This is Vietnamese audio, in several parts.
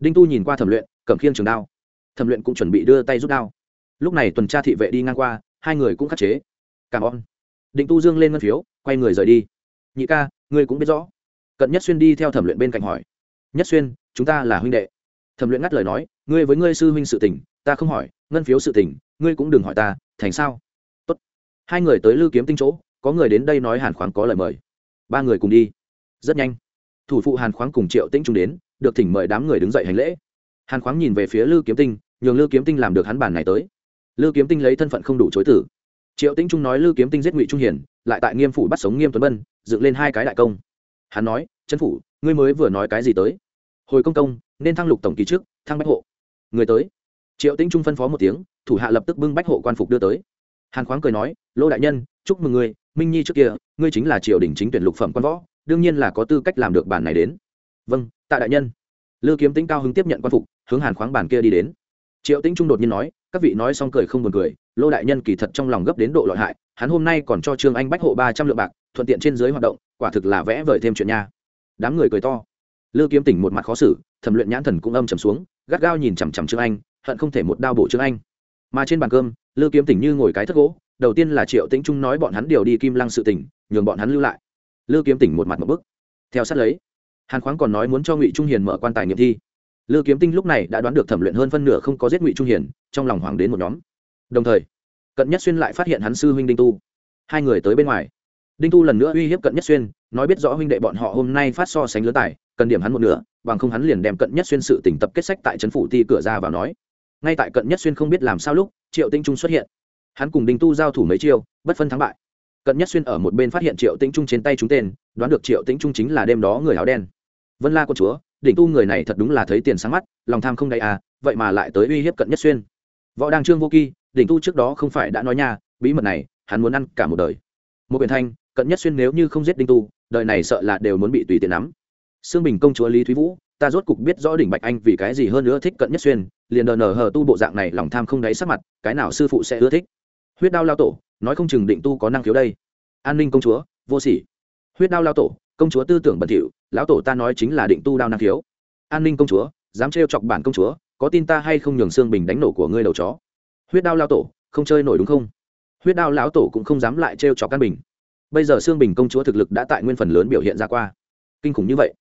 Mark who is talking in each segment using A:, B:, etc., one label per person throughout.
A: đinh tu nhìn qua thẩm luyện, cầm khiêng trường đao. Thẩm luyện cũng chuẩn bị đưa tay rút đao. Lúc này tuần tra thị vệ đi ngang qua, hai người cũng khắc chế. Cảm ơn. Định tu dương lên ngân phiếu, quay người rời đi. Nhị ca, ngươi cũng biết rõ. Cận nhất xuyên đi theo thẩm luyện bên cạnh hỏi. Nhất xuyên, chúng ta là huynh đệ. Thẩm luyện ngắt lời nói, ngươi với ngươi sư huynh sự tình, ta không hỏi, ngân phiếu sự tình, ngươi cũng đừng hỏi ta, thành sao? Tốt. hai người tới lưu kiếm tinh chỗ, có người đến đây nói hàn khoáng có lời mời. Ba người cùng đi. Rất nhanh. Thủ phụ hàn khoáng cùng triệu tĩnh trung đến được thỉnh mời đám người đứng dậy hành lễ. Hàn khoáng nhìn về phía lưu kiếm tinh, nhường lưu kiếm tinh làm được hắn bản này tới. Lưu kiếm tinh lấy thân phận không đủ chối tử triệu tĩnh trung nói lưu kiếm tinh giết ngụy trung hiển lại tại nghiêm phủ bắt sống nghiêm tuấn bân, dựng lên hai cái đại công. Hắn nói, trấn phủ, ngươi mới vừa nói cái gì tới? Hồi công công, nên thăng lục tổng kỳ trước, thăng bách hộ. Người tới. Triệu tĩnh trung phân phó một tiếng, thủ hạ lập tức bưng bách hộ quan phục đưa tới. Hàn khoáng cười nói, lô đại nhân, chúc mừng ngươi, minh nhi trước kia, ngươi chính là triều đình chính tuyển lục phẩm quan võ, đương nhiên là có tư cách làm được bản này đến vâng tạ đại nhân. Lư kiếm tính cao hứng tiếp nhận quan phục, hướng hàn khoáng bản kia đi đến. Triệu tĩnh trung đột nhiên nói, các vị nói xong cười không buồn cười, lô đại nhân kỳ thật trong lòng gấp đến độ lợi hại, hắn hôm nay còn cho trương anh bách hộ ba trăm lượng bạc, thuận tiện trên dưới hoạt động, quả thực là vẽ vời thêm chuyện nha. Đám người cười to. Lư kiếm tỉnh một mặt khó xử, thẩm luyện nhãn thần cũng âm trầm xuống, gắt gao nhìn chằm chằm trương anh, hận không thể một đao bổ trương anh. Mà trên bàn cơm, lư kiếm tỉnh như ngồi cái thất gỗ, đầu tiên là triệu tĩnh trung nói bọn hắn điều đi kim lăng sự tỉnh nhường bọn hắn lưu lại. Lư kiếm tỉnh một mặt một bức. Theo sát lấy hàn khoáng còn nói muốn cho ngụy trung hiền mở quan tài nghiệm thi. Lư kiếm tinh lúc này đã đoán được thẩm luyện hơn phân nửa không có giết ngụy trung hiền, trong lòng hoàng đến một nhóm. Đồng thời, cận nhất xuyên lại phát hiện hắn sư huynh đinh tu. Hai người tới bên ngoài. Đinh tu lần nữa uy hiếp cận nhất xuyên, nói biết rõ huynh đệ bọn họ hôm nay phát so sánh lứa tài, cần điểm hắn một nửa, bằng không hắn liền đem cận nhất xuyên sự tỉnh tập kết sách tại trấn phủ ti cửa ra vào nói. Ngay tại cận nhất xuyên không biết làm sao lúc, triệu tinh trung xuất hiện. Hắn cùng đinh tu giao thủ mấy chiêu, bất phân thắng bại. Cận nhất xuyên ở một bên phát hiện triệu tĩnh trung trên tay chúng tên, đoán được triệu tĩnh trung chính là đêm đó người áo đen vân la con chúa đỉnh tu người này thật đúng là thấy tiền sáng mắt lòng tham không đầy à vậy mà lại tới uy hiếp cận nhất xuyên. Võ đăng trương vô kỳ đỉnh tu trước đó không phải đã nói nha, bí mật này, hắn muốn ăn cả một đời. Một biển thanh, cận nhất xuyên nếu như không giết đinh tu, đời này sợ là đều muốn bị tùy tiện nắm. Xương bình công chúa lý thúy vũ, ta rốt cục biết rõ đỉnh bạch anh vì cái gì hơn nữa thích cận nhất xuyên, liền đờ nở hờ tu bộ dạng này lòng tham không đáy sắc mặt, cái nào sư phụ sẽ ưa thích? Huyết đao lao tổ, nói không chừng định tu có năng khiếu đây. An ninh công chúa, vô sỉ. Huyết đao lao tổ công chúa tư tưởng bẩn thỉu, lão tổ ta nói chính là định tu đao năng khiếu. An ninh công chúa, dám trêu chọc bản công chúa, có tin ta hay không nhường xương bình đánh nổ của ngươi đầu chó? Huyết đao lao tổ, không chơi nổi đúng không? Huyết đao lão tổ cũng không dám lại trêu chọc căn bình. Bây giờ xương bình công chúa thực lực đã tại nguyên phần lớn biểu hiện ra qua. Kinh khủng như vậy.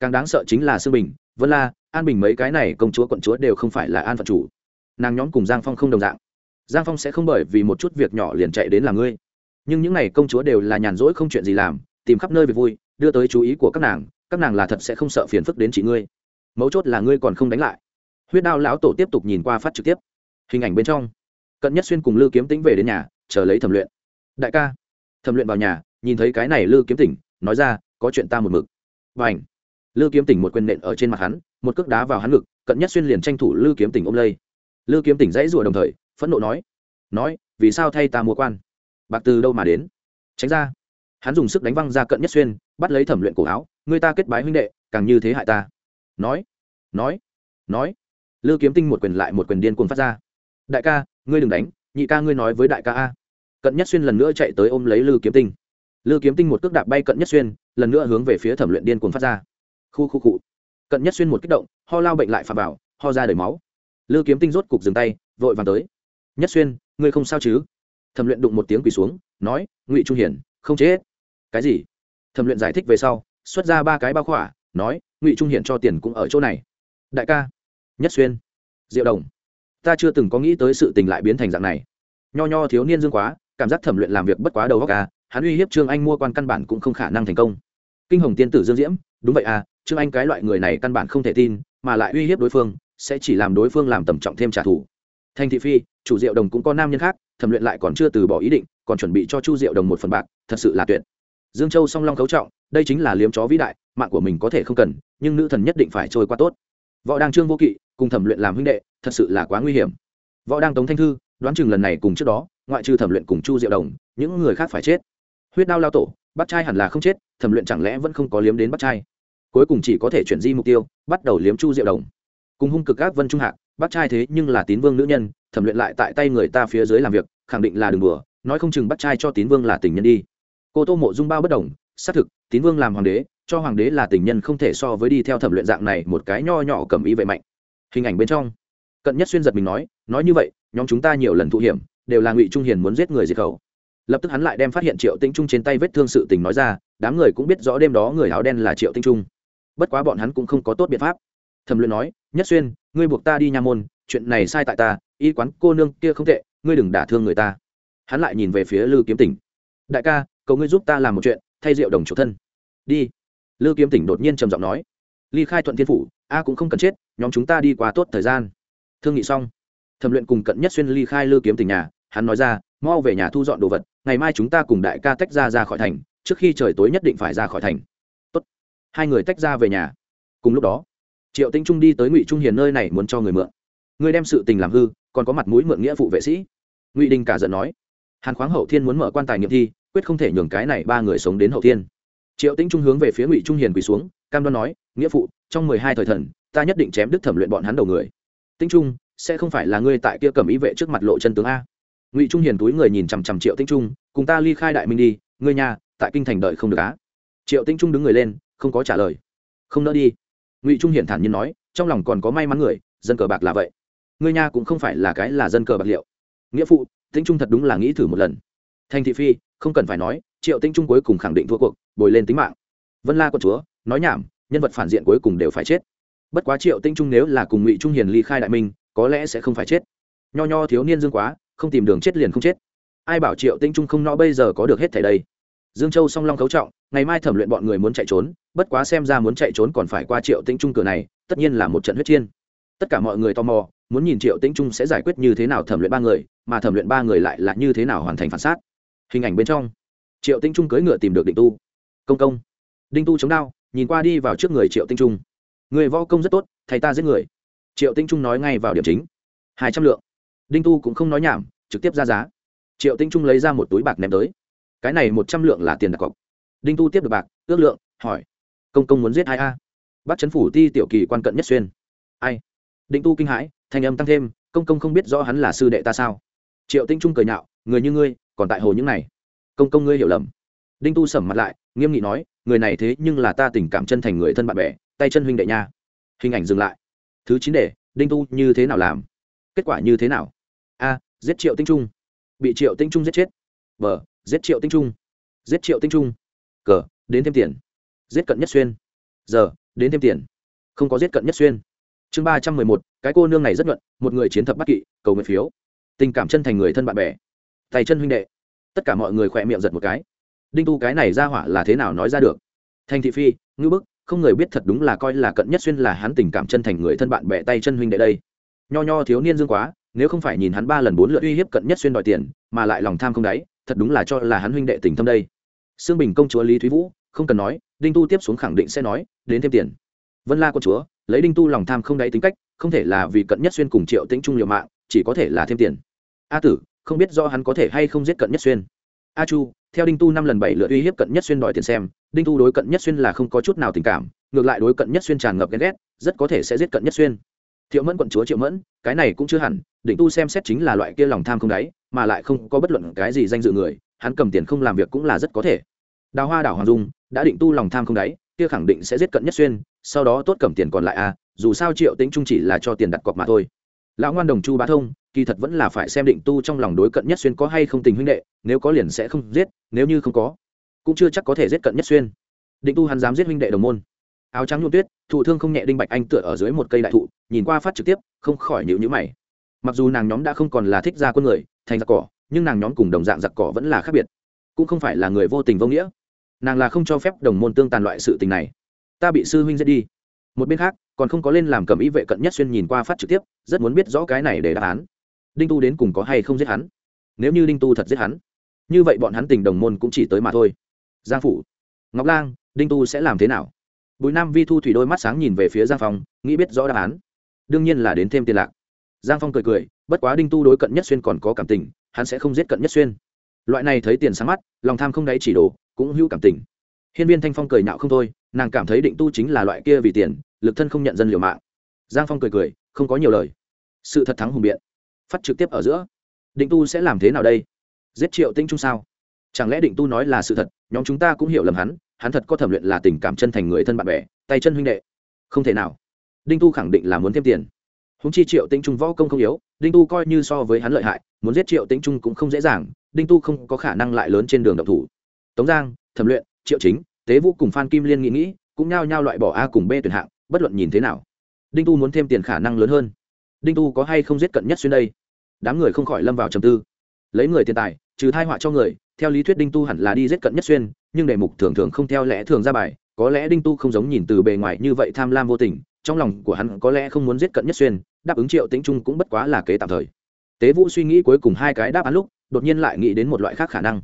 A: Càng đáng sợ chính là xương bình, vân la, an bình mấy cái này công chúa quận chúa đều không phải là an phận chủ. Nàng nhóm cùng giang phong không đồng dạng. Giang phong sẽ không bởi vì một chút việc nhỏ liền chạy đến làm ngươi. Nhưng những n à y công chúa đều là nhàn rỗi không chuyện gì làm, tìm khắp nơi về vui đưa tới chú ý của các nàng các nàng là thật sẽ không sợ phiền phức đến chị ngươi. Mấu chốt là ngươi còn không đánh lại. Huyết đao lão tổ tiếp tục nhìn qua phát trực tiếp. Hình ảnh bên trong, cận nhất xuyên cùng lư kiếm tĩnh về đến nhà, chờ lấy thẩm luyện. Đại ca. Thẩm luyện vào nhà, nhìn thấy cái này lư kiếm tỉnh nói ra, có chuyện ta một mực. Và ảnh lư kiếm tỉnh một quyền nện ở trên mặt hắn, một cước đá vào hắn ngực, cận nhất xuyên liền tranh thủ lư kiếm tỉnh ôm lây. Lư kiếm tỉnh dãy rủa đồng thời, phẫn nộ nói nói, vì sao thay ta mua quan? Bạc từ đâu mà đến? Tránh ra. Hắn dùng sức đánh văng ra cận nhất xuyên bắt lấy thẩm luyện cổ áo người ta kết bái huynh đệ, càng như thế hại ta. Nói nói nói. Lư kiếm tinh một quyền lại một quyền điên cuồng phát ra. Đại ca, ngươi đừng đánh, nhị ca ngươi nói với đại ca a. Cận nhất xuyên lần nữa chạy tới ôm lấy lư kiếm tinh. Lư kiếm tinh một cước đạp bay cận nhất xuyên, lần nữa hướng về phía thẩm luyện điên cuồng phát ra. Khu khu cụ cận nhất xuyên một kích động, ho lao bệnh lại phà vào, ho ra đầy máu. Lư kiếm tinh rốt cục dừng tay, vội vàng tới. Nhất xuyên, ngươi không sao chứ? Thẩm luyện đụng một tiếng quỳ xuống, nói, ngụy trung hiển, không chết. Cái gì? Thẩm luyện giải thích về sau, xuất ra ba cái bao khỏa, nói, ngụy trung hiện cho tiền cũng ở chỗ này. Đại ca. Nhất xuyên. Diệu đồng. Ta chưa từng có nghĩ tới sự tình lại biến thành dạng này. Nho nho thiếu niên dương quá, cảm giác thẩm luyện làm việc bất quá đầu góc à hắn uy hiếp trương anh mua quan căn bản cũng không khả năng thành công. Kinh hồng tiên tử dương diễm. Đúng vậy à trương anh cái loại người này căn bản không thể tin, mà lại uy hiếp đối phương, sẽ chỉ làm đối phương làm tầm trọng thêm trả thù. Thành thị phi, chủ diệu đồng cũng có nam nhân khác, thẩm luyện lại còn chưa từ bỏ ý định, còn chuẩn bị cho chu diệu đồng một phần bạc, thật sự là tuyệt dương châu song long cấu trọng, đây chính là liếm chó vĩ đại, mạng của mình có thể không cần, nhưng nữ thần nhất định phải trôi qua tốt. Võ đăng trương vô kỵ, cùng thẩm luyện làm huynh đệ, thật sự là quá nguy hiểm. Võ đăng tống thanh thư, đoán chừng lần này cùng trước đó, ngoại trừ thẩm luyện cùng chu diệu đồng, những người khác phải chết. Huyết đao lao tổ, bắt trai hẳn là không chết, thẩm luyện chẳng lẽ vẫn không có liếm đến bắt trai? Cuối cùng chỉ có thể chuyển di mục tiêu, bắt đầu liếm chu diệu đồng. Cùng hung cực các vân trung hạc, bắt trai thế nhưng là tín vương nữ nhân, thẩm luyện lại tại tay người ta phía dưới làm việc, khẳng định là đường đùa, nói không chừng bắt trai cho tín vương là tình nhân đi cô tô mộ dung bao bất đồng, xác thực, tín vương làm hoàng đế, cho hoàng đế là tình nhân không thể so với đi theo thẩm luyện dạng này một cái nho nhỏ cầm ý vậy mạnh. Hình ảnh bên trong, cận nhất xuyên giật mình nói nói như vậy, nhóm chúng ta nhiều lần thụ hiểm, đều là ngụy trung hiền muốn giết người diệt khẩu. Lập tức hắn lại đem phát hiện triệu tinh trung trên tay vết thương sự tình nói ra, đám người cũng biết rõ đêm đó người áo đen là triệu tinh trung. Bất quá bọn hắn cũng không có tốt biện pháp. Thẩm luyện nói, nhất xuyên, ngươi buộc ta đi nha môn, chuyện này sai tại ta, y quán cô nương kia không tệ, ngươi đừng đả thương người ta. Hắn lại nhìn về phía lư kiếm tỉnh. Đại ca cầu ngươi giúp ta làm một chuyện, thay rượu đồng chủ thân. Đi. Lư kiếm tỉnh đột nhiên trầm giọng nói. Ly khai thuận thiên phủ, a cũng không cần chết, nhóm chúng ta đi qua tốt thời gian. Thương nghị xong, thẩm luyện cùng cận nhất xuyên ly khai lư kiếm tỉnh nhà, hắn nói ra, mau về nhà thu dọn đồ vật, ngày mai chúng ta cùng đại ca tách ra ra khỏi thành, trước khi trời tối nhất định phải ra khỏi thành. Tốt. hai người tách ra về nhà. Cùng lúc đó, triệu tinh trung đi tới ngụy trung hiền nơi này muốn cho người mượn. Người đem sự tình làm hư, còn có mặt mũi mượn nghĩa vụ vệ sĩ. Ngụy đình cả giận nói. Hàn khoáng hậu thiên muốn mở quan tài nghiệm thi quyết không thể nhường cái này ba người sống đến hậu thiên. Triệu tĩnh trung hướng về phía ngụy trung hiền quỳ xuống, cam đoan nói, nghĩa phụ, trong mười hai thời thần, ta nhất định chém đức thẩm luyện bọn hắn đầu người. Tĩnh trung, sẽ không phải là ngươi tại kia cầm ý vệ trước mặt lộ chân tướng a? Ngụy trung hiền túi người nhìn chằm chằm triệu tĩnh trung, cùng ta ly khai đại minh đi, ngươi nhà, tại kinh thành đợi không được á? Triệu tĩnh trung đứng người lên, không có trả lời. Không nỡ đi. Ngụy trung hiền thản nhiên nói, trong lòng còn có may mắn người, dân cờ bạc là vậy. Ngươi nha cũng không phải là cái là dân cờ bạc liệu. Nghĩa phụ, tĩnh trung thật đúng là nghĩ thử một lần thành thị phi, không cần phải nói, triệu tinh trung cuối cùng khẳng định thua cuộc, bồi lên tính mạng. Vân la quân chúa, nói nhảm, nhân vật phản diện cuối cùng đều phải chết. Bất quá triệu tinh trung nếu là cùng ngụy trung hiền ly khai đại minh, có lẽ sẽ không phải chết. Nho nho thiếu niên dương quá, không tìm đường chết liền không chết. Ai bảo triệu tinh trung không nó bây giờ có được hết thẻ đây? Dương châu song long cấu trọng, ngày mai thẩm luyện bọn người muốn chạy trốn, bất quá xem ra muốn chạy trốn còn phải qua triệu tinh trung cửa này, tất nhiên là một trận huyết chiên. Tất cả mọi người tò mò, muốn nhìn triệu tinh trung sẽ giải quyết như thế nào thẩm luyện ba người, mà thẩm luyện ba người lại là như thế nào hoàn thành phản xác hình ảnh bên trong, triệu tinh trung cưỡi ngựa tìm được định tu. Công công. Đinh tu chống đao, nhìn qua đi vào trước người triệu tinh trung. Người võ công rất tốt thầy ta giết người. Triệu tinh trung nói ngay vào điểm chính. Hai trăm lượng. Đinh tu cũng không nói nhảm, trực tiếp ra giá. Triệu tinh trung lấy ra một túi bạc ném tới. Cái này một trăm lượng là tiền đặt cọc. Đinh tu tiếp được bạc, ước lượng, hỏi. Công công muốn giết ai a? Bắt chấn phủ ti tiểu kỳ quan cận nhất xuyên. Ai? Đinh tu kinh hãi, thanh âm tăng thêm. Công công không biết rõ hắn là sư đệ ta sao? Triệu tinh trung cười nhạo. Người như ngươi còn tại hồ những này. Công công ngươi hiểu lầm. Đinh tu sầm mặt lại, nghiêm nghị nói, người này thế nhưng là ta tình cảm chân thành người thân bạn bè, tay chân huynh đệ nha. Hình ảnh dừng lại. Thứ chín để đinh tu như thế nào làm? Kết quả như thế nào? A, giết triệu tinh trung. Bị triệu tinh trung giết chết. B, giết triệu tinh trung. Giết triệu tinh trung. Cờ đến thêm tiền. Giết cận nhất xuyên. Giờ đến thêm tiền. Không có giết cận nhất xuyên. Chương ba trăm mười một, cái cô nương này rất nhuận, một người chiến thập bắt kỵ, cầu nguyện phiếu. Tình cảm chân thành người thân bạn bè tay chân huynh đệ. Tất cả mọi người khỏe miệng giật một cái. Đinh tu cái này ra hỏa là thế nào nói ra được? Thành thị phi ngữ bức, không người biết thật đúng là coi là cận nhất xuyên là hắn tình cảm chân thành người thân bạn bè tay chân huynh đệ đây. Nho nho thiếu niên dương quá, nếu không phải nhìn hắn ba lần bốn lượt uy hiếp cận nhất xuyên đòi tiền, mà lại lòng tham không đáy, thật đúng là cho là hắn huynh đệ tình thâm đây. Xương bình công chúa lý thúy vũ, không cần nói, đinh tu tiếp xuống khẳng định sẽ nói, đến thêm tiền. Vân la công chúa, lấy đinh tu lòng tham không đáy tính cách, không thể là vì cận nhất xuyên cùng triệu tĩnh trung liều mạng, chỉ có thể là thêm tiền. A tử không biết do hắn có thể hay không giết cận nhất xuyên. A chu, theo đinh tu năm lần bảy lượt uy hiếp cận nhất xuyên đòi tiền xem, đinh tu đối cận nhất xuyên là không có chút nào tình cảm, ngược lại đối cận nhất xuyên tràn ngập ghen ghét, rất có thể sẽ giết cận nhất xuyên. Thiệu mẫn quận chúa triệu mẫn, cái này cũng chưa hẳn, Đinh tu xem xét chính là loại kia lòng tham không đáy, mà lại không có bất luận cái gì danh dự người, hắn cầm tiền không làm việc cũng là rất có thể. Đào hoa đảo hoàng dung, đã định tu lòng tham không đáy, kia khẳng định sẽ giết cận nhất xuyên, sau đó tốt cầm tiền còn lại a dù sao triệu tính trung chỉ là cho tiền đặt cọc mà thôi lão ngoan đồng chu bá thông, kỳ thật vẫn là phải xem định tu trong lòng đối cận nhất xuyên có hay không tình huynh đệ, nếu có liền sẽ không giết, nếu như không có, cũng chưa chắc có thể giết cận nhất xuyên. Định tu hắn dám giết huynh đệ đồng môn. Áo trắng nhuộm tuyết, thụ thương không nhẹ đinh bạch anh tựa ở dưới một cây đại thụ, nhìn qua phát trực tiếp, không khỏi nhịu nhữ mày. Mặc dù nàng nhóm đã không còn là thích ra quân người, thành giặc cỏ, nhưng nàng nhóm cùng đồng dạng giặc cỏ vẫn là khác biệt. Cũng không phải là người vô tình vô nghĩa. Nàng là không cho phép đồng môn tương tàn loại sự tình này. Ta bị sư huynh giết đi. Một bên khác còn không có lên làm cầm ý vệ cận nhất xuyên nhìn qua phát trực tiếp, rất muốn biết rõ cái này để đáp án. Đinh tu đến cùng có hay không giết hắn? Nếu như đinh tu thật giết hắn, như vậy bọn hắn tình đồng môn cũng chỉ tới mà thôi. Giang phủ, ngọc lang, đinh tu sẽ làm thế nào? Bùi nam vi thu thủy đôi mắt sáng nhìn về phía giang phong, nghĩ biết rõ đáp án. Đương nhiên là đến thêm tiền lạc. Giang phong cười cười, bất quá đinh tu đối cận nhất xuyên còn có cảm tình, hắn sẽ không giết cận nhất xuyên. Loại này thấy tiền sáng mắt, lòng tham không đáy chỉ đồ cũng hữu cảm tình. Hiên viên thanh phong cười nhạo không thôi, nàng cảm thấy định tu chính là loại kia vì tiền lực thân không nhận dân liều mạng. Giang phong cười cười, không có nhiều lời. Sự thật thắng hùng biện. Phát trực tiếp ở giữa. Định tu sẽ làm thế nào đây? Giết triệu tinh trung sao? Chẳng lẽ định tu nói là sự thật, nhóm chúng ta cũng hiểu lầm hắn hắn thật có thẩm luyện là tình cảm chân thành người thân bạn bè, tay chân huynh đệ. Không thể nào. Đinh tu khẳng định là muốn thêm tiền. Húng chi triệu tĩnh trung võ công không yếu, đinh tu coi như so với hắn lợi hại, muốn giết triệu tĩnh trung cũng không dễ dàng, đinh tu không có khả năng lại lớn trên đường độc thủ. Tống giang, thẩm luyện, triệu chính, tế vũ cùng phan kim liên nghĩ nghĩ, cũng nhao nhao loại bỏ a cùng b tuyển hạng bất luận nhìn thế nào, đinh tu muốn thêm tiền khả năng lớn hơn. Đinh tu có hay không giết cận nhất xuyên đây? Đám người không khỏi lâm vào trầm tư. Lấy người tiền tài, trừ thai họa cho người, theo lý thuyết đinh tu hẳn là đi giết cận nhất xuyên, nhưng đề mục thường thường không theo lẽ thường ra bài, có lẽ đinh tu không giống nhìn từ bề ngoài như vậy tham lam vô tình, trong lòng của hắn có lẽ không muốn giết cận nhất xuyên, đáp ứng triệu tĩnh trung cũng bất quá là kế tạm thời. Tế vũ suy nghĩ cuối cùng hai cái đáp án lúc, đột nhiên lại nghĩ đến một loại khác khả năng.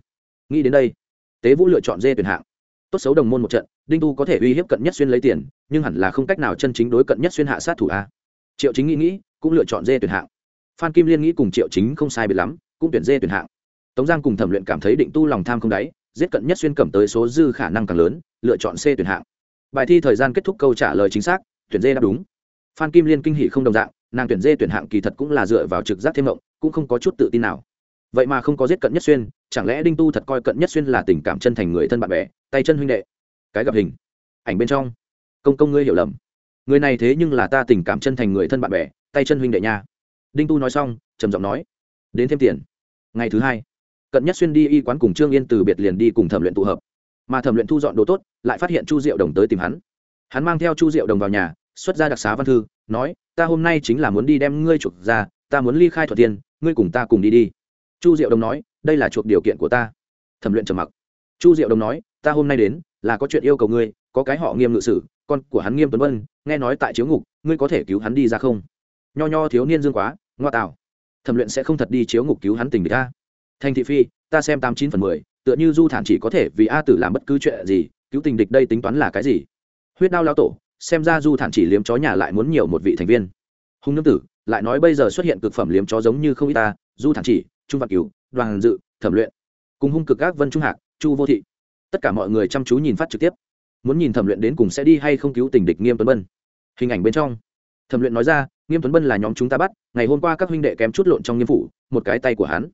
A: Nghĩ đến đây, tế vũ lựa chọn dê tuyển hạng tốt xấu đồng môn một trận, đinh tu có thể uy hiếp cận nhất xuyên lấy tiền, nhưng hẳn là không cách nào chân chính đối cận nhất xuyên hạ sát thủ a. Triệu chính nghĩ nghĩ, cũng lựa chọn dê tuyển hạng. Phan kim liên nghĩ cùng triệu chính không sai biệt lắm, cũng tuyển dê tuyển hạng. Tống giang cùng thẩm luyện cảm thấy định tu lòng tham không đáy, giết cận nhất xuyên cầm tới số dư khả năng càng lớn, lựa chọn c tuyển hạng. Bài thi thời gian kết thúc câu trả lời chính xác, tuyển dê đáp đúng. Phan kim liên kinh hỷ không đồng dạng, nàng tuyển dê tuyển hạng kỳ thật cũng là dựa vào trực giác thêm mộng, cũng không có chút tự tin nào vậy mà không có giết cận nhất xuyên, chẳng lẽ đinh tu thật coi cận nhất xuyên là tình cảm chân thành người thân bạn bè, tay chân huynh đệ? Cái gặp hình. Ảnh bên trong. Công công ngươi hiểu lầm. Người này thế nhưng là ta tình cảm chân thành người thân bạn bè, tay chân huynh đệ nha. Đinh tu nói xong, trầm giọng nói. Đến thêm tiền. Ngày thứ hai, cận nhất xuyên đi y quán cùng trương yên từ biệt liền đi cùng thẩm luyện tụ hợp. Mà thẩm luyện thu dọn đồ tốt, lại phát hiện chu diệu đồng tới tìm hắn. Hắn mang theo chu diệu đồng vào nhà, xuất ra đặc xá văn thư, nói, ta hôm nay chính là muốn đi đem ngươi chuộc ra, ta muốn ly khai thuật tiền ngươi cùng ta cùng đi đi chu diệu đồng nói, đây là chuộc điều kiện của ta. Thẩm luyện trầm mặc. Chu diệu đồng nói, ta hôm nay đến, là có chuyện yêu cầu ngươi, có cái họ nghiêm ngự sử, con của hắn nghiêm tuấn vân, nghe nói tại chiếu ngục, ngươi có thể cứu hắn đi ra không? Nho nho thiếu niên dương quá, ngoa tạo thẩm luyện sẽ không thật đi chiếu ngục cứu hắn tình địch ta thành thị phi, ta xem tám chín phần mười, tựa như du thản chỉ có thể vì a tử làm bất cứ chuyện gì, cứu tình địch đây tính toán là cái gì? Huyết đao lao tổ, xem ra du thản chỉ liếm chó nhà lại muốn nhiều một vị thành viên. Hùng nương tử, lại nói bây giờ xuất hiện cực phẩm liếm chó giống như không ít ta, du thản chỉ trung vạn cửu, đoàn dự, thẩm luyện, cùng hung cực các vân trung hạc, chu vô thị. Tất cả mọi người chăm chú nhìn phát trực tiếp. Muốn nhìn thẩm luyện đến cùng sẽ đi hay không cứu tình địch nghiêm tuấn bân. Hình ảnh bên trong. Thẩm luyện nói ra, nghiêm tuấn bân là nhóm chúng ta bắt, ngày hôm qua các huynh đệ kém chút lộn trong nghiêm phủ, một cái tay của hắn.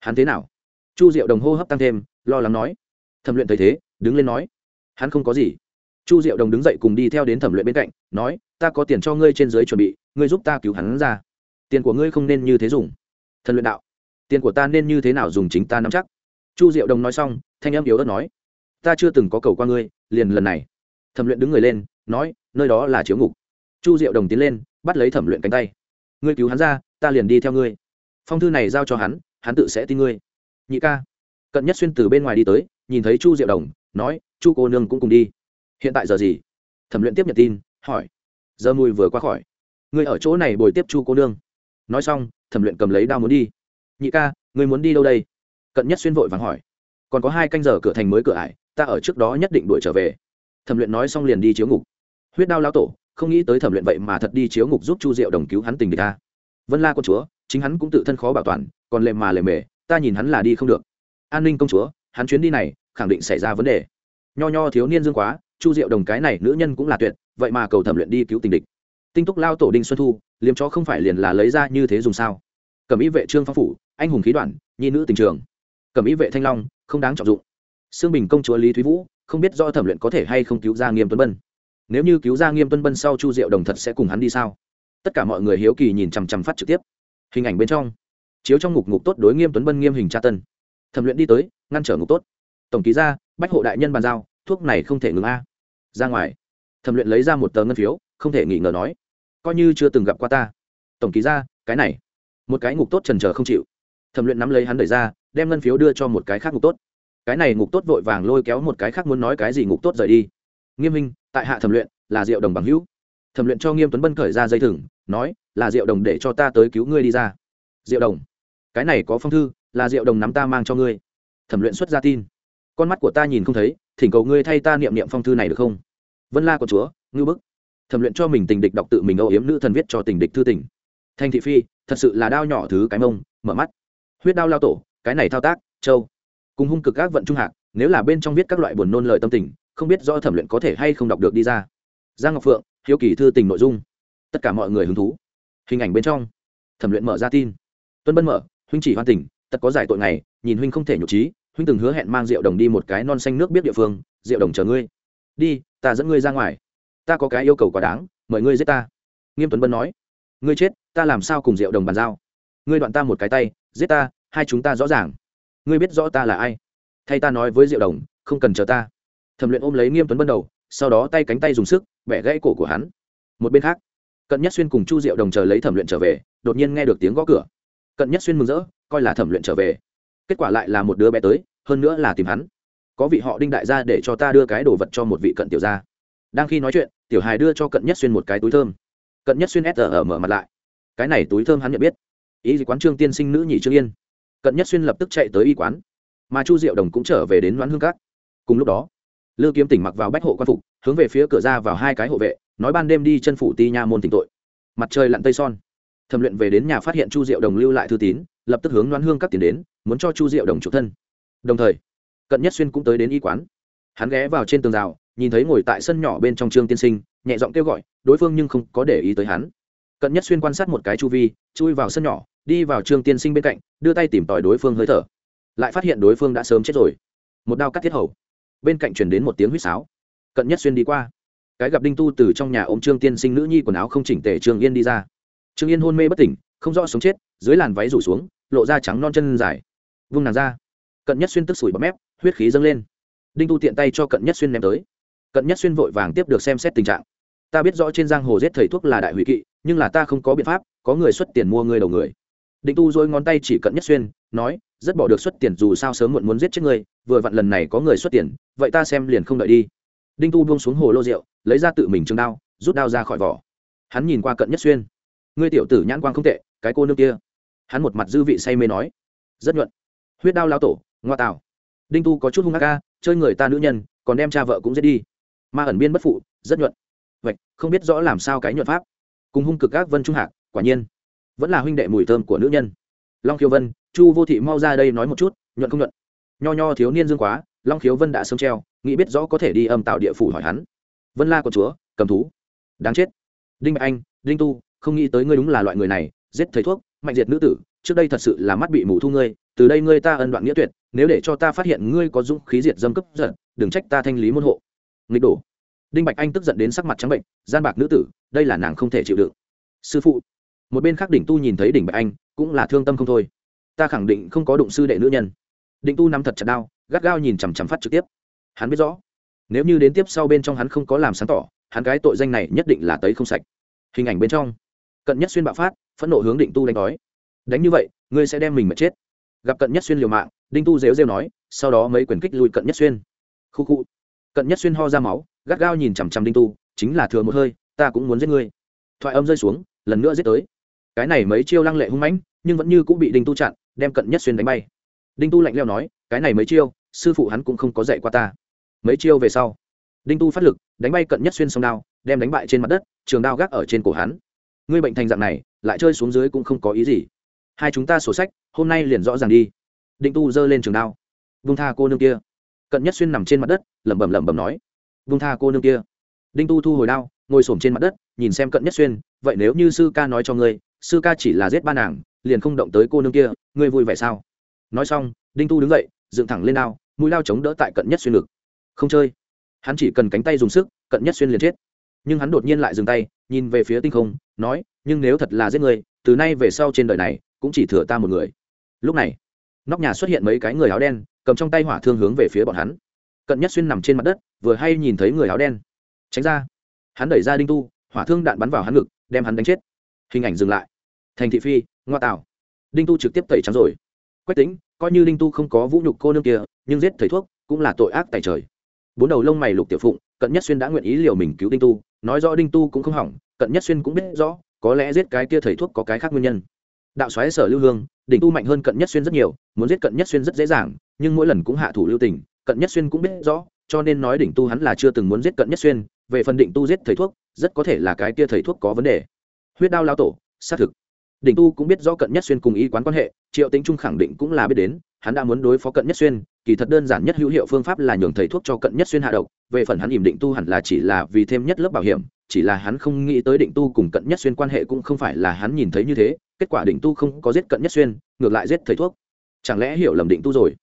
A: Hắn thế nào? Chu diệu đồng hô hấp tăng thêm, lo lắng nói. Thẩm luyện thấy thế, đứng lên nói. Hắn không có gì. Chu diệu đồng đứng dậy cùng đi theo đến thẩm luyện bên cạnh, nói, ta có tiền cho ngươi trên dưới chuẩn bị, ngươi giúp ta cứu hắn ra. Tiền của ngươi không nên như thế dùng. Thần luyện đạo tiền của ta nên như thế nào dùng chính ta nắm chắc? Chu diệu đồng nói xong, thanh em yếu ớt nói, ta chưa từng có cầu qua ngươi, liền lần này. Thẩm luyện đứng người lên, nói, nơi đó là chiếu ngục. Chu diệu đồng tiến lên, bắt lấy thẩm luyện cánh tay, ngươi cứu hắn ra, ta liền đi theo ngươi. Phong thư này giao cho hắn hắn tự sẽ tin ngươi. Nhị ca. Cận nhất xuyên từ bên ngoài đi tới, nhìn thấy chu diệu đồng, nói, chu cô nương cũng cùng đi. Hiện tại giờ gì? Thẩm luyện tiếp nhận tin, hỏi, giờ mùi vừa qua khỏi. Ngươi ở chỗ này bồi tiếp chu cô nương. Nói xong, thẩm luyện cầm lấy đao muốn đi nhị ca, ngươi muốn đi đâu đây? Cận nhất xuyên vội vàng hỏi. Còn có hai canh giờ cửa thành mới cửa ải, ta ở trước đó nhất định đuổi trở về. Thẩm luyện nói xong liền đi chiếu ngục. Huyết đao lao tổ, không nghĩ tới thẩm luyện vậy mà thật đi chiếu ngục giúp chu diệu đồng cứu hắn tình địch ta. Vân la công chúa, chính hắn cũng tự thân khó bảo toàn, còn lề mà lề mề, ta nhìn hắn là đi không được. An ninh công chúa, hắn chuyến đi này, khẳng định xảy ra vấn đề. Nho nho thiếu niên dương quá, chu diệu đồng cái này nữ nhân cũng là tuyệt, vậy mà cầu thẩm luyện đi cứu tình địch. Tinh túc lao tổ đinh xuân thu, liếm chó không phải liền là lấy ra như thế dùng sao? Cầm ý vệ trương phong phủ anh hùng khí Đoàn, nhi nữ tình trường. Cầm ý vệ thanh long không đáng trọng dụng. Xương bình công chúa lý thúy vũ không biết do thẩm luyện có thể hay không cứu ra nghiêm tuấn bân. Nếu như cứu ra nghiêm tuấn bân sau chu diệu đồng thật sẽ cùng hắn đi sao? Tất cả mọi người hiếu kỳ nhìn chằm chằm phát trực tiếp. Hình ảnh bên trong chiếu trong ngục ngục tốt đối nghiêm tuấn bân nghiêm hình tra tân. Thẩm luyện đi tới ngăn trở ngục tốt. Tổng ký ra bách hộ đại nhân bàn giao thuốc này không thể ngừng a. Ra ngoài. Thẩm luyện lấy ra một tờ ngân phiếu không thể nghỉ ngờ nói coi như chưa từng gặp qua ta. Tổng ký ra cái này một cái ngục tốt trần trờ không chịu. Thẩm luyện nắm lấy hắn đẩy ra, đem ngân phiếu đưa cho một cái khác ngục tốt. Cái này ngục tốt vội vàng lôi kéo một cái khác muốn nói cái gì ngục tốt rời đi. Nghiêm minh, tại hạ thẩm luyện, là diệu đồng bằng hữu. Thẩm luyện cho nghiêm tuấn bân khởi ra dây thừng, nói, là diệu đồng để cho ta tới cứu ngươi đi ra. Diệu đồng, cái này có phong thư, là diệu đồng nắm ta mang cho ngươi. Thẩm luyện xuất ra tin. Con mắt của ta nhìn không thấy, thỉnh cầu ngươi thay ta niệm niệm phong thư này được không? Vân la của chúa, ngưu bức. Thẩm luyện cho mình tình địch đọc tự mình âu yếm nữ thần viết cho tình địch thư tình thanh thị phi, thật sự là đao nhỏ thứ cái mông, mở mắt. Huyết đao lao tổ, cái này thao tác châu cùng hung cực các vận trung hạc, nếu là bên trong viết các loại buồn nôn lời tâm tình, không biết do thẩm luyện có thể hay không đọc được đi ra. Giang ngọc phượng, hiếu kỳ thư tình nội dung. Tất cả mọi người hứng thú. Hình ảnh bên trong. Thẩm luyện mở ra tin. Tuân bân mở, huynh chỉ hoàn tình tất có giải tội này, nhìn huynh không thể nhục trí, huynh từng hứa hẹn mang rượu đồng đi một cái non xanh nước biết địa phương, rượu đồng chờ ngươi. Đi, ta dẫn ngươi ra ngoài. Ta có cái yêu cầu quá đáng, mời ngươi giết ta. Nghiêm tuấn bân nói ngươi chết, ta làm sao cùng rượu đồng bàn giao? Ngươi đoạn ta một cái tay, giết ta, hai chúng ta rõ ràng. Ngươi biết rõ ta là ai? Thay ta nói với rượu đồng, không cần chờ ta. Thẩm luyện ôm lấy nghiêm tuấn bân đầu, sau đó tay cánh tay dùng sức, bẻ gãy cổ của hắn. Một bên khác, cận nhất xuyên cùng chu diệu đồng chờ lấy thẩm luyện trở về, đột nhiên nghe được tiếng gõ cửa. Cận nhất xuyên mừng rỡ, coi là thẩm luyện trở về. Kết quả lại là một đứa bé tới, hơn nữa là tìm hắn. Có vị họ đinh đại gia để cho ta đưa cái đồ vật cho một vị cận tiểu gia. Đang khi nói chuyện, tiểu hài đưa cho cận nhất xuyên một cái túi thơm cận nhất xuyên s ở mở mặt lại. Cái này túi thơm hắn nhận biết. Ý gì quán trương tiên sinh nữ nhị trương yên. Cận nhất xuyên lập tức chạy tới y quán. Mà chu diệu đồng cũng trở về đến đoán hương cát cùng lúc đó, lư kiếm tỉnh mặc vào bách hộ quan phục, hướng về phía cửa ra vào hai cái hộ vệ, nói ban đêm đi chân phủ ti nha môn tỉnh tội. Mặt trời lặn tây son. Thẩm luyện về đến nhà phát hiện chu diệu đồng lưu lại thư tín, lập tức hướng đoán hương các tiền đến, muốn cho chu diệu đồng chủ thân. Đồng thời, cận nhất xuyên cũng tới đến y quán. Hắn ghé vào trên tường rào, nhìn thấy ngồi tại sân nhỏ bên trong trương tiên sinh nhẹ giọng kêu gọi, đối phương nhưng không có để ý tới hắn. Cận nhất xuyên quan sát một cái chu vi, chui vào sân nhỏ, đi vào trương tiên sinh bên cạnh, đưa tay tìm tòi đối phương hơi thở. Lại phát hiện đối phương đã sớm chết rồi. Một đao cắt thiết hầu. Bên cạnh truyền đến một tiếng huýt sáo. Cận nhất xuyên đi qua. Cái gặp đinh tu từ trong nhà ôm trương tiên sinh nữ nhi quần áo không chỉnh tề trương yên đi ra. Trương yên hôn mê bất tỉnh, không rõ sống chết, dưới làn váy rủ xuống, lộ ra trắng non chân dài. Vung nàng ra. Cận nhất xuyên tức sủi bấm mép, huyết khí dâng lên. Đinh tu tiện tay cho cận nhất xuyên ném tới. Cận nhất xuyên vội vàng tiếp được xem xét tình trạng ta biết rõ trên giang hồ giết thầy thuốc là đại hủy kỵ, nhưng là ta không có biện pháp, có người xuất tiền mua người đầu người. Định tu dối ngón tay chỉ cận nhất xuyên, nói, rất bỏ được xuất tiền dù sao sớm muộn muốn giết chết ngươi. vừa vặn lần này có người xuất tiền, vậy ta xem liền không đợi đi. Đinh tu buông xuống hồ lô rượu, lấy ra tự mình trường đao, rút đao ra khỏi vỏ. Hắn nhìn qua cận nhất xuyên. Ngươi tiểu tử nhãn quang không tệ, cái cô nương kia. Hắn một mặt dư vị say mê nói. Rất nhuận. Huyết đao lao tổ, ngoa tạo đinh tu có chút hung ác ca chơi người ta nữ nhân, còn đem cha vợ cũng giết đi. Ma ẩn biên bất phụ, rất nhuận vậy không biết rõ làm sao cái nhuận pháp. Cùng hung cực các vân trung hạc, quả nhiên, vẫn là huynh đệ mùi thơm của nữ nhân. Long khiếu vân, chu vô thị mau ra đây nói một chút, nhuận không nhuận? Nho nho thiếu niên dương quá, long khiếu vân đã sớm treo, nghĩ biết rõ có thể đi âm tạo địa phủ hỏi hắn. Vân la của chúa, cầm thú. Đáng chết. Đinh bạch anh, đinh tu, không nghĩ tới ngươi đúng là loại người này, giết thầy thuốc, mạnh diệt nữ tử, trước đây thật sự là mắt bị mù thu ngươi, từ đây ngươi ta ân đoạn nghĩa tuyệt, nếu để cho ta phát hiện ngươi có dũng khí diệt dâm cấp giận, đừng trách ta thanh lý môn hộ. Nghịch đổ đinh bạch anh tức giận đến sắc mặt trắng bệnh, gian bạc nữ tử, đây là nàng không thể chịu đựng. Sư phụ. Một bên khác đỉnh tu nhìn thấy đỉnh bạch anh, cũng là thương tâm không thôi. Ta khẳng định không có đụng sư đệ nữ nhân. Định tu nắm thật chặt đao, gắt gao nhìn chằm chằm phát trực tiếp. Hắn biết rõ, nếu như đến tiếp sau bên trong hắn không có làm sáng tỏ, hắn cái tội danh này nhất định là tấy không sạch. Hình ảnh bên trong, cận nhất xuyên bạo phát, phẫn nộ hướng định tu đánh đói. Đánh như vậy, ngươi sẽ đem mình mà chết. Gặp cận nhất xuyên liều mạng, đinh tu rêu rêu nói, sau đó mấy quyền kích lùi cận nhất xuyên. Khu khu. Cận nhất xuyên ho ra máu gắt gao nhìn chằm chằm đinh tu, chính là thừa một hơi, ta cũng muốn giết ngươi. Thoại âm rơi xuống, lần nữa giết tới. Cái này mấy chiêu lăng lệ hung mãnh, nhưng vẫn như cũng bị đinh tu chặn, đem cận nhất xuyên đánh bay. Đinh tu lạnh leo nói, cái này mấy chiêu, sư phụ hắn cũng không có dạy qua ta. Mấy chiêu về sau, đinh tu phát lực, đánh bay cận nhất xuyên sông đao, đem đánh bại trên mặt đất, trường đao gác ở trên cổ hắn. Ngươi bệnh thành dạng này, lại chơi xuống dưới cũng không có ý gì. Hai chúng ta sổ sách, hôm nay liền rõ ràng đi. Đinh tu giơ lên trường đao. Vung tha cô nương kia. Cận nhất xuyên nằm trên mặt đất, lẩm bẩm lẩm bẩm nói vung tha cô nương kia. Đinh tu thu hồi đao, ngồi s trên mặt đất, nhìn xem cận nhất xuyên, vậy nếu như sư ca nói cho ngươi, sư ca chỉ là giết ba nàng, liền không động tới cô nương kia, ngươi vui vẻ sao? Nói xong, đinh tu đứng dậy, dựng thẳng lên đao, mũi lao chống đỡ tại cận nhất xuyên ngực. Không chơi. Hắn chỉ cần cánh tay dùng sức, cận nhất xuyên liền chết. Nhưng hắn đột nhiên lại dừng tay, nhìn về phía tinh không, nói, nhưng nếu thật là giết người từ nay về sau trên đời này, cũng chỉ thừa ta một người. Lúc này, nóc nhà xuất hiện mấy cái người áo đen, cầm trong tay hỏa thương hướng về phía bọn hắn. Cận nhất xuyên nằm trên mặt đất vừa hay nhìn thấy người áo đen. Tránh ra. Hắn đẩy ra đinh tu, hỏa thương đạn bắn vào hắn ngực, đem hắn đánh chết. Hình ảnh dừng lại. Thành thị phi, ngoa tạo. Đinh tu trực tiếp tẩy trắng rồi. Quách tính coi như đinh tu không có vũ nhục cô nương kia, nhưng giết thầy thuốc cũng là tội ác tại trời. Bốn đầu lông mày lục tiểu phụng, cận nhất xuyên đã nguyện ý liều mình cứu đinh tu, nói rõ đinh tu cũng không hỏng, cận nhất xuyên cũng biết rõ, có lẽ giết cái kia thầy thuốc có cái khác nguyên nhân. Đạo xoáy sở lưu hương đỉnh tu mạnh hơn cận nhất xuyên rất nhiều, muốn giết cận nhất xuyên rất dễ dàng, nhưng mỗi lần cũng hạ thủ lưu tình, cận nhất xuyên cũng biết rõ cho nên nói đỉnh tu hắn là chưa từng muốn giết cận nhất xuyên, về phần định tu giết thầy thuốc, rất có thể là cái kia thầy thuốc có vấn đề. Huyết đao lao tổ, xác thực. Đỉnh tu cũng biết rõ cận nhất xuyên cùng y quán quan hệ, triệu tính trung khẳng định cũng là biết đến, hắn đã muốn đối phó cận nhất xuyên, kỳ thật đơn giản nhất hữu hiệu phương pháp là nhường thầy thuốc cho cận nhất xuyên hạ độc, về phần hắn ìm định tu hẳn là chỉ là vì thêm nhất lớp bảo hiểm, chỉ là hắn không nghĩ tới định tu cùng cận nhất xuyên quan hệ cũng không phải là hắn nhìn thấy như thế, kết quả định tu không có giết cận nhất xuyên, ngược lại giết thầy thuốc. Chẳng lẽ hiểu lầm định tu rồi?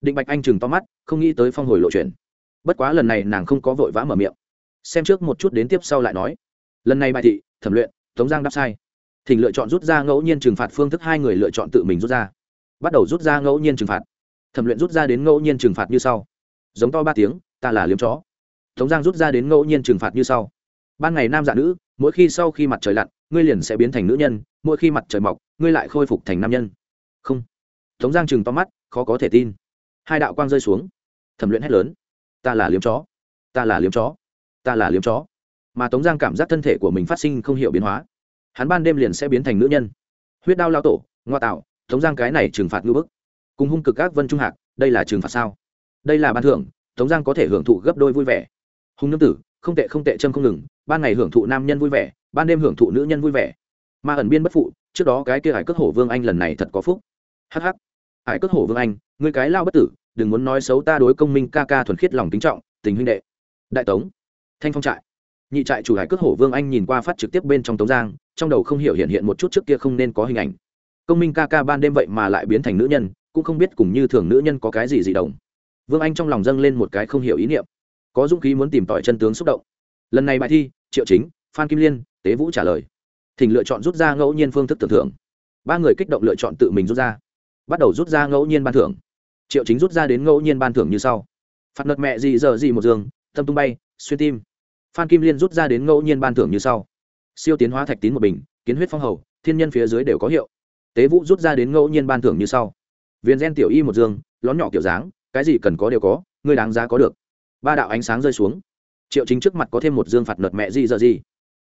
A: Định bạch anh chừng to mắt, không nghĩ tới phong hồi lộ chuyện bất quá lần này nàng không có vội vã mở miệng. Xem trước một chút đến tiếp sau lại nói. Lần này bài thị, thẩm luyện, tống giang đáp sai. Thỉnh lựa chọn rút ra ngẫu nhiên trừng phạt phương thức hai người lựa chọn tự mình rút ra. Bắt đầu rút ra ngẫu nhiên trừng phạt. Thẩm luyện rút ra đến ngẫu nhiên trừng phạt như sau. Giống to ba tiếng, ta là liếm chó. Tống giang rút ra đến ngẫu nhiên trừng phạt như sau. Ban ngày nam dạ nữ, mỗi khi sau khi mặt trời lặn, ngươi liền sẽ biến thành nữ nhân, mỗi khi mặt trời mọc, ngươi lại khôi phục thành nam nhân. Không. Tống giang chừng to mắt, khó có thể tin. Hai đạo quang rơi xuống. Thẩm luyện hét lớn ta là liếm chó, ta là liếm chó, ta là liếm chó. Mà tống giang cảm giác thân thể của mình phát sinh không hiểu biến hóa. Hắn ban đêm liền sẽ biến thành nữ nhân. Huyết đao lao tổ, ngoa tạo, tống giang cái này trừng phạt ngư bức. Cùng hung cực các vân trung hạc, đây là trừng phạt sao? Đây là ban thưởng, tống giang có thể hưởng thụ gấp đôi vui vẻ. Hung nương tử, không tệ không tệ châm không ngừng, ban ngày hưởng thụ nam nhân vui vẻ, ban đêm hưởng thụ nữ nhân vui vẻ. Mà ẩn biên bất phụ, trước đó cái kia hải cất hổ vương anh lần này thật có phúc. Hh hải cất hổ vương anh người cái lao bất tử đừng muốn nói xấu ta đối công minh ca ca thuần khiết lòng kính trọng, tình huynh đệ. Đại tống. Thanh phong trại. Nhị trại chủ hải cước hổ vương anh nhìn qua phát trực tiếp bên trong tống giang, trong đầu không hiểu hiện hiện một chút trước kia không nên có hình ảnh. Công minh ca ca ban đêm vậy mà lại biến thành nữ nhân, cũng không biết cùng như thường nữ nhân có cái gì gì đồng vương anh trong lòng dâng lên một cái không hiểu ý niệm. Có dũng khí muốn tìm tỏi chân tướng xúc động. Lần này bài thi, triệu chính, phan kim liên, tế vũ trả lời. Thỉnh lựa chọn rút ra ngẫu nhiên phương thức tưởng thưởng. Ba người kích động lựa chọn tự mình rút ra. Bắt đầu rút ra ngẫu nhiên ban thưởng triệu chính rút ra đến ngẫu nhiên ban thưởng như sau. Phạt nợt mẹ gì giờ gì một giường, tâm tung bay, xuyên tim. Phan kim liên rút ra đến ngẫu nhiên ban thưởng như sau. Siêu tiến hóa thạch tín một bình, kiến huyết phong hầu, thiên nhân phía dưới đều có hiệu. Tế vũ rút ra đến ngẫu nhiên ban thưởng như sau. Viên gen tiểu y một dương lón nhỏ kiểu dáng, cái gì cần có đều có, người đáng giá có được. Ba đạo ánh sáng rơi xuống. Triệu chính trước mặt có thêm một dương phạt nợt mẹ gì giờ gì.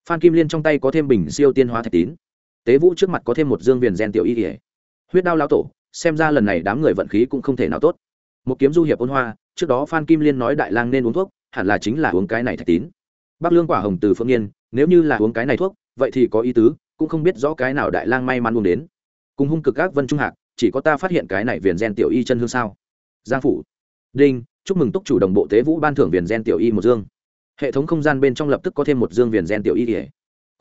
A: Phan kim liên trong tay có thêm bình siêu tiên hóa thạch tín. Tế vũ trước mặt có thêm một dương viền gen tiểu y kỉa huyết đao lao tổ xem ra lần này đám người vận khí cũng không thể nào tốt. Một kiếm du hiệp ôn hoa, trước đó phan kim liên nói đại lang nên uống thuốc, hẳn là chính là uống cái này thạch tín. Bắc lương quả hồng từ phương yên, nếu như là uống cái này thuốc, vậy thì có ý tứ, cũng không biết rõ cái nào đại lang may mắn uống đến. Cùng hung cực các vân trung hạc, chỉ có ta phát hiện cái này viền gen tiểu y chân hương sao? Giang phủ. Đinh, chúc mừng túc chủ đồng bộ tế vũ ban thưởng viền gen tiểu y một dương. Hệ thống không gian bên trong lập tức có thêm một dương viền gen tiểu y kể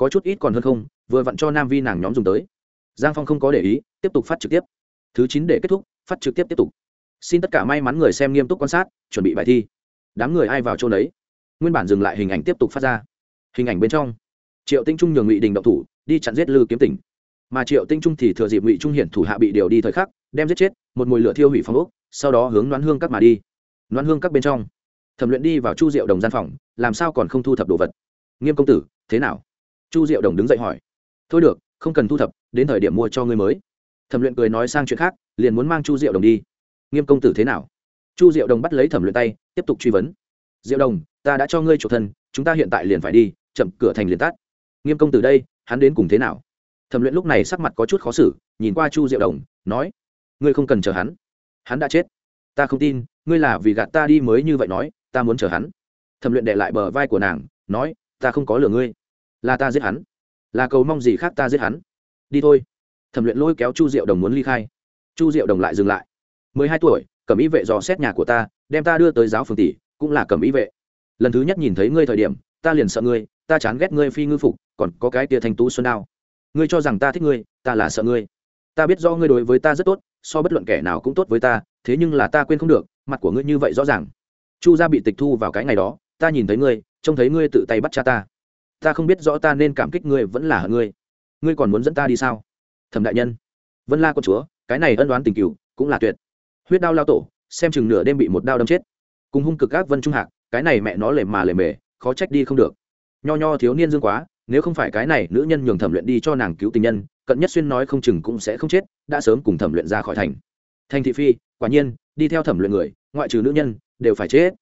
A: có chút ít còn hơn không, vừa vặn cho nam vi nàng nhóm dùng tới. Giang phong không có để ý, tiếp tục phát trực tiếp thứ chín để kết thúc, phát trực tiếp tiếp tục. Xin tất cả may mắn người xem nghiêm túc quan sát, chuẩn bị bài thi. Đám người ai vào chỗ đấy nguyên bản dừng lại hình ảnh tiếp tục phát ra. Hình ảnh bên trong, triệu tinh trung nhường ngụy đình động thủ, đi chặn giết lư kiếm tỉnh. Mà triệu tinh trung thì thừa dịp ngụy trung hiển thủ hạ bị điều đi thời khắc, đem giết chết, một mùi lửa thiêu hủy phong ốc, sau đó hướng đoán hương các mà đi. Đoán hương các bên trong, thẩm luyện đi vào chu diệu đồng gian phòng, làm sao còn không thu thập đồ vật? Nghiêm công tử, thế nào? Chu diệu đồng đứng dậy hỏi. Thôi được, không cần thu thập, đến thời điểm mua cho ngươi mới thẩm luyện cười nói sang chuyện khác, liền muốn mang chu diệu đồng đi. Nghiêm công tử thế nào? Chu diệu đồng bắt lấy thẩm luyện tay, tiếp tục truy vấn. Diệu đồng, ta đã cho ngươi chủ thân, chúng ta hiện tại liền phải đi, chậm, cửa thành liền tắt. Nghiêm công tử đây, hắn đến cùng thế nào? Thẩm luyện lúc này sắc mặt có chút khó xử, nhìn qua chu diệu đồng, nói, ngươi không cần chờ hắn. Hắn đã chết. Ta không tin, ngươi là vì gạt ta đi mới như vậy nói, ta muốn chờ hắn. Thẩm luyện đệ lại bờ vai của nàng, nói, ta không có lừa ngươi. Là ta giết hắn. Là cầu mong gì khác ta giết hắn. Đi thôi thẩm luyện lôi kéo chu diệu đồng muốn ly khai. Chu diệu đồng lại dừng lại. Mười hai tuổi cầm ý vệ dò xét nhà của ta, đem ta đưa tới giáo phường tỷ, cũng là cầm ý vệ. Lần thứ nhất nhìn thấy ngươi thời điểm, ta liền sợ ngươi, ta chán ghét ngươi phi ngư phục, còn có cái tia thành tú xuân đao. Ngươi cho rằng ta thích ngươi, ta là sợ ngươi. Ta biết do ngươi đối với ta rất tốt, so bất luận kẻ nào cũng tốt với ta, thế nhưng là ta quên không được, mặt của ngươi như vậy rõ ràng. Chu gia bị tịch thu vào cái ngày đó, ta nhìn thấy ngươi, trông thấy ngươi tự tay bắt cha ta. Ta không biết rõ ta nên cảm kích ngươi vẫn là hận ngươi. Ngươi còn muốn dẫn ta đi sao? Thẩm đại nhân. Vân la con chúa, cái này ân đoán tình cựu cũng là tuyệt. Huyết đao lao tổ, xem chừng nửa đêm bị một đao đâm chết. Cùng hung cực các vân trung hạc, cái này mẹ nó lề mà lề mề, khó trách đi không được. Nho nho thiếu niên dương quá, nếu không phải cái này nữ nhân nhường thẩm luyện đi cho nàng cứu tình nhân, cận nhất xuyên nói không chừng cũng sẽ không chết, đã sớm cùng thẩm luyện ra khỏi thành. Thành thị phi, quả nhiên, đi theo thẩm luyện người, ngoại trừ nữ nhân, đều phải chết.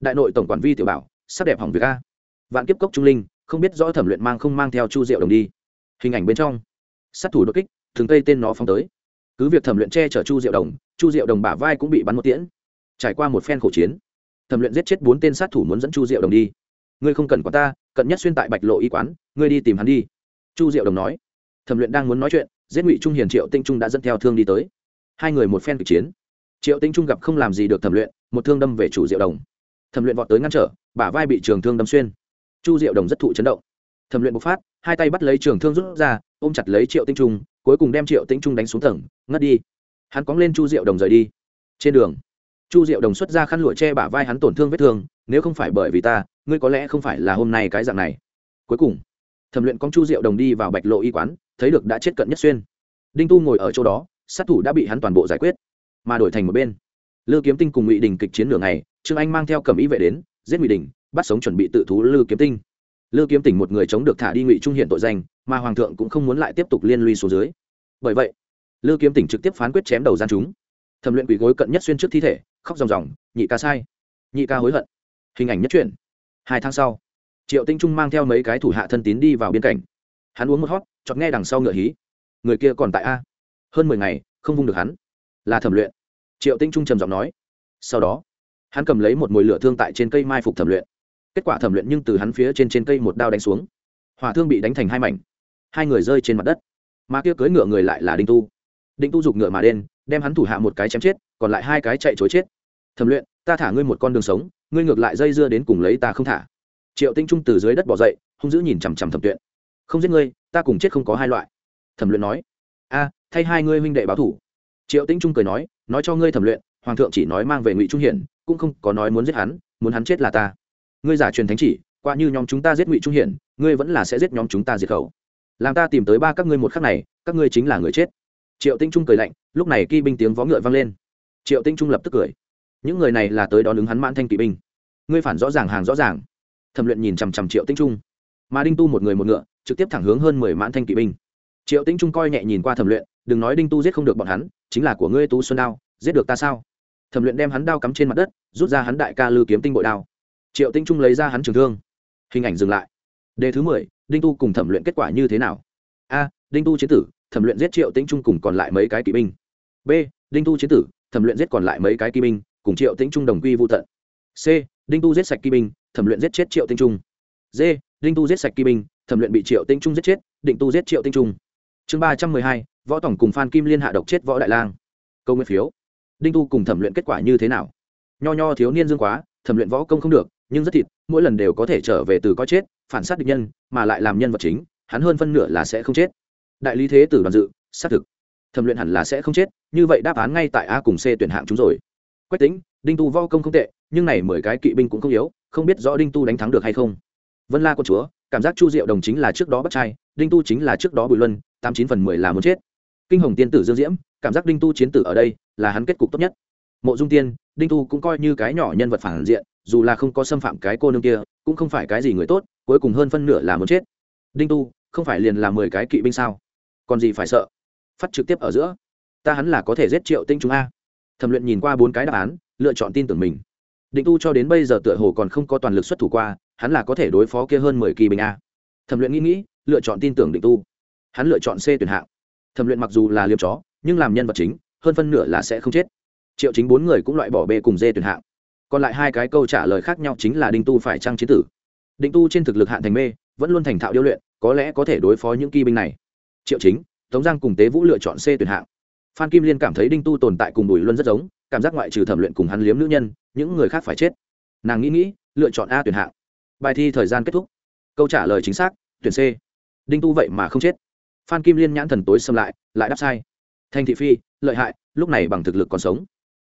A: Đại nội tổng quản vi tiểu bảo sắc đẹp hỏng việc a. Vạn kiếp cốc trung linh, không biết rõ thẩm luyện mang không mang theo chu diệu đồng đi. Hình ảnh bên trong. Sát thủ đột kích thường tây tên nó phóng tới. Cứ việc thẩm luyện che chở chu diệu đồng, chu diệu đồng bả vai cũng bị bắn một tiễn. Trải qua một phen khổ chiến, thẩm luyện giết chết bốn tên sát thủ muốn dẫn chu diệu đồng đi. Ngươi không cần có ta, cận nhất xuyên tại bạch lộ y quán, ngươi đi tìm hắn đi. Chu diệu đồng nói. Thẩm luyện đang muốn nói chuyện, giết ngụy trung hiền triệu tinh trung đã dẫn theo thương đi tới. Hai người một phen kịch chiến. Triệu tinh trung gặp không làm gì được thẩm luyện, một thương đâm về chủ diệu đồng. Thẩm luyện vọt tới ngăn trở, bả vai bị trường thương đâm xuyên. Chu diệu đồng rất thụ chấn động. Thẩm luyện bộc phát, hai tay bắt lấy trường thương rút ra, ôm chặt lấy triệu tinh trung cuối cùng đem triệu tĩnh trung đánh xuống tầng, ngất đi. Hắn cóng lên chu diệu đồng rời đi. Trên đường, chu diệu đồng xuất ra khăn lụa che bả vai hắn tổn thương vết thương, nếu không phải bởi vì ta, ngươi có lẽ không phải là hôm nay cái dạng này. Cuối cùng, thẩm luyện con chu diệu đồng đi vào bạch lộ y quán, thấy được đã chết cận nhất xuyên. Đinh tu ngồi ở chỗ đó, sát thủ đã bị hắn toàn bộ giải quyết, mà đổi thành một bên. Lư kiếm tinh cùng ngụy đình kịch chiến nửa ngày, trương anh mang theo cầm ý vệ đến, giết ngụy đình, bắt sống chuẩn bị tự thú lư kiếm tinh lư kiếm tỉnh một người chống được thả đi ngụy trung hiện tội danh, mà hoàng thượng cũng không muốn lại tiếp tục liên lụy xuống dưới. Bởi vậy, lư kiếm tỉnh trực tiếp phán quyết chém đầu gian chúng. Thẩm luyện quỷ gối cận nhất xuyên trước thi thể, khóc ròng ròng, nhị ca sai, nhị ca hối hận. Hình ảnh nhất truyện. Hai tháng sau, triệu tinh trung mang theo mấy cái thủ hạ thân tín đi vào biên cảnh. Hắn uống một hót chọt nghe đằng sau ngựa hí. Người kia còn tại a? Hơn mười ngày, không vung được hắn. Là thẩm luyện. Triệu tinh trung trầm giọng nói. Sau đó, hắn cầm lấy một mồi lửa thương tại trên cây mai phục thẩm luyện kết quả thẩm luyện nhưng từ hắn phía trên trên cây một đao đánh xuống. Hỏa thương bị đánh thành hai mảnh. Hai người rơi trên mặt đất. Mà kia cưỡi ngựa người lại là đinh tu. Đinh tu giục ngựa mà đen, đem hắn thủ hạ một cái chém chết, còn lại hai cái chạy chối chết. Thẩm luyện, ta thả ngươi một con đường sống, ngươi ngược lại dây dưa đến cùng lấy ta không thả. Triệu tinh trung từ dưới đất bỏ dậy, hung dữ nhìn chằm chằm thẩm tuyện không giết ngươi, ta cùng chết không có hai loại. Thẩm luyện nói, a, thay hai ngươi huynh đệ báo thủ. Triệu tinh trung cười nói nói cho ngươi thẩm luyện, hoàng thượng chỉ nói mang về ngụy trung hiển, cũng không có nói muốn giết hắn, muốn hắn chết là ta ngươi giả truyền thánh chỉ, qua như nhóm chúng ta giết ngụy trung hiển, ngươi vẫn là sẽ giết nhóm chúng ta diệt khẩu. Làm ta tìm tới ba các ngươi một khắc này, các ngươi chính là người chết. Triệu tinh trung cười lạnh, lúc này kỵ binh tiếng vó ngựa vang lên. Triệu tinh trung lập tức cười. Những người này là tới đón ứng hắn mãn thanh kỵ binh. Ngươi phản rõ ràng, hàng rõ ràng. Thẩm luyện nhìn chằm chằm triệu tinh trung. Mà đinh tu một người một ngựa, trực tiếp thẳng hướng hơn mười mãn thanh kỵ binh. Triệu tinh trung coi nhẹ nhìn qua thẩm luyện, đừng nói đinh tu giết không được bọn hắn, chính là của ngươi tu xuân đao, giết được ta sao? Thẩm luyện đem hắn đao cắm trên mặt đất, rút ra hắn đại ca lư kiếm tinh bội đao triệu tinh trung lấy ra hắn trường thương. Hình ảnh dừng lại. Đề thứ mười, đinh tu cùng thẩm luyện kết quả như thế nào? A, đinh tu chiến tử, thẩm luyện giết triệu tinh trung cùng còn lại mấy cái kỵ binh. B, đinh tu chiến tử, thẩm luyện giết còn lại mấy cái kỵ binh, cùng triệu tinh trung đồng quy vô tận. C, đinh tu giết sạch kỵ binh, thẩm luyện giết chết triệu tinh trung. D, đinh tu giết sạch kỵ binh, thẩm luyện bị triệu tinh trung giết chết, định tu giết triệu tinh trung. Chương ba trăm mười hai, võ tổng cùng phan kim liên hạ độc chết võ đại lang. Câu nguyên phiếu. Đinh tu cùng thẩm luyện kết quả như thế nào? Nho nho thiếu niên dương quá, thẩm luyện võ công không được nhưng rất thịt, mỗi lần đều có thể trở về từ có chết, phản sát địch nhân, mà lại làm nhân vật chính, hắn hơn phân nửa là sẽ không chết. Đại lý thế tử đoàn dự, xác thực. Thẩm luyện hẳn là sẽ không chết, như vậy đáp án ngay tại a cùng c tuyển hạng chúng rồi. Quách tính đinh tu võ công không tệ, nhưng này mười cái kỵ binh cũng không yếu, không biết rõ đinh tu đánh thắng được hay không. Vân la quân chúa, cảm giác chu diệu đồng chính là trước đó bắt trai, đinh tu chính là trước đó bùi luân, tám chín phần mười là muốn chết. Kinh hồng tiên tử dương diễm, cảm giác đinh tu chiến tử ở đây là hắn kết cục tốt nhất mộ dung tiên, đinh tu cũng coi như cái nhỏ nhân vật phản diện, dù là không có xâm phạm cái cô nương kia, cũng không phải cái gì người tốt, cuối cùng hơn phân nửa là muốn chết. Đinh tu, không phải liền là mười cái kỵ binh sao? Còn gì phải sợ? Phát trực tiếp ở giữa. Ta hắn là có thể giết triệu tinh chúng a. Thẩm luyện nhìn qua bốn cái đáp án, lựa chọn tin tưởng mình. Định tu cho đến bây giờ tựa hồ còn không có toàn lực xuất thủ qua, hắn là có thể đối phó kia hơn mười kỳ binh a. Thẩm luyện nghĩ nghĩ, lựa chọn tin tưởng định tu. Hắn lựa chọn c tuyển hạng. Thẩm luyện mặc dù là liêm chó, nhưng làm nhân vật chính, hơn phân nửa là sẽ không chết triệu chính bốn người cũng loại bỏ b cùng d tuyển hạng. Còn lại hai cái câu trả lời khác nhau chính là đinh tu phải trăng chiến tử. Đinh tu trên thực lực hạn thành mê, vẫn luôn thành thạo điêu luyện, có lẽ có thể đối phó những kỳ binh này. Triệu chính, tống giang cùng tế vũ lựa chọn c tuyển hạng. Phan kim liên cảm thấy đinh tu tồn tại cùng bùi luân rất giống, cảm giác ngoại trừ thẩm luyện cùng hắn liếm nữ nhân, những người khác phải chết. Nàng nghĩ nghĩ, lựa chọn a tuyển hạng. Bài thi thời gian kết thúc. Câu trả lời chính xác, tuyển c. Đinh tu vậy mà không chết. Phan kim liên nhãn thần tối xâm lại lại đáp sai. Thanh thị phi, lợi hại, lúc này bằng thực lực còn sống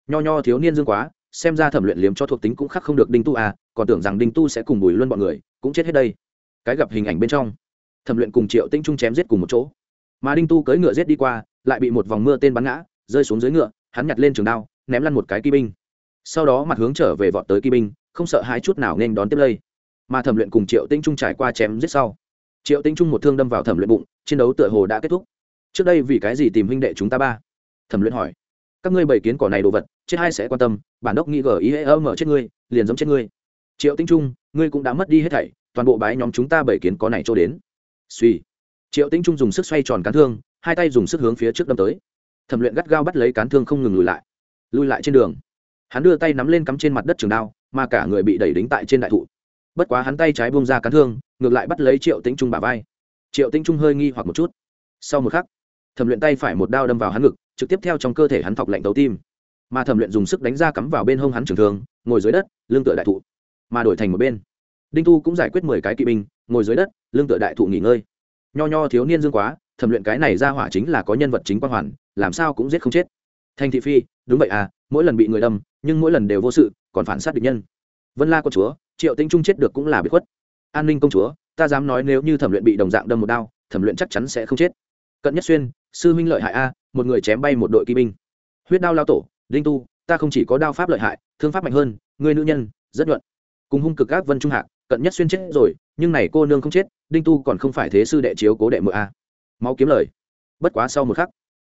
A: nho nho thiếu niên dương quá, xem ra thẩm luyện liếm cho thuộc tính cũng khắc không được đinh tu à còn tưởng rằng đinh tu sẽ cùng bùi luân bọn người, cũng chết hết đây. Cái gặp hình ảnh bên trong, thẩm luyện cùng triệu tinh trung chém giết cùng một chỗ. Mà đinh tu cưỡi ngựa giết đi qua, lại bị một vòng mưa tên bắn ngã, rơi xuống dưới ngựa, hắn nhặt lên trường đao, ném lăn một cái kỵ binh. Sau đó mặt hướng trở về vọt tới kỵ binh, không sợ hai chút nào nên đón tiếp lây. Mà thẩm luyện cùng triệu tinh trung trải qua chém giết sau, triệu tinh trung một thương đâm vào thẩm luyện bụng, chiến đấu tựa hồ đã kết thúc. Trước đây vì cái gì tìm huynh đệ chúng ta ba? Thẩm luyện hỏi. Các ngươi bày kiến cỏ này đồ vật chết hai sẽ quan tâm, bản đốc nghĩ gờ ý hệ ơ mở chết ngươi, liền giống chết ngươi. Triệu tinh trung, ngươi cũng đã mất đi hết thảy, toàn bộ bái nhóm chúng ta bảy kiến có này trôi đến. Suy triệu tinh trung dùng sức xoay tròn cán thương, hai tay dùng sức hướng phía trước đâm tới. Thẩm luyện gắt gao bắt lấy cán thương không ngừng lùi lại. Lùi lại trên đường. Hắn đưa tay nắm lên cắm trên mặt đất trường đao, mà cả người bị đẩy đính tại trên đại thụ. Bất quá hắn tay trái buông ra cán thương, ngược lại bắt lấy triệu tĩnh trung bả vai. Triệu tĩnh trung hơi nghi hoặc một chút. Sau một khắc, thẩm luyện tay phải một đao đâm vào hắn ngực, trực tiếp theo trong cơ thể hắn thọc lạnh tấu tim mà thẩm luyện dùng sức đánh ra cắm vào bên hông hắn trường thương, ngồi dưới đất, lưng tựa đại thụ, mà đổi thành một bên. Đinh tu cũng giải quyết mười cái kỵ binh, ngồi dưới đất, lưng tựa đại thụ nghỉ ngơi. Nho nho thiếu niên dương quá, thẩm luyện cái này ra hỏa chính là có nhân vật chính quang hoàn, làm sao cũng giết không chết. Thanh thị phi, đúng vậy à mỗi lần bị người đâm, nhưng mỗi lần đều vô sự, còn phản sát địch nhân. Vân la công chúa, triệu tinh trung chết được cũng là bị khuất. An ninh công chúa, ta dám nói nếu như thẩm luyện bị đồng dạng đâm một đao, thẩm luyện chắc chắn sẽ không chết. Cận nhất xuyên, sư minh lợi hại a, một người chém bay một đội kỵ binh. Huyết đao lao tổ đinh tu, ta không chỉ có đao pháp lợi hại, thương pháp mạnh hơn người nữ nhân, rất nhuận. Cùng hung cực các vân trung hạ cận nhất xuyên chết rồi, nhưng này cô nương không chết, đinh tu còn không phải thế sư đệ chiếu cố đệ mượn a. Máu kiếm lời. Bất quá sau một khắc,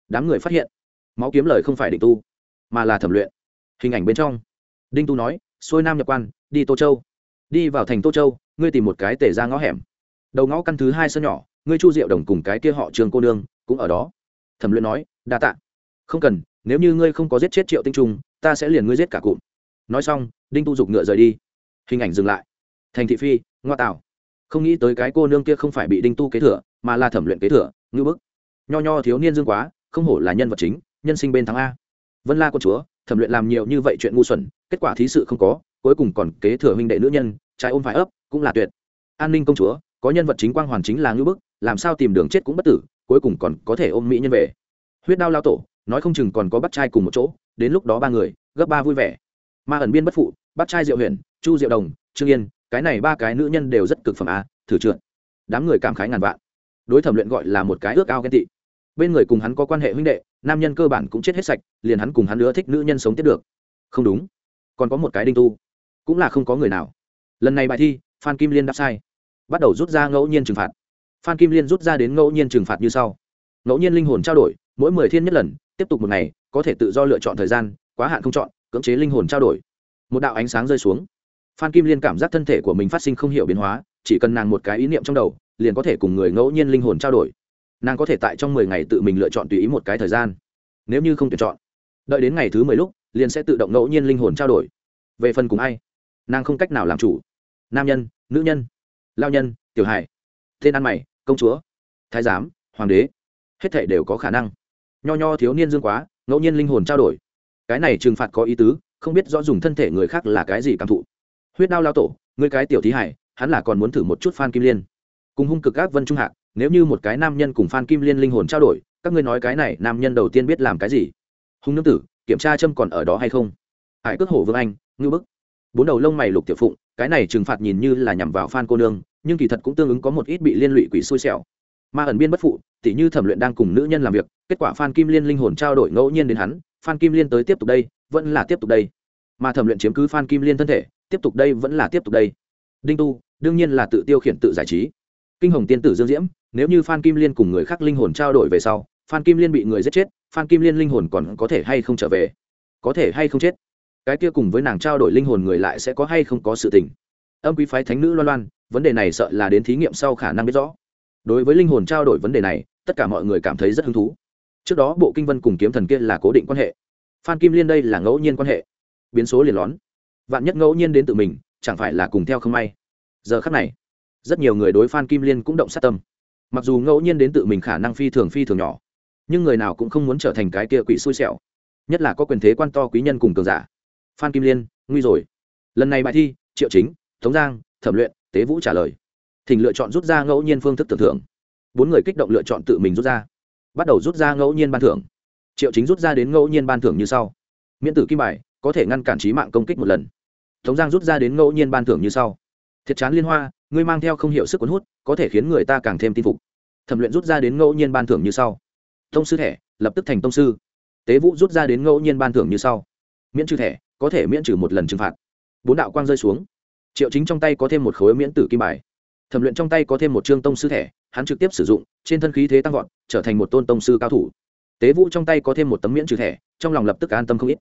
A: đám người phát hiện, máu kiếm lời không phải đinh tu, mà là thẩm luyện. Hình ảnh bên trong, đinh tu nói, xuôi nam nhập quan, đi tô châu. Đi vào thành tô châu, ngươi tìm một cái tể ra ngõ hẻm. Đầu ngõ căn thứ hai sân nhỏ, ngươi chu diệu đồng cùng cái kia họ trường cô nương cũng ở đó. Thẩm luyện nói, đa tạ. Không cần nếu như ngươi không có giết chết triệu tinh trung, ta sẽ liền ngươi giết cả cụm. Nói xong, đinh tu dục ngựa rời đi. Hình ảnh dừng lại. Thành thị phi, ngoa tạo. Không nghĩ tới cái cô nương kia không phải bị đinh tu kế thừa, mà là thẩm luyện kế thừa ngư bức. Nho nho thiếu niên dương quá, không hổ là nhân vật chính, nhân sinh bên thắng a. Vân la con chúa, thẩm luyện làm nhiều như vậy chuyện ngu xuẩn, kết quả thí sự không có, cuối cùng còn kế thừa huynh đệ nữ nhân, trái ôm phải ấp, cũng là tuyệt. An ninh công chúa, có nhân vật chính quang hoàn chính là ngư bức, làm sao tìm đường chết cũng bất tử, cuối cùng còn có thể ôm mỹ nhân về. Huyết đao lao tổ nói không chừng còn có bắt trai cùng một chỗ, đến lúc đó ba người, gấp ba vui vẻ. Ma ẩn biên bất phụ bắt trai diệu huyền, chu diệu đồng, trương yên, cái này ba cái nữ nhân đều rất cực phẩm a, thử trượt. Đám người cảm khái ngàn vạn. Đối thẩm luyện gọi là một cái ước ao ghen tị. Bên người cùng hắn có quan hệ huynh đệ, nam nhân cơ bản cũng chết hết sạch, liền hắn cùng hắn nữa thích nữ nhân sống tiếp được. Không đúng. Còn có một cái đinh tu. Cũng là không có người nào. Lần này bài thi, phan kim liên đáp sai. Bắt đầu rút ra ngẫu nhiên trừng phạt. Phan kim liên rút ra đến ngẫu nhiên trừng phạt như sau. Ngẫu nhiên linh hồn trao đổi, mỗi mười thiên nhất lần tiếp tục một ngày, có thể tự do lựa chọn thời gian, quá hạn không chọn, cưỡng chế linh hồn trao đổi. Một đạo ánh sáng rơi xuống. Phan kim liên cảm giác thân thể của mình phát sinh không hiểu biến hóa, chỉ cần nàng một cái ý niệm trong đầu, liền có thể cùng người ngẫu nhiên linh hồn trao đổi. Nàng có thể tại trong mười ngày tự mình lựa chọn tùy ý một cái thời gian. Nếu như không tuyển chọn, đợi đến ngày thứ mười lúc, liền sẽ tự động ngẫu nhiên linh hồn trao đổi. Về phần cùng ai, nàng không cách nào làm chủ. Nam nhân, nữ nhân, lao nhân, tiểu hài, tên ăn mày, công chúa, thái giám, hoàng đế, hết thể đều có khả năng nho nho thiếu niên dương quá, ngẫu nhiên linh hồn trao đổi. Cái này trừng phạt có ý tứ, không biết rõ dùng thân thể người khác là cái gì cảm thụ. Huyết đao lao tổ người cái tiểu thí hải, hắn là còn muốn thử một chút phan kim liên. Cùng hung cực các vân trung hạc, nếu như một cái nam nhân cùng phan kim liên linh hồn trao đổi, các ngươi nói cái này nam nhân đầu tiên biết làm cái gì? Hung nương tử, kiểm tra châm còn ở đó hay không? Hải cước hổ vương anh ngư bức. Bốn đầu lông mày lục tiểu phụng, cái này trừng phạt nhìn như là nhằm vào phan cô nương, nhưng kỳ thật cũng tương ứng có một ít bị liên lụy quỷ xui xẻo ma ẩn biên bất phụ, tỉ như thẩm luyện đang cùng nữ nhân làm việc, kết quả phan kim liên linh hồn trao đổi ngẫu nhiên đến hắn, phan kim liên tới tiếp tục đây, vẫn là tiếp tục đây. Mà thẩm luyện chiếm cứ phan kim liên thân thể, tiếp tục đây vẫn là tiếp tục đây. Đinh tu, đương nhiên là tự tiêu khiển tự giải trí. Kinh hồng tiên tử dương diễm, nếu như phan kim liên cùng người khác linh hồn trao đổi về sau, phan kim liên bị người giết chết, phan kim liên linh hồn còn có thể hay không trở về? Có thể hay không chết? Cái kia cùng với nàng trao đổi linh hồn người lại sẽ có hay không có sự tình? Âm quý phái thánh nữ loan loan, vấn đề này sợ là đến thí nghiệm sau khả năng biết rõ đối với linh hồn trao đổi vấn đề này, tất cả mọi người cảm thấy rất hứng thú. Trước đó, bộ kinh vân cùng kiếm thần kia là cố định quan hệ. Phan kim liên đây là ngẫu nhiên quan hệ. Biến số liền lón. Vạn nhất ngẫu nhiên đến tự mình, chẳng phải là cùng theo không may. Giờ khắc này, rất nhiều người đối phan kim liên cũng động sát tâm. Mặc dù ngẫu nhiên đến tự mình khả năng phi thường phi thường nhỏ, nhưng người nào cũng không muốn trở thành cái kia quỷ xui xẻo. Nhất là có quyền thế quan to quý nhân cùng cường giả. Phan kim liên, nguy rồi. Lần này bài thi, triệu chính, tống giang, thẩm luyện, tế vũ trả lời thỉnh lựa chọn rút ra ngẫu nhiên phương thức tưởng thưởng. Bốn người kích động lựa chọn tự mình rút ra. Bắt đầu rút ra ngẫu nhiên ban thưởng. Triệu chính rút ra đến ngẫu nhiên ban thưởng như sau. Miễn tử kim bài, có thể ngăn cản trí mạng công kích một lần. Tống giang rút ra đến ngẫu nhiên ban thưởng như sau. Thiệt chán liên hoa, ngươi mang theo không hiểu sức cuốn hút, có thể khiến người ta càng thêm tin phục. Thẩm luyện rút ra đến ngẫu nhiên ban thưởng như sau. Tông sư thẻ, lập tức thành tông sư. Tế vũ rút ra đến ngẫu nhiên ban thưởng như sau. Miễn trừ thẻ, có thể miễn trừ một lần trừng phạt. Bốn đạo quang rơi xuống. Triệu chính trong tay có thêm một khối miễn tử kim bài thẩm luyện trong tay có thêm một chương tông sư thẻ, hắn trực tiếp sử dụng, trên thân khí thế tăng vọt, trở thành một tôn tông sư cao thủ. Tế vũ trong tay có thêm một tấm miễn trừ thẻ, trong lòng lập tức an tâm không ít.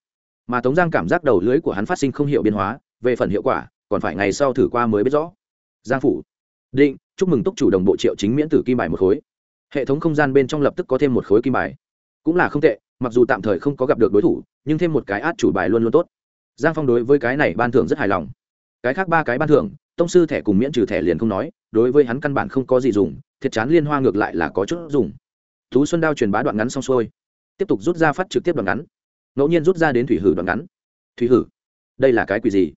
A: Mà tống giang cảm giác đầu lưới của hắn phát sinh không hiểu biến hóa, về phần hiệu quả, còn phải ngày sau thử qua mới biết rõ. Giang phủ. Định, chúc mừng túc chủ đồng bộ triệu chính miễn tử kim bài một khối. Hệ thống không gian bên trong lập tức có thêm một khối kim bài. Cũng là không tệ, mặc dù tạm thời không có gặp được đối thủ, nhưng thêm một cái át chủ bài luôn luôn tốt. Giang phong đối với cái này ban thưởng rất hài lòng cái khác ba cái ban thưởng, tông sư thẻ cùng miễn trừ thẻ liền không nói, đối với hắn căn bản không có gì dùng, thiệt chán liên hoa ngược lại là có chút dùng. Thú xuân đao truyền bá đoạn ngắn xong xuôi, tiếp tục rút ra phát trực tiếp đoạn ngắn. Ngẫu nhiên rút ra đến thủy hử đoạn ngắn. Thủy hử? Đây là cái quỷ gì?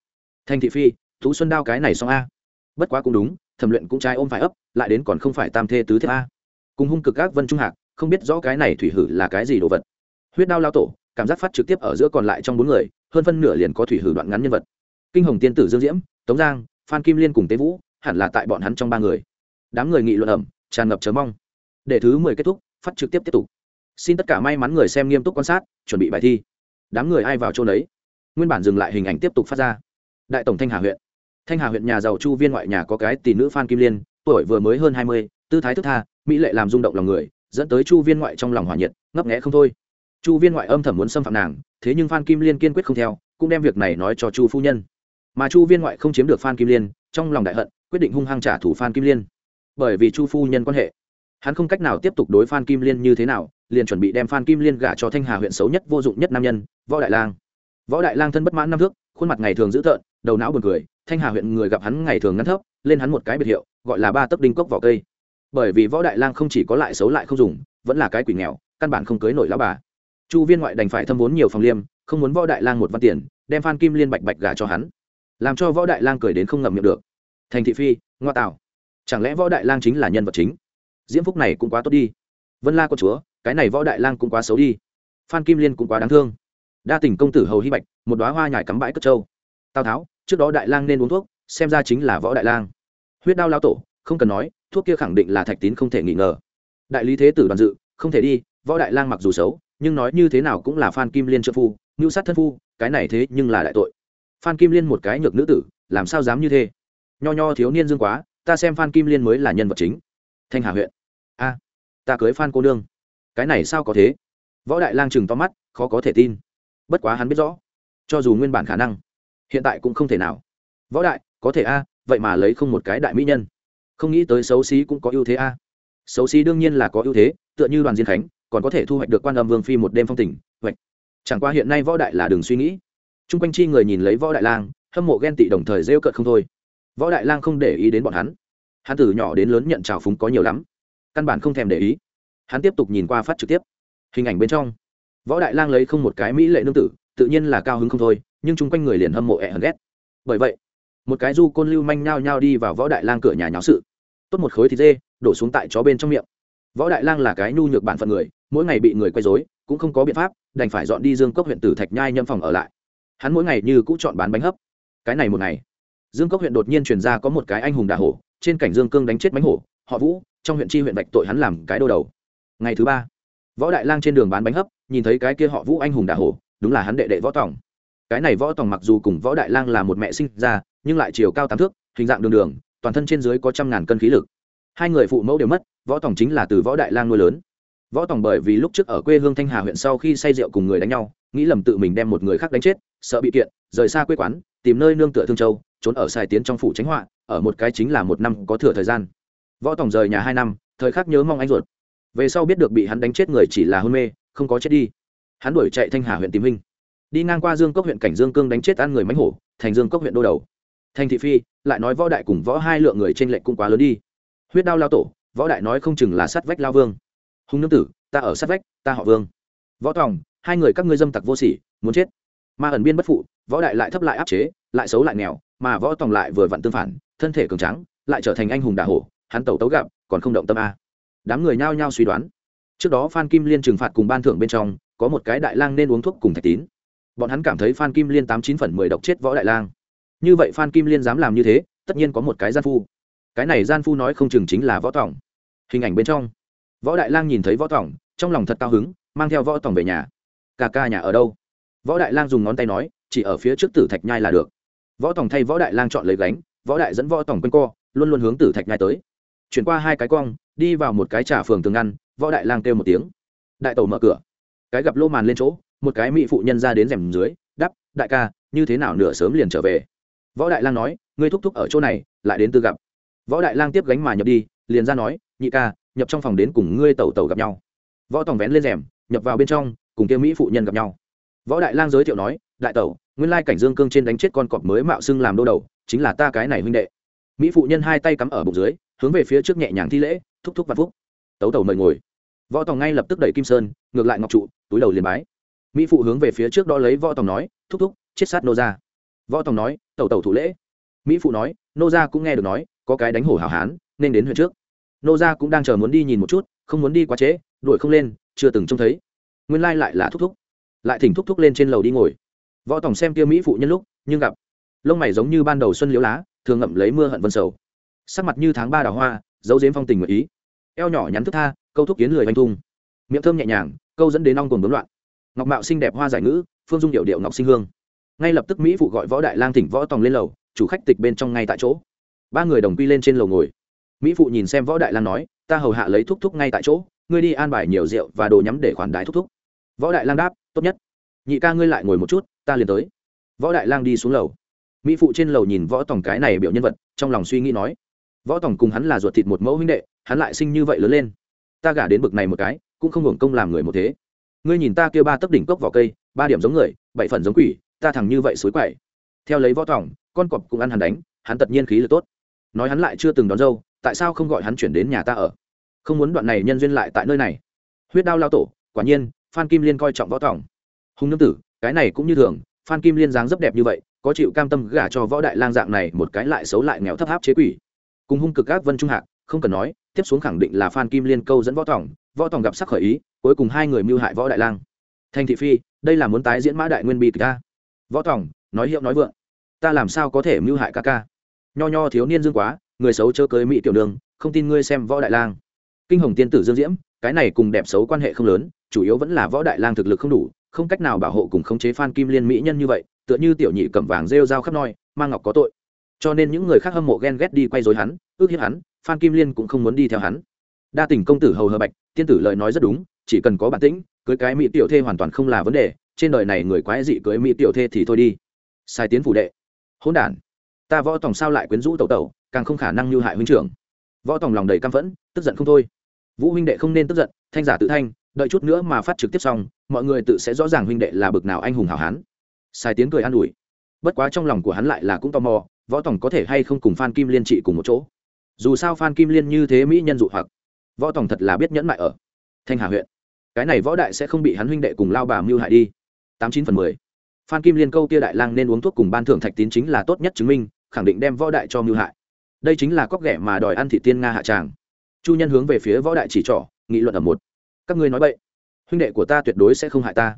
A: Thành thị phi, thú xuân đao cái này xong a. Bất quá cũng đúng, thẩm luyện cũng trái ôm phải ấp, lại đến còn không phải tam thê tứ thiếp a. Cùng hung cực các vân trung hạc, không biết rõ cái này thủy hử là cái gì đồ vật. Huyết đao lao tổ, cảm giác phát trực tiếp ở giữa còn lại trong bốn người, hơn phân nửa liền có thủy hử đoạn ngắn nhân vật kinh hồng tiên tử dương diễm, tống giang, phan kim liên cùng tế vũ, hẳn là tại bọn hắn trong ba người. Đám người nghị luận ẩm, tràn ngập chờ mong. Để thứ mười kết thúc, phát trực tiếp tiếp tục. Xin tất cả may mắn người xem nghiêm túc quan sát, chuẩn bị bài thi. Đám người ai vào chỗ đấy nguyên bản dừng lại hình ảnh tiếp tục phát ra. Đại tổng thanh hà huyện. Thanh hà huyện nhà giàu chu viên ngoại nhà có cái tỷ nữ phan kim liên, tuổi vừa mới hơn hai mươi, tư thái thức tha, mỹ lệ làm rung động lòng người, dẫn tới chu viên ngoại trong lòng hỏa nhiệt, ngấp nghẽ không thôi. Chu viên ngoại âm thầm muốn xâm phạm nàng, thế nhưng phan kim liên kiên quyết không theo, cũng đem việc này nói cho chu phu nhân mà chu viên ngoại không chiếm được phan kim liên, trong lòng đại hận, quyết định hung hăng trả thù phan kim liên. Bởi vì chu phu nhân quan hệ, hắn không cách nào tiếp tục đối phan kim liên như thế nào, liền chuẩn bị đem phan kim liên gả cho thanh hà huyện xấu nhất vô dụng nhất nam nhân, võ đại lang. Võ đại lang thân bất mãn năm thước, khuôn mặt ngày thường dữ tợn, đầu não buồn cười, thanh hà huyện người gặp hắn ngày thường ngắn thấp, lên hắn một cái biệt hiệu, gọi là ba tấc đinh cốc vỏ cây. Bởi vì võ đại lang không chỉ có lại xấu lại không dùng, vẫn là cái quỷ nghèo, căn bản không cưới nổi lão bà. Chu viên ngoại đành phải thâm vốn nhiều phòng liêm, không muốn võ đại lang một văn tiền, đem phan kim liên bạch bạch gả cho hắn làm cho võ đại lang cười đến không ngậm miệng được. Thành thị phi, ngoa tạo. Chẳng lẽ võ đại lang chính là nhân vật chính? Diễm phúc này cũng quá tốt đi. Vân la con chúa, cái này võ đại lang cũng quá xấu đi. Phan kim liên cũng quá đáng thương. Đa tình công tử hầu hy bạch, một đoá hoa nhải cắm bãi cất trâu tào tháo, trước đó đại lang nên uống thuốc, xem ra chính là võ đại lang. Huyết đao lao tổ, không cần nói, thuốc kia khẳng định là thạch tín không thể nghi ngờ. Đại lý thế tử đoàn dự, không thể đi, võ đại lang mặc dù xấu, nhưng nói như thế nào cũng là phan kim liên trợ phu, ngưu sát thân phu, cái này thế nhưng là đại tội phan kim liên một cái nhược nữ tử, làm sao dám như thế? Nho nho thiếu niên dương quá, ta xem phan kim liên mới là nhân vật chính. Thanh hà huyện. A, ta cưới phan cô nương. Cái này sao có thế? Võ đại lang chừng to mắt, khó có thể tin. Bất quá hắn biết rõ, cho dù nguyên bản khả năng, hiện tại cũng không thể nào. Võ đại, có thể a, vậy mà lấy không một cái đại mỹ nhân. Không nghĩ tới xấu xí cũng có ưu thế a. Xấu xí đương nhiên là có ưu thế, tựa như đoàn diên khánh, còn có thể thu hoạch được quan âm vương phi một đêm phong tình vậy chẳng qua hiện nay võ đại là đường suy nghĩ t r u n g quanh chi người nhìn lấy võ đại lang, hâm mộ ghen tị đồng thời rêu cợt không thôi. Võ đại lang không để ý đến bọn hắn. Hắn từ nhỏ đến lớn nhận trào phúng có nhiều lắm, căn bản không thèm để ý. Hắn tiếp tục nhìn qua phát trực tiếp. Hình ảnh bên trong, võ đại lang lấy không một cái mỹ lệ nương tử, tự nhiên là cao hứng không thôi, nhưng chung quanh người liền hâm mộ ẹ hận ghét. Bởi vậy, một cái du côn lưu manh nhao nhao đi vào võ đại lang cửa nhà nháo sự. Tốt một khối thịt dê, đổ xuống tại chó bên trong miệng. Võ đại lang là cái nhu nhược bản phận người, mỗi ngày bị người quay dối cũng không có biện pháp, đành phải dọn đi dương cốc huyện tử thạch nhai nhâm phòng ở lại hắn mỗi ngày như cũ chọn bán bánh hấp. Cái này một ngày, dương cốc huyện đột nhiên truyền ra có một cái anh hùng đà hổ, trên cảnh dương cương đánh chết bánh hổ, họ vũ, trong huyện tri huyện bạch tội hắn làm cái đô đầu. Ngày thứ ba, võ đại lang trên đường bán bánh hấp, nhìn thấy cái kia họ vũ anh hùng đà hổ, đúng là hắn đệ đệ võ tòng. Cái này võ tòng mặc dù cùng võ đại lang là một mẹ sinh ra, nhưng lại chiều cao tám thước, hình dạng đường đường, toàn thân trên dưới có trăm ngàn cân khí lực. Hai người phụ mẫu đều mất, võ tòng chính là từ võ đại lang nuôi lớn võ tòng bởi vì lúc trước ở quê hương thanh hà huyện sau khi say rượu cùng người đánh nhau, nghĩ lầm tự mình đem một người khác đánh chết, sợ bị kiện, rời xa quê quán, tìm nơi nương tựa thương châu, trốn ở sài tiến trong phủ tránh họa, ở một cái chính là một năm có thừa thời gian. Võ tòng rời nhà hai năm, thời khắc nhớ mong anh ruột. Về sau biết được bị hắn đánh chết người chỉ là hôn mê, không có chết đi. Hắn đuổi chạy thanh hà huyện tìm huynh. Đi ngang qua dương cốc huyện cảnh dương cương đánh chết ăn người mánh hổ, thành dương cốc huyện đô đầu. Thành thị phi, lại nói võ đại cùng võ hai lượng người trên lệnh cũng quá lớn đi. Huyết đao lao tổ, võ đại nói không chừng là sát vách lao vương hùng nương tử, ta ở sát vách, ta họ vương. Võ tòng, hai người các ngươi dâm tặc vô sỉ, muốn chết. Ma ẩn biên bất phụ, võ đại lại thấp lại áp chế, lại xấu lại nghèo, mà võ tòng lại vừa vặn tương phản, thân thể cường trắng lại trở thành anh hùng đà hổ, hắn tẩu tấu gặp, còn không động tâm a. Đám người nhao nhao suy đoán. Trước đó phan kim liên trừng phạt cùng ban thưởng bên trong, có một cái đại lang nên uống thuốc cùng thạch tín. Bọn hắn cảm thấy phan kim liên tám chín phần mười độc chết võ đại lang. Như vậy phan kim liên dám làm như thế, tất nhiên có một cái gian phu. Cái này gian phu nói không chừng chính là võ tòng. Hình ảnh bên trong võ đại lang nhìn thấy võ tòng, trong lòng thật cao hứng, mang theo võ tòng về nhà. Ca ca nhà ở đâu? Võ đại lang dùng ngón tay nói, chỉ ở phía trước tử thạch nhai là được. Võ tòng thay võ đại lang chọn lấy gánh, võ đại dẫn võ tòng quanh co, luôn luôn hướng tử thạch nhai tới. Chuyển qua hai cái cong, đi vào một cái trà phường tường ngăn, võ đại lang kêu một tiếng. Đại tàu mở cửa. Cái gặp lô màn lên chỗ, một cái mỹ phụ nhân ra đến rèm dưới, đắp, đại ca, như thế nào nửa sớm liền trở về? Võ đại lang nói, ngươi thúc thúc ở chỗ này, lại đến tư gặp. Võ đại lang tiếp gánh mà nhập đi, liền ra nói, nhị ca nhập trong phòng đến cùng ngươi tẩu tẩu gặp nhau. Võ tòng vén lên rèm, nhập vào bên trong, cùng kia mỹ phụ nhân gặp nhau. Võ đại lang giới thiệu nói, đại tẩu, nguyên lai cảnh dương cương trên đánh chết con cọp mới mạo xưng làm đô đầu, chính là ta cái này huynh đệ. Mỹ phụ nhân hai tay cắm ở bụng dưới, hướng về phía trước nhẹ nhàng thi lễ, thúc thúc và phúc. Tấu tẩu mời ngồi. Võ tòng ngay lập tức đẩy kim sơn, ngược lại ngọc trụ, túi đầu liền bái. Mỹ phụ hướng về phía trước đó lấy võ tòng nói, thúc thúc, chết sát nô ra võ tòng nói, tẩu tẩu thủ lễ. Mỹ phụ nói, nô gia cũng nghe được nói, có cái đánh hổ hảo hán, nên đến huyện trước nô gia cũng đang chờ muốn đi nhìn một chút, không muốn đi quá trễ, đuổi không lên, chưa từng trông thấy. Nguyên lai lại là thúc thúc. Lại thỉnh thúc thúc lên trên lầu đi ngồi. Võ tòng xem kia mỹ phụ nhân lúc, nhưng gặp, lông mày giống như ban đầu xuân liễu lá, thường ngậm lấy mưa hận vân sầu. Sắc mặt như tháng ba đào hoa dấu dếm phong tình nguyện ý. Eo nhỏ nhắn thức tha, câu thúc kiến lười oanh thung. Miệng thơm nhẹ nhàng, câu dẫn đến ong cồn bấm loạn. Ngọc mạo xinh đẹp hoa giải ngữ, phương dung điệu điệu ngọc sinh hương. Ngay lập tức mỹ phụ gọi võ đại lang thỉnh võ tòng lên lầu, chủ khách tịch bên trong ngay tại chỗ. Ba người đồng quy lên trên lầu ngồi mỹ phụ nhìn xem võ đại lang nói, ta hầu hạ lấy thúc thúc ngay tại chỗ, ngươi đi an bài nhiều rượu và đồ nhắm để khoản đái thúc thúc. Võ đại lang đáp, tốt nhất. Nhị ca ngươi lại ngồi một chút, ta liền tới. Võ đại lang đi xuống lầu. Mỹ phụ trên lầu nhìn võ tòng cái này biểu nhân vật, trong lòng suy nghĩ nói, võ tòng cùng hắn là ruột thịt một mẫu huynh đệ, hắn lại sinh như vậy lớn lên. Ta gả đến bực này một cái, cũng không hưởng công làm người một thế. Ngươi nhìn ta kêu ba tấc đỉnh cốc vỏ cây, ba điểm giống người, bảy phần giống quỷ, ta thẳng như vậy suối quậy. Theo lấy võ tòng con cọp cũng ăn hắn đánh, hắn tất nhiên khí lực tốt. Nói hắn lại chưa từng đón dâu tại sao không gọi hắn chuyển đến nhà ta ở? Không muốn đoạn này nhân duyên lại tại nơi này. Huyết đao lao tổ, quả nhiên, phan kim liên coi trọng võ tòng. Hùng nương tử, cái này cũng như thường, phan kim liên dáng rất đẹp như vậy, có chịu cam tâm gả cho võ đại lang dạng này một cái lại xấu lại nghèo thấp áp chế quỷ. Cùng hung cực các vân trung hạc, không cần nói, tiếp xuống khẳng định là phan kim liên câu dẫn võ tòng võ tòng gặp sắc khởi ý, cuối cùng hai người mưu hại võ đại lang. Thành thị phi, đây là muốn tái diễn mã đại nguyên bi kịch ta. Võ tòng, nói hiệu nói vượng. Ta làm sao có thể mưu hại ca ca? Nho nho thiếu niên dương quá người xấu chớ cưới mỹ tiểu đường không tin ngươi xem võ đại lang. Kinh hồng tiên tử dương diễm, cái này cùng đẹp xấu quan hệ không lớn, chủ yếu vẫn là võ đại lang thực lực không đủ, không cách nào bảo hộ cùng khống chế phan kim liên mỹ nhân như vậy, tựa như tiểu nhị cẩm vàng rêu dao khắp nơi mang ngọc có tội. Cho nên những người khác hâm mộ ghen ghét đi quay dối hắn, ước hiếp hắn, phan kim liên cũng không muốn đi theo hắn. Đa tình công tử hầu hờ bạch, tiên tử lời nói rất đúng, chỉ cần có bản tĩnh, cưới cái mỹ tiểu thê hoàn toàn không là vấn đề, trên đời này người quái dị cưới mỹ tiểu thê thì thôi đi. Sai tiến phủ đệ. Hỗn đản, ta võ tòng sao lại quyến rũ tẩu tẩu? Càng không khả năng như hại huynh trưởng. Võ tòng lòng đầy căm phẫn, tức giận không thôi. Vũ huynh đệ không nên tức giận, thanh giả tự thanh, đợi chút nữa mà phát trực tiếp xong, mọi người tự sẽ rõ ràng huynh đệ là bực nào anh hùng hảo hán. Sai tiến cười an ủi. Bất quá trong lòng của hắn lại là cũng tò mò, võ tòng có thể hay không cùng phan kim liên trị cùng một chỗ? Dù sao phan kim liên như thế mỹ nhân dụ hoặc, võ tòng thật là biết nhẫn mại ở thanh hà huyện. Cái này võ đại sẽ không bị hắn huynh đệ cùng lao bà mưu hại đi. Tám chín phần mười. Phan kim liên câu tia đại lang nên uống thuốc cùng ban thưởng thạch tín chính là tốt nhất chứng minh, khẳng định đem võ đại cho mưu hại đây chính là cóc ghẻ mà đòi ăn thị tiên nga hạ tràng chu nhân hướng về phía võ đại chỉ trỏ nghị luận ở một các ngươi nói vậy huynh đệ của ta tuyệt đối sẽ không hại ta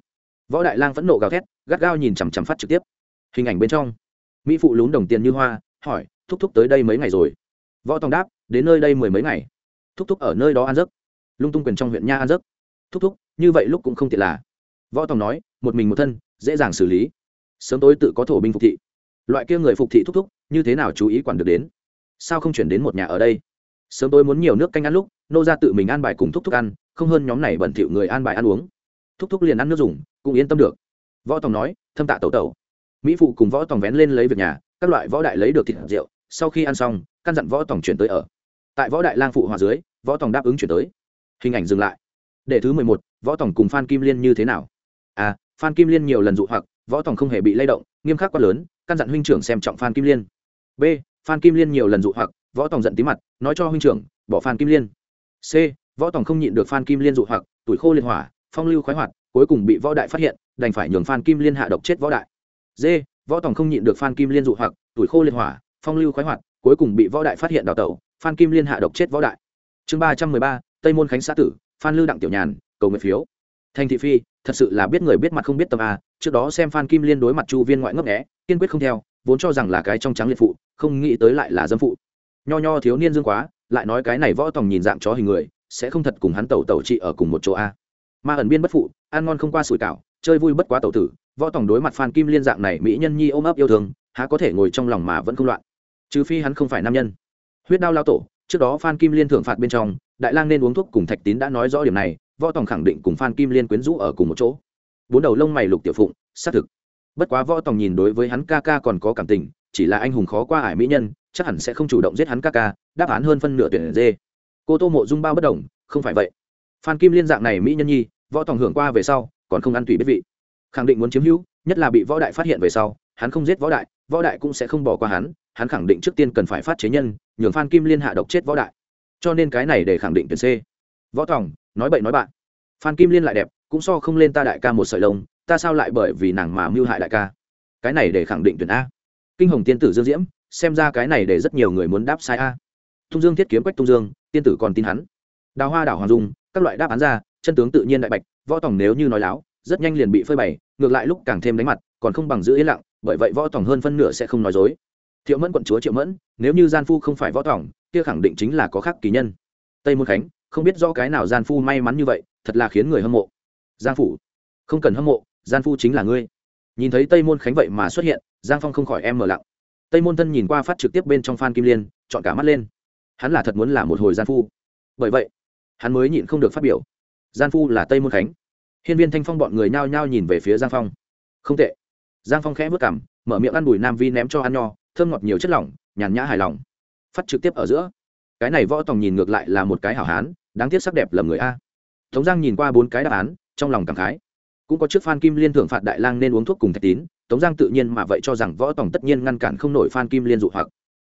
A: võ đại lang phẫn nộ gào thét gắt gao nhìn chằm chằm phát trực tiếp hình ảnh bên trong mỹ phụ lún đồng tiền như hoa hỏi thúc thúc tới đây mấy ngày rồi võ tòng đáp đến nơi đây mười mấy ngày thúc thúc ở nơi đó ăn giấc lung tung quyền trong huyện nha ăn giấc thúc thúc như vậy lúc cũng không tiện là võ tòng nói một mình một thân dễ dàng xử lý sớm tối tự có thổ binh phục thị loại kia người phục thị thúc thúc như thế nào chú ý quản được đến sao không chuyển đến một nhà ở đây? Sớm tôi muốn nhiều nước canh ăn lúc, nô ra tự mình ăn bài cùng thúc thúc ăn, không hơn nhóm này bẩn thỉu người ăn bài ăn uống. Thúc thúc liền ăn nước dùng, cũng yên tâm được. Võ tòng nói, thâm tạ tẩu tẩu. Mỹ phụ cùng võ tòng vén lên lấy việc nhà, các loại võ đại lấy được thịt rượu, sau khi ăn xong, căn dặn võ tòng chuyển tới ở. Tại võ đại lang phụ hòa dưới, võ tòng đáp ứng chuyển tới. Hình ảnh dừng lại. Để thứ mười một, võ tòng cùng phan kim liên như thế nào? À phan kim liên nhiều lần dụ hoặc, võ tòng không hề bị lay động, nghiêm khắc quá lớn, căn dặn huynh trưởng xem trọng phan kim liên. B phan kim liên nhiều lần dụ hoặc, võ tòng giận tí mặt, nói cho huynh trưởng, bỏ phan kim liên. C, võ tòng không nhịn được phan kim liên dụ hoặc, tuổi khô liên hỏa, phong lưu khoái hoạt, cuối cùng bị võ đại phát hiện, đành phải nhường phan kim liên hạ độc chết võ đại. D, võ tòng không nhịn được phan kim liên dụ hoặc, tuổi khô liên hỏa, phong lưu khoái hoạt, cuối cùng bị võ đại phát hiện đào tẩu, phan kim liên hạ độc chết võ đại. Chương ba trăm mười ba, tây môn khánh xã tử, phan lưu đặng tiểu nhàn, cầu nguyện phiếu. Thành thị phi, thật sự là biết người biết mặt không biết tâm a, trước đó xem phan kim liên đối mặt chu viên ngoại ngấp nghẽ kiên quyết không theo vốn cho rằng là cái trong trắng liệt phụ, không nghĩ tới lại là dâm phụ. Nho nho thiếu niên dương quá, lại nói cái này võ tòng nhìn dạng chó hình người, sẽ không thật cùng hắn tẩu tẩu trị ở cùng một chỗ a. Ma ẩn biên bất phụ, ăn ngon không qua sủi cảo, chơi vui bất quá tẩu tử, võ tòng đối mặt phan kim liên dạng này mỹ nhân nhi ôm ấp yêu thương, há có thể ngồi trong lòng mà vẫn không loạn. Trừ phi hắn không phải nam nhân. Huyết đao lao tổ, trước đó phan kim liên thưởng phạt bên trong, đại lang nên uống thuốc cùng thạch tín đã nói rõ điểm này, võ tòng khẳng định cùng phan kim liên quyến rũ ở cùng một chỗ. Bốn đầu lông mày lục tiểu phụng, xác thực bất quá võ tòng nhìn đối với hắn ca ca còn có cảm tình, chỉ là anh hùng khó qua ải mỹ nhân, chắc hẳn sẽ không chủ động giết hắn ca ca, đáp án hơn phân nửa tuyển dê. Cô tô mộ dung bao bất đồng, không phải vậy. Phan kim liên dạng này mỹ nhân nhi, võ tòng hưởng qua về sau, còn không ăn tùy biết vị. Khẳng định muốn chiếm hữu, nhất là bị võ đại phát hiện về sau, hắn không giết võ đại võ đại cũng sẽ không bỏ qua hắn hắn khẳng định trước tiên cần phải phát chế nhân, nhường phan kim liên hạ độc chết võ đại. Cho nên cái này để khẳng định tuyển c. Võ tòng, nói bậy nói bạn. Phan kim liên lại đẹp, cũng so không lên ta đại ca một sợi lông ta sao lại bởi vì nàng mà mưu hại đại ca? Cái này để khẳng định tuyển a. Kinh hồng tiên tử dương diễm, xem ra cái này để rất nhiều người muốn đáp sai a. Tung dương thiết kiếm quách tung dương, tiên tử còn tin hắn. Đào hoa đảo hoàng dung, các loại đáp án ra, chân tướng tự nhiên đại bạch, võ tòng nếu như nói láo, rất nhanh liền bị phơi bày, ngược lại lúc càng thêm đánh mặt, còn không bằng giữ yên lặng, bởi vậy võ tòng hơn phân nửa sẽ không nói dối. Thiệu mẫn quận chúa triệu mẫn, nếu như gian phu không phải võ tòng, kia khẳng định chính là có khác kỳ nhân. Tây môn khánh, không biết do cái nào gian phu may mắn như vậy, thật là khiến người hâm mộ. Giang phủ, không cần hâm mộ gian phu chính là ngươi. Nhìn thấy tây môn khánh vậy mà xuất hiện, giang phong không khỏi em mở lặng. Tây môn thân nhìn qua phát trực tiếp bên trong phan kim liên, chọn cả mắt lên. Hắn là thật muốn làm một hồi gian phu. Bởi vậy, hắn mới nhịn không được phát biểu. Gian phu là tây môn khánh. Hiên viên thanh phong bọn người nhao nhao nhìn về phía giang phong. Không tệ. Giang phong khẽ vất cảm mở miệng ăn bùi nam vi ném cho ăn nho, thơm ngọt nhiều chất lỏng, nhàn nhã hài lòng. Phát trực tiếp ở giữa. Cái này võ tòng nhìn ngược lại là một cái hảo hán, đáng tiếc sắc đẹp lầm người a. Tống giang nhìn qua bốn cái đáp án, trong lòng cảm khái cũng có trước phan kim liên thưởng phạt đại lang nên uống thuốc cùng thạch tín, tống giang tự nhiên mà vậy cho rằng võ tòng tất nhiên ngăn cản không nổi phan kim liên dụ hoặc.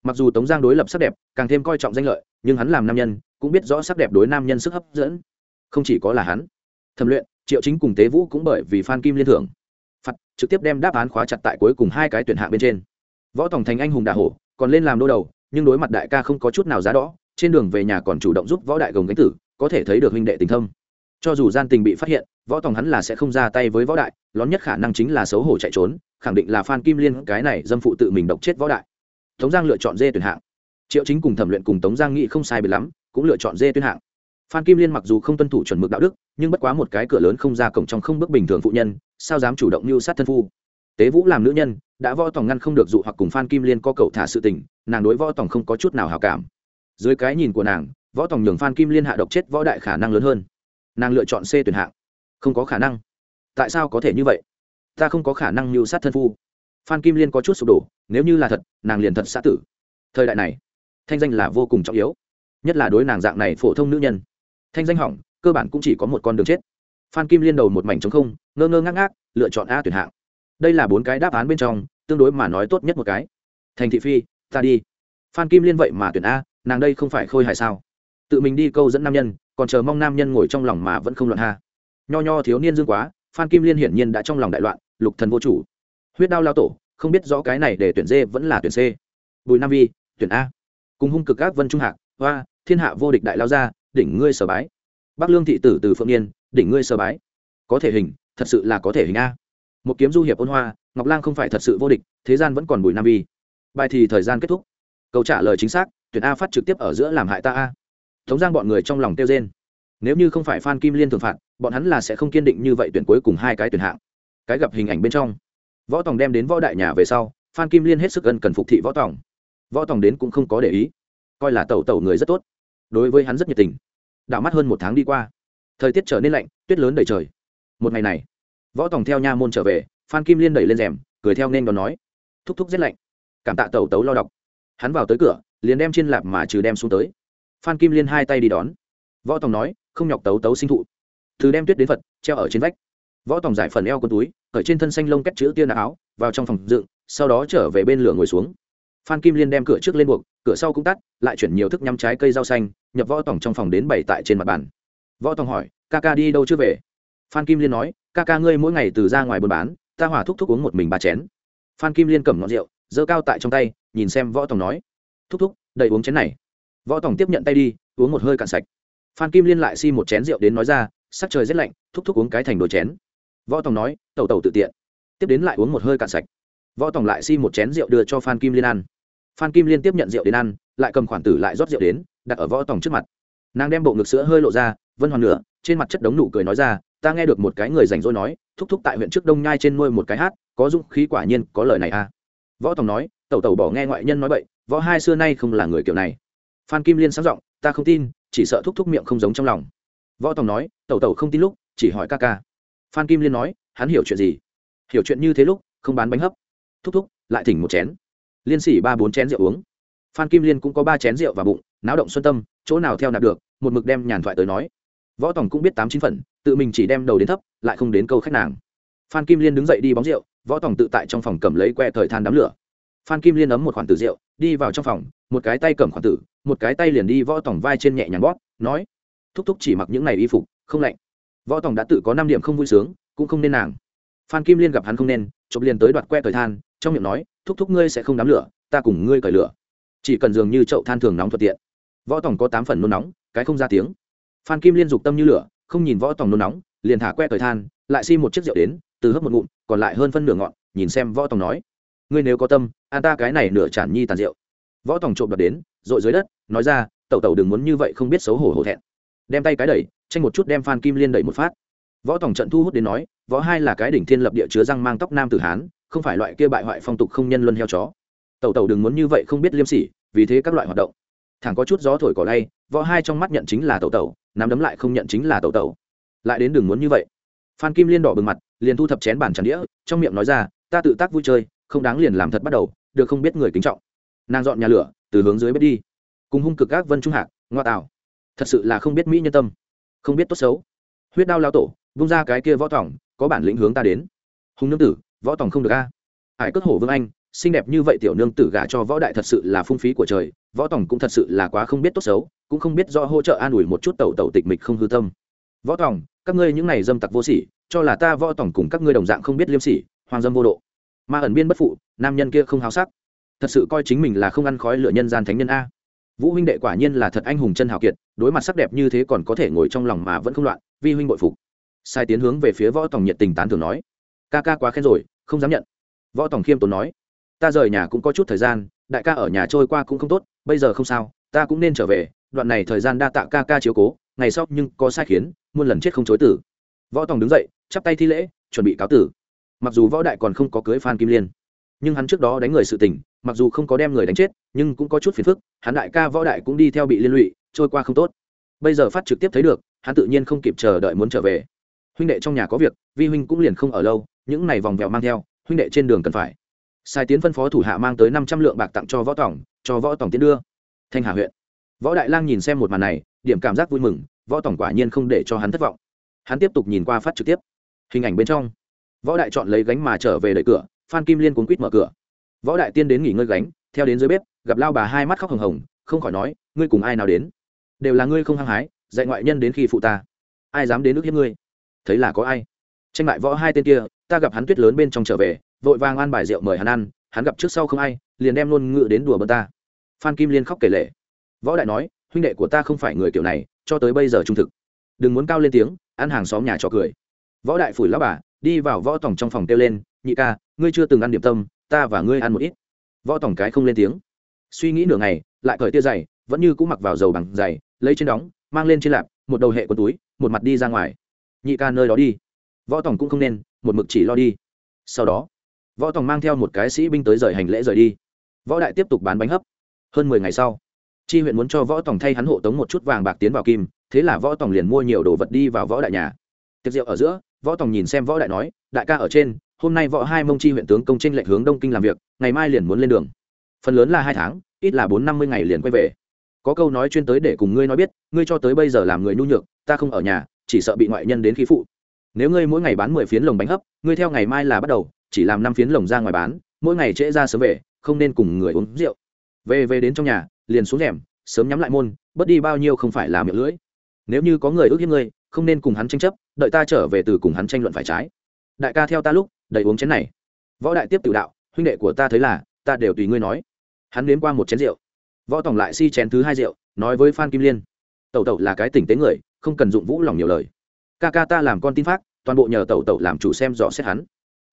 A: Mặc dù tống giang đối lập sắc đẹp, càng thêm coi trọng danh lợi, nhưng hắn làm nam nhân, cũng biết rõ sắc đẹp đối nam nhân sức hấp dẫn. Không chỉ có là hắn. Thẩm luyện, triệu chính cùng tế vũ cũng bởi vì phan kim liên thưởng phạt, trực tiếp đem đáp án khóa chặt tại cuối cùng hai cái tuyển hạ bên trên. Võ tòng thành anh hùng đà hổ, còn lên làm đô đầu, nhưng đối mặt đại ca không có chút nào giá đỏ, trên đường về nhà còn chủ động giúp võ đại gồng gánh tử, có thể thấy được huynh đệ tình thông cho dù gian tình bị phát hiện, võ tòng hắn là sẽ không ra tay với võ đại, lón nhất khả năng chính là xấu hổ chạy trốn, khẳng định là phan kim liên cái này dâm phụ tự mình độc chết võ đại. Tống giang lựa chọn dê tuyển hạng. Triệu chính cùng thẩm luyện cùng tống giang nghĩ không sai biệt lắm, cũng lựa chọn dê tuyển hạng. Phan kim liên mặc dù không tuân thủ chuẩn mực đạo đức, nhưng bất quá một cái cửa lớn không ra cổng trong không bước bình thường phụ nhân, sao dám chủ động mưu sát thân phu? Tế vũ làm nữ nhân, đã võ tòng ngăn không được dụ hoặc cùng phan kim liên có cầu thả sự tình, nàng đối võ tòng không có chút nào hào cảm. Dưới cái nhìn của nàng, võ tòng nhường phan kim liên hạ độc chết võ đại khả năng lớn hơn nàng lựa chọn c tuyển hạng. Không có khả năng. Tại sao có thể như vậy? Ta không có khả năng mưu sát thân phu. Phan kim liên có chút sụp đổ, nếu như là thật, nàng liền thật xã tử. Thời đại này, thanh danh là vô cùng trọng yếu, nhất là đối nàng dạng này phổ thông nữ nhân. Thanh danh hỏng, cơ bản cũng chỉ có một con đường chết. Phan kim liên đầu một mảnh trống không, ngơ ngơ ngác ngác, lựa chọn a tuyển hạng. Đây là bốn cái đáp án bên trong, tương đối mà nói tốt nhất một cái. Thành thị phi, ta đi. Phan kim liên vậy mà tuyển a, nàng đây không phải khôi hài sao? Tự mình đi câu dẫn nam nhân còn chờ mong nam nhân ngồi trong lòng mà vẫn không loạn ha. Nho nho thiếu niên dương quá, phan kim liên hiển nhiên đã trong lòng đại loạn, lục thần vô chủ. Huyết đao lao tổ, không biết rõ cái này để tuyển dê vẫn là tuyển c. Bùi nam vi, tuyển a. Cùng hung cực các vân trung hạc, hoa, thiên hạ vô địch đại lao ra đỉnh ngươi sở bái. Bắc lương thị tử từ phượng niên, đỉnh ngươi sở bái. Có thể hình, thật sự là có thể hình a. Một kiếm du hiệp ôn hoa, ngọc lang không phải thật sự vô địch, thế gian vẫn còn bùi nam vi. Bài thì thời gian kết thúc. Câu trả lời chính xác, tuyển a phát trực tiếp ở giữa làm hại ta a tống giang bọn người trong lòng tiêu rên. Nếu như không phải phan kim liên thường phạt, bọn hắn là sẽ không kiên định như vậy tuyển cuối cùng hai cái tuyển hạng. Cái gặp hình ảnh bên trong, võ tòng đem đến võ đại nhà về sau, phan kim liên hết sức ân cần phục thị võ tòng. Võ tòng đến cũng không có để ý. Coi là tẩu tẩu người rất tốt. Đối với hắn rất nhiệt tình. Đạo mắt hơn một tháng đi qua, thời tiết trở nên lạnh, tuyết lớn đầy trời. Một ngày này, võ tòng theo nha môn trở về, phan kim liên đẩy lên rèm, cười theo nên đón nói, thúc thúc rét lạnh. Cảm tạ tẩu tấu lo đọc. Hắn vào tới cửa, liền đem trên lạp mà trừ đem xuống tới phan kim liên hai tay đi đón. Võ tòng nói, không nhọc tấu tấu sinh thụ. Thứ đem tuyết đến phật, treo ở trên vách. Võ tòng giải phần eo con túi ở trên thân xanh lông cách chữ tiên áo, vào trong phòng dựng, sau đó trở về bên lửa ngồi xuống. Phan kim liên đem cửa trước lên buộc, cửa sau cũng tắt, lại chuyển nhiều thức nhắm trái cây rau xanh, nhập võ tòng trong phòng đến bày tại trên mặt bàn. Võ tòng hỏi, ca ca đi đâu chưa về? Phan kim liên nói, ca ca ngươi mỗi ngày từ ra ngoài buôn bán, ta hỏa thúc thúc uống một mình ba chén. Phan kim liên cầm ngọn rượu, giơ cao tại trong tay, nhìn xem võ tòng nói, thúc thúc, đầy uống chén này võ tòng tiếp nhận tay đi, uống một hơi cạn sạch. Phan kim liên lại si một chén rượu đến nói ra, sắc trời rét lạnh, thúc thúc uống cái thành đồ chén. Võ tòng nói, tẩu tẩu tự tiện. Tiếp đến lại uống một hơi cạn sạch. Võ tòng lại si một chén rượu đưa cho phan kim liên ăn. Phan kim liên tiếp nhận rượu đến ăn, lại cầm khoản tử lại rót rượu đến, đặt ở võ tòng trước mặt. Nàng đem bộ ngực sữa hơi lộ ra, vân hoàn nửa, trên mặt chất đống nụ cười nói ra, ta nghe được một cái người rảnh rỗi nói, thúc thúc tại huyện trước đông nhai trên nuôi một cái hát, có dũng khí quả nhiên, có lời này à. Võ tòng nói, tẩu tẩu bỏ nghe ngoại nhân nói vậy võ hai xưa nay không là người kiểu này phan kim liên sáng giọng, ta không tin, chỉ sợ thúc thúc miệng không giống trong lòng. Võ tòng nói, tẩu tẩu không tin lúc, chỉ hỏi ca ca. Phan kim liên nói, hắn hiểu chuyện gì? Hiểu chuyện như thế lúc, không bán bánh hấp. Thúc thúc, lại thỉnh một chén. Liên xỉ ba bốn chén rượu uống. Phan kim liên cũng có ba chén rượu vào bụng, náo động xuân tâm, chỗ nào theo nạp được, một mực đem nhàn thoại tới nói. Võ tòng cũng biết tám chín phần, tự mình chỉ đem đầu đến thấp, lại không đến câu khách nàng. Phan kim liên đứng dậy đi bóng rượu, võ tòng tự tại trong phòng cầm lấy que thời than đám lửa phan kim liên ấm một khoản tử rượu, đi vào trong phòng, một cái tay cầm khoản tử, một cái tay liền đi võ tòng vai trên nhẹ nhàng bóp, nói, thúc thúc chỉ mặc những này y phục, không lạnh. Võ tòng đã tự có năm điểm không vui sướng, cũng không nên nàng. Phan kim liên gặp hắn không nên, chụp liền tới đoạt que thời than, trong miệng nói, thúc thúc ngươi sẽ không đám lửa, ta cùng ngươi cởi lửa. Chỉ cần dường như chậu than thường nóng thuận tiện. Võ tòng có tám phần nôn nóng, cái không ra tiếng. Phan kim liên dục tâm như lửa, không nhìn võ tòng nôn nóng, liền thả que cởi than, lại xi một chiếc rượu đến, từ hấp một ngụm, còn lại hơn phân nửa ngọn, nhìn xem võ tòng nói ngươi nếu có tâm an ta cái này nửa tràn nhi tàn rượu. Võ tòng trộm đập đến dội dưới đất, nói ra, tẩu tẩu đừng muốn như vậy không biết xấu hổ hổ thẹn. Đem tay cái đẩy, tranh một chút đem phan kim liên đẩy một phát. Võ tòng trận thu hút đến nói, võ hai là cái đỉnh thiên lập địa chứa răng mang tóc nam tử hán, không phải loại kia bại hoại phong tục không nhân luân heo chó. Tẩu tẩu đừng muốn như vậy không biết liêm sỉ, vì thế các loại hoạt động. Thẳng có chút gió thổi cỏ lay, võ hai trong mắt nhận chính là tẩu tẩu, nắm đấm lại không nhận chính là tẩu tẩu. Lại đến đừng muốn như vậy. Phan kim liên đỏ bừng mặt, liền thu thập chén bàn tràn đĩa, trong miệng nói ra, ta tự tác vui chơi không đáng liền làm thật bắt đầu, được không biết người kính trọng. Nàng dọn nhà lửa, từ hướng dưới bếp đi. Cùng hung cực các vân trung hạc, ngoa tạo. Thật sự là không biết mỹ nhân tâm. Không biết tốt xấu. Huyết đao lao tổ, vung ra cái kia võ tỏng có bản lĩnh hướng ta đến. Hùng nương tử, võ tòng không được a. Hải cất hổ vương anh, xinh đẹp như vậy tiểu nương tử gả cho võ đại thật sự là phung phí của trời, võ tòng cũng thật sự là quá không biết tốt xấu, cũng không biết do hỗ trợ an ủi một chút tẩu tẩu tịch mịch không hư tâm. Võ tòng, các ngươi những này dâm tặc vô sỉ, cho là ta võ tòng cùng các ngươi đồng dạng không biết liêm sỉ hoàng dâm vô độ mà ẩn biên bất phụ, nam nhân kia không háo sắc. Thật sự coi chính mình là không ăn khói lửa nhân gian thánh nhân a. Vũ huynh đệ quả nhiên là thật anh hùng chân hào kiệt, đối mặt sắc đẹp như thế còn có thể ngồi trong lòng mà vẫn không loạn, vi huynh bội phục. Sai tiến hướng về phía võ tòng nhiệt tình tán thường nói, ca ca quá khen rồi, không dám nhận. Võ tòng khiêm tốn nói, ta rời nhà cũng có chút thời gian, đại ca ở nhà trôi qua cũng không tốt, bây giờ không sao, ta cũng nên trở về, đoạn này thời gian đa tạ ca ca chiếu cố, ngày sau nhưng có sai khiến, muôn lần chết không chối tử. Võ tòng đứng dậy, chắp tay thi lễ, chuẩn bị cáo tử mặc dù võ đại còn không có cưới phan kim liên nhưng hắn trước đó đánh người sự tình mặc dù không có đem người đánh chết nhưng cũng có chút phiền phức hắn đại ca võ đại cũng đi theo bị liên lụy trôi qua không tốt bây giờ phát trực tiếp thấy được hắn tự nhiên không kịp chờ đợi muốn trở về huynh đệ trong nhà có việc vi huynh cũng liền không ở lâu những này vòng vèo mang theo huynh đệ trên đường cần phải sai tiến phân phó thủ hạ mang tới năm trăm lượng bạc tặng cho võ tổng, cho võ tổng tiến đưa. Thanh hà huyện. Võ đại lang nhìn xem một màn này, điểm cảm giác vui mừng, võ tổng quả nhiên không để cho hắn thất vọng. Hắn tiếp tục nhìn qua phát trực tiếp. Hình ảnh bên trong võ đại chọn lấy gánh mà trở về đợi cửa, phan kim liên cuốn quýt mở cửa. Võ đại tiên đến nghỉ ngơi gánh, theo đến dưới bếp, gặp lao bà hai mắt khóc hồng hồng, không khỏi nói, ngươi cùng ai nào đến? Đều là ngươi không hăng hái, dạy ngoại nhân đến khi phụ ta. Ai dám đến nước hiếp ngươi? Thấy là có ai. Tranh lại võ hai tên kia, ta gặp hắn tuyết lớn bên trong trở về, vội vàng ăn bài rượu mời hắn ăn, hắn gặp trước sau không ai, liền đem luôn ngự đến đùa bơ ta. Phan kim liên khóc kể lệ võ đại nói, huynh đệ của ta không phải người kiểu này, cho tới bây giờ trung thực. Đừng muốn cao lên tiếng, ăn hàng xóm nhà trò cười võ đại phủi lão bà, đi vào võ tổng trong phòng kêu lên, nhị ca, ngươi chưa từng ăn điểm tâm, ta và ngươi ăn một ít. Võ tổng cái không lên tiếng. Suy nghĩ nửa ngày, lại cởi tia giày, vẫn như cũng mặc vào dầu bằng giày, lấy trên đóng, mang lên trên lạp, một đầu hệ quần túi, một mặt đi ra ngoài. Nhị ca nơi đó đi. Võ tổng cũng không nên, một mực chỉ lo đi. Sau đó, võ tổng mang theo một cái sĩ binh tới rời hành lễ rời đi. Võ đại tiếp tục bán bánh hấp. Hơn mười ngày sau, chi huyện muốn cho võ tổng thay hắn hộ tống một chút vàng bạc tiến vào kim, thế là võ tổng liền mua nhiều đồ vật đi vào võ đại nhà. Tiệc rượu ở giữa võ tòng nhìn xem võ đại nói, đại ca ở trên, hôm nay võ hai mông chi huyện tướng công tranh lệnh hướng đông kinh làm việc, ngày mai liền muốn lên đường. Phần lớn là hai tháng, ít là bốn năm mươi ngày liền quay về. Có câu nói chuyên tới để cùng ngươi nói biết, ngươi cho tới bây giờ làm người nhu nhược, ta không ở nhà, chỉ sợ bị ngoại nhân đến khí phụ. Nếu ngươi mỗi ngày bán mười phiến lồng bánh hấp, ngươi theo ngày mai là bắt đầu, chỉ làm năm phiến lồng ra ngoài bán, mỗi ngày trễ ra sớm về, không nên cùng người uống rượu. Về về đến trong nhà, liền xuống rèm, sớm nhắm lại môn, bớt đi bao nhiêu không phải là miệng lưỡi. Nếu như có người ước hiếp ngươi không nên cùng hắn tranh chấp, đợi ta trở về từ cùng hắn tranh luận phải trái. Đại ca theo ta lúc, đầy uống chén này. Võ đại tiếp tự đạo, huynh đệ của ta thấy là, ta đều tùy ngươi nói. Hắn nếm qua một chén rượu. Võ tổng lại si chén thứ hai rượu, nói với phan kim liên. Tẩu tẩu là cái tỉnh tế người, không cần dụng vũ lòng nhiều lời. Ca ca ta làm con tin phát toàn bộ nhờ tẩu tẩu làm chủ xem rõ xét hắn.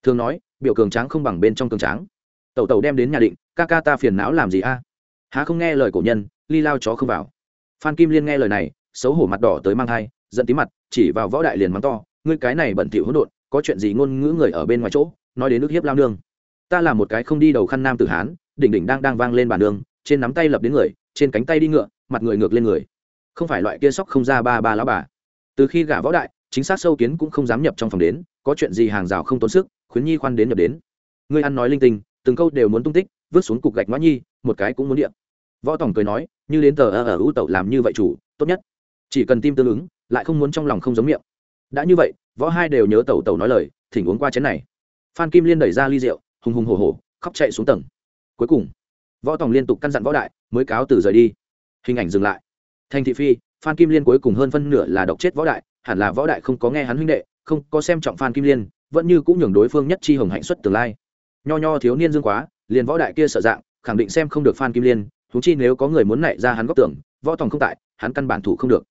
A: Thường nói, biểu cường tráng không bằng bên trong cường tráng. Tẩu tẩu đem đến nhà định, ca ca ta phiền não làm gì a? À? há không nghe lời cổ nhân, ly lao chó không vào. Phan kim liên nghe lời này, xấu hổ mặt đỏ tới mang thai giận tí mặt, chỉ vào võ đại liền mắng to, ngươi cái này bẩn thỉu hỗn độn, có chuyện gì ngôn ngữ người ở bên ngoài chỗ, nói đến nước hiếp lao nương. Ta là một cái không đi đầu khăn nam tử hán, đỉnh đỉnh đang đang vang lên bàn đường, trên nắm tay lập đến người, trên cánh tay đi ngựa, mặt người ngược lên người. Không phải loại kia sóc không ra ba ba lão bà. Từ khi gả võ đại, chính xác sâu kiến cũng không dám nhập trong phòng đến, có chuyện gì hàng rào không tốn sức, khuyến nhi khoan đến nhập đến. Ngươi ăn nói linh tinh, từng câu đều muốn tung tích, vứt xuống cục gạch ngoã nhi, một cái cũng muốn điện võ tổng cười nói, như đến tờ ở ưu tẩu làm như vậy chủ, tốt nhất. Chỉ cần tim tương ứng lại không muốn trong lòng không giống miệng. Đã như vậy, võ hai đều nhớ tẩu tẩu nói lời, thỉnh uống qua chén này. Phan kim liên đẩy ra ly rượu, hùng hùng hổ hổ, khóc chạy xuống tầng. Cuối cùng, võ tòng liên tục căn dặn võ đại, mới cáo từ rời đi. Hình ảnh dừng lại. Thành thị phi, phan kim liên cuối cùng hơn phân nửa là độc chết võ đại, hẳn là võ đại không có nghe hắn huynh đệ, không có xem trọng phan kim liên, vẫn như cũng nhường đối phương nhất chi hồng hạnh xuất tương lai. Nho nho thiếu niên dương quá, liền võ đại kia sợ dạng, khẳng định xem không được phan kim liên thú chi nếu có người muốn nảy ra hắn góc tưởng, võ tòng không tại, hắn căn bản thủ không được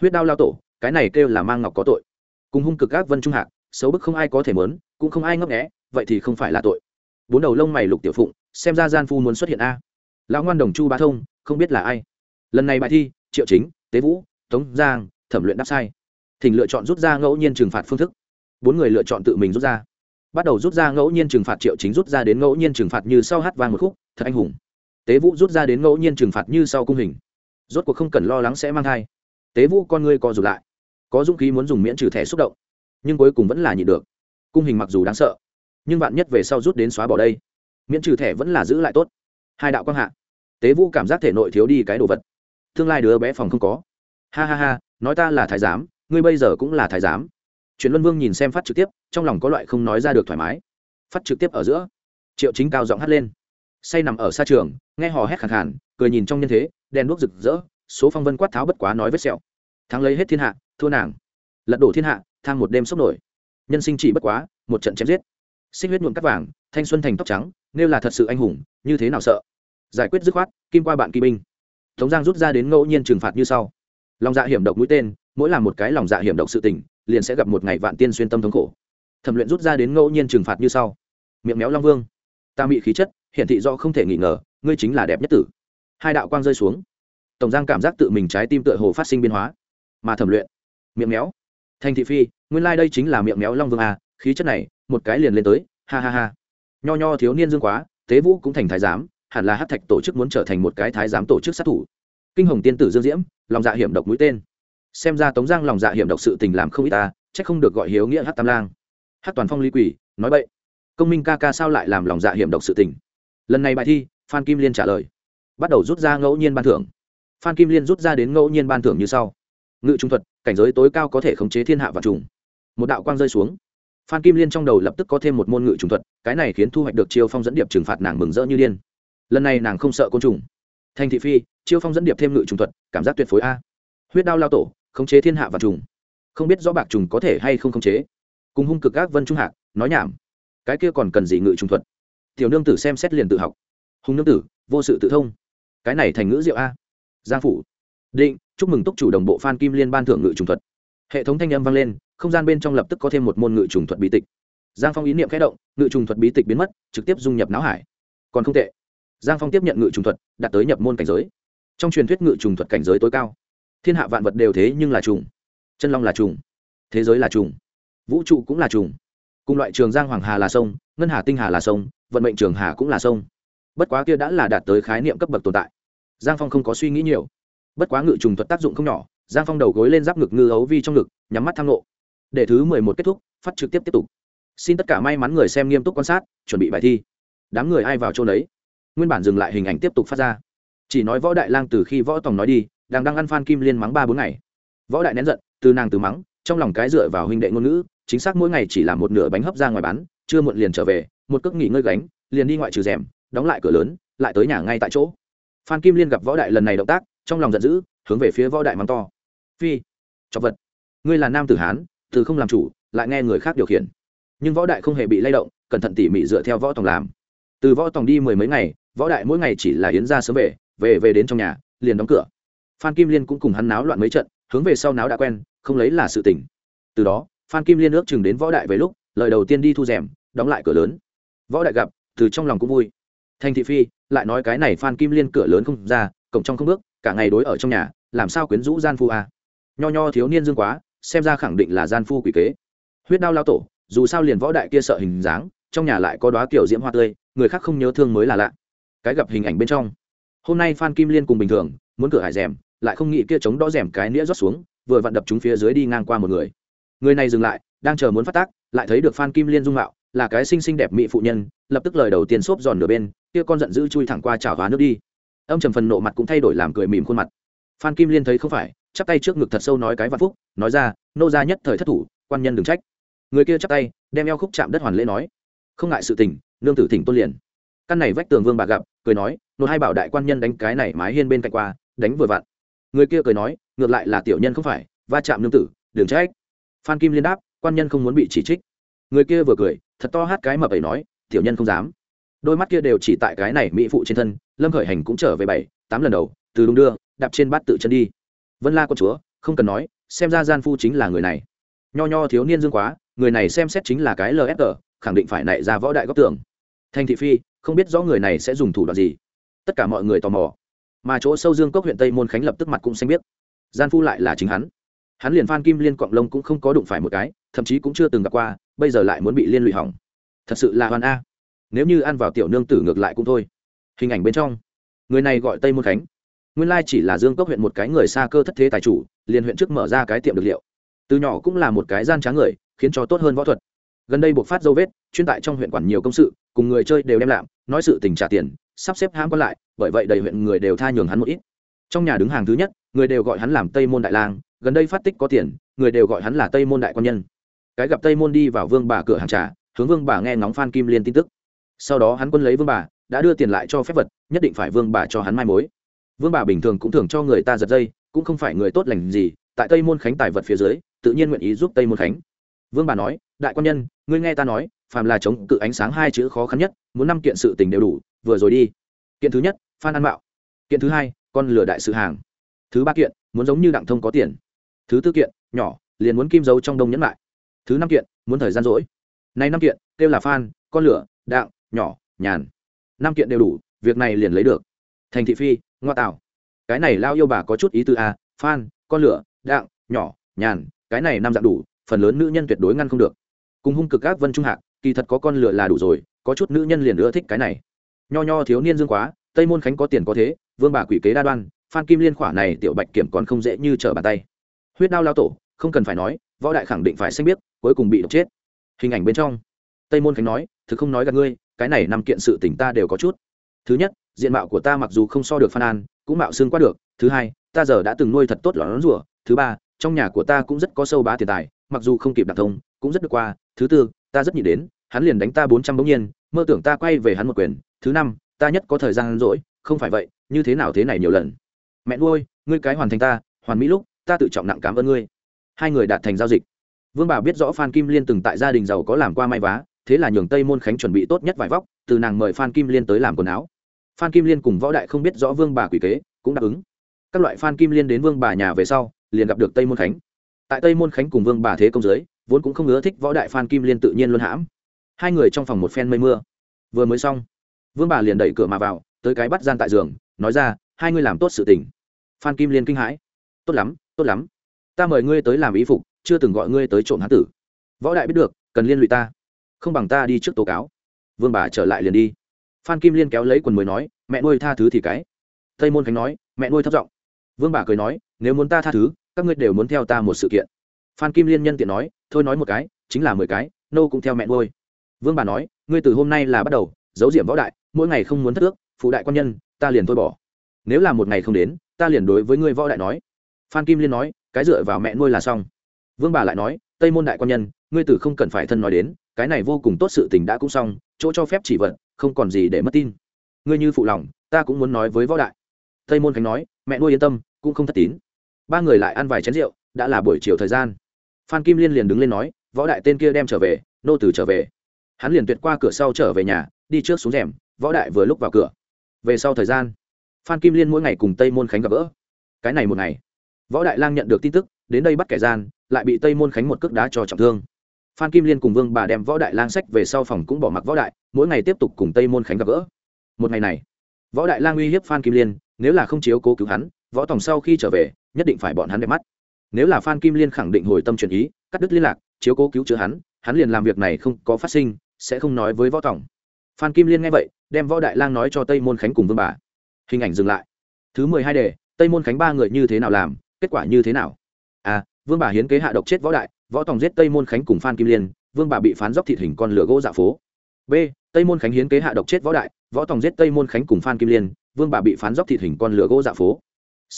A: huyết đao lao tổ, cái này kêu là mang ngọc có tội. Cùng hung cực ác vân trung hạc, xấu bức không ai có thể mớn, cũng không ai ngấp nghẽ vậy thì không phải là tội. Bốn đầu lông mày lục tiểu phụng, xem ra gian phu muốn xuất hiện a. Lão ngoan đồng chu bá thông, không biết là ai. Lần này bài thi, triệu chính, tế vũ, tống giang, thẩm luyện đáp sai. Thỉnh lựa chọn rút ra ngẫu nhiên trừng phạt phương thức. Bốn người lựa chọn tự mình rút ra. Bắt đầu rút ra ngẫu nhiên trừng phạt triệu chính rút ra đến ngẫu nhiên trừng phạt như sau hát vang một khúc, thật anh hùng. Tế vũ rút ra đến ngẫu nhiên trừng phạt như sau cung hình. Rốt cuộc không cần lo lắng sẽ mang thai tế vũ con ngươi co rụt lại. Có dũng khí muốn dùng miễn trừ thẻ xúc động, nhưng cuối cùng vẫn là nhịn được. Cung hình mặc dù đáng sợ, nhưng bạn nhất về sau rút đến xóa bỏ đây, miễn trừ thẻ vẫn là giữ lại tốt. Hai đạo quang hạ, tế vũ cảm giác thể nội thiếu đi cái đồ vật. Tương lai đứa bé phòng không có. Ha ha ha, nói ta là thái giám, ngươi bây giờ cũng là thái giám. Truyền luân vương nhìn xem phát trực tiếp, trong lòng có loại không nói ra được thoải mái. Phát trực tiếp ở giữa, triệu chính cao giọng hắt lên. Say nằm ở xa trường, nghe hò hét khẳng khàn, cười nhìn trong nhân thế, đèn đuốc rực rỡ, số phong vân quát tháo bất quá nói vết sẹo thắng lấy hết thiên hạ, thua nàng. Lật đổ thiên hạ tham một đêm sốc nổi. Nhân sinh chỉ bất quá, một trận chém giết. Xích huyết nhuộm cắt vàng, thanh xuân thành tóc trắng nếu là thật sự anh hùng, như thế nào sợ? Giải quyết dứt khoát, kim qua bạn kỳ binh. Tống giang rút ra đến ngẫu nhiên trừng phạt như sau. Lòng dạ hiểm độc mũi tên, mỗi làm một cái lòng dạ hiểm độc sự tình, liền sẽ gặp một ngày vạn tiên xuyên tâm thống khổ. Thẩm luyện rút ra đến ngẫu nhiên trừng phạt như sau. Miệng méo long vương. Ta bị khí chất hiện thị do không thể nghi ngờ, ngươi chính là đẹp nhất tử. Hai đạo quang rơi xuống. Tổng giang cảm giác tự mình trái tim tựa hồ phát sinh biến hóa mà thẩm luyện. Miệng méo. Thành thị phi, nguyên lai、like、đây chính là miệng méo long vương à khí chất này, một cái liền lên tới, ha ha ha. Nho nho thiếu niên dương quá, tế vũ cũng thành thái giám, hẳn là hát thạch tổ chức muốn trở thành một cái thái giám tổ chức sát thủ. Kinh hồng tiên tử dương diễm, lòng dạ hiểm độc mũi tên. Xem ra tống giang lòng dạ hiểm độc sự tình làm không ít ta c h ắ c không được gọi hiếu nghĩa hát tam lang. Hát toàn phong ly quỷ, nói vậy công minh ca ca sao lại làm lòng dạ hiểm độc sự tình? Lần này bài thi, phan kim liên trả lời. Bắt đầu rút ra ngẫu nhiên ban thưởng. Phan kim liên rút ra đến ngẫu nhiên ban thưởng như sau ngự trung thuật, cảnh giới tối cao có thể khống chế thiên hạ và trùng. Một đạo quang rơi xuống. Phan kim liên trong đầu lập tức có thêm một môn ngự trùng thuật, cái này khiến thu hoạch được chiêu phong dẫn điệp trừng phạt nàng mừng rỡ như điên. Lần này nàng không sợ côn trùng. Thành thị phi, chiêu phong dẫn điệp thêm ngự trùng thuật, cảm giác tuyệt phối a. Huyết đao lao tổ, khống chế thiên hạ và trùng. Không biết rõ bạc trùng có thể hay không khống chế. Cùng hung cực các vân trung hạc, nói nhảm. Cái kia còn cần gì ngự trùng thuật? Tiểu nương tử xem xét liền tự học. Hùng nương tử, vô sự tự thông. Cái này thành ngữ diệu a. Giang phủ. Định chúc mừng túc chủ đồng bộ phan kim liên ban thưởng ngự trùng thuật. Hệ thống thanh âm vang lên, không gian bên trong lập tức có thêm một môn ngự trùng thuật bí tịch. Giang phong ý niệm khẽ động, ngự trùng thuật bí tịch biến mất, trực tiếp dung nhập não hải. Còn không tệ. Giang phong tiếp nhận ngự trùng thuật, đạt tới nhập môn cảnh giới. Trong truyền thuyết ngự trùng thuật cảnh giới tối cao, thiên hạ vạn vật đều thế nhưng là trùng. Chân long là trùng, thế giới là trùng, vũ trụ cũng là trùng. Cùng loại trường giang hoàng hà là sông, ngân hà tinh hà là sông, vận mệnh trường hà cũng là sông. Bất quá kia đã là đạt tới khái niệm cấp bậc tồn tại. Giang phong không có suy nghĩ nhiều bất quá ngự trùng thuật tác dụng không nhỏ, giang phong đầu gối lên giáp ngực ngư ấu vi trong ngực, nhắm mắt thang lộ. để thứ mười một kết thúc, phát trực tiếp tiếp tục. Xin tất cả may mắn người xem nghiêm túc quan sát, chuẩn bị bài thi. Đám người ai vào chỗ đấy nguyên bản dừng lại hình ảnh tiếp tục phát ra. Chỉ nói võ đại lang từ khi võ tòng nói đi, đang đang ăn phan kim liên mắng ba bốn ngày. Võ đại nén giận, từ nàng từ mắng, trong lòng cái dựa vào huynh đệ ngôn ngữ, chính xác mỗi ngày chỉ làm một nửa bánh hấp ra ngoài bán, chưa muộn liền trở về, một cước nghỉ ngơi gánh, liền đi ngoại trừ rèm, đóng lại cửa lớn, lại tới nhà ngay tại chỗ. Phan kim liên gặp võ đại lần này động tác trong lòng giận dữ, hướng về phía võ đại mắng to. Phi, chọc vật. Ngươi là nam tử hán, từ không làm chủ, lại nghe người khác điều khiển. Nhưng võ đại không hề bị lay động, cẩn thận tỉ mỉ dựa theo võ tòng làm. Từ võ tòng đi mười mấy ngày, võ đại mỗi ngày chỉ là yến ra sớm về về về đến trong nhà, liền đóng cửa. Phan kim liên cũng cùng hắn náo loạn mấy trận, hướng về sau náo đã quen, không lấy là sự tỉnh từ đó, phan kim liên ước chừng đến võ đại về lúc, lời đầu tiên đi thu rèm, đóng lại cửa lớn. Võ đại gặp, từ trong lòng cũng vui. Thành thị phi, lại nói cái này phan kim liên cửa lớn không ra, cổng trong không bước cả ngày đối ở trong nhà, làm sao quyến rũ gian phu à? nho nho thiếu niên dương quá, xem ra khẳng định là gian phu quỷ kế. Huyết đao lao tổ, dù sao liền võ đại kia sợ hình dáng, trong nhà lại có đoá kiểu diễm hoa tươi, người khác không nhớ thương mới là lạ. Cái gặp hình ảnh bên trong. Hôm nay phan kim liên cùng bình thường, muốn cửa hải rèm, lại không nghĩ kia chống đó rèm cái nĩa rót xuống, vừa vặn đập chúng phía dưới đi ngang qua một người. Người này dừng lại, đang chờ muốn phát tác, lại thấy được phan kim liên dung mạo, là cái xinh xinh đẹp mỹ phụ nhân, lập tức lời đầu tiên xốp giòn nửa bên, kia con giận dữ chui thẳng qua chảo hóa nước đi ông trầm phần nộ mặt cũng thay đổi làm cười mỉm khuôn mặt. Phan kim liên thấy không phải, chắp tay trước ngực thật sâu nói cái vạn phúc, nói ra, nô ra nhất thời thất thủ, quan nhân đừng trách. Người kia chắp tay, đem eo khúc chạm đất hoàn lễ nói, không ngại sự tình, nương tử thỉnh tôn liền. Căn này vách tường vương bà gặp, cười nói, nô hai bảo đại quan nhân đánh cái này mái hiên bên cạnh qua, đánh vừa vặn. Người kia cười nói, ngược lại là tiểu nhân không phải, va chạm nương tử, đừng trách. Phan kim liên đáp, quan nhân không muốn bị chỉ trích. Người kia vừa cười, thật to hát cái mập ấy nói, tiểu nhân không dám đôi mắt kia đều chỉ tại cái này mỹ phụ trên thân, lâm khởi hành cũng trở về bảy, tám lần đầu, từ đúng đưa, đạp trên bát tự chân đi. Vân la con chúa, không cần nói, xem ra gian phu chính là người này. Nho nho thiếu niên dương quá, người này xem xét chính là cái lfg khẳng định phải nảy ra võ đại góc tường thành thị phi, không biết rõ người này sẽ dùng thủ đoạn gì. Tất cả mọi người tò mò. Mà chỗ sâu dương cốc huyện tây môn khánh lập tức mặt cũng xanh biết gian phu lại là chính hắn. Hắn liền phan kim liên cọng lông cũng không có đụng phải một cái, thậm chí cũng chưa từng gặp qua, bây giờ lại muốn bị liên lụy hỏng. Thật sự là hoàn a nếu như ăn vào tiểu nương tử ngược lại cũng thôi. Hình ảnh bên trong, người này gọi tây môn khánh. Nguyên lai chỉ là dương cốc huyện một cái người xa cơ thất thế tài chủ, liền huyện trước mở ra cái tiệm được liệu. Từ nhỏ cũng là một cái gian trá người, khiến cho tốt hơn võ thuật. Gần đây buộc phát dấu vết, chuyên tại trong huyện quản nhiều công sự, cùng người chơi đều đem lạm, nói sự tình trả tiền, sắp xếp hãm còn lại, bởi vậy đầy huyện người đều tha nhường hắn một ít. Trong nhà đứng hàng thứ nhất, người đều gọi hắn làm tây môn đại lang, gần đây phát tích có tiền, người đều gọi hắn là tây môn đại quan nhân. Cái gặp tây môn đi vào vương bà cửa hàng trà, hướng vương bà nghe ngóng phan kim liên tin tức sau đó hắn quân lấy vương bà, đã đưa tiền lại cho phép vật, nhất định phải vương bà cho hắn mai mối. Vương bà bình thường cũng thường cho người ta giật dây, cũng không phải người tốt lành gì, tại tây môn khánh tài vật phía dưới, tự nhiên nguyện ý giúp tây môn khánh. Vương bà nói, đại quan nhân, ngươi nghe ta nói, phàm là chống cự ánh sáng hai chữ khó khăn nhất, muốn năm kiện sự tình đều đủ, vừa rồi đi. Kiện thứ nhất, phan an mạo. Kiện thứ hai, con lừa đại sự hàng. Thứ ba kiện, muốn giống như đặng thông có tiền. Thứ tư kiện, nhỏ, liền muốn kim dấu trong đông nhẫn lại. Thứ năm kiện, muốn thời gian rỗi. Nay năm kiện, kêu là phan, con lửa đặng nhỏ, nhàn. Năm kiện đều đủ, việc này liền lấy được. Thành thị phi, ngoa tạo. Cái này lao yêu bà có chút ý tư a phan, con lửa, đặng, nhỏ, nhàn, cái này năm dạng đủ, phần lớn nữ nhân tuyệt đối ngăn không được. Cùng hung cực các vân trung hạc, kỳ thật có con lửa là đủ rồi, có chút nữ nhân liền ưa thích cái này. Nho nho thiếu niên dương quá, tây môn khánh có tiền có thế, vương bà quỷ kế đa đoan, phan kim liên khỏa này tiểu bạch kiểm còn không dễ như trở bàn tay. Huyết đao lao tổ, không cần phải nói, võ đại khẳng định phải xanh biết, cuối cùng bị độc chết. Hình ảnh bên trong. Tây môn khánh nói, thực không nói gặp ngươi cái này năm kiện sự tỉnh ta đều có chút. Thứ nhất, diện mạo của ta mặc dù không so được phan an, cũng mạo xương qua được. Thứ hai, ta giờ đã từng nuôi thật tốt lón rùa. Thứ ba, trong nhà của ta cũng rất có sâu bá tiền tài, mặc dù không kịp đặc thông, cũng rất được qua. Thứ tư, ta rất nhịn đến, hắn liền đánh ta bốn trăm bỗng nhiên, mơ tưởng ta quay về hắn một quyền. Thứ năm, ta nhất có thời gian rỗi, không phải vậy, như thế nào thế này nhiều lần. Mẹ nuôi, ngươi cái hoàn thành ta, hoàn mỹ lúc, ta tự trọng nặng cảm ơn ngươi. Hai người đạt thành giao dịch. Vương bà biết rõ phan kim liên từng tại gia đình giàu có làm qua may vá thế là nhường tây môn khánh chuẩn bị tốt nhất vải vóc, từ nàng mời phan kim liên tới làm quần áo. Phan kim liên cùng võ đại không biết rõ vương bà quỷ kế, cũng đáp ứng. Các loại phan kim liên đến vương bà nhà về sau, liền gặp được tây môn khánh. Tại tây môn khánh cùng vương bà thế công giới vốn cũng không ưa thích võ đại phan kim liên tự nhiên luân hãm. Hai người trong phòng một phen mây mưa. Vừa mới xong, vương bà liền đẩy cửa mà vào, tới cái bắt gian tại giường, nói ra, hai ngươi làm tốt sự tình. Phan kim liên kinh hãi, tốt lắm tốt lắm. Ta mời ngươi tới làm ý phục, chưa từng gọi ngươi tới trộm hán tử. Võ đại biết được, cần liên lụy ta không bằng ta đi trước tố cáo. Vương bà trở lại liền đi. Phan kim liên kéo lấy quần mới nói, mẹ nuôi tha thứ thì cái. Tây môn khánh nói, mẹ nuôi thất giọng. Vương bà cười nói, nếu muốn ta tha thứ, các ngươi đều muốn theo ta một sự kiện. Phan kim liên nhân tiện nói, thôi nói một cái, chính là mười cái, nô cũng theo mẹ nuôi. Vương bà nói, ngươi từ hôm nay là bắt đầu, giấu diệm võ đại, mỗi ngày không muốn thất ước, phụ đại quan nhân, ta liền thôi bỏ. Nếu là một ngày không đến, ta liền đối với ngươi võ đại nói. Phan kim liên nói, cái dựa vào mẹ nuôi là xong. Vương bà lại nói, tây môn đại quan nhân, ngươi từ không cần phải thân nói đến cái này vô cùng tốt sự tình đã cũng xong, chỗ cho phép chỉ vận không còn gì để mất tin. Ngươi như phụ lòng, ta cũng muốn nói với võ đại. Tây môn khánh nói, mẹ nuôi yên tâm, cũng không thất tín. Ba người lại ăn vài chén rượu, đã là buổi chiều thời gian. Phan kim liên liền đứng lên nói, võ đại tên kia đem trở về, nô tử trở về. Hắn liền tuyệt qua cửa sau trở về nhà, đi trước xuống rèm, võ đại vừa lúc vào cửa. Về sau thời gian, phan kim liên mỗi ngày cùng tây môn khánh gặp gỡ. Cái này một ngày, võ đại lang nhận được tin tức, đến đây bắt kẻ gian, lại bị tây môn khánh một cước đá cho trọng thương phan kim liên cùng vương bà đem võ đại lang sách về sau phòng cũng bỏ mặc võ đại, mỗi ngày tiếp tục cùng tây môn khánh gặp gỡ. Một ngày này, võ đại lang uy hiếp phan kim liên, nếu là không chiếu cố cứu hắn, võ tòng sau khi trở về, nhất định phải bọn hắn đẹp mắt. Nếu là phan kim liên khẳng định hồi tâm chuyển ý, cắt đứt liên lạc, chiếu cố cứu chữa hắn hắn liền làm việc này không có phát sinh, sẽ không nói với võ tòng phan kim liên nghe vậy, đem võ đại lang nói cho tây môn khánh cùng vương bà. Hình ảnh dừng lại. Thứ mười hai đề, tây môn khánh ba người như thế nào làm, kết quả như thế nào? Vương bà hiến kế hạ độc chết võ đại, võ tòng giết tây môn khánh cùng phan kim liên, vương bà bị phán dốc thịt hình con lửa gỗ dạ phố. B. Tây môn khánh hiến kế hạ độc chết võ đại, võ tòng giết tây môn khánh cùng phan kim liên, vương bà bị phán dốc thịt hình con lửa gỗ dạ phố.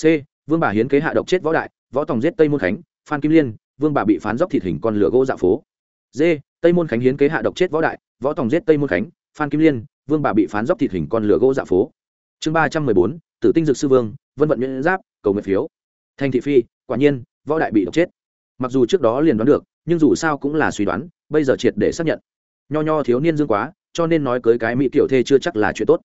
A: C. Vương bà hiến kế hạ độc chết võ đại, võ tòng giết tây môn khánh, phan kim liên, vương bà bị phán dốc thịt hình con lửa gỗ dạ phố. D. Tây môn khánh hiến kế hạ độc chết võ đại, võ tòng giết tây môn khánh, phan kim liên, vương bà bị phán dốc thịt hình con lửa gỗ dạ phố. Chương ba trăm mười bốn, tử tinh dược sư vương, vân vận nhuyễn giáp, cầu nguyện phiếu. Thành thị phi, quả nhiên võ đại bị độc chết. Mặc dù trước đó liền đoán được, nhưng dù sao cũng là suy đoán, bây giờ triệt để xác nhận. Nho nho thiếu niên dương quá, cho nên nói cưới cái mỹ tiểu thê chưa chắc là chuyện tốt.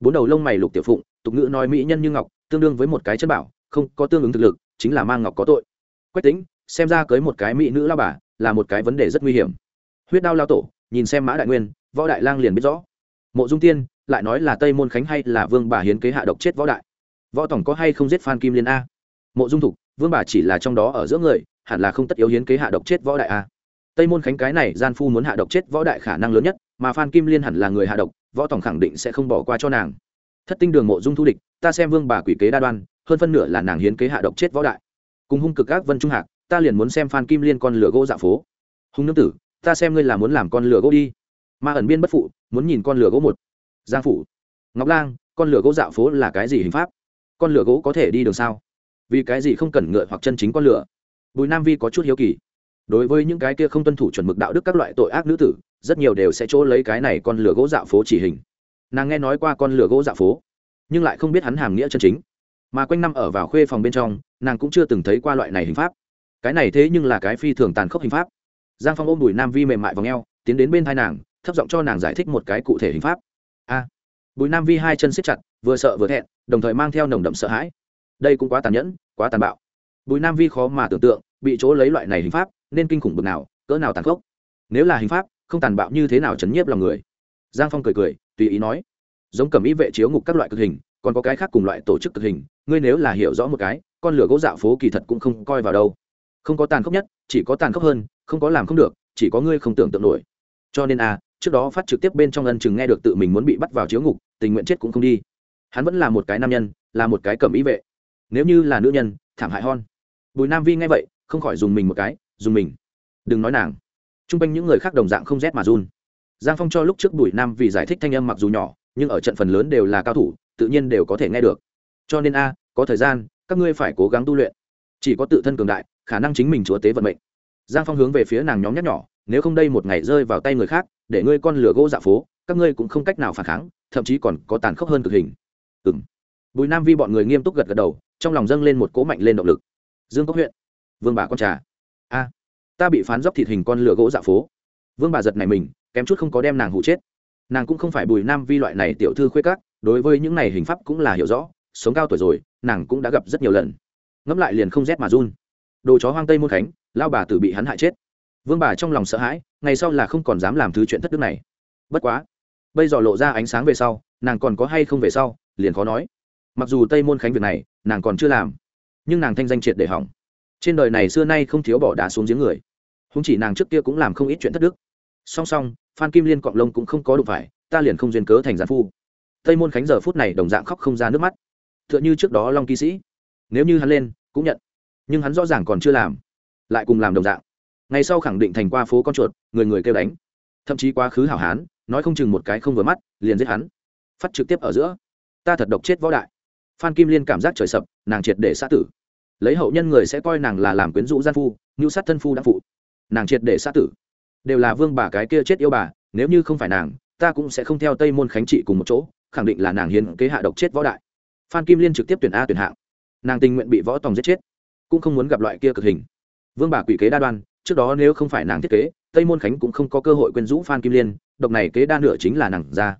A: Bốn đầu lông mày lục tiểu phụng, tục ngữ nói mỹ nhân như ngọc, tương đương với một cái chân bảo, không có tương ứng thực lực, chính là mang ngọc có tội. Quách tính xem ra cưới một cái mỹ nữ lao bà là một cái vấn đề rất nguy hiểm. Huyết đao lao tổ, nhìn xem mã đại nguyên, võ đại lang liền biết rõ. Mộ dung tiên, lại nói là tây môn khánh hay là vương bà hiến kế hạ độc chết võ đại? Võ tổng có hay không giết phan kim liên a? Mộ dung thục vương bà chỉ là trong đó ở giữa người, hẳn là không tất yếu hiến kế hạ độc chết võ đại a. Tây môn khánh cái này, gian phu muốn hạ độc chết võ đại khả năng lớn nhất, mà phan kim liên hẳn là người hạ độc, võ tổng khẳng định sẽ không bỏ qua cho nàng. Thất tinh đường mộ dung thu địch, ta xem vương bà quỷ kế đa đoan, hơn phân nửa là nàng hiến kế hạ độc chết võ đại. Cùng hung cực các vân trung hạc, ta liền muốn xem phan kim liên con lửa gỗ dạ phố. Hung nương tử, ta xem ngươi là muốn làm con lửa gỗ đi. Ma ẩn biên bất phụ, muốn nhìn con lửa gỗ một. Giang phủ. Ngọc lang, con lửa gỗ dạo phố là cái gì hình pháp? Con lửa gỗ có thể đi đường sao? Vì cái gì không cần ngựa hoặc chân chính con lửa? Bùi nam vi có chút hiếu kỳ. Đối với những cái kia không tuân thủ chuẩn mực đạo đức các loại tội ác nữ tử, rất nhiều đều sẽ chỗ lấy cái này con lửa gỗ dạo phố chỉ hình. Nàng nghe nói qua con lửa gỗ dạo phố, nhưng lại không biết hắn hàm nghĩa chân chính. Mà quanh năm ở vào khuê phòng bên trong, nàng cũng chưa từng thấy qua loại này hình pháp. Cái này thế nhưng là cái phi thường tàn khốc hình pháp. Giang phong ôm bùi nam vi mềm mại vào ngheo tiến đến bên thai nàng, thấp giọng cho nàng giải thích một cái cụ thể hình pháp. A. Bùi nam vi hai chân siết chặt, vừa sợ vừa thẹn, đồng thời mang theo nồng đậm sợ hãi đây cũng quá tàn nhẫn, quá tàn bạo. Bùi nam vi khó mà tưởng tượng, bị chỗ lấy loại này hình pháp, nên kinh khủng bực nào, cỡ nào tàn khốc. Nếu là hình pháp, không tàn bạo như thế nào chấn nhiếp lòng người? Giang phong cười cười, tùy ý nói. Giống cầm ý vệ chiếu ngục các loại cực hình, còn có cái khác cùng loại tổ chức cực hình, ngươi nếu là hiểu rõ một cái, con lửa gỗ dạo phố kỳ thật cũng không coi vào đâu. Không có tàn khốc nhất, chỉ có tàn khốc hơn, không có làm không được, chỉ có ngươi không tưởng tượng nổi. Cho nên a trước đó phát trực tiếp bên trong ân chừng nghe được tự mình muốn bị bắt vào chiếu ngục, tình nguyện chết cũng không đi. Hắn vẫn là một cái nam nhân, là một cái cầm ý vệ nếu như là nữ nhân, thảm hại hon bùi nam vi nghe vậy, không khỏi dùng mình một cái, dùng mình. Đừng nói nàng. T r u n g quanh những người khác đồng dạng không rét mà run. Giang phong cho lúc trước bùi nam vì giải thích thanh âm mặc dù nhỏ, nhưng ở trận phần lớn đều là cao thủ, tự nhiên đều có thể nghe được. Cho nên a, có thời gian, các ngươi phải cố gắng tu luyện. Chỉ có tự thân cường đại, khả năng chính mình chúa tế vận mệnh. Giang phong hướng về phía nàng nhóm nhắc nhỏ nếu không đây một ngày rơi vào tay người khác, để ngươi con lửa gỗ dạ phố, các ngươi cũng không cách nào phản kháng, thậm chí còn có tàn khốc hơn cực hình. Ừ m bùi nam vi bọn người nghiêm túc gật gật đầu trong lòng dâng lên một cỗ mạnh lên động lực. Dương cốc huyện, vương bà con trà. A, ta bị phán dóc thịt hình con lửa gỗ dạ phố. Vương bà giật này mình, kém chút không có đem nàng hụ chết. Nàng cũng không phải bùi nam vi loại này tiểu thư khuê các, đối với những này hình pháp cũng là hiểu rõ, sống cao tuổi rồi, nàng cũng đã gặp rất nhiều lần. Ngẫm lại liền không rét mà run. Đồ chó hoang tây môn khánh, lao bà tử bị hắn hại chết. Vương bà trong lòng sợ hãi, ngày sau là không còn dám làm thứ chuyện thất đức này. Bất quá, bây giờ lộ ra ánh sáng về sau, nàng còn có hay không về sau, liền khó nói mặc dù tây môn khánh việc này, nàng còn chưa làm, nhưng nàng thanh danh triệt để hỏng. Trên đời này xưa nay không thiếu bỏ đá xuống giếng người. Không chỉ nàng trước kia cũng làm không ít chuyện thất đức. Song song, phan kim liên cọng lông cũng không có đụng phải, ta liền không duyên cớ thành gián phu. Tây môn khánh giờ phút này đồng dạng khóc không ra nước mắt. T h ư ợ n h ư trước đó long ký sĩ. Nếu như hắn lên, cũng nhận. Nhưng hắn rõ ràng còn chưa làm, lại cùng làm đồng dạng. Ngày sau khẳng định thành qua phố con chuột, người người kêu đánh. Thậm chí quá khứ hảo hán, nói không chừng một cái không vừa mắt, liền giết hắn. Phát trực tiếp ở giữa. Ta thật độc chết võ đại phan kim liên cảm giác trời sập, nàng triệt để xã tử. Lấy hậu nhân người sẽ coi nàng là làm quyến rũ gian phu, như sát thân phu đã phụ. Nàng triệt để xã tử. Đều là vương bà cái kia chết yêu bà, nếu như không phải nàng, ta cũng sẽ không theo tây môn khánh trị cùng một chỗ, khẳng định là nàng hiến kế hạ độc chết võ đại. Phan kim liên trực tiếp tuyển a tuyển hạng. Nàng tình nguyện bị võ tòng giết chết, cũng không muốn gặp loại kia cực hình. Vương bà quỷ kế đa đoan, trước đó nếu không phải nàng thiết kế, tây môn khánh cũng không có cơ hội quyến rũ phan kim liên, độc này kế đa nửa chính là nàng ra.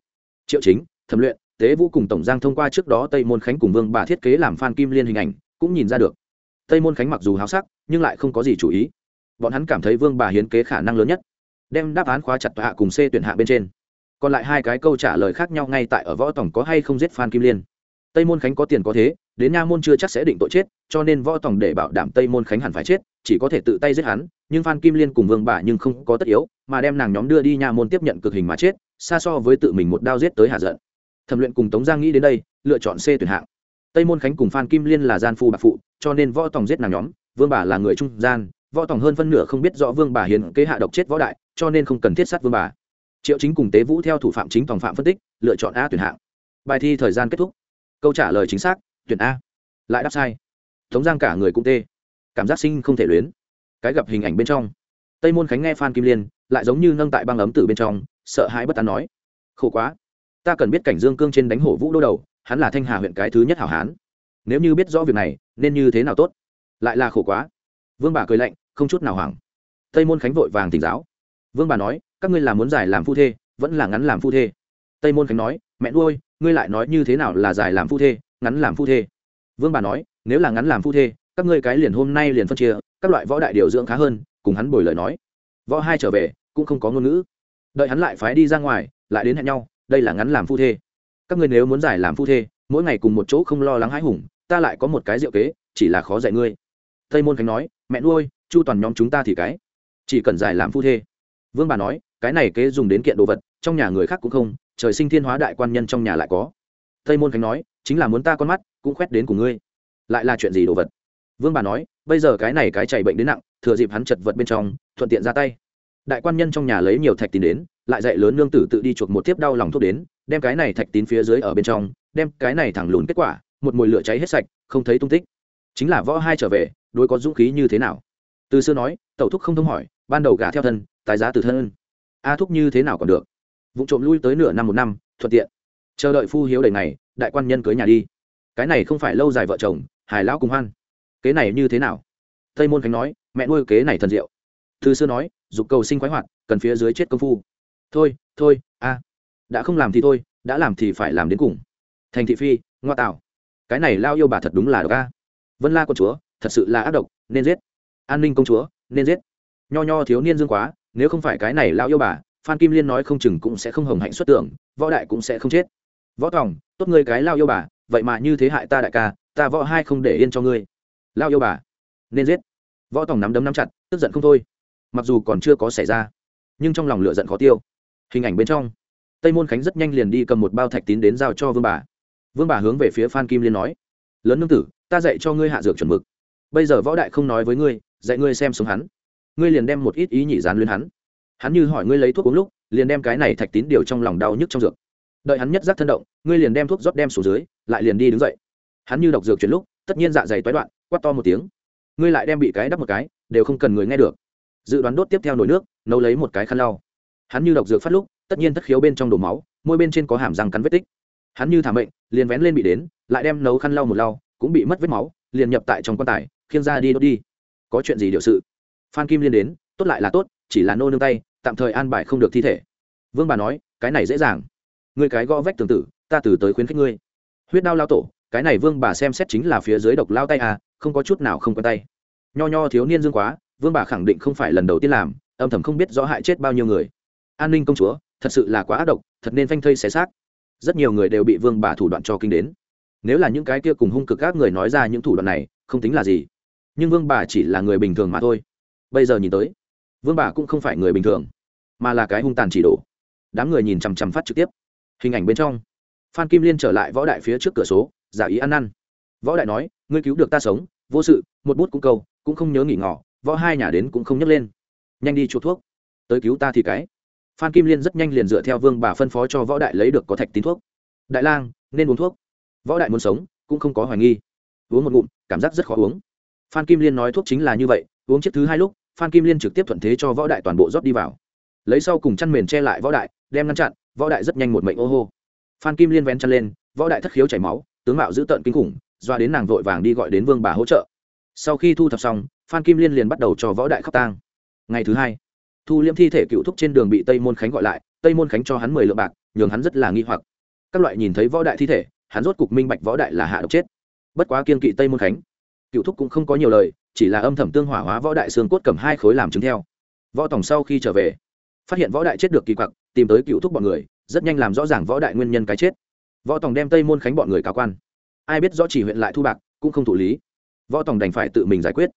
A: Triệu chính, thẩm luyện tế vũ cùng tổng giang thông qua trước đó tây môn khánh cùng vương bà thiết kế làm phan kim liên hình ảnh, cũng nhìn ra được. Tây môn khánh mặc dù háo sắc, nhưng lại không có gì chủ ý. Bọn hắn cảm thấy vương bà hiến kế khả năng lớn nhất, đem đáp án khóa chặt hạ cùng c tuyển hạ bên trên. Còn lại hai cái câu trả lời khác nhau ngay tại ở võ tổng có hay không giết phan kim liên. Tây môn khánh có tiền có thế, đến nha môn chưa chắc sẽ định tội chết, cho nên võ tổng để bảo đảm tây môn khánh hẳn phải chết, chỉ có thể tự tay giết hắn, nhưng phan kim liên cùng vương bà nhưng không có tất yếu, mà đem nàng nhóm đưa đi nha môn tiếp nhận cực hình mà chết, xa so với tự mình một đao giết tới hạ giận thẩm luyện cùng tống giang nghĩ đến đây, lựa chọn c tuyển hạng. Tây môn khánh cùng phan kim liên là gian phu bạc phụ, cho nên võ tổng giết nàng nhóm, vương bà là người trung gian, võ tổng hơn phân nửa không biết rõ vương bà hiền kế hạ độc chết võ đại, cho nên không cần thiết sát vương bà. Triệu chính cùng tế vũ theo thủ phạm chính tòng phạm phân tích, lựa chọn a tuyển hạng. Bài thi thời gian kết thúc. Câu trả lời chính xác, tuyển a. Lại đáp sai. Tống giang cả người cũng tê. Cảm giác sinh không thể luyến. Cái gặp hình ảnh bên trong. Tây môn khánh nghe phan kim liên, lại giống như nâng tại băng ấm từ bên trong, sợ hãi bất tán nói. Khổ quá ta cần biết cảnh dương cương trên đánh hổ vũ đô đầu, hắn là thanh hà huyện cái thứ nhất hảo hán. Nếu như biết rõ việc này, nên như thế nào tốt? Lại là khổ quá. Vương bà cười lạnh, không chút nào hoảng. Tây môn khánh vội vàng tỉnh giáo. Vương bà nói, các ngươi là muốn giải làm phu thê, vẫn là ngắn làm phu thê? Tây môn khánh nói, mẹ nuôi, ngươi lại nói như thế nào là giải làm phu thê, ngắn làm phu thê? Vương bà nói, nếu là ngắn làm phu thê, các ngươi cái liền hôm nay liền phân chia, các loại võ đại điều dưỡng khá hơn, cùng hắn bồi lời nói. Võ hai trở về, cũng không có ngôn ngữ. Đợi hắn lại phái đi ra ngoài, lại đến hẹn nhau đây là ngắn làm phu thê. Các ngươi nếu muốn giải làm phu thê, mỗi ngày cùng một chỗ không lo lắng hãi hùng, ta lại có một cái diệu kế, chỉ là khó dạy ngươi. Tây môn khánh nói, mẹ nuôi, chu toàn nhóm chúng ta thì cái chỉ cần giải làm phu thê. Vương bà nói, cái này kế dùng đến kiện đồ vật, trong nhà người khác cũng không, trời sinh thiên hóa đại quan nhân trong nhà lại có. Tây môn khánh nói, chính là muốn ta con mắt, cũng khoét đến của ngươi. Lại là chuyện gì đồ vật? Vương bà nói, bây giờ cái này cái chảy bệnh đến nặng, thừa dịp hắn chật vật bên trong, thuận tiện ra tay. Đại quan nhân trong nhà lấy nhiều thạch tìm đến lại dạy lớn nương tử tự đi chuộc một tiếp đau lòng thuốc đến, đem cái này thạch tín phía dưới ở bên trong, đem cái này thẳng lùn kết quả, một mùi lửa cháy hết sạch, không thấy tung tích. Chính là võ hai trở về, đối có dũng khí như thế nào? Từ xưa nói, tẩu thúc không thông hỏi, ban đầu gả theo thân tài giá từ thân a thúc như thế nào còn được? Vụ trộm lui tới nửa năm một năm, thuận tiện. Chờ đợi phu hiếu đầy ngày, đại quan nhân cưới nhà đi. Cái này không phải lâu dài vợ chồng, hài lão cùng hoan. Kế này như thế nào? Tây môn khánh nói, mẹ nuôi kế này thần diệu. Từ xưa nói, dục cầu sinh khoái hoạt, cần phía dưới chết công phu thôi thôi, a, đã không làm thì thôi, đã làm thì phải làm đến cùng. Thành thị phi, ngoa tạo. Cái này lao yêu bà thật đúng là độc a. Vân la con chúa, thật sự là ác độc, nên giết. An ninh công chúa, nên giết. Nho nho thiếu niên dương quá, nếu không phải cái này lao yêu bà, phan kim liên nói không chừng cũng sẽ không hồng hạnh xuất tưởng võ đại cũng sẽ không chết. Võ tòng, tốt ngươi cái lao yêu bà, vậy mà như thế hại ta đại ca, ta võ hai không để yên cho ngươi. Lao yêu bà, nên giết. Võ tòng nắm đấm nắm chặt, tức giận không thôi. Mặc dù còn chưa có xảy ra, nhưng trong lòng lửa giận khó tiêu hình ảnh bên trong, tây môn khánh rất nhanh liền đi cầm một bao thạch tín đến giao cho vương bà. Vương bà hướng về phía phan kim liên nói, lớn nương tử, ta dạy cho ngươi hạ dược chuẩn mực. Bây giờ võ đại không nói với ngươi, dạy ngươi xem sống hắn. Ngươi liền đem một ít ý nhị dán lên hắn. Hắn như hỏi ngươi lấy thuốc uống lúc, liền đem cái này thạch tín điều trong lòng đau nhức trong dược. Đợi hắn nhất giác thân động, ngươi liền đem thuốc rót đem xuống dưới, lại liền đi đứng dậy. Hắn như đọc dược chuyển lúc, tất nhiên dạ dày toái đoạn, quát to một tiếng. Ngươi lại đem bị cái đắp một cái, đều không cần người nghe được. Dự đoán đốt tiếp theo nồi nước, nấu lấy một cái khăn lau hắn như độc dược phát lúc tất nhiên tất khiếu bên trong đổ máu môi bên trên có hàm răng cắn vết tích. Hắn như thảm bệnh, liền vén lên bị đến lại đem nấu khăn lau một lau cũng bị mất vết máu liền nhập tại trong quan tài khiêng ra đi đốt đi. Có chuyện gì điều sự? Phan kim liên đến tốt lại là tốt chỉ là nô nương tay tạm thời an bài không được thi thể. Vương bà nói cái này dễ dàng. Ngươi cái gõ vách tương tự, ta từ tới khuyến khích ngươi. Huyết đao lao tổ cái này vương bà xem xét chính là phía dưới độc lao tay à không có chút nào không có tay. Nho nho thiếu niên dương quá vương bà khẳng định không phải lần đầu tiên làm âm thầm không biết rõ hại chết bao nhiêu người an ninh công chúa, thật sự là quá ác độc, thật nên phanh thây xé xác. Rất nhiều người đều bị vương bà thủ đoạn cho kinh đến. Nếu là những cái kia cùng hung cực các người nói ra những thủ đoạn này, không tính là gì. Nhưng vương bà chỉ là người bình thường mà thôi. Bây giờ nhìn tới, vương bà cũng không phải người bình thường, mà là cái hung tàn chỉ đổ. Đám người nhìn chằm chằm phát trực tiếp. Hình ảnh bên trong, phan kim liên trở lại võ đại phía trước cửa số, giả ý ăn năn. Võ đại nói, ngươi cứu được ta sống, vô sự, một bút cũng câu, cũng không nhớ nghỉ ngỏ võ hai nhà đến cũng không nhấc lên. Nhanh đi chuột thuốc. Tới cứu ta thì cái phan kim liên rất nhanh liền dựa theo vương bà phân phó cho võ đại lấy được có thạch tín thuốc. Đại lang, nên uống thuốc. Võ đại muốn sống, cũng không có hoài nghi. Uống một ngụm, cảm giác rất khó uống. Phan kim liên nói thuốc chính là như vậy, uống chiếc thứ hai lúc, phan kim liên trực tiếp thuận thế cho võ đại toàn bộ rót đi vào. Lấy sau cùng chăn mền che lại võ đại, đem ngăn chặn, võ đại rất nhanh một mệnh ô hô. Phan kim liên vén chăn lên, võ đại thất khiếu chảy máu, tướng mạo dữ tợn kinh khủng, doa đến nàng vội vàng đi gọi đến vương bà hỗ trợ. Sau khi thu thập xong, phan kim liên liền bắt đầu cho võ đại khóc tang. Ngày thứ hai thu liễm thi thể cựu thúc trên đường bị tây môn khánh gọi lại, tây môn khánh cho hắn mười lượng bạc, nhường hắn rất là nghi hoặc. Các loại nhìn thấy võ đại thi thể, hắn rốt cục minh bạch võ đại là hạ độc chết. Bất quá kiên kỵ tây môn khánh. Cựu thúc cũng không có nhiều lời, chỉ là âm thầm tương hỏa hóa võ đại xương cốt cầm hai khối làm chứng theo. Võ tổng sau khi trở về, phát hiện võ đại chết được kỳ quặc, tìm tới cựu thúc bọn người, rất nhanh làm rõ ràng võ đại nguyên nhân cái chết. Võ tổng đem tây môn khánh bọn người cáo quan. Ai biết rõ chỉ huyện lại thu bạc, cũng không thụ lý. Võ tổng đành phải tự mình giải quyết.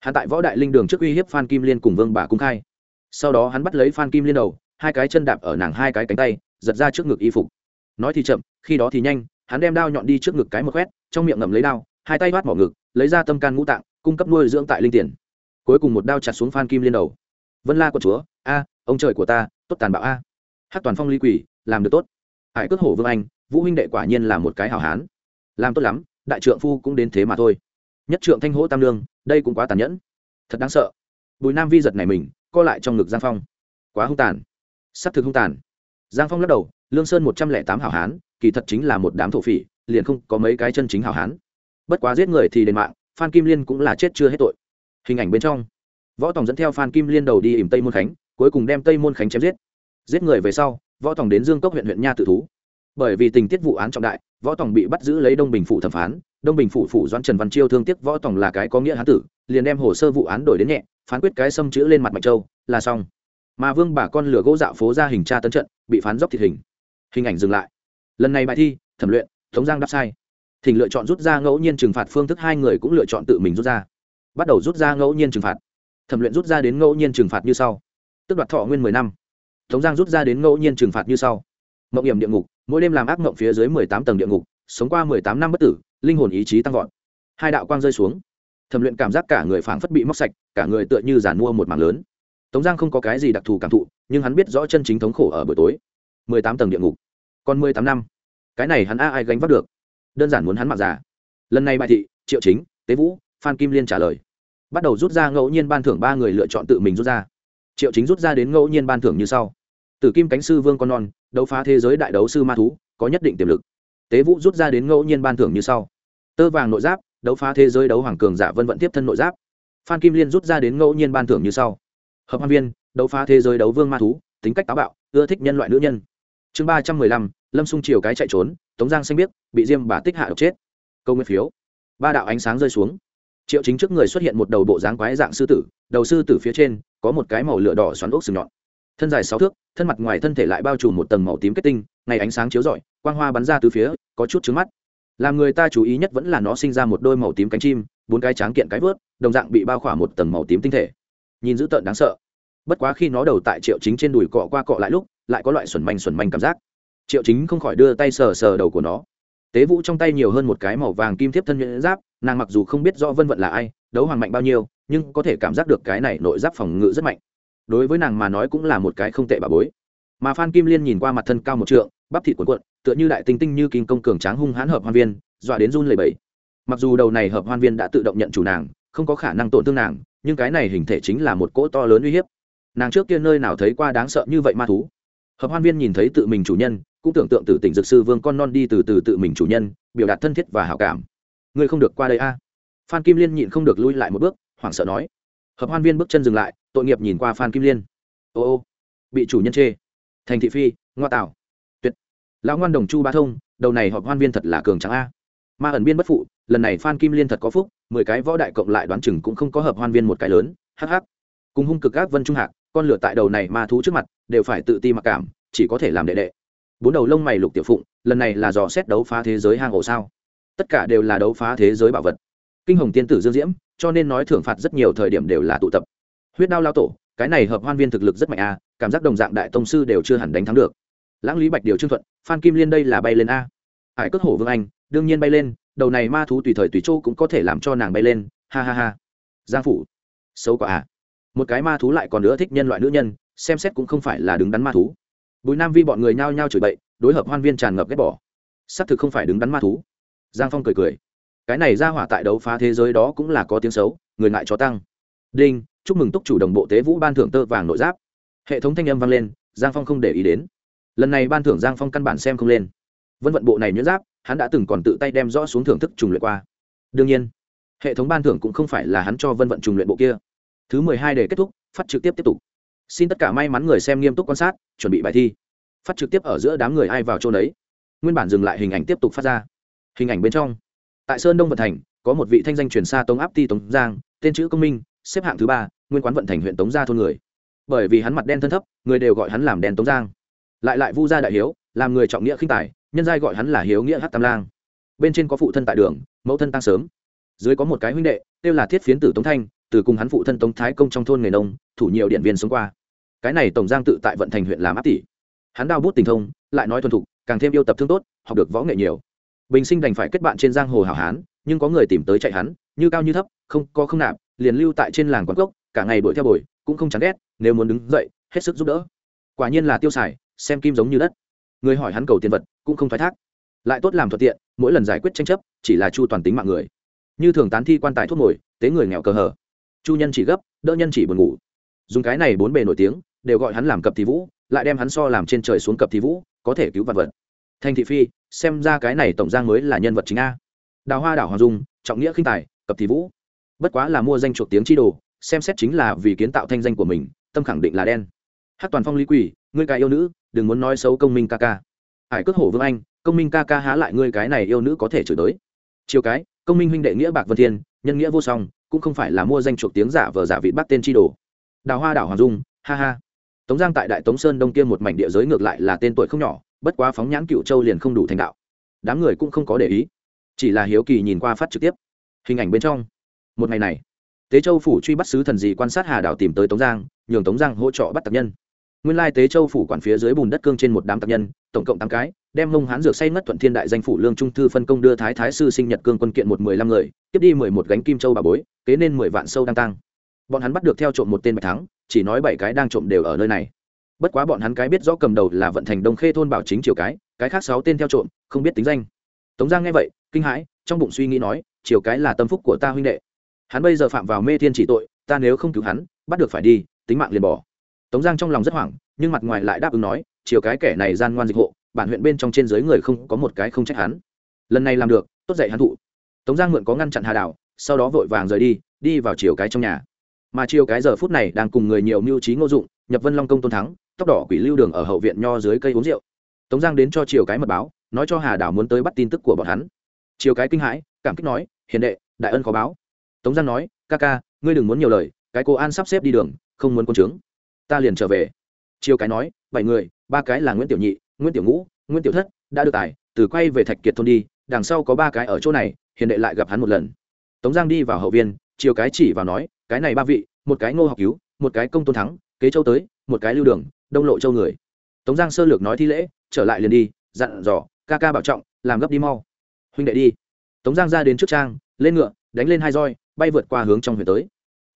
A: Hạ tại võ đại linh đường trước uy hiếp phan kim liên cùng vương bà cung khai sau đó hắn bắt lấy phan kim liên đầu, hai cái chân đạp ở nàng hai cái cánh tay, giật ra trước ngực y phục. Nói thì chậm, khi đó thì nhanh, hắn đem đao nhọn đi trước ngực cái một quét, trong miệng ngậm lấy đao, hai tay bắt mỏ ngực, lấy ra tâm can ngũ tạng, cung cấp nuôi dưỡng tại linh tiền. Cuối cùng một đao chặt xuống phan kim liên đầu. Vân la của chúa, a, ông trời của ta, tốt tàn bạo a. Hát toàn phong ly quỷ, làm được tốt. Hải cước hổ vương anh, vũ huynh đệ quả nhiên là một cái hảo hán. Làm tốt lắm, đại trượng phu cũng đến thế mà thôi. Nhất trượng thanh hỗ tam lương, đây cũng quá tàn nhẫn. Thật đáng sợ. Bùi nam vi giật này mình co lại trong ngực giang phong. Quá hung tàn. S ắ c thực hung tàn. Giang phong lắc đầu, lương sơn một trăm lẻ tám hảo hán, kỳ thật chính là một đám thổ phỉ, liền không có mấy cái chân chính hảo hán. Bất quá giết người thì đền mạng, phan kim liên cũng là chết chưa hết tội. Hình ảnh bên trong. Võ tòng dẫn theo phan kim liên đầu đi ỉm tây môn khánh, cuối cùng đem tây môn khánh chém giết. Giết người về sau, võ tòng đến dương cốc huyện huyện nha tự thú. Bởi vì tình tiết vụ án trọng đại, võ tòng bị bắt giữ lấy đông bình phủ thẩm phán, đông bình phủ phủ doãn trần văn chiêu thương tiếc võ tòng là cái có nghĩa hán tử, liền đem hồ sơ vụ án đổi đến nhẹ phán quyết cái xâm chữ lên mặt mạch châu, là xong. Mà vương bà con lửa gỗ dạo phố ra hình tra tấn trận, bị phán dốc thịt hình. Hình ảnh dừng lại. Lần này bài thi, thẩm luyện, tống giang đáp sai. Thỉnh lựa chọn rút ra ngẫu nhiên trừng phạt phương thức hai người cũng lựa chọn tự mình rút ra. Bắt đầu rút ra ngẫu nhiên trừng phạt. Thẩm luyện rút ra đến ngẫu nhiên trừng phạt như sau. Tức đoạt thọ nguyên mười năm. Tống giang rút ra đến ngẫu nhiên trừng phạt như sau. Mộng hiểm địa ngục, mỗi đêm làm ác mộng phía dưới mười tám tầng địa ngục, sống qua mười tám năm bất tử, linh hồn ý chí tăng vọt. Hai đạo quang rơi xuống thẩm luyện cảm giác cả người phảng phất bị móc sạch, cả người tựa như giàn mua một mảng lớn. Tống giang không có cái gì đặc thù cảm thụ, nhưng hắn biết rõ chân chính thống khổ ở buổi tối. Mười tám tầng địa ngục. Còn mười tám năm. Cái này hắn a ai gánh vác được? Đơn giản muốn hắn mặc giả lần này bài thị, triệu chính, tế vũ, phan kim liên trả lời. Bắt đầu rút ra ngẫu nhiên ban thưởng ba người lựa chọn tự mình rút ra. Triệu chính rút ra đến ngẫu nhiên ban thưởng như sau. Tử kim cánh sư vương con non, đấu phá thế giới đại đấu sư ma thú, có nhất định tiềm lực. Tế vũ rút ra đến ngẫu nhiên ban thưởng như sau. Tơ vàng nội giáp đấu phá thế giới đấu hoàng cường giả vân vận tiếp thân nội giáp. Phan kim liên rút ra đến ngẫu nhiên ban thưởng như sau. Hợp hoan viên, đấu phá thế giới đấu vương ma thú, tính cách táo bạo, ưa thích nhân loại nữ nhân. Chương ba trăm mười lăm, lâm xung chiều cái chạy trốn, tống giang xanh biết bị diêm bà tích hạ độc chết. Câu nguyên phiếu. Ba đạo ánh sáng rơi xuống. Triệu chính trước người xuất hiện một đầu bộ dáng quái dạng sư tử, đầu sư tử phía trên có một cái màu lửa đỏ xoắn ốc sừng nhọn. Thân dài sáu thước, thân mặt ngoài thân thể lại bao trùm một tầng màu tím kết tinh, ngày ánh sáng chiếu rọi, quang hoa bắn ra từ phía, có chút trứng mắt làm người ta chú ý nhất vẫn là nó sinh ra một đôi màu tím cánh chim, bốn cái tráng kiện cái vớt, đồng dạng bị bao khỏa một tầng màu tím tinh thể. Nhìn dữ tợn đáng sợ. Bất quá khi nó đầu tại triệu chính trên đùi cọ qua cọ lại lúc, lại có loại xuẩn manh xuẩn manh cảm giác. Triệu chính không khỏi đưa tay sờ sờ đầu của nó. Tế vũ trong tay nhiều hơn một cái màu vàng kim thiếp thân nhuyễn giáp, nàng mặc dù không biết rõ vân vận là ai, đấu hoàng mạnh bao nhiêu, nhưng có thể cảm giác được cái này nội giáp phòng ngự rất mạnh. Đối với nàng mà nói cũng là một cái không tệ bà bối. Mà phan kim liên nhìn qua mặt thân cao một trượng, bắp thịt cuộn cuộn tựa như đại tinh tinh như kim công cường tráng hung hãn hợp hoan viên, dọa đến run lầy bẫy mặc dù đầu này hợp hoan viên đã tự động nhận chủ nàng, không có khả năng tổn thương nàng, nhưng cái này hình thể chính là một cỗ to lớn uy hiếp. Nàng trước kia nơi nào thấy qua đáng sợ như vậy ma thú? Hợp hoan viên nhìn thấy tự mình chủ nhân, cũng tưởng tượng từ tỉnh dược sư vương con non đi từ từ tự mình chủ nhân, biểu đạt thân thiết và hảo cảm. Ngươi không được qua đây a. Phan kim liên nhịn không được lui lại một bước, hoảng sợ nói. Hợp hoan viên bước chân dừng lại, tội nghiệp nhìn qua phan kim liên. Ô ô, bị chủ nhân chê. Thành thị phi, ngoa tạo lão ngoan đồng chu ba thông, đầu này hợp hoan viên thật là cường trắng a. Ma ẩn biên bất phụ, lần này phan kim liên thật có phúc, mười cái võ đại cộng lại đoán chừng cũng không có hợp hoan viên một cái lớn hh cùng hung cực các vân trung hạc, con lửa tại đầu này ma thú trước mặt, đều phải tự ti mặc cảm, chỉ có thể làm đệ đệ. Bốn đầu lông mày lục tiểu phụng, lần này là dò xét đấu phá thế giới hang ổ sao. Tất cả đều là đấu phá thế giới bảo vật. Kinh hồng tiên tử dương diễm, cho nên nói thưởng phạt rất nhiều thời điểm đều là tụ tập. Huyết đao lao tổ, cái này hợp hoan viên thực lực rất mạnh a, cảm giác đồng dạng đại tông sư đều chưa hẳn đánh thắng được lãng lý bạch điều trương thuận, phan kim liên đây là bay lên a. Hải cất hổ vương anh, đương nhiên bay lên, đầu này ma thú tùy thời tùy chỗ cũng có thể làm cho nàng bay lên. Ha ha ha. Giang phủ. Xấu quả à. Một cái ma thú lại còn nữa thích nhân loại nữ nhân, xem xét cũng không phải là đứng đắn ma thú. Bùi nam vi bọn người nhao nhao chửi bậy, đối hợp hoan viên tràn ngập ghét bỏ. Xác thực không phải đứng đắn ma thú. Giang phong cười cười. Cái này ra hỏa tại đấu phá thế giới đó cũng là có tiếng xấu, người ngại chó tăng. Đinh, chúc mừng túc chủ đồng bộ tế vũ ban thưởng tơ vàng nội giáp. Hệ thống thanh âm vang lên, giang phong không để ý đến lần này ban thưởng giang phong căn bản xem không lên vân vận bộ này nhuyễn giáp hắn đã từng còn tự tay đem rõ xuống thưởng thức trùng luyện qua đương nhiên hệ thống ban thưởng cũng không phải là hắn cho vân vận trùng luyện bộ kia thứ mười hai để kết thúc phát trực tiếp tiếp tục xin tất cả may mắn người xem nghiêm túc quan sát chuẩn bị bài thi phát trực tiếp ở giữa đám người ai vào chỗ đấy nguyên bản dừng lại hình ảnh tiếp tục phát ra hình ảnh bên trong tại sơn đông vận thành có một vị thanh danh truyền xa tống áp ti tống giang tên chữ công minh xếp hạng thứ ba nguyên quán vận thành huyện tống gia thôn người bởi vì hắn mặt đen thân thấp người đều gọi hắn làm đen tống giang lại lại vu gia đại hiếu, làm người trọng nghĩa khinh tài, nhân giai gọi hắn là hiếu nghĩa hát tam lang. Bên trên có phụ thân tại đường, mẫu thân tăng sớm. Dưới có một cái huynh đệ, kêu là thiết phiến tử tống thanh, từ cùng hắn phụ thân tống thái công trong thôn nghề nông, thủ nhiều điện viên sống qua. Cái này tổng giang tự tại vận thành huyện làm áp tỷ. Hắn đao bút tình thông, lại nói thuần thục, càng thêm yêu tập thương tốt, học được võ nghệ nhiều. Bình sinh đành phải kết bạn trên giang hồ hảo hán, nhưng có người tìm tới chạy hắn, như cao như thấp, không có không nạp, liền lưu tại trên làng quán cốc cả ngày đuổi theo bồi, cũng không chán ghét, nếu muốn đứng dậy, hết sức giúp đỡ. Quả nhiên là tiêu xài xem kim giống như đất. Người hỏi hắn cầu tiền vật, cũng không thoái thác. Lại tốt làm thuận tiện, mỗi lần giải quyết tranh chấp, chỉ là chu toàn tính mạng người. Như thường tán thi quan tài thuốc ngồi, tế người nghèo cờ hờ. Chu nhân chỉ gấp, đỡ nhân chỉ buồn ngủ. Dùng cái này bốn bề nổi tiếng, đều gọi hắn làm cập thì vũ, lại đem hắn so làm trên trời xuống cập thì vũ, có thể cứu vật vật. Thành thị phi, xem ra cái này tổng giang mới là nhân vật chính a. Đào hoa đảo hoàng dung, trọng nghĩa khinh tài, cập thì vũ. Bất quá là mua danh chuộc tiếng chi đồ, xem xét chính là vì kiến tạo thanh danh của mình, tâm khẳng định là đen. Hát toàn phong lý quỷ, ngươi cái yêu nữ đừng muốn nói xấu công minh ca ca. Hải cước hổ vương anh, công minh ca ca há lại ngươi cái này yêu nữ có thể chửi tới chiều cái, công minh huynh đệ nghĩa bạc vân thiên, nhân nghĩa vô song, cũng không phải là mua danh chuộc tiếng giả vờ giả vị bắt tên chi đồ. Đào hoa đảo hoàng dung, ha ha. Tống giang tại đại tống sơn đông kia một mảnh địa giới ngược lại là tên tuổi không nhỏ, bất quá phóng nhãn cựu châu liền không đủ thành đạo. Đám người cũng không có để ý, chỉ là hiếu kỳ nhìn qua phát trực tiếp. Hình ảnh bên trong, một ngày này, tế châu phủ truy bắt sứ thần gì quan sát hà đảo tìm tới tống giang, nhường tống giang hỗ trợ bắt tập nhân nguyên lai tế châu phủ quản phía dưới bùn đất cương trên một đám tập nhân, tổng cộng tám cái, đem mông hán dược say ngất thuận thiên đại danh phủ lương trung thư phân công đưa thái thái sư sinh nhật cương quân kiện một mười lăm người, tiếp đi mười một gánh kim châu bà bối, kế nên mười vạn sâu đang tăng bọn hắn bắt được theo trộm một tên bạch thắng, chỉ nói bảy cái đang trộm đều ở nơi này. Bất quá bọn hắn cái biết rõ cầm đầu là vận thành đông khê thôn bảo chính triều cái cái khác sáu tên theo trộm, không biết tính danh. Tống giang nghe vậy, kinh hãi, trong bụng suy nghĩ nói, triều cái là tâm phúc của ta huynh đệ. Hắn bây giờ phạm vào mê thiên chỉ tội, ta nếu không cứu hắn, bắt được phải đi, tính mạng liền bỏ tống giang trong lòng rất hoảng, nhưng mặt ngoài lại đáp ứng nói, chiều cái kẻ này gian ngoan dịch hộ, bản huyện bên trong trên dưới người không có một cái không trách hắn. Lần này làm được, tốt dạy hắn thụ. Tống giang mượn có ngăn chặn hà đảo, sau đó vội vàng rời đi đi vào chiều cái trong nhà. Mà chiều cái giờ phút này đang cùng người nhiều mưu trí ngô dụng, nhập vân long công tôn thắng, tóc đỏ quỷ lưu đường ở hậu viện nho dưới cây uống rượu. Tống giang đến cho chiều cái mật báo, nói cho hà đảo muốn tới bắt tin tức của bọn hắn. Chiều cái kinh hãi, cảm kích nói, hiền đệ, đại ân khó báo. Tống giang nói, ca ca, ngươi đừng muốn nhiều lời, cái cô an sắp xếp đi đường, không muốn quân trướng ta liền trở về. Chiều cái nói, bảy người, ba cái là nguyễn tiểu nhị, nguyễn tiểu ngũ, nguyễn tiểu thất, đã được tài, từ quay về thạch kiệt thôn đi, đằng sau có ba cái ở chỗ này, hiền đệ lại gặp hắn một lần. Tống giang đi vào hậu viên chiều cái chỉ vào nói, cái này ba vị, một cái ngô học cứu, một cái công tôn thắng, kế châu tới, một cái lưu đường, đông lộ châu người. Tống giang sơ lược nói thi lễ, trở lại liền đi, dặn dò, ca ca bảo trọng, làm gấp đi mau. Huynh đệ đi. Tống giang ra đến trước trang, lên ngựa, đánh lên hai roi, bay vượt qua hướng trong huyện tới.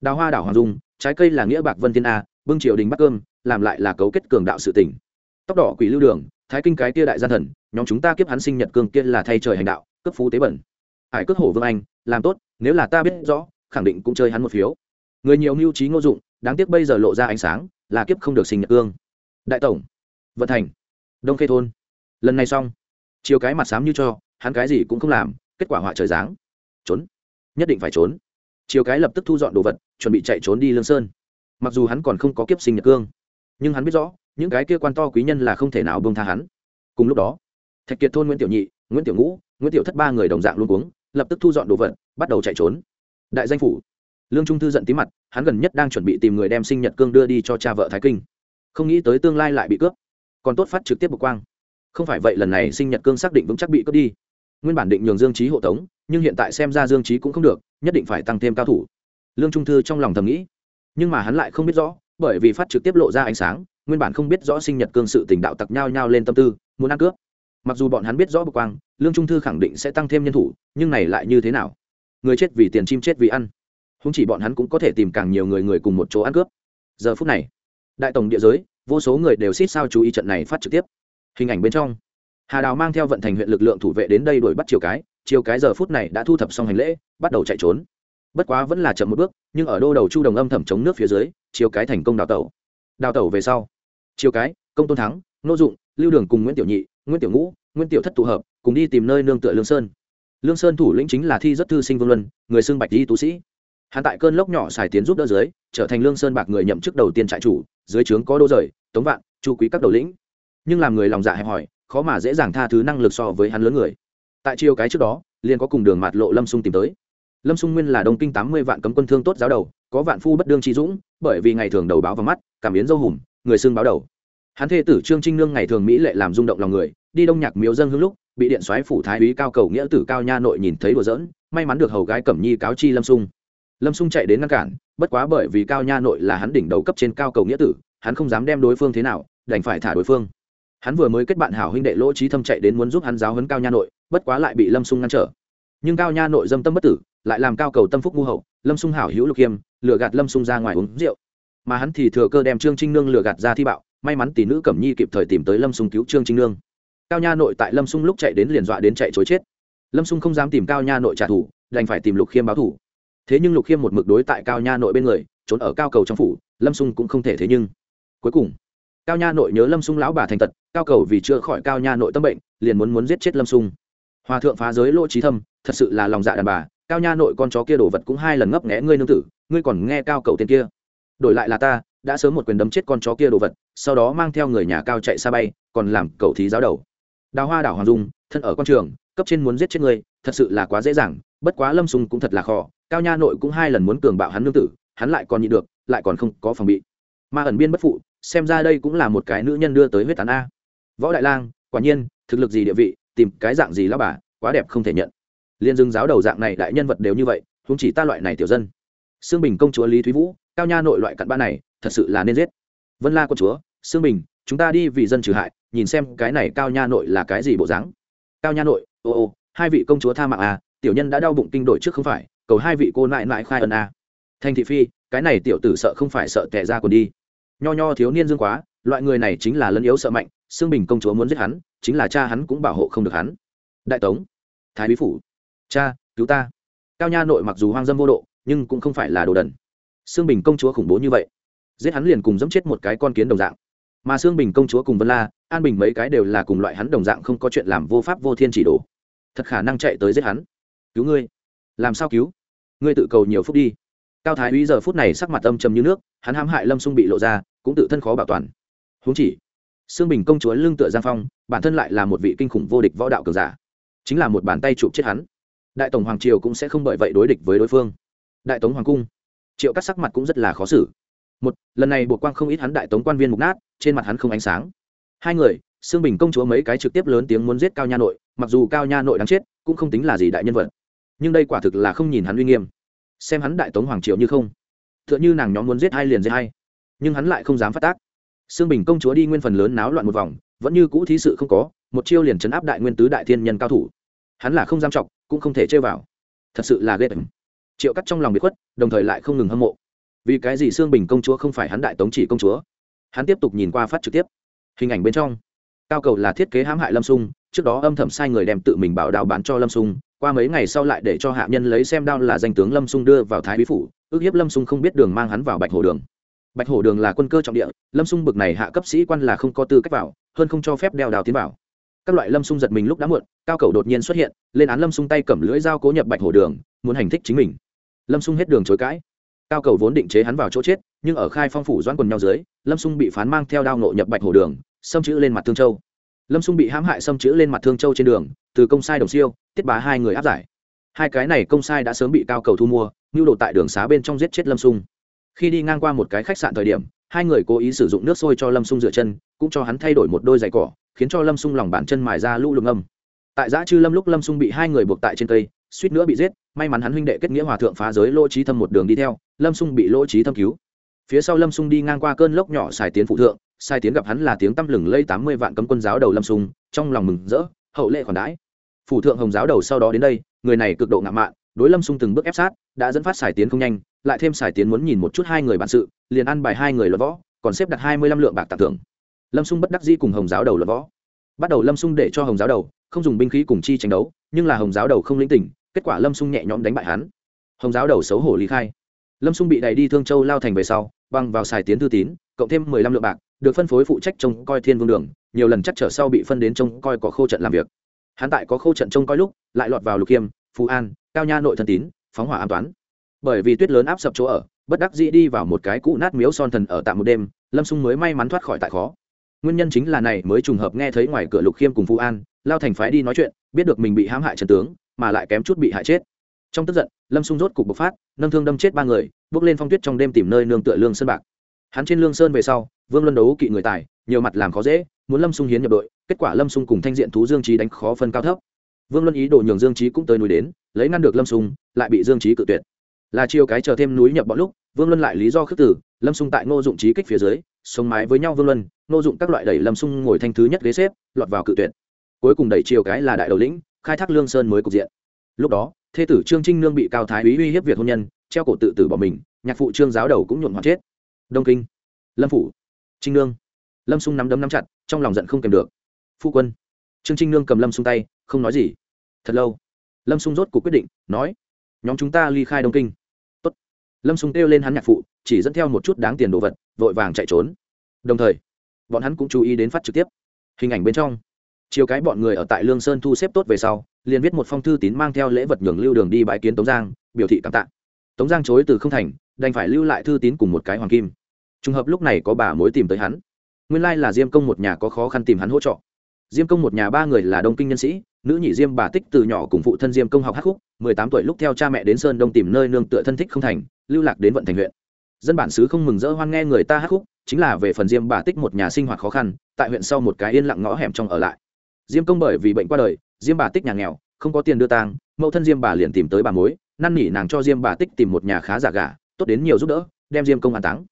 A: Đào hoa đảo hoàng dung, trái cây là nghĩa bạc vân thiên a bưng triều đình bắt cơm, làm lại là cấu kết cường đạo sự tỉnh tóc đỏ quỷ lưu đường, thái kinh cái kia đại gian thần, nhóm chúng ta kiếp hắn sinh nhật cương kia là thay trời hành đạo cấp phú tế bẩn. Hải cước hổ vương anh, làm tốt, nếu là ta biết rõ, khẳng định cũng chơi hắn một phiếu. Người nhiều mưu trí ngô dụng, đáng tiếc bây giờ lộ ra ánh sáng, là kiếp không được sinh nhật cương. Đại tổng, vận thành, đông khê thôn. Lần này xong. Chiều cái mặt xám như cho, hắn cái gì cũng không làm, kết quả họa trời giáng. Trốn. Nhất định phải trốn. Chiều cái lập tức thu dọn đồ vật, chuẩn bị chạy trốn đi lương sơn mặc dù hắn còn không có kiếp sinh nhật cương, nhưng hắn biết rõ, những cái kia quan to quý nhân là không thể nào bông tha hắn. Cùng lúc đó, thạch kiệt thôn nguyễn tiểu nhị, nguyễn tiểu ngũ, nguyễn tiểu thất ba người đồng dạng luôn cuống, lập tức thu dọn đồ vật, bắt đầu chạy trốn. Đại danh phủ. Lương trung thư giận tí mặt, hắn gần nhất đang chuẩn bị tìm người đem sinh nhật cương đưa đi cho cha vợ thái kinh. Không nghĩ tới tương lai lại bị cướp, còn tốt phát trực tiếp bực quang. Không phải vậy lần này sinh nhật cương xác định vững chắc bị cướp đi. Nguyên bản định nhường dương trí hộ tống, nhưng hiện tại xem ra dương trí cũng không được, nhất định phải tăng thêm cao thủ. Lương trung thư trong lòng thầm nghĩ nhưng mà hắn lại không biết rõ, bởi vì phát trực tiếp lộ ra ánh sáng, nguyên bản không biết rõ sinh nhật cương sự tình đạo tặc nhau nhau lên tâm tư, muốn ăn cướp. Mặc dù bọn hắn biết rõ bực quang, lương trung thư khẳng định sẽ tăng thêm nhân thủ, nhưng này lại như thế nào? Người chết vì tiền, chim chết vì ăn. Không chỉ bọn hắn cũng có thể tìm càng nhiều người người cùng một chỗ ăn cướp. Giờ phút này, đại tổng địa giới, vô số người đều xít sao chú ý trận này phát trực tiếp. Hình ảnh bên trong, hà đào mang theo vận thành huyện lực lượng thủ vệ đến đây đuổi bắt chiều cái chiều cái giờ phút này đã thu thập xong hành lễ, bắt đầu chạy trốn bất quá vẫn là chậm một bước, nhưng ở đô đầu chu đồng âm thầm chống nước phía dưới chiều cái thành công đào tẩu. Đào tẩu về sau chiều cái, công tôn thắng, nô dụng, lưu đường cùng nguyễn tiểu nhị, nguyễn tiểu ngũ, nguyễn tiểu thất tụ hợp, cùng đi tìm nơi nương tựa lương sơn. Lương sơn thủ lĩnh chính là thi rất thư sinh vương luân, người xưng bạch di tú sĩ. Hắn tại cơn lốc nhỏ xài tiến giúp đỡ dưới, trở thành lương sơn bạc người nhậm chức đầu tiên trại chủ, dưới trướng có đô rời, tống vạn, chu quý các đầu lĩnh. Nhưng làm người lòng dạ hẹp hòi, khó mà dễ dàng tha thứ năng lực so với hắn lớn người. Tại chiều cái trước đó, liền có cùng đường mạt lộ lâm sung tìm tới lâm sung nguyên là đông kinh tám mươi vạn cấm quân thương tốt giáo đầu, có vạn phu bất đương trí dũng, bởi vì ngày thường đầu báo vào mắt, cảm biến dâu hùm người xưng báo đầu. Hắn thê tử trương trinh nương ngày thường mỹ lệ làm rung động lòng người, đi đông nhạc miếu dân hương lúc, bị điện xoáy phủ thái úy cao cầu nghĩa tử cao nha nội nhìn thấy đùa giỡn, may mắn được hầu gái cẩm nhi cáo chi lâm sung. Lâm sung chạy đến ngăn cản, bất quá bởi vì cao nha nội là hắn đỉnh đầu cấp trên cao cầu nghĩa tử, hắn không dám đem đối phương thế nào, đành phải thả đối phương. Hắn vừa mới kết bạn hảo huynh đệ lỗ trí thâm chạy đến muốn giúp hắn giáo hấn cao nha nội, bất quá lại bị lâm sung ngăn trở. Nhưng cao nha nội dâm tâm bất tử lại làm cao cầu tâm phúc ngu hậu lâm sung hảo hữu lục khiêm, lừa gạt lâm sung ra ngoài uống rượu. Mà hắn thì thừa cơ đem trương trinh nương lừa gạt ra thi bạo may mắn tỷ nữ cẩm nhi kịp thời tìm tới lâm sung cứu trương trinh nương. Cao nha nội tại lâm sung lúc chạy đến liền dọa đến chạy chối chết. Lâm sung không dám tìm cao nha nội trả thù đành phải tìm lục khiêm báo thù. Thế nhưng lục khiêm một mực đối tại cao nha nội bên người trốn ở cao cầu trong phủ lâm sung cũng không thể thế nhưng. Cuối cùng cao nha nội nhớ lâm sung lão bà thành tật cao cầu vì chữa khỏi cao nha nội tâm bệnh liền muốn muốn giết chết lâm sung. Hòa thượng phá giới lỗ trí thâm thật sự là lòng dạ đàn bà cao nha nội con chó kia đổ vật cũng hai lần ngấp nghẽ ngươi nương tử, ngươi còn nghe cao cầu tên kia. Đổi lại là ta, đã sớm một quyền đấm chết con chó kia đồ vật, sau đó mang theo người nhà cao chạy xa bay, còn làm cầu thí giáo đầu. Đào hoa đảo hoàng dung, thân ở con trường, cấp trên muốn giết chết ngươi, thật sự là quá dễ dàng, bất quá lâm sung cũng thật là khó, cao nha nội cũng hai lần muốn cường bạo hắn nương tử, hắn lại còn nhịn được, lại còn không có phòng bị. Ma ẩn biên bất phụ, xem ra đây cũng là một cái nữ nhân đưa tới huyết tán a. Võ đại lang, quả nhiên, thực lực gì địa vị, tìm cái dạng gì lao bà, quá đẹp không thể nhận liên dương giáo đầu dạng này đại nhân vật đều như vậy không chỉ ta loại này tiểu dân. Xương bình công chúa lý thúy vũ, cao nha nội loại cặn ba này, thật sự là nên giết. Vân la công chúa xương bình, chúng ta đi vì dân trừ hại, nhìn xem cái này cao nha nội là cái gì bộ dáng. Cao nha nội, ô ô, hai vị công chúa tha mạng à tiểu nhân đã đau bụng kinh đổi trước không phải, cầu hai vị cô nại nại khai ân à. thanh thị phi, cái này tiểu tử sợ không phải sợ tệ ra còn đi. Nho nho thiếu niên dương quá, loại người này chính là lân yếu sợ mạnh xương bình công chúa muốn giết hắn, chính là cha hắn cũng bảo hộ không được hắn. Đại tống, thái bí phủ cha, cứu ta. Cao nha nội mặc dù hoang dâm vô độ, nhưng cũng không phải là đồ đần. Xương bình công chúa khủng bố như vậy, giết hắn liền cùng dẫm chết một cái con kiến đồng dạng. Mà xương bình công chúa cùng vân la, an bình mấy cái đều là cùng loại hắn đồng dạng không có chuyện làm vô pháp vô thiên chỉ đồ. Thật khả năng chạy tới giết hắn. Cứu ngươi. Làm sao cứu? Ngươi tự cầu nhiều phút đi. Cao thái úy giờ phút này sắc mặt âm trầm như nước, hắn hãm hại lâm xung bị lộ ra, cũng tự thân khó bảo toàn. Huống chỉ xương bình công chúa lương tựa giang phong, bản thân lại là một vị kinh khủng vô địch võ đạo cường giả. Chính là một bàn tay chụp chết hắn đại tổng hoàng triều cũng sẽ không bởi vậy đối địch với đối phương. Đại tống hoàng cung, triệu cắt sắc mặt cũng rất là khó xử. Một, lần này buộc quang không ít hắn đại tống quan viên mục nát, trên mặt hắn không ánh sáng. Hai người xương bình công chúa mấy cái trực tiếp lớn tiếng muốn giết cao nha nội, mặc dù cao nha nội đáng chết, cũng không tính là gì đại nhân vật. Nhưng đây quả thực là không nhìn hắn uy nghiêm. Xem hắn đại tống hoàng triều như không. T h ư ợ n h ư nàng nhóm muốn giết hai liền giết hai nhưng hắn lại không dám phát tác. Xương bình công chúa đi nguyên phần lớn náo loạn một vòng, vẫn như cũ thí sự không có, một chiêu liền chấn áp đại nguyên tứ đại thiên nhân cao thủ. Hắn là không dám chọc cũng không thể chơi vào. Thật sự là ghê tởm. Triệu cắt trong lòng bị khuất, đồng thời lại không ngừng hâm mộ. Vì cái gì xương bình công chúa không phải hắn đại tống chỉ công chúa? Hắn tiếp tục nhìn qua phát trực tiếp. Hình ảnh bên trong, cao cầu là thiết kế hãm hại lâm sung, trước đó âm thầm sai người đem tự mình bảo đao bán cho lâm sung, qua mấy ngày sau lại để cho hạ nhân lấy xem đao là danh tướng lâm sung đưa vào thái bí phủ, ước hiếp lâm sung không biết đường mang hắn vào bạch hồ đường. Bạch hồ đường là quân cơ trọng địa, lâm sung bực này hạ cấp sĩ quan là không có tư cách vào, hơn không cho phép đeo đào tiến vào các loại lâm sung giật mình lúc đã muộn, cao cầu đột nhiên xuất hiện, lên án lâm sung tay cầm lưỡi dao cố nhập bạch hổ đường, muốn hành thích chính mình. Lâm sung hết đường chối cãi. Cao cầu vốn định chế hắn vào chỗ chết, nhưng ở khai phong phủ doãn quần nhau dưới, lâm sung bị phán mang theo đao nộ nhập bạch hổ đường, xâm chữ lên mặt thương châu. Lâm sung bị hãm hại xâm chữ lên mặt thương châu trên đường, từ công sai đồng siêu, tiết bá hai người áp giải. Hai cái này công sai đã sớm bị cao cầu thu mua nhu đồ tại đường xá bên trong giết chết lâm sung. Khi đi ngang qua một cái khách sạn thời điểm, hai người cố ý sử dụng nước sôi cho lâm sung rửa chân, cũng cho hắn thay đổi một đôi giày cỏ khiến cho lâm sung lòng bàn chân mài ra lũ lùng âm tại giã chư lâm lúc lâm sung bị hai người buộc tại trên cây, suýt nữa bị giết, may mắn hắn huynh đệ kết nghĩa hòa thượng phá giới lỗ trí thâm một đường đi theo, lâm sung bị lỗ trí thâm cứu. Phía sau lâm sung đi ngang qua cơn lốc nhỏ xài tiến phụ thượng sai tiến gặp hắn là tiếng tăm lừng lây tám mươi vạn cấm quân giáo đầu lâm sung, trong lòng mừng rỡ, hậu lệ khoản đãi. Phủ thượng hồng giáo đầu sau đó đến đây, người này cực độ ngạo mạn, đối lâm sung từng bước ép sát, đã dẫn phát xài tiến không nhanh, lại thêm xài tiến muốn nhìn một chút hai người bản sự, liền ăn bài hai người luật võ, còn xếp đặt hai mươi lăm lượng bạc tặng thưởng lâm sung bất đắc dĩ cùng hồng giáo đầu luật võ. Bắt đầu lâm sung để cho hồng giáo đầu không dùng binh khí cùng chi tranh đấu, nhưng là hồng giáo đầu không lĩnh tỉnh kết quả lâm sung nhẹ nhõm đánh bại hắn. Hồng giáo đầu xấu hổ lý khai. Lâm sung bị đẩy đi thương châu lao thành về sau, băng vào xài tiến thư tín, cộng thêm mười lăm lượng bạc, được phân phối phụ trách trông coi thiên vương đường, nhiều lần chắc trở sau bị phân đến trông coi có khô trận làm việc. Hắn tại có khô trận trông coi lúc, lại lọt vào lục khiêm phú an, cao nha nội thần tín, phóng hỏa an toán. Bởi vì tuyết lớn áp sập chỗ ở, bất đắc dĩ đi vào một cái cũ nát miếu son thần ở tạm một đêm, lâm sung mới may mắn thoát khỏi tại khó nguyên nhân chính là này mới trùng hợp nghe thấy ngoài cửa lục khiêm cùng phú an lao thành phái đi nói chuyện biết được mình bị hãm hại trần tướng mà lại kém chút bị hại chết trong tức giận lâm sung rốt cục bộc phát nâng thương đâm chết ba người bước lên phong tuyết trong đêm tìm nơi nương tựa lương sơn bạc hắn trên lương sơn về sau vương luân đấu kỵ người tài nhiều mặt làm khó dễ muốn lâm sung hiến nhập đội kết quả lâm sung cùng thanh diện thú dương trí đánh khó phân cao thấp vương luân ý đồ nhường dương trí cũng tới núi đến lấy ngăn được lâm sung lại bị dương trí cự tuyệt là chiều cái chờ thêm núi nhập bọn lúc vương luân lại lý do khước tử lâm sung tại ngô dụng trí kích phía dưới sống mái với nhau vương luân nô dụng các loại đẩy lâm sung ngồi thanh thứ nhất ghế xếp, lọt vào cự tuyệt. Cuối cùng đẩy chiều cái là đại đầu lĩnh, khai thác lương sơn mới cục diện. Lúc đó, thê tử trương trinh nương bị cao thái úy uy hiếp việc hôn nhân, treo cổ tự tử bỏ mình, nhạc phụ trương giáo đầu cũng nhuộn hoạt chết. Đông kinh, lâm phủ, trinh nương. Lâm sung nắm đấm nắm chặt, trong lòng giận không kèm được. Phu quân, trương trinh nương cầm lâm sung tay, không nói gì. Thật lâu, lâm sung rốt cuộc quyết định, nói, nhóm chúng ta ly khai đông kinh. Tốt. lâm sung kêu lên hắn nhạc phụ, chỉ dẫn theo một chút đáng tiền đồ vật, vội vàng chạy trốn. Đồng thời bọn hắn cũng chú ý đến phát trực tiếp. Hình ảnh bên trong, chiều cái bọn người ở tại lương sơn thu xếp tốt về sau, liền viết một phong thư tín mang theo lễ vật nhường lưu đường đi bãi kiến tống giang, biểu thị cảm tạ. Tống giang chối từ không thành, đành phải lưu lại thư tín cùng một cái hoàng kim. Trùng hợp lúc này có bà mối tìm tới hắn. Nguyên lai là diêm công một nhà có khó khăn tìm hắn hỗ trợ. Diêm công một nhà ba người là đông kinh nhân sĩ, nữ nhị diêm bà tích từ nhỏ cùng phụ thân diêm công học hát khúc, mười tám tuổi lúc theo cha mẹ đến sơn đông tìm nơi nương tựa thân thích không thành, lưu lạc đến vận thành huyện. Dân bản xứ không mừng rỡ hoan nghe người ta hát khúc chính là về phần diêm bà tích một nhà sinh hoạt khó khăn, tại huyện sau một cái yên lặng ngõ hẻm trong ở lại. Diêm công bởi vì bệnh qua đời, diêm bà tích nhà nghèo, không có tiền đưa tang, mẫu thân diêm bà liền tìm tới bà mối, năn nỉ nàng cho diêm bà tích tìm một nhà khá giả gà tốt đến nhiều giúp đỡ, đem diêm công an táng.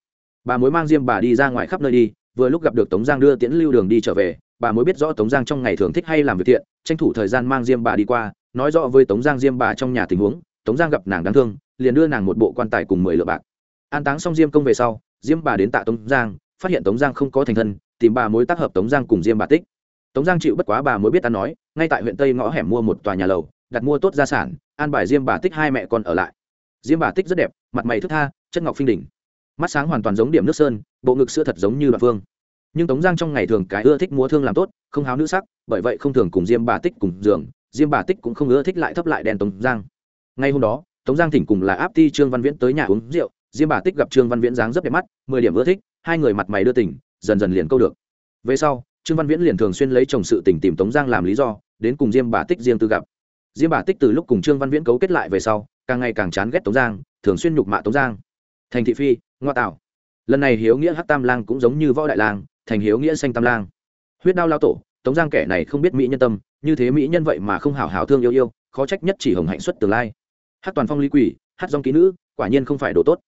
A: Bà mối mang diêm bà đi ra ngoài khắp nơi đi, vừa lúc gặp được tống giang đưa tiễn lưu đường đi trở về, bà mới biết rõ tống giang trong ngày thường thích hay làm việc thiện, tranh thủ thời gian mang diêm bà đi qua, nói rõ với tống giang diêm bà trong nhà tình huống, tống giang gặp nàng đáng thương, liền đưa nàng một bộ quan tài cùng mười lượng bạc. An táng xong diêm công về sau diêm bà đến tạ tống giang, phát hiện tống giang không có thành thân, tìm bà mối tác hợp tống giang cùng diêm bà tích. Tống giang chịu bất quá bà mới biết ăn nói, ngay tại huyện tây ngõ hẻm mua một tòa nhà lầu, đặt mua tốt gia sản, an bài diêm bà tích hai mẹ con ở lại. Diêm bà tích rất đẹp, mặt mày thức tha, chất ngọc phinh đỉnh. Mắt sáng hoàn toàn giống điểm nước sơn, bộ ngực sữa thật giống như đoạn phương. Nhưng tống giang trong ngày thường cái ưa thích múa thương làm tốt, không háo nữ sắc, bởi vậy không thường cùng diêm bà tích cùng giường, diêm bà tích cũng không ưa thích lại thấp lại đèn tống giang. Ngay hôm đó, tống giang thỉnh cùng là áp ti trương văn viễn tới nhà uống rượu diêm bà tích gặp trương văn viễn dáng rất đẹp mắt, mười điểm ưa thích, hai người mặt mày đưa tỉnh dần dần liền câu được. Về sau, trương văn viễn liền thường xuyên lấy chồng sự tình tìm tống giang làm lý do, đến cùng diêm bà tích riêng tư gặp. Diêm bà tích từ lúc cùng trương văn viễn cấu kết lại về sau, càng ngày càng chán ghét tống giang, thường xuyên nhục mạ tống giang. Thành thị phi, ngoa tạo. Lần này hiếu nghĩa hát tam lang cũng giống như võ đại lang, thành hiếu nghĩa xanh tam lang. Huyết đao lao tổ, tống giang kẻ này không biết mỹ nhân tâm, như thế mỹ nhân vậy mà không hảo hảo thương yêu yêu, khó trách nhất chỉ hồng hạnh xuất tương lai. Hát toàn phong lý quỷ hát dòng ký nữ, quả nhiên không phải đồ tốt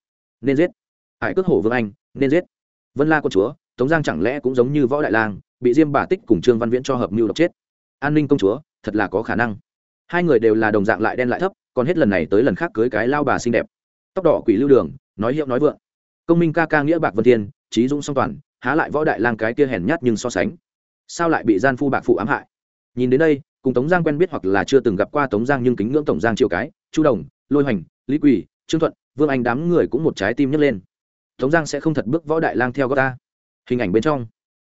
A: nên giết. Hải cước hổ vương anh, nên giết. Vân la con chúa, tống giang chẳng lẽ cũng giống như võ đại lang, bị diêm bà tích cùng trương văn viễn cho hợp mưu độc chết? An ninh công chúa, thật là có khả năng. Hai người đều là đồng dạng lại đen lại thấp, còn hết lần này tới lần khác cưới cái lao bà xinh đẹp. Tóc đỏ quỷ lưu đường, nói hiệu nói vượng. Công minh ca ca nghĩa bạc vân thiên trí dũng song toàn, há lại võ đại lang cái kia hèn nhát nhưng so sánh. Sao lại bị gian phu bạc phụ ám hại? Nhìn đến đây, cùng tống giang quen biết hoặc là chưa từng gặp qua tống giang nhưng kính ngưỡng tổng giang triệu cái, chu đồng, lôi hoành, lý quỳ, trương thuận vương anh đám người cũng một trái tim nhấc lên. Tống giang sẽ không thật bước võ đại lang theo gót ta. Hình ảnh bên trong.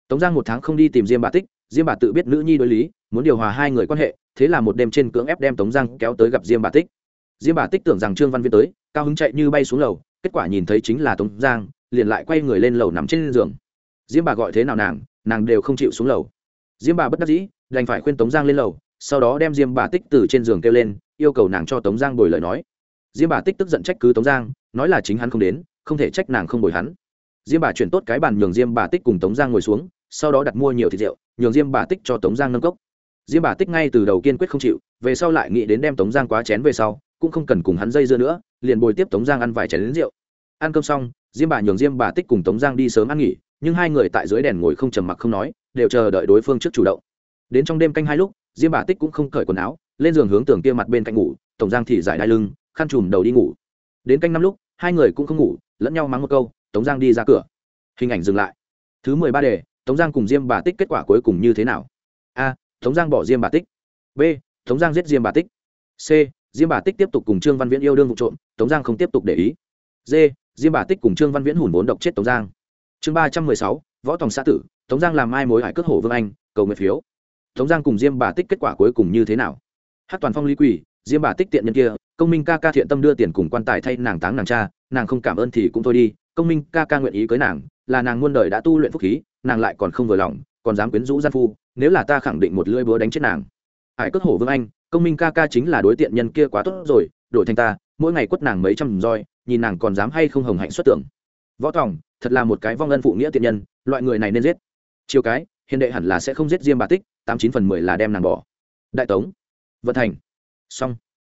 A: Tống giang một tháng không đi tìm diêm bà tích, diêm bà tự biết nữ nhi đối lý, muốn điều hòa hai người quan hệ, thế là một đêm trên cưỡng ép đem tống giang kéo tới gặp diêm bà tích. Diêm bà tích tưởng rằng trương văn viên tới, cao hứng chạy như bay xuống lầu, kết quả nhìn thấy chính là tống giang, liền lại quay người lên lầu nằm trên giường. Diêm bà gọi thế nào nàng nàng đều không chịu xuống lầu. Diêm bà bất đắc dĩ, đành phải khuyên tống giang lên lầu, sau đó đem diêm bà tích từ trên giường kêu lên, yêu cầu nàng cho tống giang bồi lời nói diêm bà tích tức giận trách cứ tống giang, nói là chính hắn không đến, không thể trách nàng không bồi hắn. Diêm bà chuyển tốt cái bàn nhường diêm bà tích cùng tống giang ngồi xuống, sau đó đặt mua nhiều thịt rượu, nhường diêm bà tích cho tống giang nâng cốc. Diêm bà tích ngay từ đầu kiên quyết không chịu, về sau lại nghĩ đến đem tống giang quá chén về sau, cũng không cần cùng hắn dây dưa nữa, liền bồi tiếp tống giang ăn vài chén đến rượu. Ăn cơm xong, diêm bà nhường diêm bà tích cùng tống giang đi sớm ăn nghỉ, nhưng hai người tại dưới đèn ngồi không trầm mặc không nói, đều chờ đợi đối phương trước chủ động. Đến trong đêm canh hai lúc, diêm bà tích cũng không cởi quần áo, lên giường hướng tường kia mặt bên cạnh ngủ tổng giang thì giải đai lưng khăn trùm đầu đi ngủ. Đến canh năm lúc, hai người cũng không ngủ, lẫn nhau mắng một câu, tống giang đi ra cửa. Hình ảnh dừng lại. Thứ mười ba đề, tống giang cùng diêm bà tích kết quả cuối cùng như thế nào? A, tống giang bỏ diêm bà tích. B, tống giang giết diêm bà tích. C, diêm bà tích tiếp tục cùng trương văn viễn yêu đương vụ trộm, tống giang không tiếp tục để ý. D, diêm bà tích cùng trương văn viễn hùn vốn độc chết tống giang. Chương ba trăm mười sáu, võ tòng xã tử, tống giang làm ai mối hải cất hổ vương anh, cầu nguyện phiếu. Tống giang cùng diêm bà tích kết quả cuối cùng như thế nào? Hát toàn phong lý quỷ diêm bà tích tiện nhân kia công minh ca ca thiện tâm đưa tiền cùng quan tài thay nàng táng nàng cha, nàng không cảm ơn thì cũng thôi đi, công minh ca ca nguyện ý cưới nàng, là nàng muôn đời đã tu luyện phúc khí, nàng lại còn không vừa lòng, còn dám quyến rũ gian phu, nếu là ta khẳng định một lưỡi búa đánh chết nàng. Hải cất hổ vương anh, công minh ca ca chính là đối tiện nhân kia quá tốt rồi, đổi thành ta, mỗi ngày quất nàng mấy trăm roi, nhìn nàng còn dám hay không hồng hạnh xuất tưởng. Võ tòng, thật là một cái vong ân phụ nghĩa tiện nhân, loại người này nên giết. Chiều cái, hiền đệ hẳn là sẽ không giết diêm bà tích, tám chín phần mười là đem nàng bỏ. Đại tống, vận thành. Xong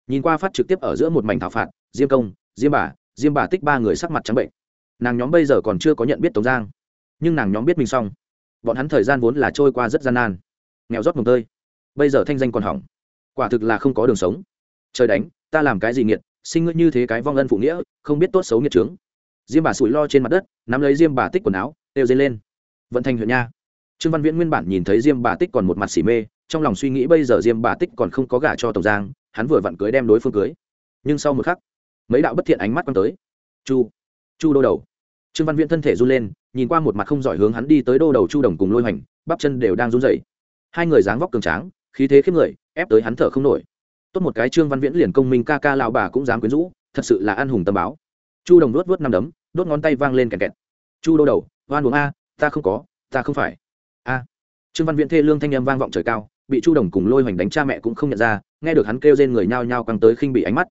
A: nhìn qua phát trực tiếp ở giữa một mảnh thảo phạt, diêm công, diêm bà diêm bà tích ba người sắc mặt trắng bệnh. Nàng nhóm bây giờ còn chưa có nhận biết tống giang, nhưng nàng nhóm biết mình xong. Bọn hắn thời gian vốn là trôi qua rất gian nan. Nghèo rót mồng tơi. Bây giờ thanh danh còn hỏng. Quả thực là không có đường sống. Trời đánh, ta làm cái gì nghiệt sinh ngươi như thế cái vong ân phụ nghĩa, không biết tốt xấu nghiệt trướng diêm bà sủi lo trên mặt đất, nắm lấy diêm bà tích quần áo đều dây lên. Vận thành huyện nha. Trương văn viễn nguyên bản nhìn thấy diêm bà tích còn một mặt xỉ mê, trong lòng suy nghĩ bây giờ diêm bà tích còn không có gả cho tổng giang hắn vừa vặn cưới đem đối phương cưới. Nhưng sau một khắc, mấy đạo bất thiện ánh mắt quăng tới. Chu chu đô đầu. Trương văn viễn thân thể run lên, nhìn qua một mặt không giỏi hướng hắn đi tới đô đầu chu đồng cùng lôi hoành, bắp chân đều đang run rẩy. Hai người dáng vóc cường tráng, khí thế khiếp người, ép tới hắn thở không nổi. Tốt một cái trương văn viễn liền công minh ca ca lão bà cũng dám quyến rũ, thật sự là an hùng tâm báo. Chu đồng đốt vớt năm đấm, đốt ngón tay vang lên kẹt kẹt. Chu đô đầu, oan uống a, ta không có, ta không phải. A. Trương văn viễn thê lương thanh em vang vọng trời cao bị chu đồng cùng lôi hoành đánh cha mẹ cũng không nhận ra, nghe được hắn kêu trên người nhao nhao căng tới khinh bị ánh mắt.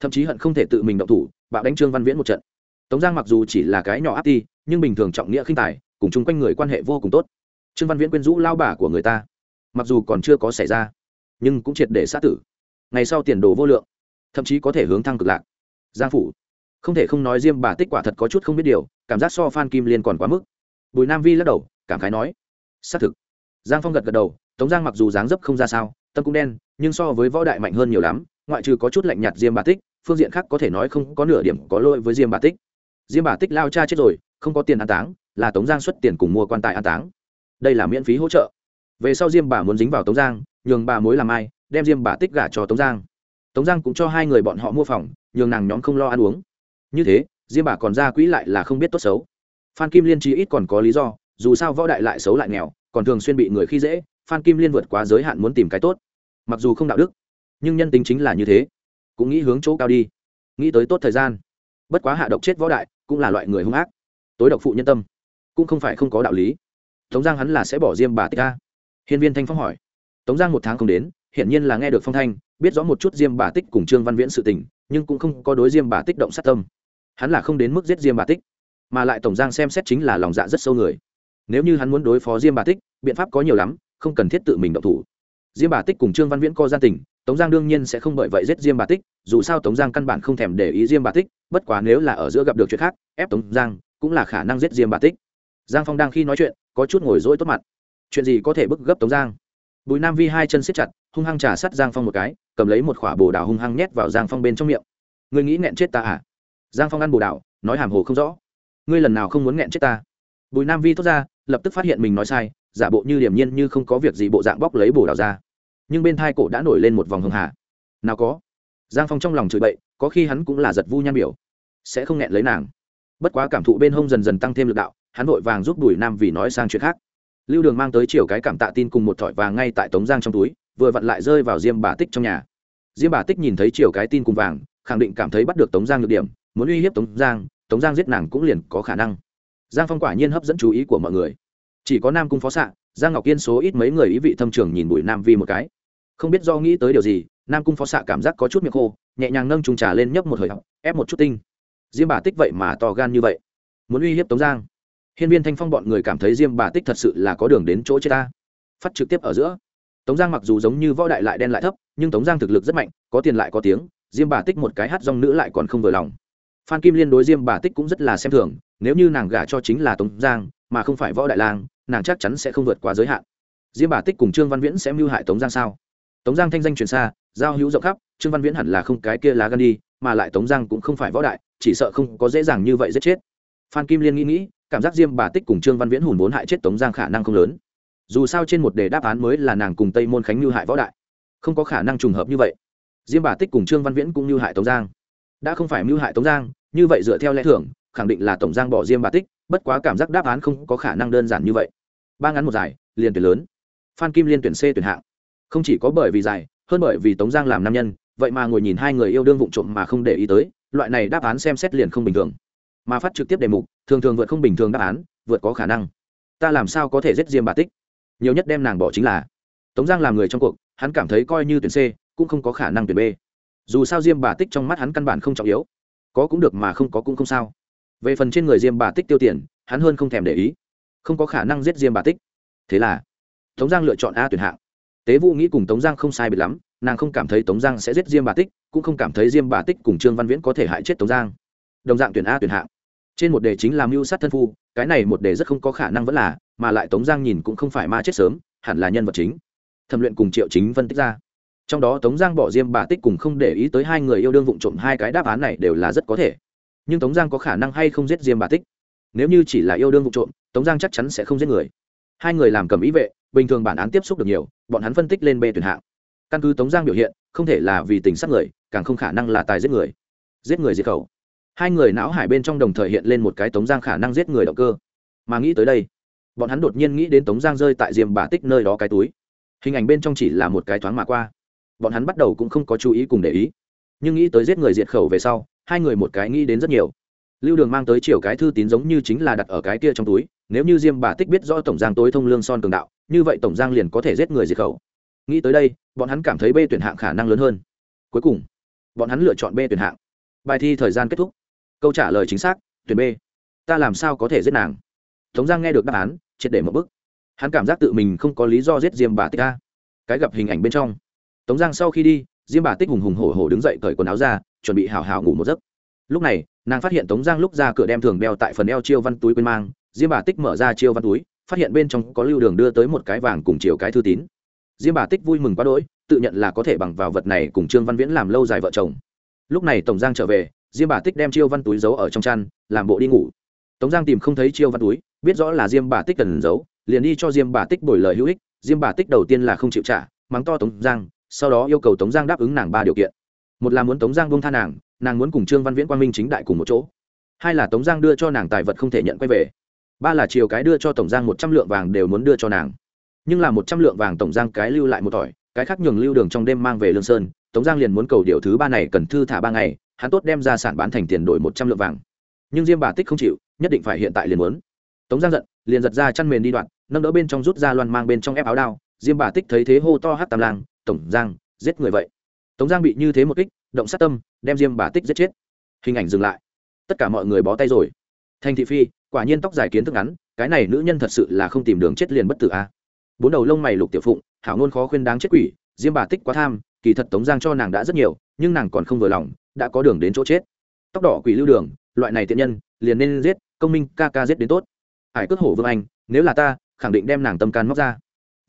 A: Thậm chí hận không thể tự mình động thủ, bạo đánh trương văn viễn một trận. Tống giang mặc dù chỉ là cái nhỏ áp ti, nhưng bình thường trọng nghĩa khinh tài, cùng chung quanh người quan hệ vô cùng tốt. Trương văn viễn quyên rũ lao bà của người ta, mặc dù còn chưa có xảy ra, nhưng cũng triệt để sát tử. Ngày sau tiền đồ vô lượng, thậm chí có thể hướng thăng cực lạc. Giang phủ, không thể không nói diêm bà tích quả thật có chút không biết điều, cảm giác so phan kim liên còn quá mức. Bùi nam vi lắc đầu, cảm khái nói, xác thực. Giang phong gật gật đầu tống giang mặc dù dáng dấp không ra sao, tâm cũng đen, nhưng so với võ đại mạnh hơn nhiều lắm, ngoại trừ có chút lạnh nhạt diêm bà tích, phương diện khác có thể nói không có nửa điểm có lỗi với diêm bà tích. Diêm bà tích lao cha chết rồi, không có tiền an táng, là tống giang xuất tiền cùng mua quan tài an táng. Đây là miễn phí hỗ trợ. Về sau diêm bà muốn dính vào tống giang, nhường bà mối làm ai, đem diêm bà tích gả cho tống giang. Tống giang cũng cho hai người bọn họ mua phòng, nhường nàng nhóm không lo ăn uống. Như thế, diêm bà còn ra quỹ lại là không biết tốt xấu. Phan kim liên trí ít còn có lý do, dù sao võ đại lại xấu lại nghèo, còn thường xuyên bị người khi dễ phan kim liên vượt quá giới hạn muốn tìm cái tốt. Mặc dù không đạo đức, nhưng nhân tính chính là như thế. Cũng nghĩ hướng chỗ cao đi. Nghĩ tới tốt thời gian. Bất quá hạ độc chết võ đại, cũng là loại người hung ác. Tối độc phụ nhân tâm, cũng không phải không có đạo lý. Tống giang hắn là sẽ bỏ diêm bà tích ra hiên viên thanh phong hỏi. Tống giang một tháng không đến, hiển nhiên là nghe được phong thanh, biết rõ một chút diêm bà tích cùng trương văn viễn sự tình, nhưng cũng không có đối diêm bà tích động sát tâm. Hắn là không đến mức giết diêm bà tích mà lại tổng giang xem xét chính là lòng dạ rất sâu người. Nếu như hắn muốn đối phó diêm bà tích biện pháp có nhiều lắm không cần thiết tự mình động thủ. Diêm bà tích cùng trương văn viễn co gia tình, tống giang đương nhiên sẽ không bởi vậy giết diêm bà tích, dù sao tống giang căn bản không thèm để ý diêm bà tích, bất quá nếu là ở giữa gặp được chuyện khác, ép tống giang, cũng là khả năng giết diêm bà tích. Giang phong đang khi nói chuyện, có chút ngồi dỗi tốt mặt. Chuyện gì có thể bức gấp tống giang? Bùi nam vi hai chân siết chặt, hung hăng trà sắt giang phong một cái, cầm lấy một khỏa bồ đào hung hăng nhét vào giang phong bên trong miệng. Ngươi nghĩ nghẹn chết ta à? Giang phong ăn bồ đào, nói hàm hồ không rõ. Ngươi lần nào không muốn nghẹn chết ta? Bùi nam vi thốt ra, lập tức phát hiện mình nói sai giả bộ như điềm nhiên như không có việc gì bộ dạng bóc lấy bồ đào ra. Nhưng bên thai cổ đã nổi lên một vòng hưng hà. Nào có. Giang phong trong lòng chửi bậy, có khi hắn cũng là giật vu nhan biểu. Sẽ không nghẹn lấy nàng. Bất quá cảm thụ bên hông dần dần tăng thêm lực đạo, hắn vội vàng giúp đùi nam vì nói sang chuyện khác. Lưu đường mang tới chiều cái cảm tạ tin cùng một thỏi vàng ngay tại tống giang trong túi, vừa vặn lại rơi vào diêm bà tích trong nhà. Diêm bà tích nhìn thấy chiều cái tin cùng vàng, khẳng định cảm thấy bắt được tống giang được điểm, muốn uy hiếp tống giang tống giang giết nàng cũng liền có khả năng. Giang phong quả nhiên hấp dẫn chú ý của mọi người chỉ có nam cung phó xạ, giang ngọc yên số ít mấy người ý vị thâm trường nhìn bùi nam vi một cái. Không biết do nghĩ tới điều gì, nam cung phó xạ cảm giác có chút miệng khô, nhẹ nhàng nâng trùng trà lên nhấp một hơi, ép một chút tinh. Diêm bà tích vậy mà to gan như vậy. Muốn uy hiếp tống giang. Hiên viên thanh phong bọn người cảm thấy diêm bà tích thật sự là có đường đến chỗ chết ta. Phát trực tiếp ở giữa. Tống giang mặc dù giống như võ đại lại đen lại thấp, nhưng tống giang thực lực rất mạnh, có tiền lại có tiếng, diêm bà tích một cái hát rong nữ lại còn không vừa lòng. Phan kim liên đối diêm bà tích cũng rất là xem thường, nếu như nàng gả cho chính là tống giang, mà không phải võ đại lang nàng chắc chắn sẽ không vượt quá giới hạn. Diêm bà tích cùng trương văn viễn sẽ mưu hại tống giang sao? Tống giang thanh danh truyền xa, giao hữu rộng khắp, trương văn viễn hẳn là không cái kia lá gan đi, mà lại tống giang cũng không phải võ đại, chỉ sợ không có dễ dàng như vậy giết chết. Phan kim liên nghĩ nghĩ, cảm giác diêm bà tích cùng trương văn viễn hùn vốn hại chết tống giang khả năng không lớn. Dù sao trên một đề đáp án mới là nàng cùng tây môn khánh mưu hại võ đại. Không có khả năng trùng hợp như vậy. Diêm bà tích cùng trương văn viễn cũng mưu hại tống giang. Đã không phải mưu hại tống giang, như vậy dựa theo lẽ thưởng khẳng định là tổng giang bỏ diêm bà tích bất quá cảm giác đáp án không có khả năng đơn giản như vậy. Ba ngắn một dài, liền tuyển lớn. Phan kim liên tuyển c tuyển hạng. Không chỉ có bởi vì dài, hơn bởi vì tống giang làm nam nhân, vậy mà ngồi nhìn hai người yêu đương vụng trộm mà không để ý tới, loại này đáp án xem xét liền không bình thường. Mà phát trực tiếp đề mục, thường thường vượt không bình thường đáp án, vượt có khả năng. Ta làm sao có thể giết diêm bà tích? Nhiều nhất đem nàng bỏ chính là. Tống giang làm người trong cuộc, hắn cảm thấy coi như tuyển c, cũng không có khả năng tuyển b. Dù sao diêm bà tích trong mắt hắn căn bản không trọng yếu. Có cũng được mà không có cũng không sao về phần trên người diêm bà tích tiêu tiền, hắn hơn không thèm để ý. Không có khả năng giết diêm bà tích. Thế là, tống giang lựa chọn a tuyển hạng. Tế vũ nghĩ cùng tống giang không sai biệt lắm, nàng không cảm thấy tống giang sẽ giết diêm bà tích, cũng không cảm thấy diêm bà tích cùng trương văn viễn có thể hại chết tống giang. Đồng dạng tuyển a tuyển hạng. Trên một đề chính là mưu sát thân phu, cái này một đề rất không có khả năng vẫn là, mà lại tống giang nhìn cũng không phải ma chết sớm, hẳn là nhân vật chính. Thẩm luyện cùng triệu chính phân tích ra. Trong đó tống giang bỏ diêm bà tích cùng không để ý tới hai người yêu đương vụng trộm hai cái đáp án này đều là rất có thể nhưng tống giang có khả năng hay không giết diêm bà tích nếu như chỉ là yêu đương vụ trộm tống giang chắc chắn sẽ không giết người hai người làm cầm ý vệ bình thường bản án tiếp xúc được nhiều bọn hắn phân tích lên bê tuyển hạng căn cứ tống giang biểu hiện không thể là vì tình sát người càng không khả năng là tài giết người giết người diệt khẩu hai người não hải bên trong đồng thời hiện lên một cái tống giang khả năng giết người động cơ mà nghĩ tới đây bọn hắn đột nhiên nghĩ đến tống giang rơi tại diêm bà tích nơi đó cái túi hình ảnh bên trong chỉ là một cái thoáng mà qua bọn hắn bắt đầu cũng không có chú ý cùng để ý nhưng nghĩ tới giết người diệt khẩu về sau hai người một cái nghĩ đến rất nhiều. Lưu đường mang tới chiều cái thư tín giống như chính là đặt ở cái kia trong túi, nếu như diêm bà tích biết rõ tổng giang tối thông lương son cường đạo, như vậy tổng giang liền có thể giết người diệt khẩu. Nghĩ tới đây, bọn hắn cảm thấy b tuyển hạng khả năng lớn hơn. Cuối cùng, bọn hắn lựa chọn b tuyển hạng. Bài thi thời gian kết thúc. Câu trả lời chính xác, tuyển b. Ta làm sao có thể giết nàng? Tống giang nghe được đáp án, triệt để một bức. Hắn cảm giác tự mình không có lý do giết diêm bà tích ca cái gặp hình ảnh bên trong. Tống giang sau khi đi, diêm bà tích hùng hùng hổ hổ đứng dậy cởi quần áo ra chuẩn bị hào hào ngủ một giấc. Lúc này, nàng phát hiện tống giang lúc ra cửa đem thường đeo tại phần eo chiêu văn túi quên mang, diêm bà tích mở ra chiêu văn túi, phát hiện bên trong có lưu đường đưa tới một cái vàng cùng chiều cái thư tín. Diêm bà tích vui mừng quá đỗi, tự nhận là có thể bằng vào vật này cùng trương văn viễn làm lâu dài vợ chồng. Lúc này tổng giang trở về, diêm bà tích đem chiêu văn túi giấu ở trong chăn, làm bộ đi ngủ. Tống giang tìm không thấy chiêu văn túi, biết rõ là diêm bà tích cần giấu, liền đi cho diêm bà tích bồi lời hữu ích, diêm bà tích đầu tiên là không chịu trả, mắng to tống giang, sau đó yêu cầu tống giang đáp ứng nàng ba điều kiện một là muốn tống giang bông tha nàng nàng muốn cùng trương văn viễn, quang minh chính đại cùng một chỗ. Hai là tống giang đưa cho nàng tài vật không thể nhận quay về. Ba là chiều cái đưa cho tổng giang một trăm lượng vàng đều muốn đưa cho nàng. Nhưng là một trăm lượng vàng tổng giang cái lưu lại một tỏi, cái khác nhường lưu đường trong đêm mang về lương sơn, tống giang liền muốn cầu điều thứ ba này cần thư thả ba ngày, hắn tốt đem ra sản bán thành tiền đổi một trăm lượng vàng. Nhưng diêm bà tích không chịu, nhất định phải hiện tại liền muốn. Tống giang giận, liền giật ra chăn mền đi đoạn, nâng đỡ bên trong rút ra loan mang bên trong ép áo đao. Diêm bà tích thấy thế hô to hát tam lang, tổng giang, giết người vậy tống giang bị như thế một kích, động sát tâm, đem diêm bà tích giết chết. Hình ảnh dừng lại. Tất cả mọi người bó tay rồi. Thành thị phi, quả nhiên tóc dài kiến thức ngắn, cái này nữ nhân thật sự là không tìm đường chết liền bất tử a. Bốn đầu lông mày lục tiểu phụng, hảo ngôn khó khuyên đáng chết quỷ, diêm bà tích quá tham, kỳ thật tống giang cho nàng đã rất nhiều, nhưng nàng còn không vừa lòng, đã có đường đến chỗ chết. Tóc đỏ quỷ lưu đường, loại này tiện nhân, liền nên giết, công minh ca ca giết đến tốt. Hải cất hổ vương anh, nếu là ta, khẳng định đem nàng tâm can móc ra.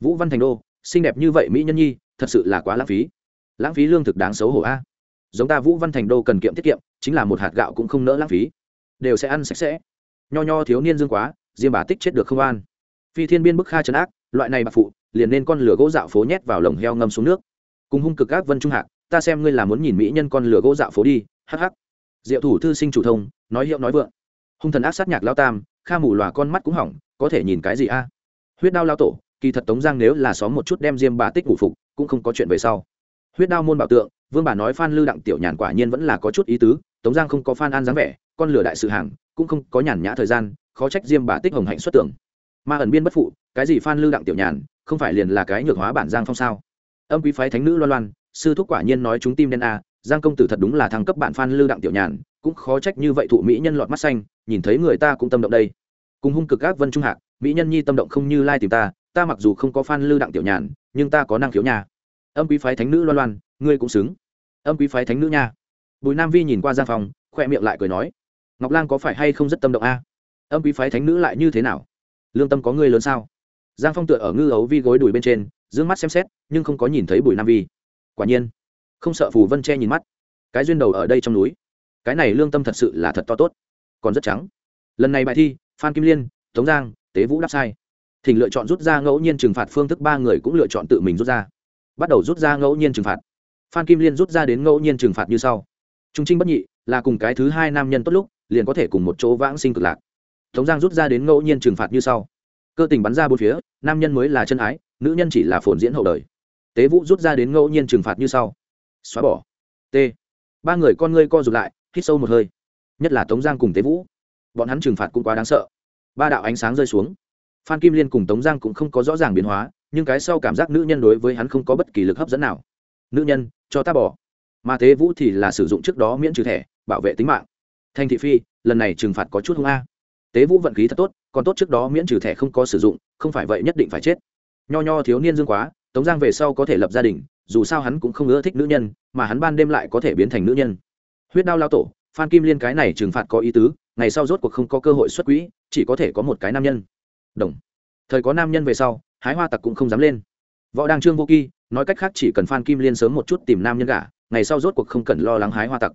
A: Vũ văn thành đô, xinh đẹp như vậy mỹ nhân nhi, thật sự là quá lãng phí lãng phí lương thực đáng xấu hổ a. Giống ta vũ văn thành đô cần kiệm tiết kiệm, chính là một hạt gạo cũng không nỡ lãng phí. Đều sẽ ăn sạch sẽ. Nho nho thiếu niên dương quá, diêm bà tích chết được không an. Phi thiên biên bức kha trấn ác, loại này bạc phụ, liền nên con lửa gỗ dạo phố nhét vào lồng heo ngâm xuống nước. Cùng hung cực các vân trung hạc, ta xem ngươi là muốn nhìn mỹ nhân con lửa gỗ dạo phố đi hh diệu thủ thư sinh chủ thông, nói hiệu nói vượng. Hung thần ác sát nhạc lao tam, kha mù lòa con mắt cũng hỏng, có thể nhìn cái gì a? Huyết đao lao tổ, kỳ thật tống giang nếu là xóm một chút đem diêm bà tích ngủ phục, cũng không có chuyện về sau huyết đao môn bảo tượng, vương bà nói phan lư đặng tiểu nhàn quả nhiên vẫn là có chút ý tứ, tống giang không có phan an dáng vẻ, con lửa đại sự hàng, cũng không có nhàn nhã thời gian, khó trách diêm bà tích hồng hạnh xuất tưởng. Ma ẩn biên bất phụ, cái gì phan lư đặng tiểu nhàn, không phải liền là cái nhược hóa bản giang phong sao? Âm quý phái thánh nữ loan loan, sư thúc quả nhiên nói chúng tim đen a, giang công tử thật đúng là thăng cấp bạn phan lư đặng tiểu nhàn, cũng khó trách như vậy thụ mỹ nhân lọt mắt xanh, nhìn thấy người ta cũng tâm động đây. Cùng hung cực ác vân trung hạc, mỹ nhân nhi tâm động không như lai tìm ta ta mặc dù không có phan lư đặng tiểu nhàn, nhưng ta có năng khiếu nhà âm quý phái thánh nữ loan loan, ngươi cũng xứng. Âm quý phái thánh nữ nha. Bùi nam vi nhìn qua giang phòng khoe miệng lại cười nói, ngọc lan có phải hay không rất tâm động a? Âm quý phái thánh nữ lại như thế nào? Lương tâm có ngươi lớn sao? Giang phong tựa ở ngư ấu vi gối đùi bên trên d ư ơ n g mắt xem xét, nhưng không có nhìn thấy bùi nam vi. Quả nhiên, không sợ phù vân che nhìn mắt. Cái duyên đầu ở đây trong núi. Cái này lương tâm thật sự là thật to tốt. Còn rất trắng. Lần này bài thi, phan kim liên, tống giang, tế vũ đáp sai. Thỉnh lựa chọn rút ra ngẫu nhiên trừng phạt phương thức ba người cũng lựa chọn tự mình rút ra bắt đầu rút ra ngẫu nhiên trừng phạt. Phan kim liên rút ra đến ngẫu nhiên trừng phạt như sau. Trung trinh bất nhị là cùng cái thứ hai nam nhân tốt lúc, liền có thể cùng một chỗ vãng sinh cực lạc. Tống giang rút ra đến ngẫu nhiên trừng phạt như sau. Cơ tình bắn ra bốn phía, nam nhân mới là chân ái, nữ nhân chỉ là phồn diễn hậu đời. Tế vũ rút ra đến ngẫu nhiên trừng phạt như sau. Xóa bỏ. T. Ba người con ngươi co rụt lại, hít sâu một hơi. Nhất là tống giang cùng tế vũ. Bọn hắn trừng phạt cũng quá đáng sợ. Ba đạo ánh sáng rơi xuống. Phan kim liên cùng tống giang cũng không có rõ ràng biến hóa nhưng cái sau cảm giác nữ nhân đối với hắn không có bất kỳ lực hấp dẫn nào. Nữ nhân, cho ta bỏ. Mà tế vũ thì là sử dụng trước đó miễn trừ thẻ, bảo vệ tính mạng. Thanh thị phi, lần này trừng phạt có chút hung a. Tế vũ vận khí thật tốt, còn tốt trước đó miễn trừ thẻ không có sử dụng, không phải vậy nhất định phải chết. Nho nho thiếu niên dương quá, tống giang về sau có thể lập gia đình, dù sao hắn cũng không ưa thích nữ nhân, mà hắn ban đêm lại có thể biến thành nữ nhân. Huyết đao lao tổ, phan kim liên cái này trừng phạt có ý tứ, ngày sau rốt cuộc không có cơ hội xuất quỹ, chỉ có thể có một cái nam nhân. Đồng. Thời có nam nhân về sau hái hoa tặc cũng không dám lên. Võ đăng trương vô kỳ nói cách khác chỉ cần phan kim liên sớm một chút tìm nam nhân gả, ngày sau rốt cuộc không cần lo lắng hái hoa tặc.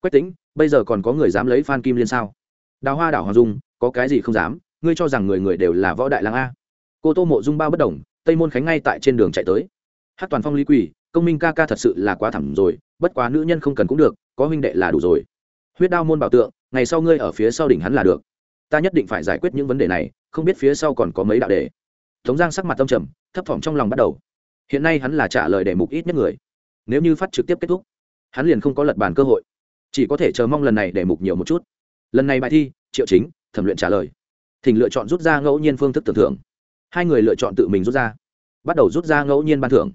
A: Quách tính bây giờ còn có người dám lấy phan kim liên sao? Đào hoa đảo hoàng dung, có cái gì không dám? Ngươi cho rằng người người đều là võ đại lang a? Cô tô mộ dung bao bất đồng, tây môn khánh ngay tại trên đường chạy tới. Hát toàn phong lý quỷ, công minh ca ca thật sự là quá thẳm rồi, bất quá nữ nhân không cần cũng được, có huynh đệ là đủ rồi. Huyết đao môn bảo tượng, ngày sau ngươi ở phía sau đỉnh hắn là được. Ta nhất định phải giải quyết những vấn đề này, không biết phía sau còn có mấy đạo đề tống giang sắc mặt tâm trầm, thấp thỏm trong lòng bắt đầu. Hiện nay hắn là trả lời đề mục ít nhất người. Nếu như phát trực tiếp kết thúc, hắn liền không có lật bàn cơ hội. Chỉ có thể chờ mong lần này để mục nhiều một chút. Lần này bài thi, triệu chính, thẩm luyện trả lời. Thỉnh lựa chọn rút ra ngẫu nhiên phương thức tưởng thưởng. Hai người lựa chọn tự mình rút ra. Bắt đầu rút ra ngẫu nhiên ban thưởng.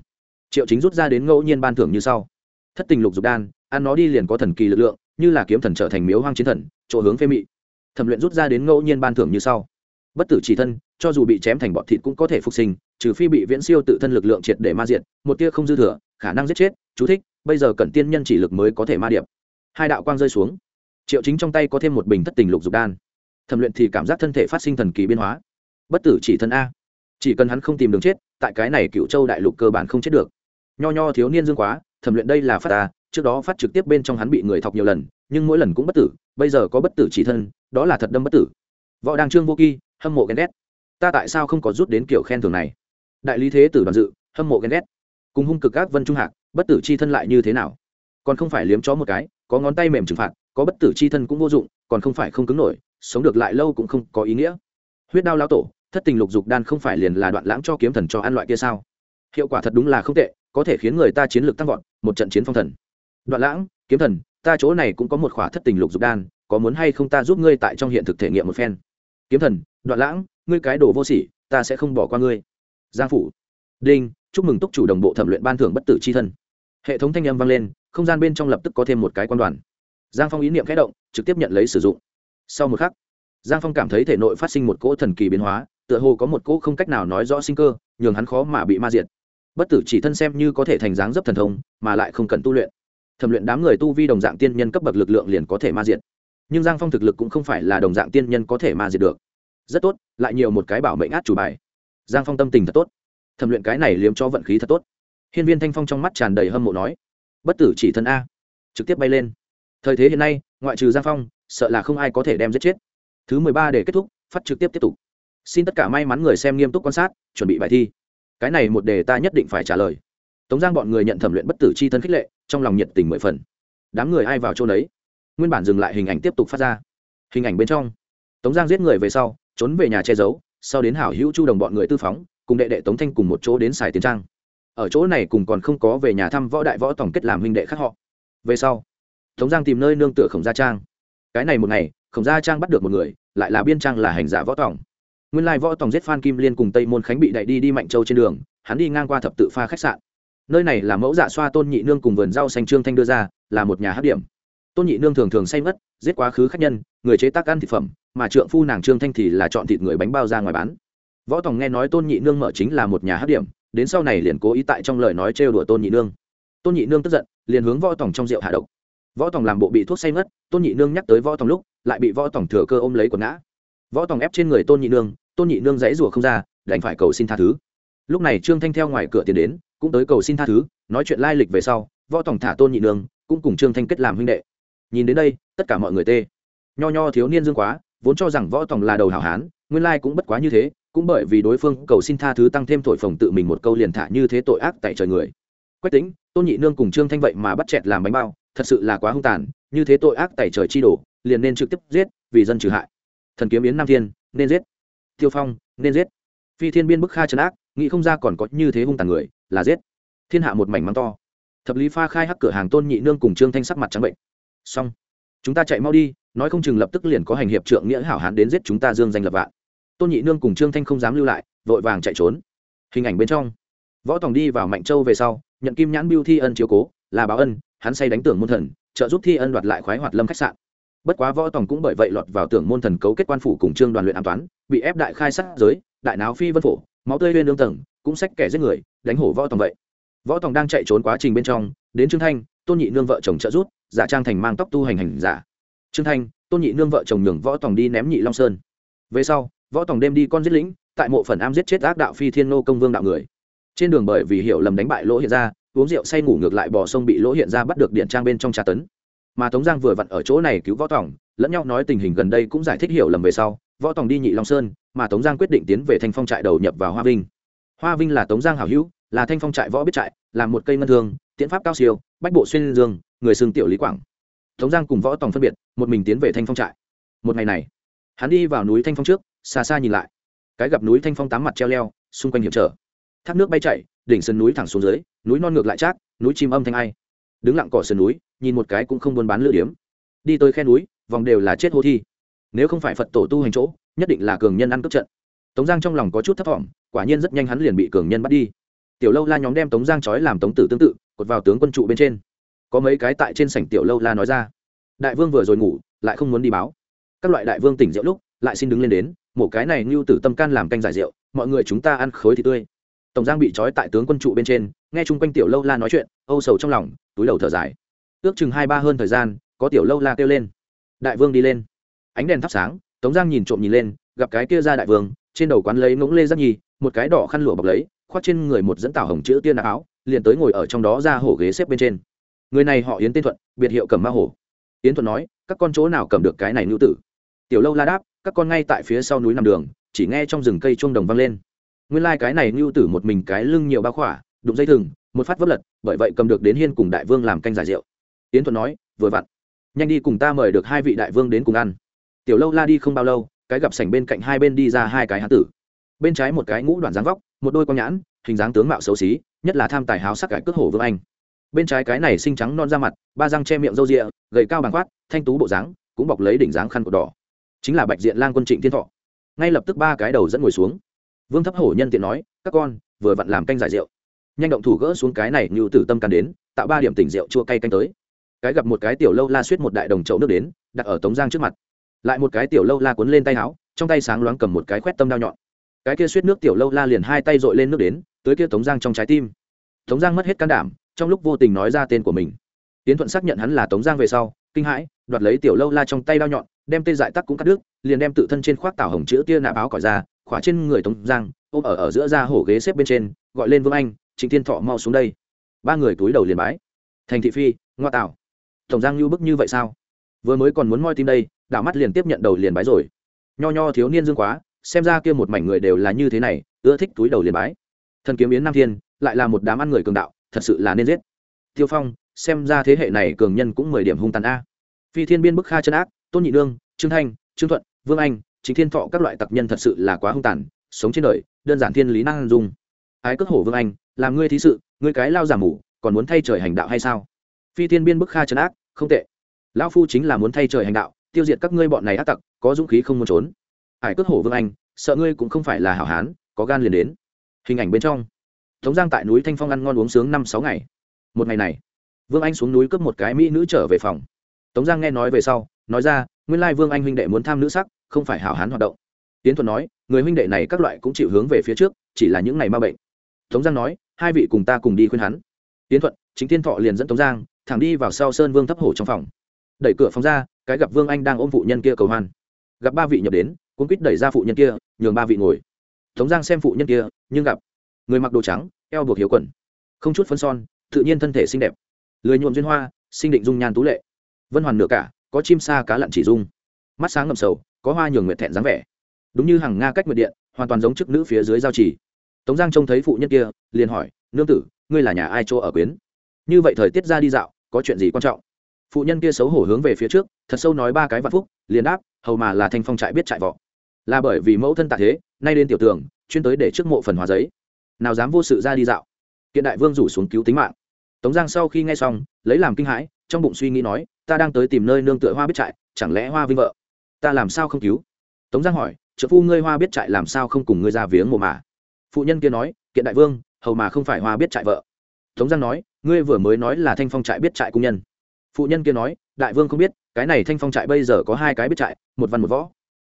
A: Triệu chính rút ra đến ngẫu nhiên ban thưởng như sau. Thất tình lục dục đan, ăn nó đi liền có thần kỳ lực lượng, như là kiếm thần trở thành miếu hoang chiến thần, chỗ hướng phê mị. Thẩm luyện rút ra đến ngẫu nhiên ban thưởng như sau bất tử chỉ thân, cho dù bị chém thành bọt thịt cũng có thể phục sinh, trừ phi bị viễn siêu tự thân lực lượng triệt để ma diệt, một tia không dư thừa, khả năng giết chết, chú thích, bây giờ cần tiên nhân chỉ lực mới có thể ma điệp. Hai đạo quang rơi xuống. Triệu chính trong tay có thêm một bình thất tình lục dục đan. Thẩm luyện thì cảm giác thân thể phát sinh thần kỳ biến hóa. Bất tử chỉ thân a. Chỉ cần hắn không tìm đường chết, tại cái này cựu châu đại lục cơ bản không chết được. Nho nho thiếu niên dương quá, thẩm luyện đây là phát ta trước đó phát trực tiếp bên trong hắn bị người thọc nhiều lần, nhưng mỗi lần cũng bất tử, bây giờ có bất tử chỉ thân, đó là thật đâm bất tử. Võ đăng trương vô kỳ hâm mộ ghen ghét. Ta tại sao không có rút đến kiểu khen thường này? Đại lý thế tử đoàn dự, hâm mộ ghen ghét. Cùng hung cực các vân trung hạc, bất tử chi thân lại như thế nào? Còn không phải liếm chó một cái, có ngón tay mềm trừng phạt, có bất tử chi thân cũng vô dụng, còn không phải không cứng nổi, sống được lại lâu cũng không có ý nghĩa. Huyết đao lao tổ, thất tình lục dục đan không phải liền là đoạn lãng cho kiếm thần cho ăn loại kia sao? Hiệu quả thật đúng là không tệ, có thể khiến người ta chiến lược tăng vọt, một trận chiến phong thần. Đoạn lãng, kiếm thần, ta chỗ này cũng có một khỏa thất tình lục dục đan, có muốn hay không ta giúp ngươi tại trong hiện thực thể nghiệm một phen? Kiếm thần, đoạn lãng, ngươi cái đồ vô sỉ, ta sẽ không bỏ qua ngươi. Giang phủ. Đinh, chúc mừng túc chủ đồng bộ thẩm luyện ban thưởng bất tử c h i thân. Hệ thống thanh âm vang lên, không gian bên trong lập tức có thêm một cái quan đoàn. Giang phong ý niệm khẽ động, trực tiếp nhận lấy sử dụng. Sau một khắc, giang phong cảm thấy thể nội phát sinh một cỗ thần kỳ biến hóa, tựa hồ có một cỗ không cách nào nói rõ sinh cơ, nhường hắn khó mà bị ma diệt. Bất tử chỉ thân xem như có thể thành dáng dấp thần thông, mà lại không cần tu luyện. Thẩm luyện đám người tu vi đồng dạng tiên nhân cấp bậc lực lượng liền có thể ma diệt nhưng giang phong thực lực cũng không phải là đồng dạng tiên nhân có thể ma diệt được. Rất tốt, lại nhiều một cái bảo mệnh át chủ bài. Giang phong tâm tình thật tốt. Thẩm luyện cái này liếm cho vận khí thật tốt. Hiên viên thanh phong trong mắt tràn đầy hâm mộ nói, bất tử chỉ thân a. Trực tiếp bay lên. Thời thế hiện nay, ngoại trừ giang phong, sợ là không ai có thể đem giết chết. Thứ mười ba để kết thúc, phát trực tiếp tiếp tục. Xin tất cả may mắn người xem nghiêm túc quan sát, chuẩn bị bài thi. Cái này một đề ta nhất định phải trả lời. Tống giang bọn người nhận thẩm luyện bất tử c h i thân khích lệ, trong lòng nhiệt tình mười phần. Đám người ai vào chỗ đấy nguyên bản dừng lại hình ảnh tiếp tục phát ra. Hình ảnh bên trong, tống giang giết người về sau, trốn về nhà che giấu, sau đến hảo hữu chu đồng bọn người tư phóng, cùng đệ đệ tống thanh cùng một chỗ đến xài tiến trang. Ở chỗ này cùng còn không có về nhà thăm võ đại võ tổng kết làm huynh đệ khác họ. Về sau, tống giang tìm nơi nương tựa khổng gia trang. Cái này một ngày, khổng gia trang bắt được một người, lại là biên trang là hành giả võ tổng. Nguyên lai võ tổng giết phan kim liên cùng tây môn khánh bị đẩy đi đi mạnh châu trên đường, hắn đi ngang qua thập tự pha khách sạn. Nơi này là mẫu dạ xoa tôn nhị nương cùng vườn rau xanh trương thanh đưa ra, là một nhà hát điểm tôn nhị nương thường thường say mất giết quá khứ khách nhân, người chế tác ăn thực phẩm, mà trượng phu nàng trương thanh thì là chọn thịt người bánh bao ra ngoài bán. Võ tòng nghe nói tôn nhị nương mở chính là một nhà hát điểm, đến sau này liền cố ý tại trong lời nói trêu đùa tôn nhị nương. Tôn nhị nương tức giận, liền hướng võ tòng trong rượu hạ độc. Võ tòng làm bộ bị thuốc say mất tôn nhị nương nhắc tới võ tòng lúc, lại bị võ tòng thừa cơ ôm lấy quần ngã. Võ tòng ép trên người tôn nhị nương, tôn nhị nương dãy rủa không ra, đành phải cầu xin tha thứ. Lúc này trương thanh theo ngoài cửa tiền đến, cũng tới cầu xin tha thứ, nói chuyện lai lịch về sau, võ tòng thả tôn nhị nương, cũng cùng trương thanh kết làm huynh đệ nhìn đến đây, tất cả mọi người tê. Nho nho thiếu niên dương quá, vốn cho rằng võ tòng là đầu hảo hán, nguyên lai cũng bất quá như thế, cũng bởi vì đối phương cầu xin tha thứ tăng thêm thổi phồng tự mình một câu liền thả như thế tội ác tại trời người. Quách tính tôn nhị nương cùng trương thanh vậy mà bắt chẹt làm bánh bao, thật sự là quá hung tàn, như thế tội ác tại trời chi đổ liền nên trực tiếp giết, vì dân trừ hại. Thần kiếm yến nam thiên, nên giết. Tiêu phong, nên giết. Phi thiên biên bức kha trấn ác, nghĩ không ra còn có như thế hung tàn người, là giết. Thiên hạ một mảnh mắng to. Thập lý pha khai hắc cửa hàng tôn nhị nương cùng trương thanh sắc mặt trắng bệnh xong. Chúng ta chạy mau đi, nói không chừng lập tức liền có hành hiệp trượng nghĩa hảo hán đến giết chúng ta dương danh lập vạn. Tôn nhị nương cùng trương thanh không dám lưu lại, vội vàng chạy trốn. Hình ảnh bên trong. Võ tòng đi vào mạnh châu về sau, nhận kim nhãn biêu thi ân chiếu cố, là báo ân, hắn say đánh tưởng môn thần, trợ giúp thi ân đoạt lại khoái hoạt lâm khách sạn. Bất quá võ tòng cũng bởi vậy lọt vào tưởng môn thần cấu kết quan phủ cùng trương đoàn luyện an toán, bị ép đại khai sát giới, đại náo phi vân phổ, máu tươi lên lương tầng, cũng sách kẻ giết người, đánh hổ võ tòng vậy. Võ tòng đang chạy trốn quá trình bên trong, đến trương thanh, tôn nhị nương vợ chồng trợ rút giả trang thành mang tóc tu hành hành giả. Trương thanh, tôn nhị nương vợ chồng nhường võ tòng đi ném nhị long sơn. Về sau, võ tòng đêm đi con giết lĩnh, tại mộ phần am giết chết ác đạo phi thiên nô công vương đạo người. Trên đường bởi vì hiểu lầm đánh bại lỗ hiện ra, uống rượu say ngủ ngược lại bò sông bị lỗ hiện ra bắt được điện trang bên trong trà tấn. Mà tống giang vừa vặn ở chỗ này cứu võ tòng, lẫn nhau nói tình hình gần đây cũng giải thích hiểu lầm về sau, võ tòng đi nhị long sơn, mà tống giang quyết định tiến về thanh phong trại đầu nhập vào hoa vinh. Hoa vinh là tống giang hảo hữu, là thanh phong trại võ biết trại làm một cây ngân thương, tiễn pháp cao siêu, bách bộ xuyên dương, người xương tiểu lý quảng. Tống giang cùng võ tòng phân biệt, một mình tiến về thanh phong trại. Một ngày này, hắn đi vào núi thanh phong trước, xa xa nhìn lại. Cái gặp núi thanh phong tám mặt treo leo, xung quanh hiểm trở. Thác nước bay chạy đỉnh sườn núi thẳng xuống dưới, núi non ngược lại chát núi chim âm thanh ai. Đứng lặng cỏ sườn núi, nhìn một cái cũng không buôn bán lựa điếm. Đi tới khe núi, vòng đều là chết hô thi. Nếu không phải phật tổ tu hành chỗ, nhất định là cường nhân ăn cướp trận. Tống giang trong lòng có chút thấp thỏm, quả nhiên rất nhanh hắn liền bị cường nhân bắt đi tiểu lâu la nhóm đem tống giang trói làm tống tử tương tự, cột vào tướng quân trụ bên trên. Có mấy cái tại trên sảnh tiểu lâu la nói ra, đại vương vừa rồi ngủ, lại không muốn đi báo. Các loại đại vương tỉnh rượu lúc, lại xin đứng lên đến một cái này ngưu tử tâm can làm canh giải rượu, mọi người chúng ta ăn khối thì tươi. Tổng giang bị trói tại tướng quân trụ bên trên, nghe chung quanh tiểu lâu la nói chuyện, âu sầu trong lòng, túi đầu thở dài. Ước chừng hai ba hơn thời gian, có tiểu lâu la kêu lên. Đại vương đi lên. Ánh đèn thắp sáng, tống giang nhìn trộm nhìn lên, gặp cái kia ra đại vương, trên đầu quán lấy ngỗng lê giác nhi một cái đỏ khăn lụa bọc lấy khoác trên người một dẫn tảo hồng chữ tiên áo, liền tới ngồi ở trong đó ra hổ ghế xếp bên trên. Người này họ yến tên thuận, biệt hiệu cầm ma hổ. Yến thuận nói, các con chỗ nào cầm được cái này nữ tử? Tiểu lâu la đáp, các con ngay tại phía sau núi nằm đường, chỉ nghe trong rừng cây chuông đồng vang lên. Nguyên lai、like、cái này ngưu tử một mình cái lưng nhiều bao khỏa, đụng dây thừng, một phát vấp lật, bởi vậy cầm được đến hiên cùng đại vương làm canh giải rượu. Yến thuận nói, vừa vặn. Nhanh đi cùng ta mời được hai vị đại vương đến cùng ăn. Tiểu lâu la đi không bao lâu, cái gặp sảnh bên cạnh hai bên đi ra hai cái hán tử. Bên trái một cái ngũ đoàn dáng vóc một đôi con nhãn, hình dáng tướng mạo xấu xí, nhất là tham tài háo sắc cải cước hổ vương anh. Bên trái cái này xinh trắng non da mặt, ba răng che miệng râu rịa, gầy cao bằng khoát thanh tú bộ dáng, cũng bọc lấy đỉnh dáng khăn cột đỏ. Chính là bạch diện lang quân trịnh thiên thọ. Ngay lập tức ba cái đầu dẫn ngồi xuống. Vương thấp hổ nhân tiện nói, các con, vừa vặn làm canh giải rượu. Nhanh động thủ gỡ xuống cái này như tử tâm can đến, tạo ba điểm tỉnh rượu chua cay canh tới. Cái gặp một cái tiểu lâu la suýt một đại đồng chậu nước đến, đặt ở tống giang trước mặt. Lại một cái tiểu lâu la cuốn lên tay áo, trong tay sáng loáng cầm một cái khoét tâm đao nhọn cái kia suýt nước tiểu lâu la liền hai tay dội lên nước đến, tới kia tống giang trong trái tim. Tống giang mất hết can đảm, trong lúc vô tình nói ra tên của mình. Tiến thuận xác nhận hắn là tống giang về sau, kinh hãi, đoạt lấy tiểu lâu la trong tay đao nhọn, đem tê dại tắc cũng cắt đứt, liền đem tự thân trên khoác tảo hồng chữ tia nạp áo cỏi ra, khỏa trên người tống giang, ôm ở ở giữa ra hổ ghế xếp bên trên, gọi lên vương anh, trịnh thiên thọ mau xuống đây. Ba người túi đầu liền bái. Thành thị phi, ngoa tảo. Tổng giang lưu bức như vậy sao? Vừa mới còn muốn moi tim đây, đảo mắt liền tiếp nhận đầu liền bái rồi. Nho nho thiếu niên dương quá xem ra kia một mảnh người đều là như thế này, ưa thích túi đầu liền bái. Thần kiếm yến nam thiên, lại là một đám ăn người cường đạo, thật sự là nên giết. Tiêu phong, xem ra thế hệ này cường nhân cũng mười điểm hung tàn a. Phi thiên biên bức kha chân ác, tôn nhị nương, trương thanh, trương thuận, vương anh, chính thiên thọ các loại tặc nhân thật sự là quá hung tàn, sống trên đời, đơn giản thiên lý năng dung. Ái cất hổ vương anh, làm ngươi thí sự, ngươi cái lao giả mủ còn muốn thay trời hành đạo hay sao? Phi thiên biên bức kha chân ác, không tệ. Lão phu chính là muốn thay trời hành đạo, tiêu diệt các ngươi bọn này ác tặc, có dũng khí không muốn trốn ải cất hổ vương anh, sợ ngươi cũng không phải là hảo hán, có gan liền đến. Hình ảnh bên trong. Tống giang tại núi thanh phong ăn ngon uống sướng năm sáu ngày. Một ngày này, vương anh xuống núi cướp một cái mỹ nữ trở về phòng. Tống giang nghe nói về sau, nói ra, nguyên lai vương anh huynh đệ muốn tham nữ sắc, không phải hảo hán hoạt động. Tiến thuận nói, người huynh đệ này các loại cũng chịu hướng về phía trước, chỉ là những ngày ma bệnh. Tống giang nói, hai vị cùng ta cùng đi khuyên hắn. Tiến thuận, chính thiên thọ liền dẫn tống giang, thẳng đi vào sau sơn vương thấp hổ trong phòng. Đẩy cửa phòng ra, cái gặp vương anh đang ôm phụ nhân kia cầu hoan. Gặp ba vị nhập đến cuốn quýt đẩy ra phụ nhân kia, nhường ba vị ngồi. Tống giang xem phụ nhân kia, nhưng gặp người mặc đồ trắng, eo buộc hiếu quần, không chút phân son, tự nhiên thân thể xinh đẹp. Lười nhuộm duyên hoa sinh định dung nhan tú lệ. Vân hoàn nửa cả, có chim sa cá lặn chỉ dung. Mắt sáng ngầm sầu, có hoa nhường nguyệt thẹn dáng vẻ. Đúng như hàng nga cách nguyệt điện, hoàn toàn giống chức nữ phía dưới giao trì. Tống giang trông thấy phụ nhân kia, liền hỏi, nương tử, ngươi là nhà ai chỗ ở quyến? Như vậy thời tiết ra đi dạo, có chuyện gì quan trọng? Phụ nhân kia xấu hổ hướng về phía trước, thật sâu nói ba cái vạn phúc, liền đáp hầu mà là thanh phong trại biết trại vọ. Là bởi vì mẫu thân tạ thế, nay đến tiểu tường, chuyên tới để trước mộ phần hóa giấy. Nào dám vô sự ra đi dạo. Kiện đại vương rủ xuống cứu tính mạng. Tống giang sau khi nghe xong, lấy làm kinh hãi, trong bụng suy nghĩ nói, ta đang tới tìm nơi nương tựa hoa biết trại, chẳng lẽ hoa vinh vợ? Ta làm sao không cứu? Tống giang hỏi, trợ phu ngươi hoa biết trại làm sao không cùng ngươi ra viếng mồ mà? Phụ nhân kia nói, kiện đại vương, hầu mà không phải hoa biết trại vợ. Tống giang nói, ngươi vừa mới nói là thanh phong trại biết trại cung nhân. Phụ nhân kia nói, đại vương không biết cái này thanh phong trại bây giờ có hai cái biết trại, một văn một võ.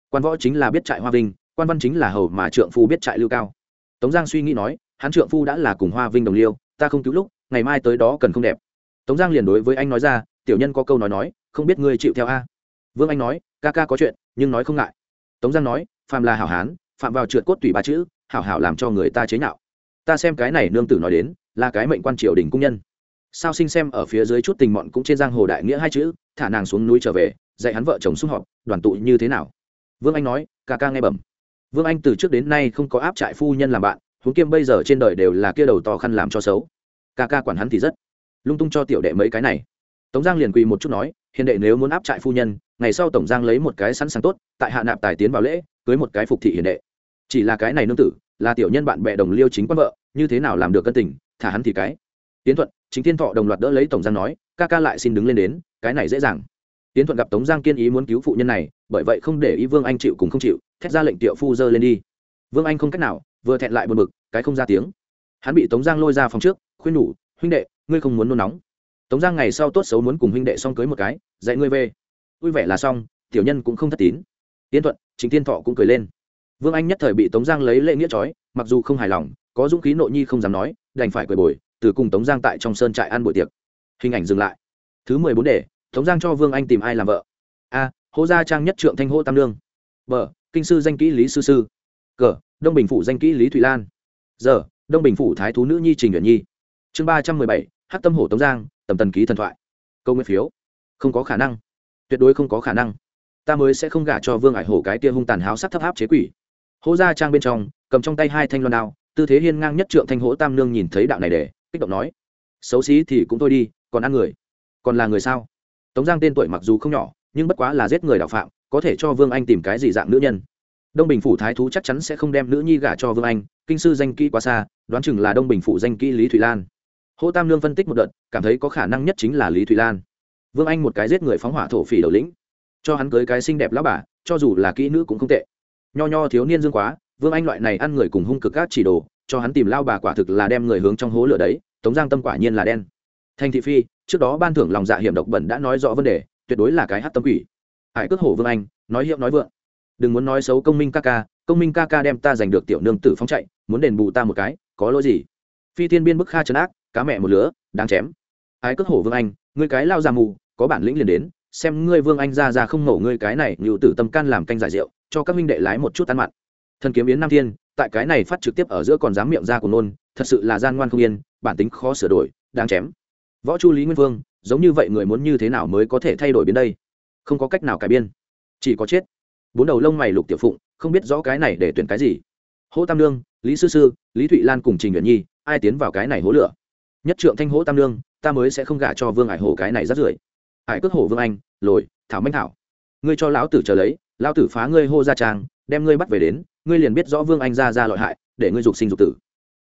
A: Quan võ chính là biết trại hoa vinh, quan văn chính là hầu mà trượng phu biết trại lưu cao. Tống giang suy nghĩ nói, hắn trượng phu đã là cùng hoa vinh đồng liêu, ta không cứu lúc, ngày mai tới đó cần không đẹp. Tống giang liền đối với anh nói ra, tiểu nhân có câu nói nói, không biết ngươi chịu theo a. Vương anh nói, ca ca có chuyện, nhưng nói không ngại. Tống giang nói, phàm là hảo hán, phạm vào trượt cốt tùy ba chữ, hảo hảo làm cho người ta chế nhạo. Ta xem cái này nương tử nói đến, là cái mệnh quan triều đình cung nhân sao sinh xem ở phía dưới chút tình mọn cũng trên giang hồ đại nghĩa hai chữ, thả nàng xuống núi trở về, dạy hắn vợ chồng xung họp, đoàn tụ như thế nào? Vương anh nói, ca ca nghe bẩm. Vương anh từ trước đến nay không có áp trại phu nhân làm bạn, huống kiêm bây giờ trên đời đều là kia đầu to khăn làm cho xấu. Ca ca quản hắn thì rất lung tung cho tiểu đệ mấy cái này. Tống giang liền quỳ một chút nói, hiền đệ nếu muốn áp trại phu nhân, ngày sau tổng giang lấy một cái sẵn sàng tốt, tại hạ nạp tài tiến vào lễ, cưới một cái phục thị hiền đệ. Chỉ là cái này nương tử, là tiểu nhân bạn bè đồng liêu chính quan vợ, như thế nào làm được cân tình, thả hắn thì cái tiến thuận, chính thiên thọ đồng loạt đỡ lấy tổng giang nói, ca ca lại xin đứng lên đến, cái này dễ dàng. Tiến thuận gặp tống giang kiên ý muốn cứu phụ nhân này, bởi vậy không để ý vương anh chịu cùng không chịu, thét ra lệnh tiệu phu dơ lên đi. Vương anh không cách nào, vừa thẹn lại buồn bực, cái không ra tiếng. Hắn bị tống giang lôi ra phòng trước, khuyên nhủ, huynh đệ, ngươi không muốn nôn nóng. Tống giang ngày sau tốt xấu muốn cùng huynh đệ xong cưới một cái, dạy ngươi về. Vui vẻ là xong, tiểu nhân cũng không thất tín. Tiến thuận, chính thiên thọ cũng cười lên. Vương anh nhất thời bị tống giang lấy lễ nghĩa trói, mặc dù không hài lòng, có dũng khí nội nhi không dám nói, đành phải cười bồi từ cùng tống giang tại trong sơn trại ăn buổi tiệc. Hình ảnh dừng lại. Thứ mười bốn đề, tống giang cho vương anh tìm ai làm vợ? A, hô gia trang nhất trượng thanh hô tam lương. B, kinh sư danh kỹ lý sư sư. C đông bình phủ danh kỹ lý thụy lan. D đông bình phủ thái thú nữ nhi trình nguyện nhi. Chương ba trăm mười bảy hát tâm hổ tống giang, tầm tần ký thần thoại. Câu nguyên phiếu. Không có khả năng. Tuyệt đối không có khả năng. Ta mới sẽ không gả cho vương ải hổ cái tia hung tàn háo sắc thấp áp chế quỷ. Hố gia trang bên trong, cầm trong tay hai thanh loan đao, tư thế hiên ngang nhất trượng thanh hỗ tam nương nhìn thấy đạo này để kích động nói, xấu xí thì cũng thôi đi, còn ăn người. Còn là người sao? Tống giang tên tuổi mặc dù không nhỏ, nhưng bất quá là giết người đạo phạm, có thể cho vương anh tìm cái gì dạng nữ nhân. Đông bình phủ thái thú chắc chắn sẽ không đem nữ nhi gả cho vương anh, kinh sư danh kỹ quá xa, đoán chừng là đông bình phủ danh kỹ lý thùy lan. Hô tam lương phân tích một đợt, cảm thấy có khả năng nhất chính là lý thùy lan. Vương anh một cái giết người phóng hỏa thổ phỉ đầu lĩnh. Cho hắn cưới cái xinh đẹp lão bà, cho dù là kỹ nữ cũng không tệ. Nho nho thiếu niên dương quá, vương anh loại này ăn người cùng hung cực các chỉ đồ cho hắn tìm lao bà quả thực là đem người hướng trong hố lửa đấy, tống giang tâm quả nhiên là đen. Thanh thị phi, trước đó ban thưởng lòng dạ hiểm độc bẩn đã nói rõ vấn đề, tuyệt đối là cái hát tâm quỷ. Hải cước hổ vương anh, nói hiệu nói vượng. Đừng muốn nói xấu công minh ca ca, công minh ca ca đem ta giành được tiểu nương tử phóng chạy, muốn đền bù ta một cái, có lỗi gì? Phi thiên biên bức kha trấn ác, cá mẹ một lứa, đáng chém. Ái cất hổ vương anh, ngươi cái lao già mù, có bản lĩnh liền đến, xem ngươi vương anh ra ra không nổ ngươi cái này như tử tâm can làm canh giải rượu, cho các minh đệ lái một chút ăn mặn. Thần kiếm yến nam thiên tại cái này phát trực tiếp ở giữa còn dám miệng ra của nôn, thật sự là gian ngoan không yên, bản tính khó sửa đổi, đáng chém. Võ chu lý nguyên vương, giống như vậy người muốn như thế nào mới có thể thay đổi biến đây? Không có cách nào cải biên. Chỉ có chết. Bốn đầu lông mày lục tiểu phụng, không biết rõ cái này để tuyển cái gì. Hỗ tam lương lý sư sư, lý thụy lan cùng trình nguyện nhi, ai tiến vào cái này hố lửa? Nhất trượng thanh hỗ tam lương ta mới sẽ không gả cho vương ải hổ cái này rất rưởi. Ải cước hổ vương anh, lồi, thảo minh thảo. Ngươi cho lão tử chờ lấy, lão tử phá ngươi hô ra trang đem ngươi bắt về đến, ngươi liền biết rõ vương anh ra ra lợi hại, để ngươi dục sinh dục tử.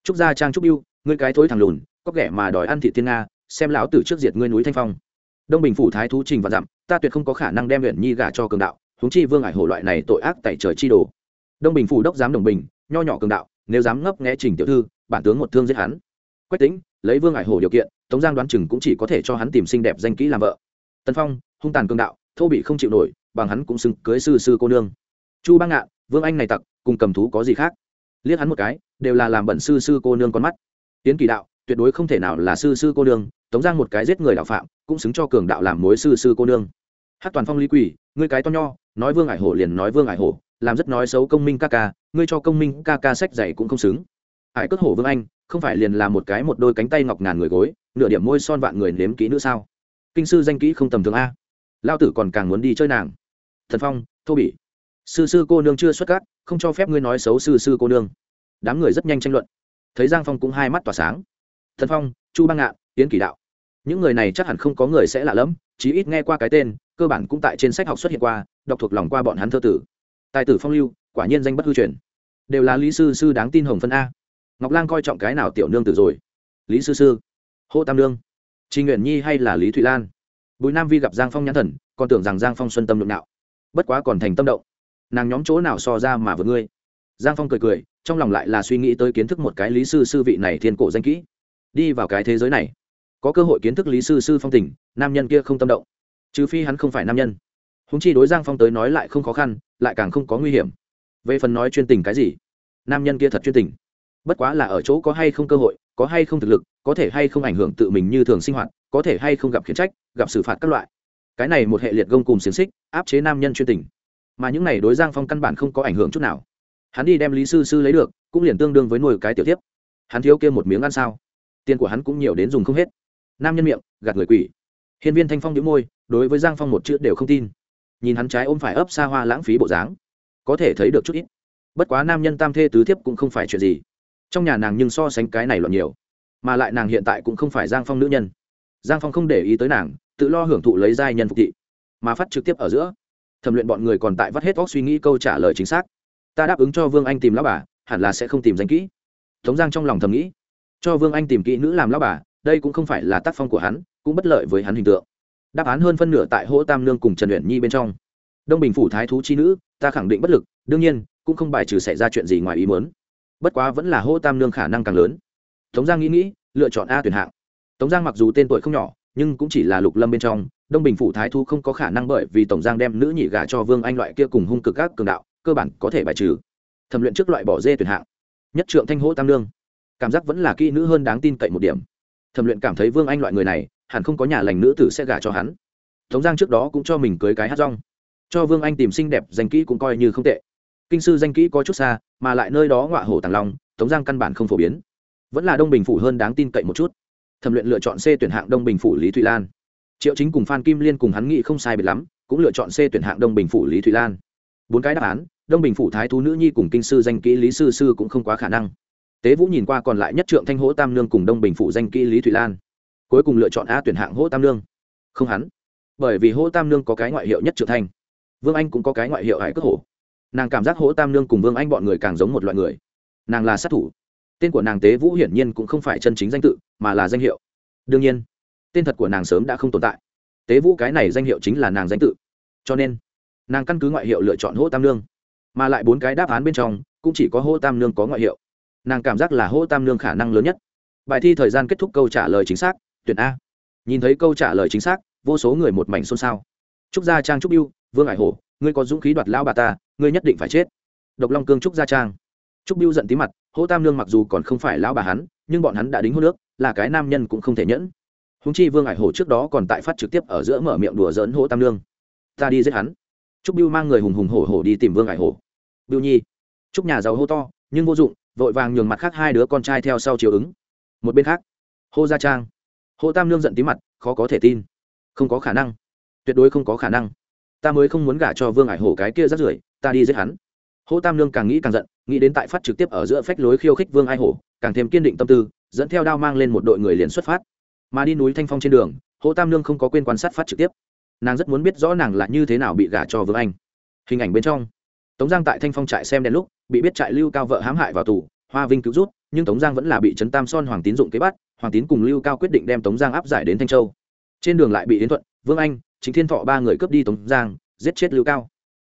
A: Trúc gia trang trúc yêu ngươi cái thối thằng lùn, có kẻ mà đòi ăn thị thiên nga, xem lão tử trước diệt ngươi núi thanh phong. Đông bình phủ thái thú trình và dặm, ta tuyệt không có khả năng đem luyện nhi gả cho cường đạo, huống chi vương ải hổ loại này tội ác tại trời chi đồ. Đông bình phủ đốc giám đồng bình, nho nhỏ cường đạo, nếu dám ngấp nghe trình tiểu thư, bản tướng một thương giết hắn. Quách tính lấy vương ải hổ điều kiện, tống giang đoán chừng cũng chỉ có thể cho hắn tìm xinh đẹp danh kỹ làm vợ. Tân phong, hung tàn cường đạo, thô bị không chịu nổi, bằng hắn cũng xứng cưới sư sư cô nương. Chu bang ngạn vương anh này tặc, cùng cầm thú có gì khác? Liếc hắn một cái, đều là làm bẩn sư sư cô nương con mắt. Tiến kỳ đạo, tuyệt đối không thể nào là sư sư cô nương, tống giang một cái giết người đạo phạm, cũng xứng cho cường đạo làm mối sư sư cô nương. Hát toàn phong lý quỷ ngươi cái to nho, nói vương ải hổ liền nói vương ải hổ, làm rất nói xấu công minh ca ca, ngươi cho công minh ca ca sách dạy cũng không xứng. Hải cất hổ vương anh, không phải liền là một cái một đôi cánh tay ngọc ngàn người gối, nửa điểm môi son vạn người nếm kỹ nữa sao? Kinh sư danh kỹ không tầm thường a. Lao tử còn càng muốn đi chơi nàng. Thần phong, thô bỉ sư sư cô nương chưa xuất cát không cho phép ngươi nói xấu sư sư cô nương. Đám người rất nhanh tranh luận. Thấy giang phong cũng hai mắt tỏa sáng. Thần phong, chu bang ngạn tiến kỳ đạo. Những người này chắc hẳn không có người sẽ lạ lẫm, chí ít nghe qua cái tên, cơ bản cũng tại trên sách học xuất hiện qua, đọc thuộc lòng qua bọn hắn thơ tử. Tài tử phong lưu, quả nhiên danh bất hư truyền. Đều là lý sư sư đáng tin hồng phân a. Ngọc lang coi trọng cái nào tiểu nương tử rồi? Lý sư sư. Hô tam nương. Trì nguyện nhi hay là lý thụy lan? Bùi nam vi gặp giang phong nhãn thần, còn tưởng rằng giang phong xuân tâm lượng nạo. Bất quá còn thành tâm động nàng nhóm chỗ nào so ra mà vượt ngươi? Giang phong cười cười, trong lòng lại là suy nghĩ tới kiến thức một cái lý sư sư vị này thiên cổ danh kỹ. Đi vào cái thế giới này, có cơ hội kiến thức lý sư sư phong tình, nam nhân kia không tâm động. Trừ phi hắn không phải nam nhân. Húng chi đối giang phong tới nói lại không khó khăn, lại càng không có nguy hiểm. Về phần nói chuyên tình cái gì, nam nhân kia thật chuyên tình. Bất quá là ở chỗ có hay không cơ hội, có hay không thực lực, có thể hay không ảnh hưởng tự mình như thường sinh hoạt, có thể hay không gặp khiển trách, gặp xử phạt các loại. Cái này một hệ liệt gông cùng xiềng xích, áp chế nam nhân chuyên tình mà những này đối giang phong căn bản không có ảnh hưởng chút nào. Hắn đi đem lý sư sư lấy được, cũng liền tương đương với nuôi cái tiểu tiếp hắn thiếu kia một miếng ăn sao? Tiền của hắn cũng nhiều đến dùng không hết. Nam nhân miệng, gạt người quỷ. Hiên viên thanh phong đĩu môi, đối với giang phong một chữ đều không tin. Nhìn hắn trái ôm phải ấp xa hoa lãng phí bộ dáng, có thể thấy được chút ít. Bất quá nam nhân tam thê tứ thiếp cũng không phải chuyện gì. Trong nhà nàng nhưng so sánh cái này loạn nhiều, mà lại nàng hiện tại cũng không phải giang phong nữ nhân. Giang phong không để ý tới nàng, tự lo hưởng thụ lấy giai nhân phục thị, mà phát trực tiếp ở giữa thẩm luyện bọn người còn tại vắt hết óc suy nghĩ câu trả lời chính xác. Ta đáp ứng cho vương anh tìm lão bà, hẳn là sẽ không tìm danh kỹ. Tống giang trong lòng thầm nghĩ, cho vương anh tìm kỹ nữ làm lão bà, đây cũng không phải là tác phong của hắn, cũng bất lợi với hắn hình tượng. Đáp án hơn phân nửa tại hỗ tam nương cùng trần luyện nhi bên trong. Đông bình phủ thái thú chi nữ, ta khẳng định bất lực, đương nhiên, cũng không bài trừ xảy ra chuyện gì ngoài ý muốn. Bất quá vẫn là hỗ tam nương khả năng càng lớn. Tống giang nghĩ nghĩ, lựa chọn a tuyển hạng. Tống giang mặc dù tên tuổi không nhỏ, nhưng cũng chỉ là lục lâm bên trong đông bình phủ thái thu không có khả năng bởi vì tổng giang đem nữ nhị gả cho vương anh loại kia cùng hung cực các cường đạo, cơ bản có thể bài trừ. Thẩm luyện trước loại bỏ dê tuyển hạng. Nhất trượng thanh hỗ tam lương cảm giác vẫn là kỹ nữ hơn đáng tin cậy một điểm. Thẩm luyện cảm thấy vương anh loại người này, hẳn không có nhà lành nữ tử sẽ gả cho hắn. Tống giang trước đó cũng cho mình cưới cái hát rong. Cho vương anh tìm xinh đẹp danh kỹ cũng coi như không tệ. Kinh sư danh kỹ có chút xa, mà lại nơi đó ngọa hổ tàng long, tống giang căn bản không phổ biến. Vẫn là đông bình phủ hơn đáng tin cậy một chút. Thẩm luyện lựa chọn c tuyển hạng đông bình phủ lý thụy lan triệu chính cùng phan kim liên cùng hắn nghĩ không sai biệt lắm, cũng lựa chọn c tuyển hạng đông bình phủ lý thụy lan. Bốn cái đáp án, đông bình phủ thái thú nữ nhi cùng kinh sư danh kỹ lý sư sư cũng không quá khả năng. Tế vũ nhìn qua còn lại nhất trượng thanh hỗ tam nương cùng đông bình phủ danh kỹ lý thụy lan. Cuối cùng lựa chọn a tuyển hạng hỗ tam nương. Không hắn. Bởi vì hỗ tam nương có cái ngoại hiệu nhất trượng thanh. Vương anh cũng có cái ngoại hiệu hải cất hổ. Nàng cảm giác hỗ tam nương cùng vương anh bọn người càng giống một loại người. Nàng là sát thủ. Tên của nàng tế vũ hiển nhiên cũng không phải chân chính danh tự, mà là danh hiệu. Đương nhiên tên thật của nàng sớm đã không tồn tại. Tế vũ cái này danh hiệu chính là nàng danh tự. Cho nên, nàng căn cứ ngoại hiệu lựa chọn hô tam nương, mà lại bốn cái đáp án bên trong cũng chỉ có hô tam nương có ngoại hiệu. Nàng cảm giác là hô tam nương khả năng lớn nhất. Bài thi thời gian kết thúc câu trả lời chính xác, tuyển a. Nhìn thấy câu trả lời chính xác, vô số người một mảnh xôn xao. Trúc gia trang trúc biêu vương ải hổ, ngươi có dũng khí đoạt lao bà ta, ngươi nhất định phải chết. Độc long cương trúc gia trang. Trúc biêu giận tí mặt, hô tam nương mặc dù còn không phải lão bà hắn, nhưng bọn hắn đã đính hôn nước là cái nam nhân cũng không thể nhẫn húng chi vương ải hổ trước đó còn tại phát trực tiếp ở giữa mở miệng đùa dỡn hỗ tam lương. Ta đi giết hắn. Trúc biêu mang người hùng hùng hổ hổ đi tìm vương ải hổ. Biêu nhi. Trúc nhà giàu hô to, nhưng vô dụng, vội vàng nhường mặt khác hai đứa con trai theo sau chiều ứng. Một bên khác, hô gia trang. Hô tam lương giận tí mặt, khó có thể tin. Không có khả năng. Tuyệt đối không có khả năng. Ta mới không muốn gả cho vương ải hổ cái kia rắt rưởi, ta đi giết hắn. Hô tam lương càng nghĩ càng giận, nghĩ đến tại phát trực tiếp ở giữa phách lối khiêu khích vương ai hổ, càng thêm kiên định tâm tư, dẫn theo đao mang lên một đội người liền xuất phát mà đi núi thanh phong trên đường hô tam nương không có quên quan sát phát trực tiếp. Nàng rất muốn biết rõ nàng là như thế nào bị gả cho vương anh. Hình ảnh bên trong, tống giang tại thanh phong trại xem đèn lúc, bị biết trại lưu cao vợ hãm hại vào tù, hoa vinh cứu rút, nhưng tống giang vẫn là bị trấn tam son hoàng tín dụng kế bắt, hoàng tín cùng lưu cao quyết định đem tống giang áp giải đến thanh châu. Trên đường lại bị đến thuận, vương anh, chính thiên thọ ba người cướp đi tống giang, giết chết lưu cao.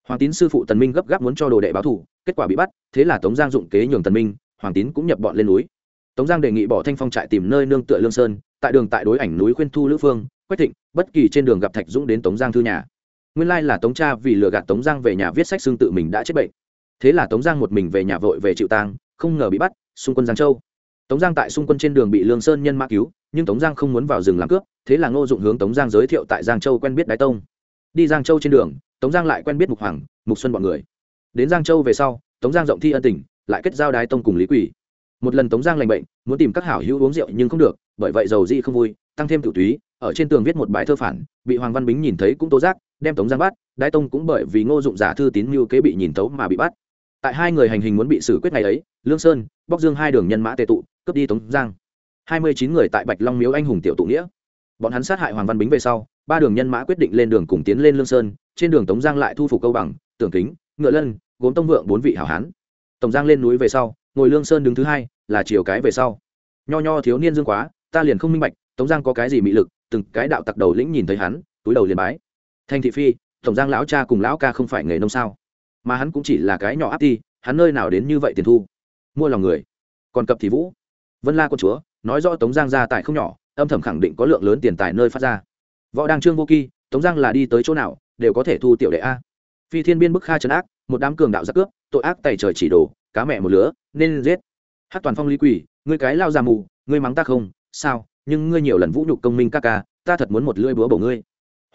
A: Hoàng tín sư phụ tần minh gấp gáp muốn cho đồ đệ báo thủ kết quả bị bắt, thế là tống giang dụng kế nhường tần minh, hoàng tín cũng nhập bọn lên núi. Tống giang đề nghị bỏ thanh phong trại tìm nơi nương tựa lương sơn tại đường tại đối ảnh núi khuyên thu lữ phương, quách thịnh, bất kỳ trên đường gặp thạch dũng đến tống giang thư nhà. Nguyên lai là tống cha vì lừa gạt tống giang về nhà viết sách xương tự mình đã chết bệnh. Thế là tống giang một mình về nhà vội về chịu tang, không ngờ bị bắt, xung quân giang châu. Tống giang tại xung quân trên đường bị lương sơn nhân mã cứu, nhưng tống giang không muốn vào rừng làm cướp, thế là ngô dụng hướng tống giang giới thiệu tại giang châu quen biết đái tông. Đi giang châu trên đường, tống giang lại quen biết mục hoàng, mục xuân b ọ n người. Đến giang châu về sau, tống giang rộng thi ân tình, lại kết giao đái tông cùng lý quỷ một lần tống giang lành bệnh, muốn tìm các hảo hữu uống rượu nhưng không được bởi vậy dầu di không vui, tăng thêm tự túy, ở trên tường viết một bài thơ phản, bị hoàng văn bính nhìn thấy cũng tố giác, đem tống giang bắt, đái tông cũng bởi vì ngô dụng giả thư tín mưu kế bị nhìn tấu mà bị bắt. Tại hai người hành hình muốn bị xử quyết ngày ấy, lương sơn, bóc dương hai đường nhân mã tệ tụ, cướp đi tống giang. Hai mươi chín người tại bạch long miếu anh hùng tiểu tụ nghĩa. Bọn hắn sát hại hoàng văn bính về sau, ba đường nhân mã quyết định lên đường cùng tiến lên lương sơn, trên đường tống giang lại thu phục câu bằng, tưởng kính, ngựa lân, gốm tông vượng bốn vị hảo hán. Tổng giang lên núi về sau, ngồi lương sơn đứng thứ hai, là chiều cái về sau. Nho nho thiếu niên dương quá ta liền không minh bạch, tống giang có cái gì mị lực, từng cái đạo tặc đầu lĩnh nhìn thấy hắn, túi đầu liền bái. Thanh thị phi tổng giang lão cha cùng lão ca không phải nghề nông sao? Mà hắn cũng chỉ là cái nhỏ áp ti, hắn nơi nào đến như vậy tiền thu? Mua lòng người. Còn cập thì vũ. Vân la con chúa, nói rõ tống giang gia tài không nhỏ, âm thầm khẳng định có lượng lớn tiền tài nơi phát ra. Võ đăng trương vô kỳ tống giang là đi tới chỗ nào, đều có thể thu tiểu đệ a. Phi thiên biên bức kha trấn ác, một đám cường đạo giặc cướp, tội ác tày trời chỉ đổ cá mẹ một lứa, nên giết. Hát toàn phong lý quỷ, ngươi cái lao ra mù, ngươi mắng ta không sao, nhưng ngươi nhiều lần vũ nhục công minh ca ca, ta thật muốn một lưỡi búa bổ ngươi.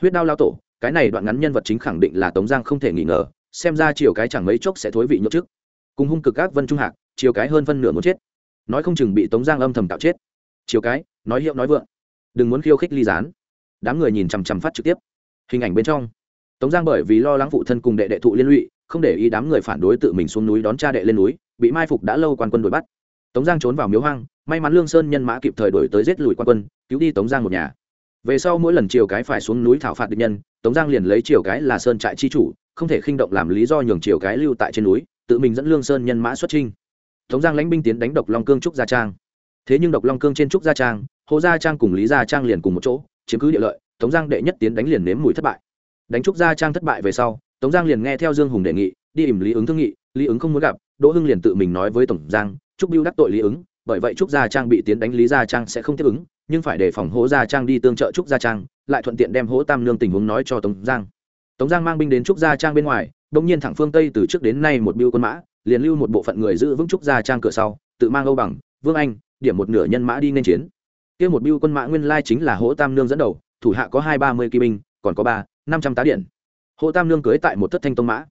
A: Huyết đao lao tổ, cái này đoạn ngắn nhân vật chính khẳng định là tống giang không thể nghi ngờ, xem ra chiều cái chẳng mấy chốc sẽ thối vị nhốt trước cùng hung cực các vân trung hạc, chiều cái hơn phân nửa muốn chết. Nói không chừng bị tống giang âm thầm tạo chết. Chiều cái, nói hiệu nói vượng. Đừng muốn khiêu khích ly gián. Đám người nhìn chằm chằm phát trực tiếp. Hình ảnh bên trong. Tống giang bởi vì lo lắng phụ thân cùng đệ đệ thụ liên lụy, không để ý đám người phản đối tự mình xuống núi đón cha đệ lên núi, bị mai phục đã lâu quan quân đuổi bắt. Tống giang trốn vào miếu hoang may mắn lương sơn nhân mã kịp thời đổi tới giết lùi quan quân, cứu đi tống giang một nhà. Về sau mỗi lần chiều cái phải xuống núi thảo phạt địch nhân, tống giang liền lấy chiều cái là sơn trại chi chủ, không thể khinh động làm lý do nhường chiều cái lưu tại trên núi, tự mình dẫn lương sơn nhân mã xuất trinh tống giang lãnh binh tiến đánh độc long cương trúc gia trang. Thế nhưng độc long cương trên trúc gia trang, hồ gia trang cùng lý gia trang liền cùng một chỗ, chiếm cứ địa lợi, tống giang đệ nhất tiến đánh liền nếm mùi thất bại. Đánh trúc gia trang thất bại về sau, tống giang liền nghe theo dương hùng đề nghị, đi ỉm lý ứng thương nghị, lý ứng không muốn gặp, đỗ hưng liền tự mình nói với tổng giang, trúc biêu đắc tội lý ứng bởi vậy trúc gia trang bị tiến đánh lý gia trang sẽ không tiếp ứng, nhưng phải đề phòng hố gia trang đi tương trợ trúc gia trang, lại thuận tiện đem hố tam nương tình huống nói cho tống giang. Tống giang mang binh đến trúc gia trang bên ngoài đông nhiên thẳng phương tây từ trước đến nay một biêu quân mã, liền lưu một bộ phận người giữ vững trúc gia trang cửa sau, tự mang âu bằng, vương anh, điểm một nửa nhân mã đi nên chiến. Kia một biêu quân mã nguyên lai chính là hố tam nương dẫn đầu, thủ hạ có hai ba mươi kỵ binh, còn có ba, năm trăm tá điện. Hố tam nương cưới tại một thất thanh tông mã.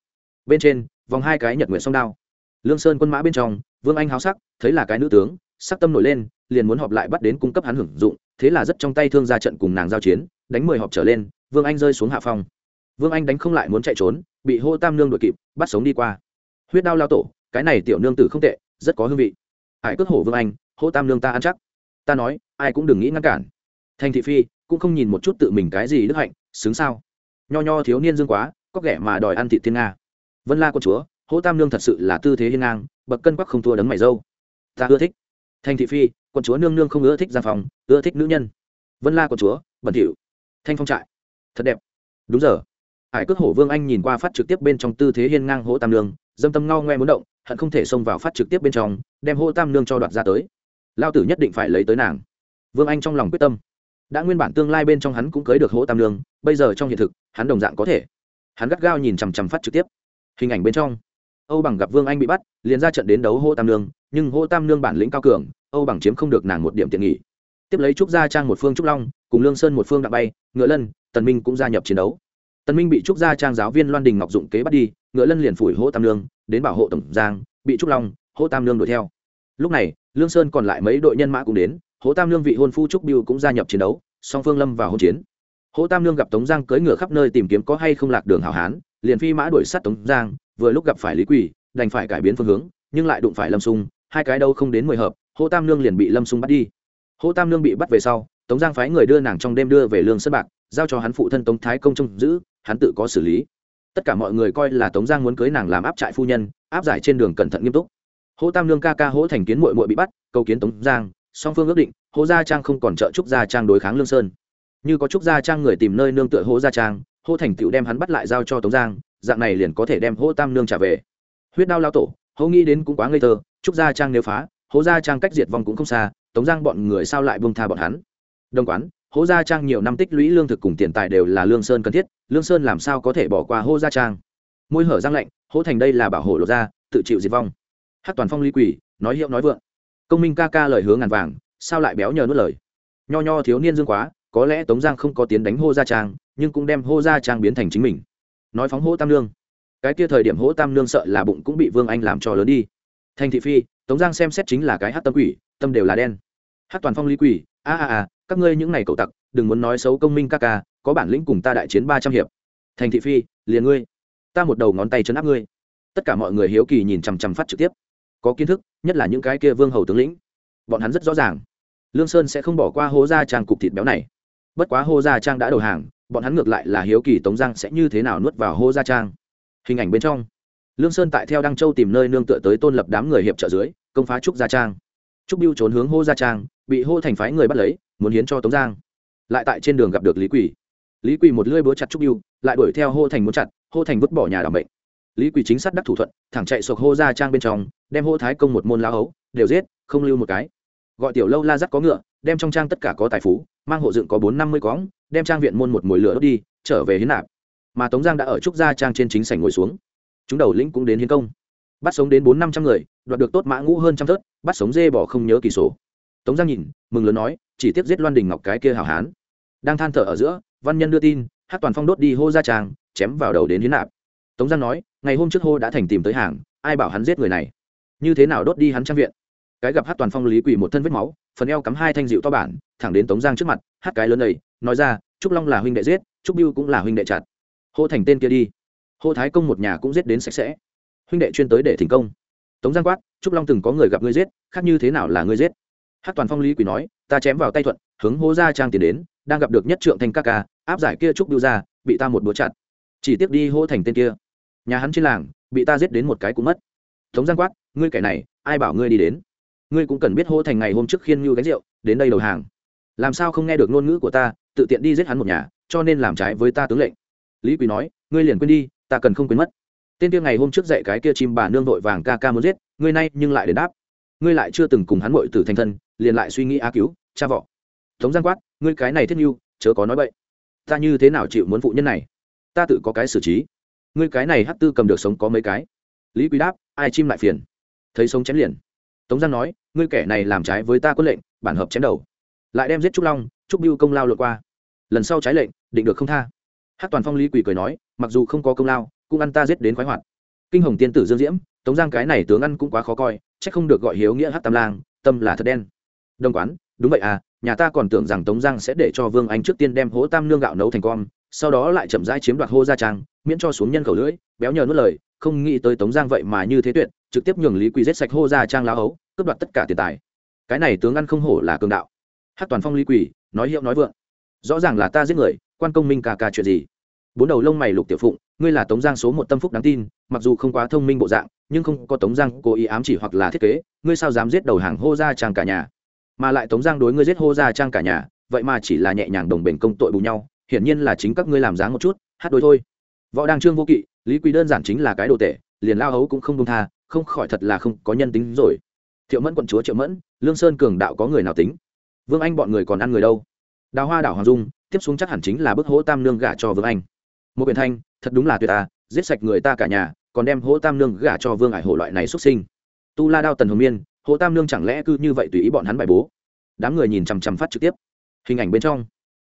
A: Bên trên, vòng hai cái nhật nguyện sông đao. Lương sơn quân mã bên trong vương anh háo sắc, thấy là cái nữ tướng, sắc tâm nổi lên, liền muốn họp lại bắt đến cung cấp hắn hưởng dụng, thế là rất trong tay thương ra trận cùng nàng giao chiến, đánh mười họp trở lên, vương anh rơi xuống hạ phong. Vương anh đánh không lại muốn chạy trốn, bị hô tam nương đuổi kịp, bắt sống đi qua. Huyết đao lao tổ, cái này tiểu nương tử không tệ, rất có hương vị. Hải cước hổ vương anh, hô tam nương ta ăn chắc. Ta nói, ai cũng đừng nghĩ ngăn cản. Thành thị phi, cũng không nhìn một chút tự mình cái gì đức hạnh, xứng sao? Nho nho thiếu niên dương quá, có kẻ mà đòi ăn thị thiên nga. Vân la con chúa hỗ tam nương thật sự là tư thế hiên ngang bậc cân quắc không thua đấng mày dâu. Ta ưa thích. Thành thị phi, quận chúa nương nương không ưa thích gian phòng ưa thích nữ nhân. Vân la quận chúa, bẩn thỉu. Thanh phong trại. Thật đẹp. Đúng giờ. Hải cước hổ vương anh nhìn qua phát trực tiếp bên trong tư thế hiên ngang hỗ tam nương, dâm tâm ngao ngoe muốn động, hận không thể xông vào phát trực tiếp bên trong, đem hỗ tam nương cho đoạt ra tới. Lao tử nhất định phải lấy tới nàng. Vương anh trong lòng quyết tâm. Đã nguyên bản tương lai bên trong hắn cũng cưới được hỗ tam nương, bây giờ trong hiện thực, hắn đồng dạng có thể. Hắn gắt gao nhìn chằm chằm phát trực tiếp. Hình ảnh bên trong âu bằng gặp vương anh bị bắt, liền ra trận đến đấu hô tam nương, nhưng hô tam nương bản lĩnh cao cường, âu bằng chiếm không được nàng một điểm tiện nghỉ tiếp lấy trúc gia trang một phương trúc long, cùng lương sơn một phương đặng bay, ngựa lân, tần minh cũng gia nhập chiến đấu. Tần minh bị trúc gia trang giáo viên loan đình ngọc dụng kế bắt đi, ngựa lân liền phủi hô tam nương, đến bảo hộ tổng giang, bị trúc long, hô tam nương đuổi theo. Lúc này, lương sơn còn lại mấy đội nhân mã cũng đến, hô tam nương vị hôn phu trúc biêu cũng gia nhập chiến đấu, song phương lâm vào hôn chiến. Hô tam nương gặp tống giang cưỡi ngựa khắp nơi tìm kiếm có hay không lạc đường hảo hán, liền phi mã đuổi sát tống giang vừa lúc gặp phải lý quỳ, đành phải cải biến phương hướng, nhưng lại đụng phải lâm sung, hai cái đâu không đến mười hợp, hô tam nương liền bị lâm sung bắt đi. Hô tam nương bị bắt về sau, tống giang phái người đưa nàng trong đêm đưa về lương sân bạc, giao cho hắn phụ thân tống thái công trông giữ, hắn tự có xử lý. Tất cả mọi người coi là tống giang muốn cưới nàng làm áp trại phu nhân, áp giải trên đường cẩn thận nghiêm túc. Hô tam nương ca ca hỗ thành kiến mội mội bị bắt, cầu kiến tống giang, song phương ước định, hô gia trang không còn trợ trúc gia trang đối kháng lương sơn. Như có trúc gia trang người tìm nơi nương tựa hô gia trang, hô thành tựu đem hắn bắt lại giao cho tống giang dạng này liền có thể đem hô tam nương trả về. Huyết đao lao tổ, hô nghĩ đến cũng quá ngây thơ, trúc gia trang nếu phá, hố gia trang cách diệt vong cũng không xa, tống giang bọn người sao lại bông tha bọn hắn? Đồng quán, hố gia trang nhiều năm tích lũy lương thực cùng tiền tài đều là lương sơn cần thiết, lương sơn làm sao có thể bỏ qua hô gia trang? Môi hở giang lạnh, hố thành đây là bảo hộ lộ ra, tự chịu diệt vong. Hát toàn phong ly quỷ nói hiệu nói vượng. Công minh ca ca lời hướng ngàn vàng, sao lại béo nhờ nuốt lời? Nho nho thiếu niên dương quá, có lẽ tống giang không có tiến đánh hô gia trang, nhưng cũng đem hô gia trang biến thành chính mình nói phóng hỗ tam lương cái kia thời điểm hỗ tam nương sợ là bụng cũng bị vương anh làm cho lớn đi. Thành thị phi, tống giang xem xét chính là cái hát tâm quỷ, tâm đều là đen. Hát toàn phong lý quỷ, a a a, các ngươi những này cậu tặc, đừng muốn nói xấu công minh các ca, có bản lĩnh cùng ta đại chiến ba trăm hiệp. Thành thị phi, liền ngươi. Ta một đầu ngón tay chấn áp ngươi. Tất cả mọi người hiếu kỳ nhìn chằm chằm phát trực tiếp. Có kiến thức, nhất là những cái kia vương hầu tướng lĩnh. Bọn hắn rất rõ ràng. Lương sơn sẽ không bỏ qua hố gia trang cục thịt béo này. Bất quá hô gia trang đã đầu hàng bọn hắn ngược lại là hiếu kỳ tống giang sẽ như thế nào nuốt vào hô gia trang. Hình ảnh bên trong, lương sơn tại theo đăng châu tìm nơi nương tựa tới tôn lập đám người hiệp trợ dưới, công phá trúc gia trang. Trúc biêu trốn hướng hô gia trang, bị hô thành phái người bắt lấy, muốn hiến cho tống giang. Lại tại trên đường gặp được lý quỷ lý quỷ một lưỡi búa chặt trúc biêu lại đuổi theo hô thành muốn chặt, hô thành vứt bỏ nhà đảm bệnh lý quỷ chính sát đắc thủ thuận, thẳng chạy sộc hô gia trang bên trong, đem hô thái công một môn lao hấu, đều giết, không lưu một cái. Gọi tiểu lâu la dắt có ngựa, đem trong trang tất cả có tài phú, mang hộ dựng có bốn năm mươi cóng đem trang viện môn một mồi lửa đốt đi, trở về hiến nạp. Mà tống giang đã ở trúc gia trang trên chính sảnh ngồi xuống. Chúng đầu lĩnh cũng đến hiến công. Bắt sống đến bốn năm trăm người, đoạt được tốt mã ngũ hơn trăm thớt, bắt sống dê bỏ không nhớ kỳ sổ. Tống giang nhìn, mừng lớn nói, chỉ tiếp giết loan đình ngọc cái kia hảo hán. Đang than thở ở giữa, văn nhân đưa tin, hát toàn phong đốt đi hô ra tràng chém vào đầu đến hiến nạp. Tống giang nói, ngày hôm trước hô đã thành tìm tới hàng, ai bảo hắn giết người này? Như thế nào đốt đi hắn trang viện? Cái gặp hát toàn phong lý quỳ một thân vết máu, phần eo cắm hai thanh dịu to bản, thẳng đến tống giang trước mặt, hát cái lớn đầy nói ra, trúc long là huynh đệ giết, trúc biêu cũng là huynh đệ chặt. Hô thành tên kia đi. Hô thái công một nhà cũng giết đến sạch sẽ. Huynh đệ chuyên tới để thành công. Tống giang quát, trúc long từng có người gặp ngươi giết, khác như thế nào là ngươi giết? Hát toàn phong lý quỷ nói, ta chém vào tay thuận, hướng hô ra trang tiền đến, đang gặp được nhất trượng thanh ca ca, áp giải kia trúc biêu ra, bị ta một búa chặt. Chỉ tiếp đi hô thành tên kia. Nhà hắn trên làng, bị ta giết đến một cái cũng mất. Tống giang quát, ngươi kẻ này, ai bảo ngươi đi đến? Ngươi cũng cần biết hô thành ngày hôm trước khiên như gánh rượu, đến đây đầu hàng làm sao không nghe được ngôn ngữ của ta, tự tiện đi giết hắn một nhà, cho nên làm trái với ta tướng lệnh. Lý quỳ nói, ngươi liền quên đi, ta cần không quên mất. Tên kia ngày hôm trước dạy cái kia chim bà nương vội vàng ca ca muốn giết, ngươi nay nhưng lại đến đáp. Ngươi lại chưa từng cùng hắn mội tử thành thân, liền lại suy nghĩ á cứu, cha vọ tống giang quát, ngươi cái này thiết nhu, chớ có nói vậy ta như thế nào chịu muốn phụ nhân này? Ta tự có cái xử trí. Ngươi cái này hát tư cầm được sống có mấy cái? Lý quý đáp, ai chim lại phiền? Thấy sống chém liền. Tống giang nói, ngươi kẻ này làm trái với ta quân lệnh, bản hợp chém đầu lại đem giết trúc long, trúc biêu công lao lượt qua. Lần sau trái lệnh, định được không tha. Hát toàn phong lý quỳ cười nói, mặc dù không có công lao, cũng ăn ta giết đến khoái hoạt. Kinh hồng tiên tử dương diễm, tống giang cái này tướng ăn cũng quá khó coi c h ắ c không được gọi hiếu nghĩa hát tam lang, tâm là thật đen. Đồng quán, đúng vậy à nhà ta còn tưởng rằng tống giang sẽ để cho vương anh trước tiên đem hố tam nương gạo nấu thành con, sau đó lại chậm rãi chiếm đoạt hô gia trang, miễn cho xuống nhân khẩu lưỡi, béo nhờ nuốt lời, không nghĩ tới tống giang vậy mà như thế tuyệt, trực tiếp nhường lý quỳ giết sạch hô gia trang lao hấu, cướp đoạt tất cả tiền tài. Cái này tướng ăn không hổ là cường đạo hát toàn phong lý quỳ, nói hiệu nói vượng. Rõ ràng là ta giết người, quan công minh cà cà chuyện gì? Bốn đầu lông mày lục tiểu phụng, ngươi là tống giang số một tâm phúc đáng tin, mặc dù không quá thông minh bộ dạng, nhưng không có tống giang cố ý ám chỉ hoặc là thiết kế, ngươi sao dám giết đầu hàng hô gia trang cả nhà? Mà lại tống giang đối ngươi giết hô gia trang cả nhà, vậy mà chỉ là nhẹ nhàng đồng bền công tội bù nhau, hiển nhiên là chính các ngươi làm dáng một chút, hát đối thôi. Võ đăng trương vô kỵ, lý quý đơn giản chính là cái đồ tệ liền lao hấu cũng không đông tha, không khỏi thật là không có nhân tính rồi. Thiệu mẫn quận chúa triệu mẫn, lương sơn cường đạo có người nào tính? Vương anh bọn người còn ăn người đâu? Đào hoa đảo hoàng dung, tiếp xuống chắc hẳn chính là bức hỗ tam nương gả cho vương anh. Một quyền thanh, thật đúng là tuyệt à giết sạch người ta cả nhà, còn đem hỗ tam nương gả cho vương ải hổ loại này xuất sinh. Tu la đao, tần hồng miên hỗ tam nương chẳng lẽ cứ như vậy tùy ý bọn hắn bài bố? Đám người nhìn chằm chằm phát trực tiếp. Hình ảnh bên trong.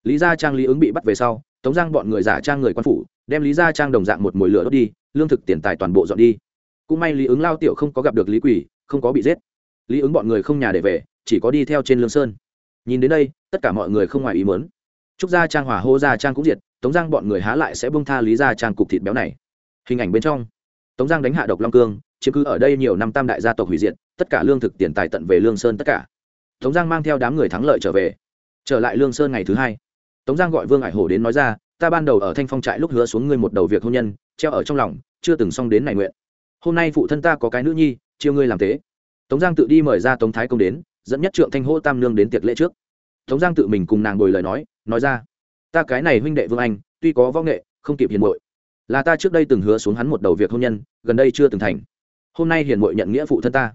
A: Lý gia trang, lý ứng bị bắt về sau, tống giang bọn người giả trang người quan phủ, đem lý gia trang đồng dạng một mồi lửa đốt đi, lương thực tiền tài toàn bộ dọn đi. Cũng may lý ứng lao tiểu không có gặp được lý quỷ, không có bị giết. Lý ứng bọn người không nhà để về, chỉ có đi theo trên lương sơn nhìn đến đây, tất cả mọi người không ngoài ý mớn trúc gia trang hỏa hô gia trang cũng diệt, tống giang bọn người há lại sẽ bông tha lý gia trang cục thịt béo này. Hình ảnh bên trong, tống giang đánh hạ độc long cương, chiếm cứ ở đây nhiều năm tam đại gia tộc hủy diệt, tất cả lương thực tiền tài tận về lương sơn tất cả. Tống giang mang theo đám người thắng lợi trở về. Trở lại lương sơn ngày thứ hai, tống giang gọi vương ải hổ đến nói ra, ta ban đầu ở thanh phong trại lúc hứa xuống ngươi một đầu việc hôn nhân, treo ở trong lòng, chưa từng xong đến này nguyện. Hôm nay phụ thân ta có cái nữ nhi, chiêu ngươi làm thế. Tống giang tự đi mời ra tống thái công đến dẫn nhất trượng thanh hô tam nương đến tiệc lễ trước. Tống giang tự mình cùng nàng bồi lời nói nói ra, ta cái này huynh đệ vương anh, tuy có võ nghệ, không kịp hiền bội là ta trước đây từng hứa xuống hắn một đầu việc hôn nhân, gần đây chưa từng thành. Hôm nay hiền bội nhận nghĩa phụ thân ta.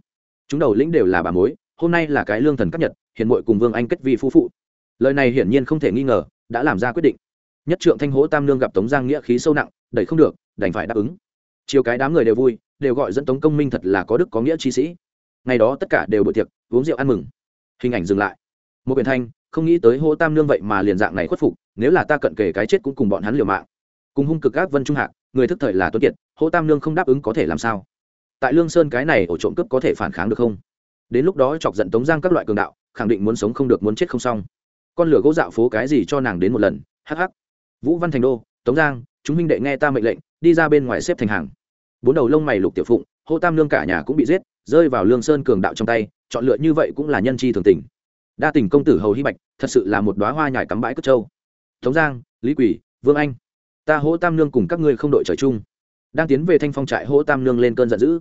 A: Chúng đầu lĩnh đều là bà mối, hôm nay là cái lương thần cấp nhật, hiền bội cùng vương anh kết vi phu phụ. Lời này hiển nhiên không thể nghi ngờ, đã làm ra quyết định. Nhất trượng thanh hỗ tam nương gặp tống giang nghĩa khí sâu nặng, đẩy không được, đành phải đáp ứng. Chiều cái đám người đều vui, đều gọi dẫn tống công minh thật là có đức có nghĩa chi sĩ ngày đó tất cả đều bữa tiệc, uống rượu ăn mừng. Hình ảnh dừng lại. Một biển thanh, không nghĩ tới hô tam nương vậy mà liền dạng này khuất phục, nếu là ta cận kề cái chết cũng cùng bọn hắn liều mạng. Cùng hung cực các vân trung hạc, người thức thời là tuấn kiệt, hô tam nương không đáp ứng có thể làm sao? Tại lương sơn cái này ổ trộm cướp có thể phản kháng được không? Đến lúc đó chọc giận tống giang các loại cường đạo, khẳng định muốn sống không được muốn chết không xong. Con lửa gỗ dạo phố cái gì cho nàng đến một lần, hắc hắc. Vũ văn thành đô, tống giang, chúng minh đệ nghe ta mệnh lệnh, đi ra bên ngoài xếp thành hàng. Bốn đầu lông mày lục tiểu phụng, hô tam Nương cả nhà cũng bị giết rơi vào lương sơn cường đạo trong tay, chọn lựa như vậy cũng là nhân chi thường tình. Đa tình công tử hầu hy bạch, thật sự là một đoá hoa nhải cắm bãi cất châu tống giang, lý quỷ, vương anh, ta hỗ tam nương cùng các ngươi không đội trời chung. Đang tiến về thanh phong trại, hỗ tam nương lên cơn giận dữ.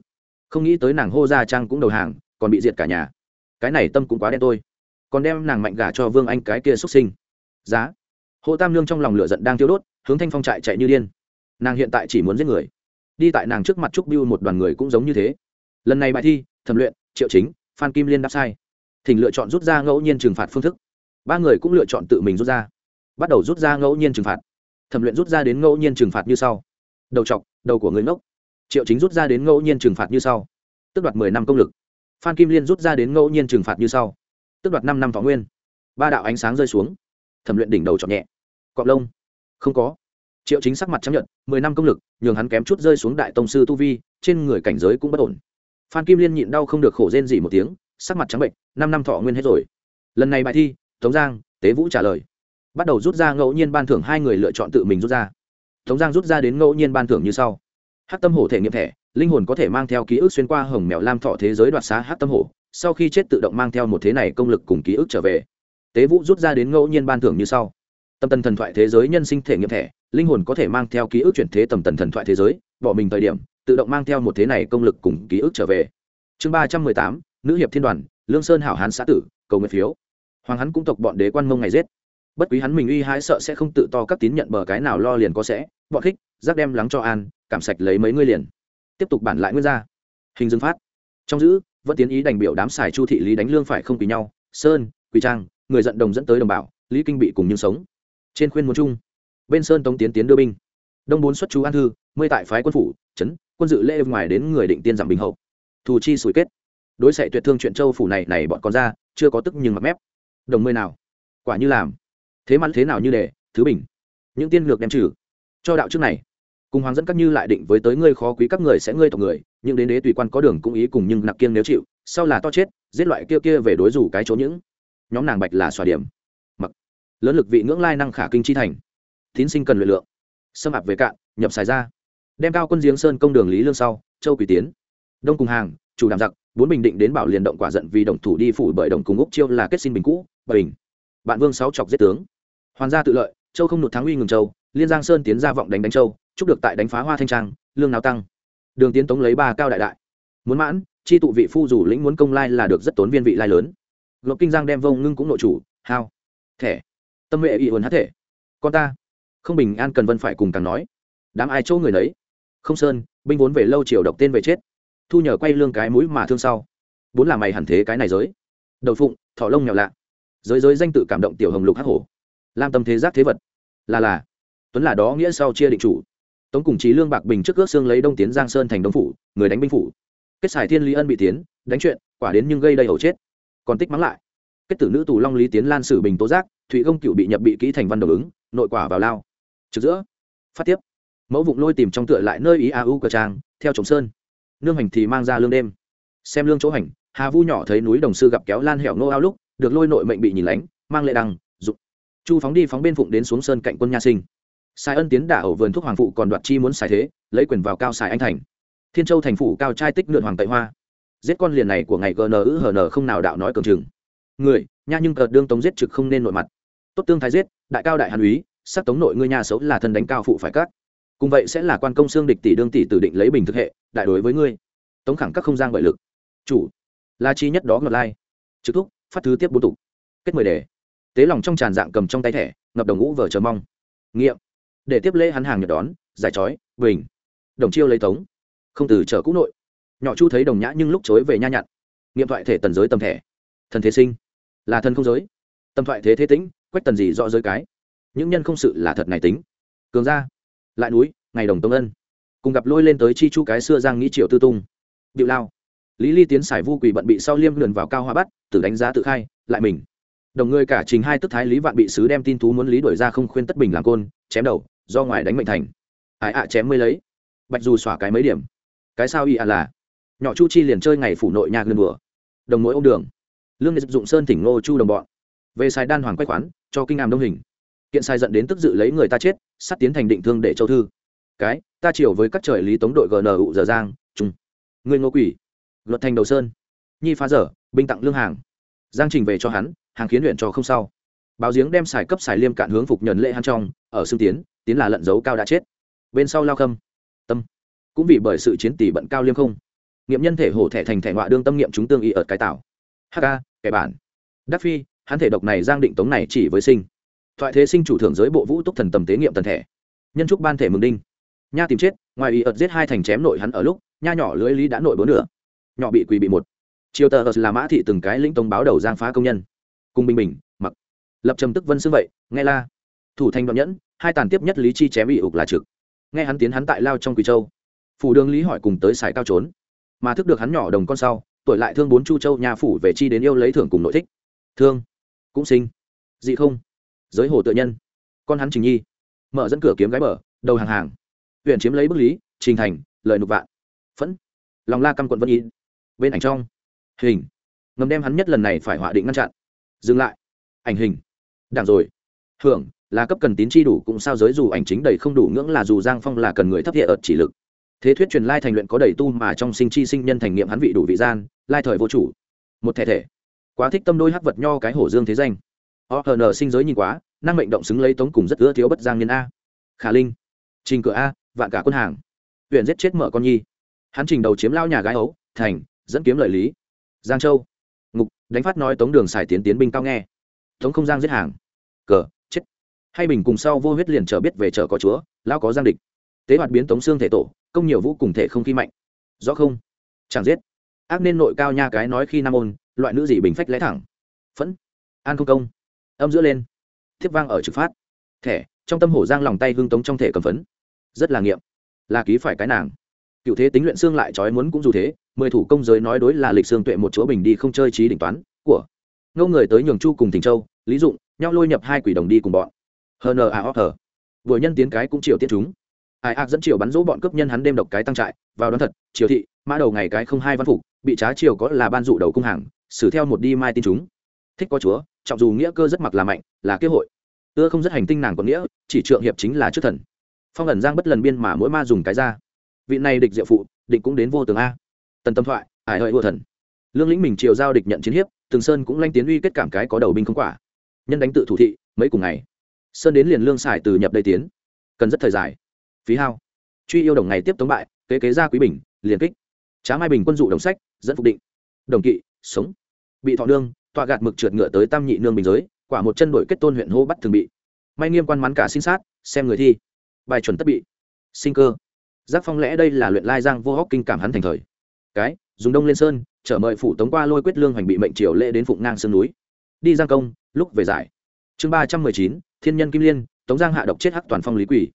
A: Không nghĩ tới nàng hô gia trang cũng đầu hàng, còn bị diệt cả nhà. Cái này tâm cũng quá đen tôi. Còn đem nàng mạnh gả cho vương anh cái kia xuất sinh. Giá. Hỗ tam nương trong lòng lửa giận đang tiêu đốt, hướng thanh phong trại chạy như điên. Nàng hiện tại chỉ muốn giết người. Đi tại nàng trước mặt trúc biêu một đoàn người cũng giống như thế lần này bài thi, thẩm luyện, triệu chính, phan kim liên đáp sai. Thỉnh lựa chọn rút ra ngẫu nhiên trừng phạt phương thức. Ba người cũng lựa chọn tự mình rút ra. Bắt đầu rút ra ngẫu nhiên trừng phạt. Thẩm luyện rút ra đến ngẫu nhiên trừng phạt như sau. Đầu chọc, đầu của người ngốc. Triệu chính rút ra đến ngẫu nhiên trừng phạt như sau. Tức đoạt mười năm công lực. Phan kim liên rút ra đến ngẫu nhiên trừng phạt như sau. Tức đoạt năm năm thọ nguyên. Ba đạo ánh sáng rơi xuống. Thẩm luyện đỉnh đầu chọn nhẹ. Cọp lông. Không có. Triệu chính sắc mặt chấp nhận mười năm công lực, nhường hắn kém chút rơi xuống đại tông sư tu vi, trên người cảnh giới cũng bất ổn phan kim liên nhịn đau không được khổ rên gì một tiếng, sắc mặt trắng bệnh, năm năm thọ nguyên hết rồi. Lần này bài thi, tống giang, tế vũ trả lời. Bắt đầu rút ra ngẫu nhiên ban thưởng hai người lựa chọn tự mình rút ra. Tống giang rút ra đến ngẫu nhiên ban thưởng như sau. Hát tâm hổ thể nghiệm thẻ, linh hồn có thể mang theo ký ức xuyên qua hồng mèo lam thọ thế giới đoạt xá hát tâm hổ, sau khi chết tự động mang theo một thế này công lực cùng ký ức trở về. Tế vũ rút ra đến ngẫu nhiên ban thưởng như sau. Tâm tần thần thoại thế giới nhân sinh thể nghiệm thẻ, linh hồn có thể mang theo ký ức chuyển thế tầm tần thần thoại thế giới, bỏ mình thời điểm tự động mang theo một thế này công lực cùng ký ức trở về. Chương ba trăm mười tám, nữ hiệp thiên đoàn, lương sơn hảo hán xã tử, cầu nguyện phiếu. Hoàng hắn cũng tộc bọn đế quan mông ngày giết. Bất quý hắn mình uy hái sợ sẽ không tự to các tín nhận bờ cái nào lo liền có sẽ, bọn khích giác đem lắng cho an, cảm sạch lấy mấy ngươi liền. Tiếp tục bản lại nguyên ra hình dương phát. Trong giữ, vẫn tiến ý đành biểu đám xài chu thị lý đánh lương phải không tùy nhau, sơn, quỳ trang, người giận đồng dẫn tới đồng bào, lý kinh bị cùng nhưng sống. Trên khuyên muốn chung, bên sơn tống tiến tiến đưa binh. Đông bốn xuất chú an thư, mười tại phái quân phủ, trấn quân dự lễ ngoài đến người định tiên giảm bình hậu. Thù chi sủi kết. Đối xệ tuyệt thương chuyện châu phủ này này bọn con ra, chưa có tức nhưng mặc mép. Đồng mươi nào? Quả như làm. Thế mà thế nào như để, thứ bình. Những tiên lược đem trừ. Cho đạo trước này. Cùng hoàng dẫn các như lại định với tới ngươi khó quý các người sẽ ngươi tộc người, nhưng đến đế tùy quan có đường cũng ý cùng nhưng nặc kiêng nếu chịu, sau là to chết, giết loại kia kia về đối rủ cái chỗ những. Nhóm nàng bạch là xòa điểm. Mặc. Lớn lực vị ngưỡng lai năng khả kinh chi thành. Tín sinh cần luyện lượng. Xâm ạp về cạn, nhập xài ra đem cao quân giếng sơn công đường lý lương sau, châu quỷ tiến. Đông cùng hàng, chủ đàm giặc, bốn bình định đến bảo liền động quả giận vì đồng thủ đi phủ bởi đồng cùng úc chiêu là kết xin bình cũ bình. Bạn vương sáu chọc giết tướng. Hoàn gia tự lợi, châu không nụt thắng uy ngừng châu, liên giang sơn tiến ra vọng đánh đánh châu, chúc được tại đánh phá hoa thanh trang, lương nào tăng. Đường tiến tống lấy ba cao đại đại. Muốn mãn, chi tụ vị phu dù lĩnh muốn công lai là được rất tốn viên vị lai lớn. Lộc kinh giang đem vông ngưng cũng nội chủ, hao. Thẻ. Tâm huệ y ồn hát thể. Con ta. Không bình an cần vân phải cùng càng nói. Đám ai chỗ người nấy? Không sơn, binh vốn về lâu chiều độc tên về chết. Thu nhờ quay lương cái mũi mà thương sau. Bốn là mày hẳn thế cái này giới. Đầu phụng, thọ lông nghèo lạ. Giới giới danh tự cảm động tiểu hồng lục hắc hổ. Lam tâm thế giác thế vật. Là là, tuấn là đó nghĩa sau chia định chủ. Tống cùng trí lương bạc bình trước ước xương lấy đông tiến giang sơn thành đông phủ, người đánh binh phủ. Kết xài thiên lý ân bị tiến, đánh chuyện, quả đến nhưng gây đầy hầu chết. Còn tích mắng lại. Kết tử nữ tù long lý tiến lan sử bình tố giác, thụy công cựu bị nhập bị kỹ thành văn đồng ứng, nội quả vào lao. Trực giữa. Phát tiếp mẫu vụng lôi tìm trong tựa lại nơi ý a u cờ trang, theo trồng sơn. Nương hành thì mang ra lương đêm. Xem lương chỗ hành, hà vu nhỏ thấy núi đồng sư gặp kéo lan hẻo nô ao lúc, được lôi nội mệnh bị nhìn lánh, mang lệ đăng, dục. Chu phóng đi phóng bên phụng đến xuống sơn cạnh quân nha sinh. Sai ân tiến đả ở vườn thuốc hoàng phụ còn đoạt chi muốn xài thế, lấy quyền vào cao xài anh thành. Thiên châu thành phủ cao trai tích lượn hoàng tệ hoa. Giết con liền này của ngày gn ư hn không nào đạo nói cường chừng người, nha nhưng cờ đương tống giết trực không nên nội mặt. Tốt tương thái giết, đại cao đại hàn úy, sắc tống nội ngươi nhà xấu là thân đánh cao phụ phải cắt cùng vậy sẽ là quan công xương địch tỷ đương tỷ tử định lấy bình thực hệ, đại đối với ngươi. Tống khẳng các không gian bởi lực. Chủ. La chi nhất đó ngọt lai. Trực thúc, phát thứ tiếp bốn tục. Kết mười đề. Tế lòng trong tràn dạng cầm trong tay thẻ, ngập đồng ngũ vờ chờ mong. Nghiệm. Để tiếp lễ hắn hàng nhật đón, giải trói, bình. Đồng chiêu lấy tống. Không từ chở cũ nội. Nhỏ chu thấy đồng nhã nhưng lúc chối về nha nhặn. Nghiệm thoại thể tần giới tầm thẻ. Thần thế sinh. Là thân không giới. Tâm thoại thế thế tĩnh, quách tần gì rõ giới cái. Những nhân không sự là thật này tính. Cường ra lại núi, ngày đồng tông ân. Cùng gặp lôi lên tới chi chu cái xưa giang nghĩ triệu tư tung. Điệu lao. Lý ly tiến sải vu quỷ bận bị sau liêm lườn vào cao hoa bắt tự đánh giá tự khai, lại mình. Đồng người cả trình hai tức thái lý vạn bị sứ đem tin thú muốn lý đuổi ra không khuyên tất bình làm côn, chém đầu, do ngoài đánh mệnh thành. Ải ạ chém mới lấy. Bạch dù xỏa cái mấy điểm. Cái sao y ạ là? Nhỏ chu chi liền chơi ngày phủ nội nhạc gần bừa đồng mỗi ô đường. Lương nghiệp dụng sơn tỉnh ngô chu đồng bọn. Về xài đan hoàng quay khoán, cho kinh ngàm đông hình kiện sai dẫn đến tức dự lấy người ta chết sắt tiến thành định thương để châu thư. Cái, ta chiều với các trời lý tống đội gnu giờ giang trung người ngô quỷ. Luật thành đầu sơn. Nhi phá dở, binh tặng lương hàng. Giang trình về cho hắn, hàng khiến luyện cho không sao. báo giếng đem xài cấp xài liêm cạn hướng phục nhận lệ hắn trong, ở xương tiến tiến là lận dấu cao đã chết. Bên sau lao khâm. Tâm. Cũng vì bởi sự chiến tỷ bận cao liêm không. Nghiệm nhân thể hổ thẻ thành thẻ ngoại đương tâm nghiệm chúng tương y ở cái tạo hk kẻ bản. Đắc phi, hắn thể độc này giang định tống này chỉ với sinh thoại thế sinh chủ thưởng giới bộ vũ túc thần tầm tế nghiệm tần thể nhân trúc ban thể mừng đinh. Nha tìm chết, ngoài ý ợt giết hai thành chém nội hắn ở lúc, nha nhỏ lưỡi lý đã nội bốn nửa. Nhỏ bị quỳ bị một. Chiều tờ là mã thị từng cái lĩnh tông báo đầu giang phá công nhân. Cùng bình bình, mặc. Lập trầm tức vân xưng vậy, nghe la. Thủ thành đoạn nhẫn, hai tàn tiếp nhất lý chi chém bị ục là trực. Nghe hắn tiến hắn tại lao trong quỳ châu. Phủ đường lý hỏi cùng tới xài cao trốn. Mà thức được hắn nhỏ đồng con sau, tuổi lại thương bốn chu châu nhà phủ về chi đến yêu lấy thưởng cùng nội thích. Thương. Cũng sinh. Dị không giới hồ tự nhân. Con hắn trình nhi. Mở dẫn cửa kiếm gái mở đầu hàng hàng. Huyện chiếm lấy bức lý, trình thành, lời nục vạn. Phẫn. Lòng la căm quận vân y bên ảnh trong. Hình. Ngầm đem hắn nhất lần này phải họa định ngăn chặn. Dừng lại. Ảnh hình. Đảng rồi. Hưởng, là cấp cần tín chi đủ cũng sao giới dù ảnh chính đầy không đủ ngưỡng là dù giang phong là cần người thấp địa ợt chỉ lực. Thế thuyết truyền lai thành luyện có đầy tu mà trong sinh chi sinh nhân thành nghiệm hắn vị đủ vị gian, lai thời vô chủ. Một thể thể. Quá thích tâm đôi hắc vật nho cái hổ dương thế danh o hn sinh giới nhìn quá, năng mệnh động xứng lấy tống cùng rất ưa thiếu bất giang niên a. Khả linh. Trình cửa a, vạn cả quân hàng. Huyện giết chết mở con nhi. Hắn trình đầu chiếm lao nhà gái ấu, thành, dẫn kiếm lợi lý. Giang châu. Ngục, đánh phát nói tống đường xài tiến tiến binh cao nghe. Tống không giang giết hàng. Cờ, chết. Hay bình cùng sau vô huyết liền trở biết về chợ có chúa lao có giang địch. Tế hoạt biến tống xương thể tổ, công nhiều vũ cùng thể không khí mạnh. Rõ không? Chẳng giết. Ác nên nội cao nha cái nói khi nam ôn, loại nữ gì bình phách lẽ thẳng. Phẫn. An không công âm giữa lên. Thiếp vang ở trực phát. Thẻ, trong tâm hổ giang lòng tay hương tống trong thể cầm phấn. Rất là nghiệm. Là ký phải cái nàng. Cựu thế tính luyện xương lại trói muốn cũng dù thế, mười thủ công giới nói đối là lịch xương tuệ một chỗ bình đi không chơi trí đỉnh toán, của. Ngâu người tới nhường chu cùng thỉnh châu, lý dụng, nhau lôi nhập hai quỷ đồng đi cùng bọn. Hờ nờ à hờ vừa nhân tiến cái cũng chiều tiết chúng. Ai ác dẫn chiều bắn dỗ bọn cướp nhân hắn đêm độc cái tăng trại, vào đón thật, triều thị, mã đầu ngày cái không hai văn phục, bị trá triều có là ban dụ đầu cung hàng, xử theo một đi mai tin chúng. Thích có chúa trọng dù nghĩa cơ rất mặc là mạnh, là kế hội. Ưa không rất hành tinh nàng có nghĩa, chỉ trượng hiệp chính là trước thần. Phong ẩn giang bất lần biên mà mỗi ma dùng cái ra. Vị này địch diệu phụ định cũng đến vô tường a. Tần tâm thoại ải hợi vua thần? Lương lĩnh mình triều giao địch nhận chiến hiếp thường sơn cũng lanh tiến uy kết cảm cái có đầu binh không quả. Nhân đánh tự thủ thị, mấy cùng ngày. Sơn đến liền lương xài từ nhập đây tiến. Cần rất thời dài. Phí hao. Truy yêu đồng ngày tiếp tống bại, kế kế ra quý bình, liền kích. Trá mai bình quân dụ đồng sách, dẫn phục định. Đồng kỵ, sống. Bị thọ đương tọa gạt mực trượt ngựa tới tam nhị nương bình giới, quả một chân đổi kết tôn huyện hô bắt thường bị. May nghiêm quan mắn cả sinh sát, xem người thi. Bài chuẩn tất bị. Sinh cơ. Giác phong lẽ đây là luyện lai giang vô hóc kinh cảm hắn thành thời. Cái, dùng đông lên sơn trở mời phủ tống qua lôi quyết lương hoành bị mệnh triều lễ đến phụng ngang sương núi. Đi giang công, lúc về giải. Chương ba trăm mười chín, thiên nhân kim liên, tống giang hạ độc chết hắc toàn phong lý quỷ.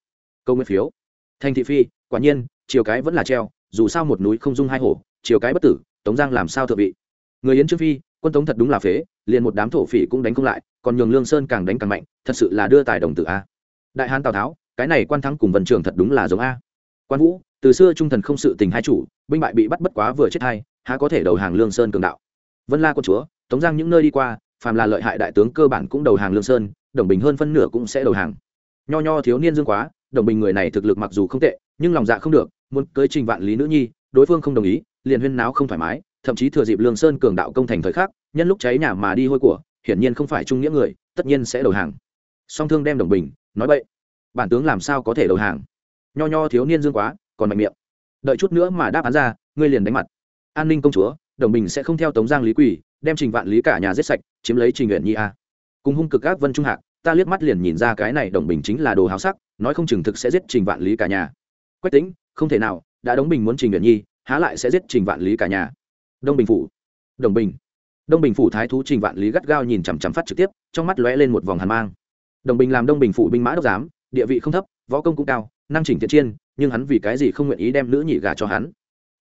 A: Câu nguyên phiếu. Thành thị phi, quả nhiên chiều cái vẫn là treo, dù sao một núi không dung hai hổ chiều cái bất tử, tống giang làm sao thượng vị? Người yến trương phi quân tống thật đúng là phế, liền một đám thổ phỉ cũng đánh không lại, còn nhường lương sơn càng đánh càng mạnh, thật sự là đưa tài đồng tử a. Đại hán tào tháo, cái này quan thắng cùng vần trường thật đúng là giống a. Quan vũ, từ xưa trung thần không sự tình hai chủ, binh bại bị bắt bất quá vừa chết hai, há có thể đầu hàng lương sơn cường đạo. Vân la quân chúa, tống giang những nơi đi qua, phàm là lợi hại đại tướng cơ bản cũng đầu hàng lương sơn, đồng bình hơn phân nửa cũng sẽ đầu hàng. Nho nho thiếu niên dương quá, đồng bình người này thực lực mặc dù không tệ, nhưng lòng dạ không được, muốn cưới trình vạn lý nữ nhi, đối phương không đồng ý, liền huyên náo không thoải mái thậm chí thừa dịp lương sơn cường đạo công thành thời khắc, nhân lúc cháy nhà mà đi hôi của, hiển nhiên không phải trung nghĩa người, tất nhiên sẽ đầu hàng. Song thương đem đồng bình, nói vậy bản tướng làm sao có thể đầu hàng? Nho nho thiếu niên dương quá, còn mạnh miệng. Đợi chút nữa mà đáp án ra, ngươi liền đánh mặt. An ninh công chúa, đồng bình sẽ không theo tống giang lý quỷ đem trình vạn lý cả nhà giết sạch, chiếm lấy trình nguyện nhi a. Cùng hung cực ác vân trung hạc, ta liếc mắt liền nhìn ra cái này đồng bình chính là đồ háo sắc, nói không chừng thực sẽ giết trình vạn lý cả nhà. Quách tính không thể nào, đã đóng bình muốn trình nguyện nhi, há lại sẽ giết trình vạn lý cả nhà đông bình phủ. Đồng bình. Đông bình phủ thái thú trình vạn lý gắt gao nhìn chằm chằm phát trực tiếp, trong mắt lóe lên một vòng hàn mang. Đồng bình làm đông bình phủ binh mã đốc giám, địa vị không thấp, võ công cũng cao, năng chỉnh thiện chiên, nhưng hắn vì cái gì không nguyện ý đem nữ nhị gà cho hắn?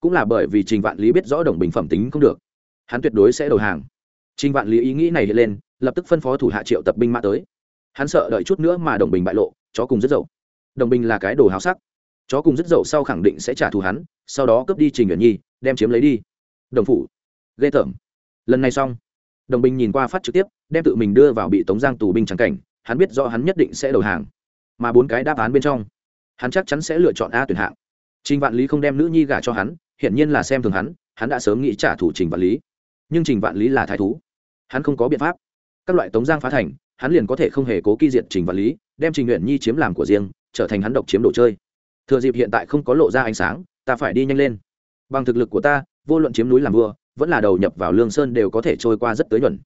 A: Cũng là bởi vì trình vạn lý biết rõ đồng bình phẩm tính không được, hắn tuyệt đối sẽ đầu hàng. Trình vạn lý ý nghĩ này hiện lên, lập tức phân phó thủ hạ triệu tập binh mã tới. Hắn sợ đợi chút nữa mà đồng bình bại lộ, chó cùng rất dậu. Đồng bình là cái đồ háo sắc. Chó cùng rất dậu sau khẳng định sẽ trả thù hắn, sau đó cướp đi trình nguyện nhi, đem chiếm lấy đi đồng phủ. Ghê tởm. Lần này xong. Đồng bình nhìn qua phát trực tiếp, đem tự mình đưa vào bị tống giang tù binh trắng cảnh, hắn biết rõ hắn nhất định sẽ đầu hàng. Mà bốn cái đáp án bên trong, hắn chắc chắn sẽ lựa chọn a tuyển hạng. Trình vạn lý không đem nữ nhi gả cho hắn, hiển nhiên là xem thường hắn hắn đã sớm nghĩ trả thù trình vạn lý. Nhưng trình vạn lý là thái thú. Hắn không có biện pháp. Các loại tống giang phá thành, hắn liền có thể không hề cố kỳ diệt trình vạn lý, đem trình nguyện nhi chiếm làm của riêng, trở thành hắn độc chiếm đồ chơi. Thừa dịp hiện tại không có lộ ra ánh sáng, ta phải đi nhanh lên. Bằng thực lực của ta vô luận chiếm núi làm vua, vẫn là đầu nhập vào lương sơn đều có thể trôi qua rất tới nhuận.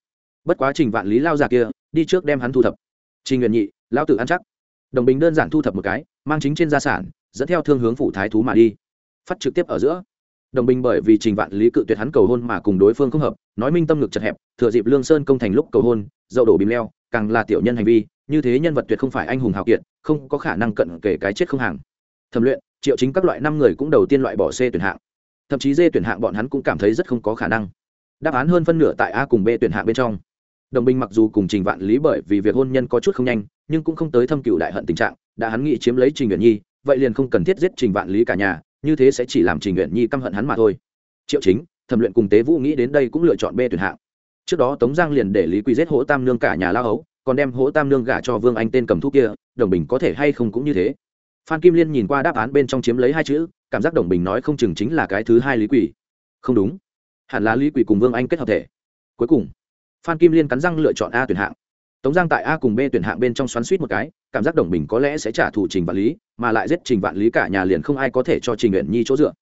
A: Bất quá trình vạn lý lao già kia, đi trước đem hắn thu thập. Trình nguyện nhị lao tự ăn chắc. Đồng bình đơn giản thu thập một cái, mang chính trên gia sản, dẫn theo thương hướng phủ thái thú mà đi. Phát trực tiếp ở giữa. Đồng bình bởi vì trình vạn lý cự tuyệt hắn cầu hôn mà cùng đối phương không hợp, nói minh tâm ngực chật hẹp, thừa dịp lương sơn công thành lúc cầu hôn, dậu đổ bìm leo, càng là tiểu nhân hành vi, như thế nhân vật tuyệt không phải anh hùng hào kiệt, không có khả năng cận kể cái chết không hàng. Thẩm luyện, triệu chính các loại năm người cũng đầu tiên loại bỏ c tuyển hạng thậm chí d tuyển hạng bọn hắn cũng cảm thấy rất không có khả năng. Đáp án hơn phân nửa tại a cùng b tuyển hạng bên trong. Đồng minh mặc dù cùng trình vạn lý bởi vì việc hôn nhân có chút không nhanh, nhưng cũng không tới thâm cựu đại hận tình trạng, đã hắn nghĩ chiếm lấy trình nguyện nhi, vậy liền không cần thiết giết trình vạn lý cả nhà, như thế sẽ chỉ làm trình nguyện nhi căm hận hắn mà thôi. Triệu chính, thẩm luyện cùng tế vũ nghĩ đến đây cũng lựa chọn b tuyển hạng. Trước đó tống giang liền để lý quy giết hỗ tam nương cả nhà lao ấu còn đem hỗ tam nương gả cho vương anh tên cầm thú kia, đồng bình có thể hay không cũng như thế phan kim liên nhìn qua đáp án bên trong chiếm lấy hai chữ, cảm giác đồng bình nói không chừng chính là cái thứ hai lý quỷ. Không đúng. Hẳn là lý quỷ cùng vương anh kết hợp thể. Cuối cùng, phan kim liên cắn răng lựa chọn a tuyển hạng. Tống giang tại a cùng b tuyển hạng bên trong xoắn suýt một cái, cảm giác đồng bình có lẽ sẽ trả thù trình vạn lý, mà lại giết trình vạn lý cả nhà liền không ai có thể cho trình nguyện nhi chỗ dựa.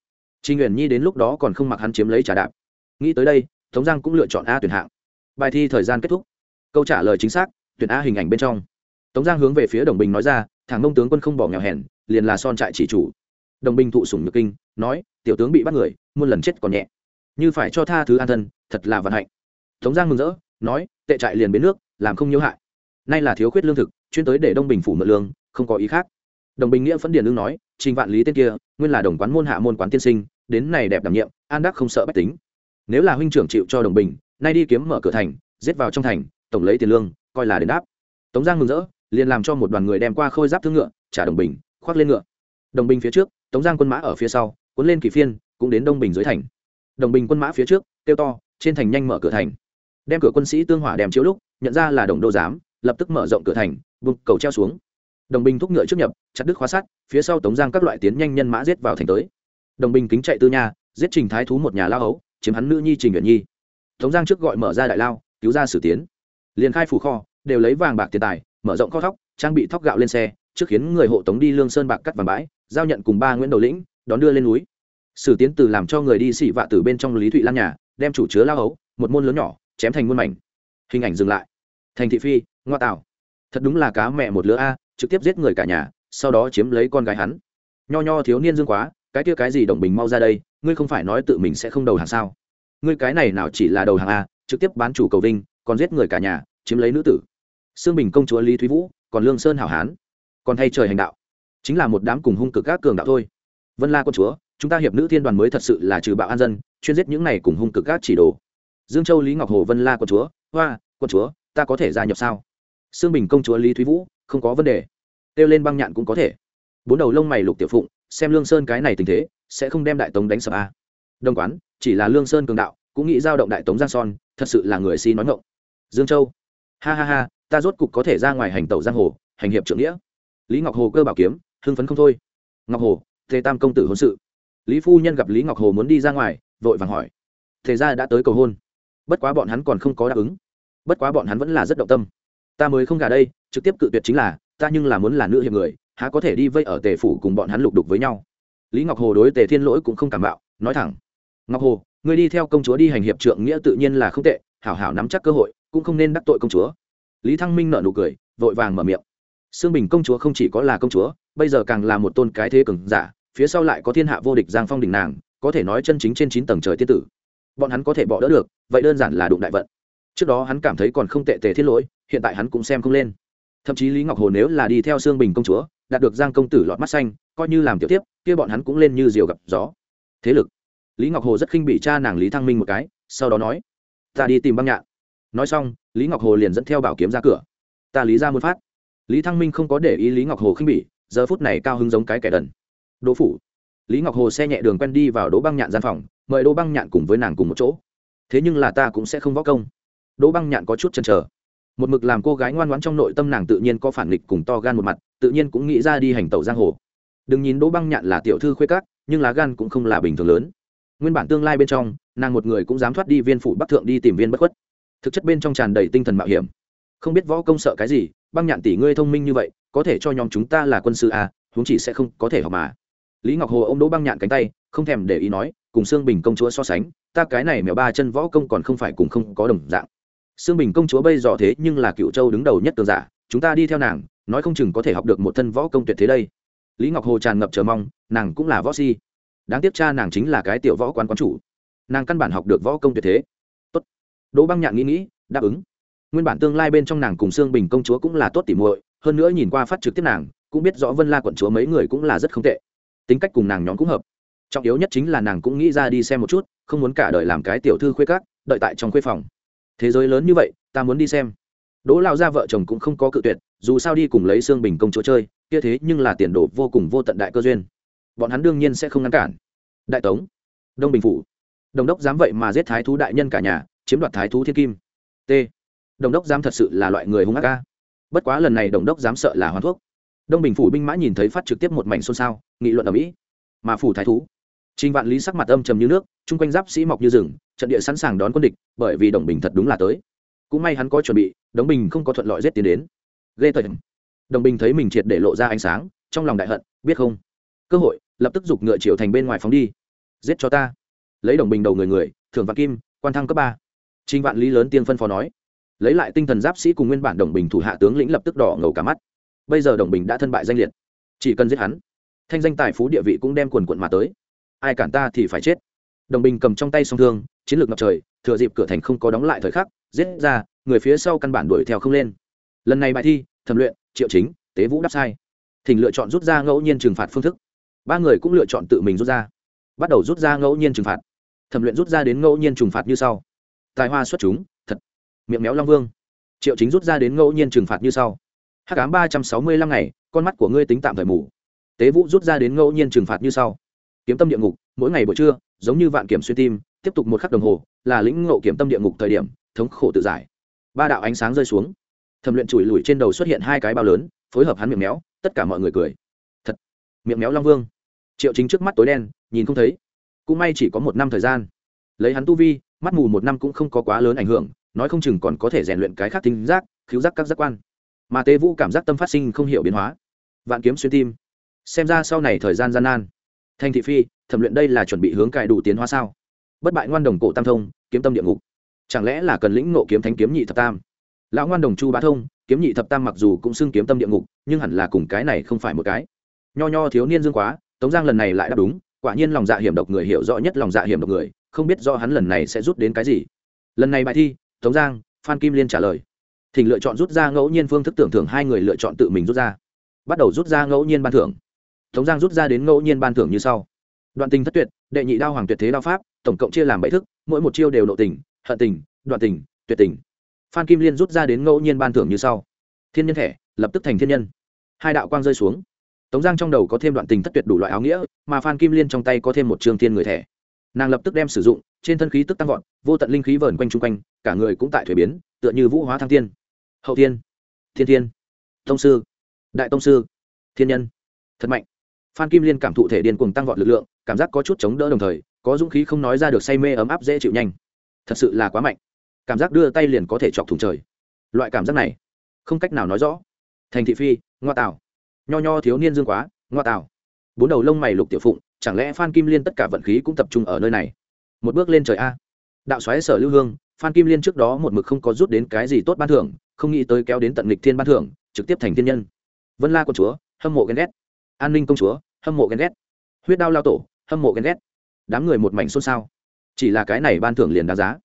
A: Trình nguyện nhi đến lúc đó còn không mặc hắn chiếm lấy trả đạp. Nghĩ tới đây, tống giang cũng lựa chọn a tuyển hạng. Bài thi thời gian kết thúc. Câu trả lời chính xác, tuyển a hình ảnh bên trong. Tống giang hướng về phía đồng bình nói ra thằng mông tướng quân không bỏ nghèo hèn, liền là son trại chỉ chủ. Đồng binh thụ sủng nhược kinh, nói, tiểu tướng bị bắt người, muôn lần chết còn nhẹ. Như phải cho tha thứ an thân, thật là vận hạnh. Tống giang mừng rỡ, nói, tệ trại liền bến nước, làm không nhiễu hại. Nay là thiếu khuyết lương thực, chuyên tới để đông bình phủ mượn lương, không có ý khác. Đồng bình nghĩa phấn điền lương nói, trình vạn lý tên kia, nguyên là đồng quán môn hạ môn quán tiên sinh, đến này đẹp đảm nhiệm, an đắc không sợ bách tính. Nếu là huynh trưởng chịu cho đồng bình, nay đi kiếm mở cửa thành, giết vào trong thành, tổng lấy tiền lương, coi là đền đáp. Tống giang mừng rỡ liền làm cho một đoàn người đem qua khôi giáp thương ngựa, trả đồng bình, khoác lên ngựa. Đồng bình phía trước, tống giang quân mã ở phía sau, cuốn lên kỳ phiên, cũng đến đông bình dưới thành. Đồng bình quân mã phía trước, kêu to, trên thành nhanh mở cửa thành. Đem cửa quân sĩ tương hỏa đem chiếu lúc, nhận ra là đồng đô giám, lập tức mở rộng cửa thành, buông cầu treo xuống. Đồng bình thúc ngựa trước nhập, chặt đứt khóa sắt, phía sau tống giang các loại tiến nhanh nhân mã giết vào thành tới. Đồng bình kính chạy tư nha, giết trình thái thú một nhà lao hấu, chiếm hắn nữ nhi trình nguyện nhi. Tống giang trước gọi mở ra đại lao, cứu ra sử tiến. Liền khai phủ kho, đều lấy vàng bạc tiền tài mở rộng kho thóc, trang bị thóc gạo lên xe, trước khiến người hộ tống đi lương sơn bạc cắt vàng bãi, giao nhận cùng ba nguyễn đầu lĩnh, đón đưa lên núi. Sử tiến từ làm cho người đi xị vạ từ bên trong lý thụy lan nhà, đem chủ chứa lao hấu, một môn lớn nhỏ, chém thành muôn mảnh. Hình ảnh dừng lại. Thành thị phi, ngoa tạo. Thật đúng là cá mẹ một lứa a, trực tiếp giết người cả nhà, sau đó chiếm lấy con gái hắn. Nho nho thiếu niên dương quá, cái kia cái gì đồng bình mau ra đây, ngươi không phải nói tự mình sẽ không đầu hàng sao? Ngươi cái này nào chỉ là đầu hàng a, trực tiếp bán chủ cầu vinh, còn giết người cả nhà, chiếm lấy nữ tử xương bình công chúa lý thúy vũ, còn lương sơn hảo hán. Còn thay trời hành đạo. Chính là một đám cùng hung cực các cường đạo thôi. Vân la quân chúa, chúng ta hiệp nữ thiên đoàn mới thật sự là trừ bạo an dân, chuyên giết những này cùng hung cực các chỉ đồ. Dương châu lý ngọc hồ vân la quân chúa, hoa, quân chúa, ta có thể gia nhập sao? Xương bình công chúa lý thúy vũ, không có vấn đề. Kêu lên băng nhạn cũng có thể. Bốn đầu lông mày lục tiểu phụng, xem lương sơn cái này tình thế, sẽ không đem đại tống đánh sập a đồng quán, chỉ là lương sơn cường đạo, cũng nghĩ giao động đại tống giang son, thật sự là người si nói ngộng dương châu ha ha ha, ta rốt cục có thể ra ngoài hành tẩu giang hồ, hành hiệp trưởng nghĩa. Lý ngọc hồ cơ bảo kiếm, hưng phấn không thôi. Ngọc hồ, thề tam công tử hôn sự. Lý phu nhân gặp lý ngọc hồ muốn đi ra ngoài, vội vàng hỏi. Thế ra đã tới cầu hôn. Bất quá bọn hắn còn không có đáp ứng. Bất quá bọn hắn vẫn là rất động tâm. Ta mới không gả đây, trực tiếp cự tuyệt chính là, ta nhưng là muốn là nữ hiệp người, há có thể đi vây ở tề phủ cùng bọn hắn lục đục với nhau. Lý ngọc hồ đối tề thiên lỗi cũng không cảm bạo, nói thẳng. Ngọc hồ người đi theo công chúa đi hành hiệp trượng nghĩa tự nhiên là không tệ hảo hảo nắm chắc cơ hội, cũng không nên đắc tội công chúa. Lý thăng minh nợ nụ cười, vội vàng mở miệng. Sương bình công chúa không chỉ có là công chúa, bây giờ càng là một tôn cái thế cường giả, phía sau lại có thiên hạ vô địch giang phong đình nàng, có thể nói chân chính trên chín tầng trời tiên tử. Bọn hắn có thể bỏ đỡ được, vậy đơn giản là đụng đại vận. Trước đó hắn cảm thấy còn không tệ tề thiết lỗi, hiện tại hắn cũng xem không lên. Thậm chí lý ngọc hồ nếu là đi theo sương bình công chúa, đạt được giang công tử lọt mắt xanh, coi như làm tiểu tiếp kia bọn hắn cũng lên như diều gặp gió. Thế lực. Lý ngọc hồ rất khinh bị cha nàng lý thăng minh một cái, sau đó nói ta đi tìm băng nhạn. Nói xong, lý ngọc hồ liền dẫn theo bảo kiếm ra cửa. Ta lý ra muốn phát. Lý thăng minh không có để ý lý ngọc hồ khinh bỉ, giờ phút này cao hứng giống cái kẻ đần. Đỗ phủ. Lý ngọc hồ xe nhẹ đường quen đi vào đỗ băng nhạn gian phòng, mời đỗ băng nhạn cùng với nàng cùng một chỗ. Thế nhưng là ta cũng sẽ không võ công. Đỗ băng nhạn có chút chần chờ. Một mực làm cô gái ngoan ngoãn trong nội tâm nàng tự nhiên có phản nghịch cùng to gan một mặt, tự nhiên cũng nghĩ ra đi hành tẩu giang hồ. Đừng nhìn đỗ băng nhạn là tiểu thư khuê cát nhưng lá gan cũng không là bình thường lớn nguyên bản tương lai bên trong nàng một người cũng dám thoát đi viên phủ bắc thượng đi tìm viên bất khuất. Thực chất bên trong tràn đầy tinh thần mạo hiểm. Không biết võ công sợ cái gì băng nhạn tỷ ngươi thông minh như vậy có thể cho nhóm chúng ta là quân sư à, chúng chỉ sẽ không có thể học mà. Lý ngọc hồ ô m đỗ băng nhạn cánh tay không thèm để ý nói cùng xương bình công chúa so sánh ta cái này mèo ba chân võ công còn không phải cùng không có đồng dạng. Xương bình công chúa bây giờ thế nhưng là cựu châu đứng đầu nhất tường giả chúng ta đi theo nàng nói không chừng có thể học được một thân võ công tuyệt thế đây. Lý ngọc hồ tràn ngập chờ mong nàng cũng là võ si đáng tiếc cha nàng chính là cái tiểu võ quán quán chủ. Nàng căn bản học được võ công tuyệt thế. Tốt. Đỗ băng nhạn nghĩ nghĩ, đáp ứng. Nguyên bản tương lai bên trong nàng cùng sương bình công chúa cũng là tốt tỉ muội, hơn nữa nhìn qua phát trực tiếp nàng, cũng biết rõ vân la quận chúa mấy người cũng là rất không tệ. Tính cách cùng nàng nhóm cũng hợp. Trọng yếu nhất chính là nàng cũng nghĩ ra đi xem một chút, không muốn cả đời làm cái tiểu thư khuê cát đợi tại trong khuê phòng. Thế giới lớn như vậy, ta muốn đi xem. Đỗ lao ra vợ chồng cũng không có cự tuyệt, dù sao đi cùng lấy sương bình công chúa chơi, kia thế nhưng là tiền đồ vô cùng vô tận đại cơ duyên bọn hắn đương nhiên sẽ không ngăn cản. Đại tống đông bình phủ. Đồng đốc dám vậy mà giết thái thú đại nhân cả nhà chiếm đoạt thái thú thiên kim. T. Đồng đốc dám thật sự là loại người hung ác ca bất quá lần này đồng đốc dám sợ là hoàn thuốc. Đông bình phủ binh mã nhìn thấy phát trực tiếp một mảnh xôn xao nghị luận ở mỹ. Mà phủ thái thú. Trình Vạn Lý sắc mặt âm trầm như nước, chung quanh giáp sĩ mọc như rừng, trận địa sẵn sàng đón quân địch, bởi vì Đồng Bình thật đúng là tới. Cũng may hắn có chuẩn bị, Đồng Bình không có thuận lợi giết tiến đến. Ghê tởm. Đồng Bình thấy mình triệt để lộ ra ánh sáng, trong lòng đại hận, biết không? Cơ hội, lập tức giục ngựa chiều thành bên ngoài phóng đi. Giết cho ta. Lấy Đồng Bình đầu người người, thưởng vạn kim, quan thăng cấp ba. trinh Vạn Lý lớn tiên phân phó nói. Lấy lại tinh thần giáp sĩ cùng nguyên bản Đồng Bình thủ hạ tướng lĩnh lập tức đỏ ngầu cả mắt. Bây giờ Đồng Bình đã thân bại danh liệt, chỉ cần giết hắn, thanh danh tài phú địa vị cũng đem quần quần mà tới ai cản ta thì phải chết đồng bình cầm trong tay song thương chiến lược ngập trời thừa dịp cửa thành không có đóng lại thời khắc giết ra người phía sau căn bản đuổi theo không lên lần này bài thi thẩm luyện triệu chính tế vũ đáp sai thỉnh lựa chọn rút ra ngẫu nhiên trừng phạt phương thức ba người cũng lựa chọn tự mình rút ra bắt đầu rút ra ngẫu nhiên trừng phạt thẩm luyện rút ra đến ngẫu nhiên trừng phạt như sau tài hoa xuất chúng thật miệng méo long vương triệu chính rút ra đến ngẫu nhiên trừng phạt như sau hắc ám ba trăm sáu mươi lăm ngày con mắt của ngươi tính tạm thời mù tế vũ rút ra đến ngẫu nhiên trừng phạt như sau kiếm tâm địa ngục mỗi ngày buổi trưa giống như vạn kiểm xuyên tim tiếp tục một khắc đồng hồ là lĩnh ngộ kiểm tâm địa ngục thời điểm thống khổ tự giải ba đạo ánh sáng rơi xuống thẩm luyện chùi lùi trên đầu xuất hiện hai cái bao lớn phối hợp hắn miệng méo tất cả mọi người cười thật miệng méo long vương triệu chính trước mắt tối đen, nhìn không thấy. Cũng may chỉ có một năm thời gian. Lấy hắn tu vi, mắt mù một năm cũng không có quá lớn ảnh hưởng, nói không chừng còn có thể rèn luyện cái khác tính giác cứu giác các giác quan. Mà tế vũ cảm giác tâm phát sinh không hiểu biến hóa. Vạn kiếm xuyên tim. Xem ra sau này thời gian gian nan. Thanh thị phi, thẩm luyện đây là chuẩn bị hướng cài đủ tiến hóa sao? Bất bại ngoan đồng cổ tam thông, kiếm tâm địa ngục. Chẳng lẽ là cần lĩnh nộ kiếm thánh kiếm nhị thập tam? Lão ngoan đồng chu bá thông, kiếm nhị thập tam mặc dù cũng xưng kiếm tâm địa ngục, nhưng hẳn là cùng cái này không phải một cái. Nho nho thiếu niên dương quá tống giang lần này lại đáp đúng, quả nhiên lòng dạ hiểm độc người hiểu rõ nhất lòng dạ hiểm độc người, không biết do hắn lần này sẽ rút đến cái gì. Lần này bài thi, tống giang, phan kim liên trả lời. Thỉnh lựa chọn rút ra ngẫu nhiên phương thức tưởng thưởng hai người lựa chọn tự mình rút ra. Bắt đầu rút ra ngẫu nhiên ban thưởng. Tống giang rút ra đến ngẫu nhiên ban thưởng như sau. Đoạn tình thất tuyệt, đệ nhị đao hoàng tuyệt thế đao pháp, tổng cộng chia làm bảy thức, mỗi một chiêu đều nộ tình, hận tình, đoạn tình, tuyệt tình. Phan kim liên rút ra đến ngẫu nhiên ban thưởng như sau. Thiên nhân thẻ, lập tức thành thiên nhân. Hai đạo quang rơi xuống tống giang trong đầu có thêm đoạn tình thất tuyệt đủ loại áo nghĩa, mà phan kim liên trong tay có thêm một trường thiên người thẻ. Nàng lập tức đem sử dụng, trên thân khí tức tăng vọt, vô tận linh khí vờn quanh chung quanh, cả người cũng tại thuế biến, tựa như vũ hóa thăng tiên. Hậu tiên thiên thiên, tông sư, đại tông sư, thiên nhân, thật mạnh. Phan kim liên cảm thụ thể điên cuồng tăng vọt lực lượng, cảm giác có chút chống đỡ đồng thời, có dũng khí không nói ra được say mê ấm áp dễ chịu nhanh. Thật sự là quá mạnh. Cảm giác đưa tay liền có thể chọc thủng trời. Loại cảm giác này, không cách nào nói rõ. Thành thị phi, ngoa tạo nho nho thiếu niên dương quá, ngoa tạo bốn đầu lông mày lục tiểu phụng, chẳng lẽ phan kim liên tất cả vận khí cũng tập trung ở nơi này? Một bước lên trời a. Đạo xoáy sở lưu hương, phan kim liên trước đó một mực không có rút đến cái gì tốt ban thưởng, không nghĩ tới kéo đến tận lịch thiên ban thưởng, trực tiếp thành thiên nhân. Vân la công chúa, hâm mộ ghen ghét. An ninh công chúa, hâm mộ ghen ghét. Huyết đao lao tổ, hâm mộ ghen ghét. Đám người một mảnh xôn xao. Chỉ là cái này ban thưởng liền đáng giá.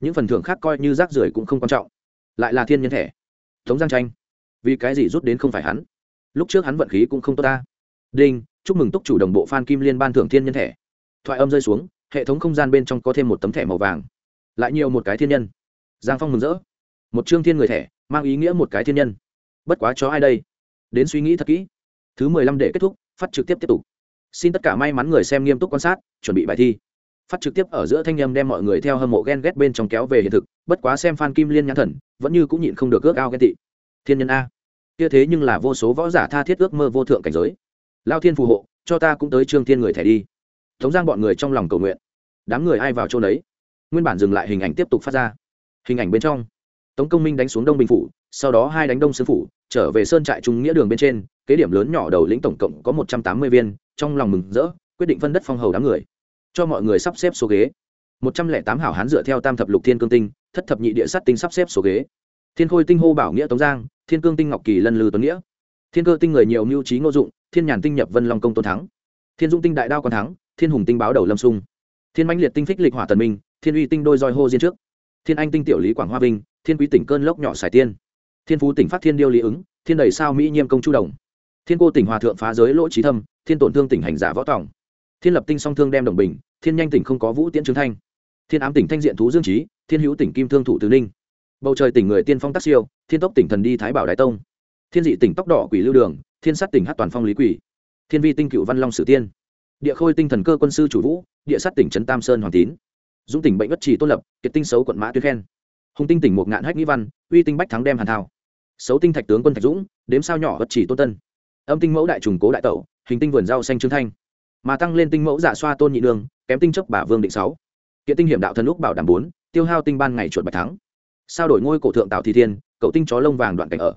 A: Những phần thưởng khác coi như rác rưởi cũng không quan trọng. Lại là thiên nhân thẻ. Tống giang tranh vì cái gì rút đến không phải hắn? Lúc trước hắn vận khí cũng không tốt ta. Đinh, chúc mừng túc chủ đồng bộ phan kim liên ban thưởng thiên nhân thẻ. Thoại âm rơi xuống, hệ thống không gian bên trong có thêm một tấm thẻ màu vàng. Lại nhiều một cái thiên nhân. Giang phong mừng rỡ. Một chương thiên người thẻ, mang ý nghĩa một cái thiên nhân. Bất quá cho ai đây? Đến suy nghĩ thật kỹ. Thứ mười lăm để kết thúc, phát trực tiếp tiếp tục. Xin tất cả may mắn người xem nghiêm túc quan sát, chuẩn bị bài thi. Phát trực tiếp ở giữa thanh â đem mọi người theo hâm mộ ghen ghét bên trong kéo về hiện thực, bất quá xem phan kim liên nhãn thần, vẫn như cũng nhịn không được ước ao ghen tị. Thiên nhân a kia thế nhưng là vô số võ giả tha thiết ước mơ vô thượng cảnh giới. Lao thiên phù hộ, cho ta cũng tới trương thiên người thẻ đi. Tống giang bọn người trong lòng cầu nguyện. Đám người ai vào chỗ đấy nguyên bản dừng lại hình ảnh tiếp tục phát ra. Hình ảnh bên trong, tống công minh đánh xuống đông bình phủ, sau đó hai đánh đông sư phủ, trở về sơn trại trung nghĩa đường bên trên, kế điểm lớn nhỏ đầu lĩnh tổng cộng có một trăm tám mươi viên, trong lòng mừng rỡ, quyết định phân đất phong hầu đám người. Cho mọi người sắp xếp số ghế. một trăm lẻ tám hảo hán dựa theo tam thập lục thiên cương tinh, thất thập nhị địa sát tinh sắp xếp số ghế thiên khôi tinh hô bảo nghĩa tống giang, thiên cương tinh ngọc kỳ lân lư tuấn nghĩa. Thiên cơ tinh người nhiều mưu trí ngô dụng, thiên nhàn tinh nhập vân long công tôn thắng. Thiên dũng tinh đại đao còn thắng, thiên hùng tinh báo đầu lâm sung. Thiên mãnh liệt tinh phích lịch hỏa tần minh, thiên uy tinh đôi roi hô diên trước. Thiên anh tinh tiểu lý quảng hoa vinh, thiên quý tỉnh cơn lốc nhỏ sải tiên. Thiên phú tỉnh phát thiên điêu lý ứng, thiên đầy sao mỹ nhiêm công chu đồng. Thiên cô tỉnh hòa thượng phá giới lỗ trí thâm, thiên tổn thương tỉnh hành giả võ tòng. Thiên lập tinh song thương đem đồng bình, thiên nhanh tỉnh không có vũ tiễn trương thanh. Thiên ám tỉnh thanh diện thú dương trí thiên hữu tỉnh kim thương thủ tứ ninh bầu trời tỉnh người tiên phong tác siêu, thiên tốc tỉnh thần đi thái bảo đại tông. Thiên dị tỉnh tóc đỏ quỷ lưu đường, thiên sát tỉnh hát toàn phong lý quỷ. Thiên vi tinh cựu văn long sử tiên. Địa khôi tinh thần cơ quân sư chủ vũ, địa sát tỉnh trấn tam sơn hoàng tín. Dũng tỉnh bệnh bất trì tôn lập, kiệt tinh xấu quận mã tuyên khen. Hùng tinh tỉnh một ngạn hách nghĩ văn, uy tinh bách thắng đem hàn thao. Xấu tinh thạch tướng quân thạch dũng, đếm sao nhỏ bất trì tôn tân. Âm tinh mẫu đại trùng cố đại tẩu, hình tinh vườn rau xanh trương thanh. Mà tăng lên tinh mẫu giả xoa tôn nhị đường, kém tinh chốc bà vương định sáu. Kiện tinh hiểm đạo thần lúc bảo đảm bốn, tiêu hao tinh ban ngày chuột bạch thắng sao đổi ngôi cổ thượng tạo thị thiên, cậu tinh chó lông vàng đoạn cảnh ở.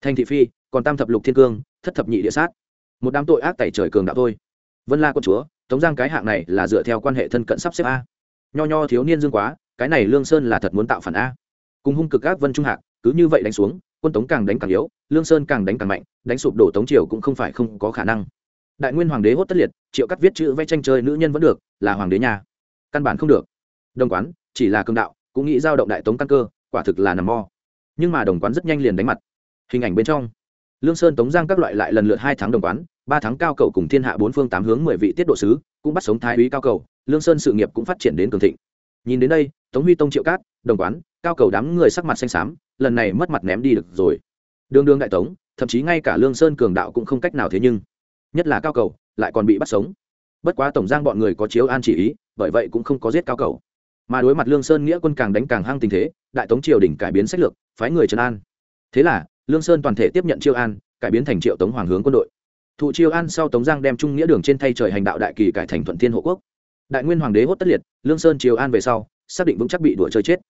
A: Thanh thị phi, còn tam thập lục thiên cương, thất thập nhị địa sát. Một đám tội ác tẩy trời cường đạo thôi. Vân la quân chúa, tống giang cái hạng này là dựa theo quan hệ thân cận sắp xếp a. Nho nho thiếu niên dương quá, cái này lương sơn là thật muốn tạo phản a. Cùng hung cực ác vân trung hạc, cứ như vậy đánh xuống, quân tống càng đánh càng yếu, lương sơn càng đánh càng mạnh, đánh sụp đổ tống triều cũng không phải không có khả năng. Đại nguyên hoàng đế hốt tất liệt, triệu cắt viết chữ vẽ tranh chơi nữ nhân vẫn được, là hoàng đế nhà. Căn bản không được. Đồng quán, chỉ là cường đạo, cũng nghĩ giao động đại tống căn cơ quả thực là nằm mo nhưng mà đồng quán rất nhanh liền đánh mặt. Hình ảnh bên trong, lương sơn, tống giang các loại lại lần lượt hai tháng đồng quán, ba tháng cao cầu cùng thiên hạ bốn phương tám hướng mười vị tiết độ sứ, cũng bắt sống thái úy cao cầu, lương sơn sự nghiệp cũng phát triển đến cường thịnh. Nhìn đến đây, tống huy, tông triệu cát, đồng quán, cao cầu đám người sắc mặt xanh xám, lần này mất mặt ném đi được rồi. Đường đương đại tống, thậm chí ngay cả lương sơn cường đạo cũng không cách nào thế nhưng, nhất là cao cầu, lại còn bị bắt sống. Bất quá tổng giang bọn người có chiếu an chỉ ý, bởi vậy cũng không có giết cao cầu. Mà đối mặt lương sơn nghĩa quân càng đánh càng hăng tình thế đại tống triều đình cải biến sách lược, phái người trấn an. Thế là, lương sơn toàn thể tiếp nhận chiêu an, cải biến thành triệu tống hoàng hướng quân đội. Thụ chiêu an sau tống giang đem trung nghĩa đường trên thay trời hành đạo đại kỳ cải thành thuận thiên hộ quốc. Đại nguyên hoàng đế hốt tất liệt, lương sơn triều an về sau, xác định vững chắc bị đuổi chơi chết.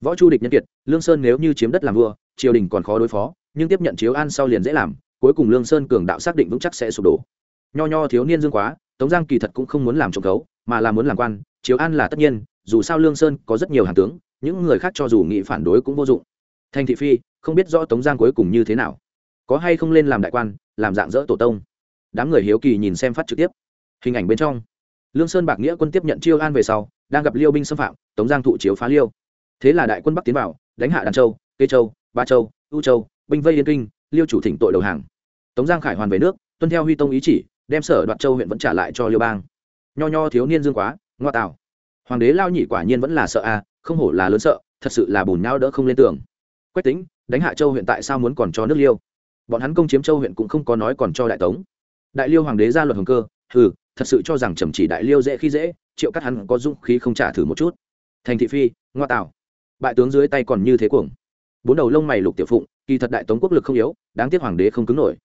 A: Võ chu địch nhân kiệt, lương sơn nếu như chiếm đất làm vua, triều đình còn khó đối phó, nhưng tiếp nhận chiếu an sau liền dễ làm, cuối cùng lương sơn cường đạo xác định vững chắc sẽ sụp đổ. Nho nho thiếu niên dương quá, tống giang kỳ thật cũng không muốn làm trộm cấu, mà là muốn làm quan chiếu an là tất nhiên, dù sao lương sơn có rất nhiều hàng tướng những người khác cho dù nghị phản đối cũng vô dụng. Thành thị phi, không biết rõ tống giang cuối cùng như thế nào. Có hay không lên làm đại quan, làm dạng dỡ tổ tông. Đám người hiếu kỳ nhìn xem phát trực tiếp. Hình ảnh bên trong. Lương sơn bạc nghĩa quân tiếp nhận chiêu an về sau, đang gặp liêu binh xâm phạm, tống giang thụ chiếu phá liêu. Thế là đại quân bắc tiến vào, đánh hạ đàn châu, kê châu, ba châu, u châu, binh vây yên kinh, liêu chủ thỉnh tội đầu hàng. Tống giang khải hoàn về nước, tuân theo huy tông ý chỉ, đem sở đoạt châu huyện vẫn trả lại cho liêu bang. Nho nho thiếu niên dương quá, ngoa tào hoàng đế lao nhị quả nhiên vẫn là sợ a không hổ là lớn sợ, thật sự là bùn nhau đỡ không lên tường. Quách tính đánh hạ châu huyện tại sao muốn còn cho nước liêu? Bọn hắn công chiếm châu huyện cũng không có nói còn cho đại tống. Đại liêu hoàng đế ra luật hồng cơ, hừ, thật sự cho rằng trầm chỉ đại liêu dễ khi dễ, triệu cắt hắn có dũng khí không trả thử một chút. Thành thị phi, ngoa tạo. Bại tướng dưới tay còn như thế cuồng. Bốn đầu lông mày lục tiểu phụng, kỳ thật đại tống quốc lực không yếu, đáng tiếc hoàng đế không cứng nổi.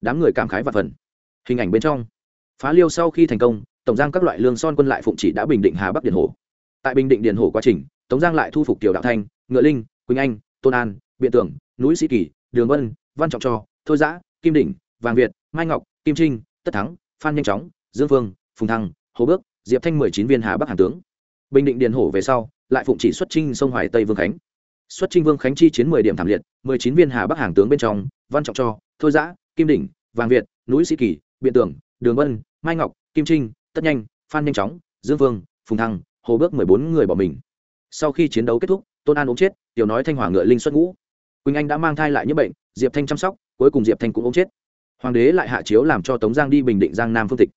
A: Đám người cảm khái và phần. Hình ảnh bên trong. Phá liêu sau khi thành công, tổng giang các loại lương son quân lại phụng chỉ đã bình định hà bắc điện hồ. Tại bình định điện hồ quá trình tống giang lại thu phục tiểu đạo thanh, ngựa linh, quỳnh anh, tôn an, biện tưởng, núi sĩ kỳ, đường vân, văn trọng cho, thôi giã, kim đỉnh, vàng việt, mai ngọc, kim trinh, tất thắng, phan nhanh chóng, dương phương, phùng thăng, hồ bước, diệp thanh mười chín viên hà bắc hàn tướng. Bình định điền hổ về sau, lại phụng chỉ xuất trinh sông hoài tây vương khánh. Xuất trinh vương khánh chi chiến mười điểm thảm liệt, mười chín viên hà bắc hàng tướng bên trong, văn trọng cho, thôi giã, kim đỉnh, vàng việt, núi sĩ kỳ, biện tưởng, đường vân, mai ngọc, kim trinh, tất nhanh, phan nhanh chóng, dương vương phùng thăng, hồ bước mười bốn người bỏ mình sau khi chiến đấu kết thúc, tôn an ốm chết, tiểu nói thanh hỏa ngựa linh xuất ngũ. Quỳnh anh đã mang thai lại những bệnh, diệp thanh chăm sóc, cuối cùng diệp thanh cũng ốm chết. Hoàng đế lại hạ chiếu làm cho tống giang đi bình định giang nam phương tịch.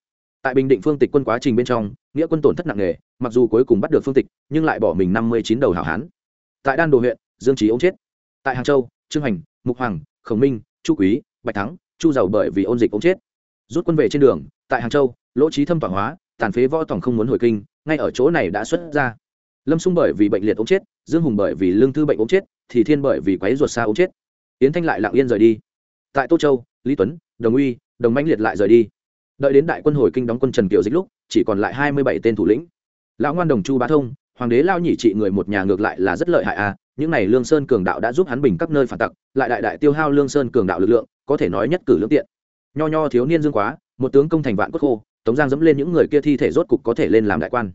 A: Tại bình định phương tịch quân quá trình bên trong, nghĩa quân tổn thất nặng nề, mặc dù cuối cùng bắt được phương tịch, nhưng lại bỏ mình năm mươi chín đầu hảo hán. Tại đan đồ huyện, dương trí ốm chết. Tại hàng châu, trương hành, mục hoàng, khổng minh, chu quý, bạch thắng, chu giàu bởi vì ôn dịch ốm chết. Rút quân về trên đường, tại hàng châu, lỗ trí thâm tỏa hóa, tàn phế võ tổng không muốn hồi kinh, ngay ở chỗ này đã xuất ra lâm xung bởi vì bệnh liệt ống chết, dương hùng bởi vì lương thư bệnh ống chết, thì thiên bởi vì quấy ruột xa ống chết. Yến thanh lại lặng yên rời đi. Tại tô châu, lý tuấn, đồng uy, đồng mãnh liệt lại rời đi. Đợi đến đại quân hồi kinh đóng quân trần kiều dịch lúc, chỉ còn lại hai mươi bảy tên thủ lĩnh. Lão ngoan đồng chu bá thông, hoàng đế lao nhỉ trị người một nhà ngược lại là rất lợi hại à những n à y lương sơn cường đạo đã giúp hắn bình các nơi phản tặc, lại đại đại tiêu hao lương sơn cường đạo lực lượng, có thể nói nhất cử lương tiện. Nho nho thiếu niên dương quá, một tướng công thành vạn cốt khô, tống giang dẫm lên những người kia thi thể rốt cục có thể lên làm đại quan.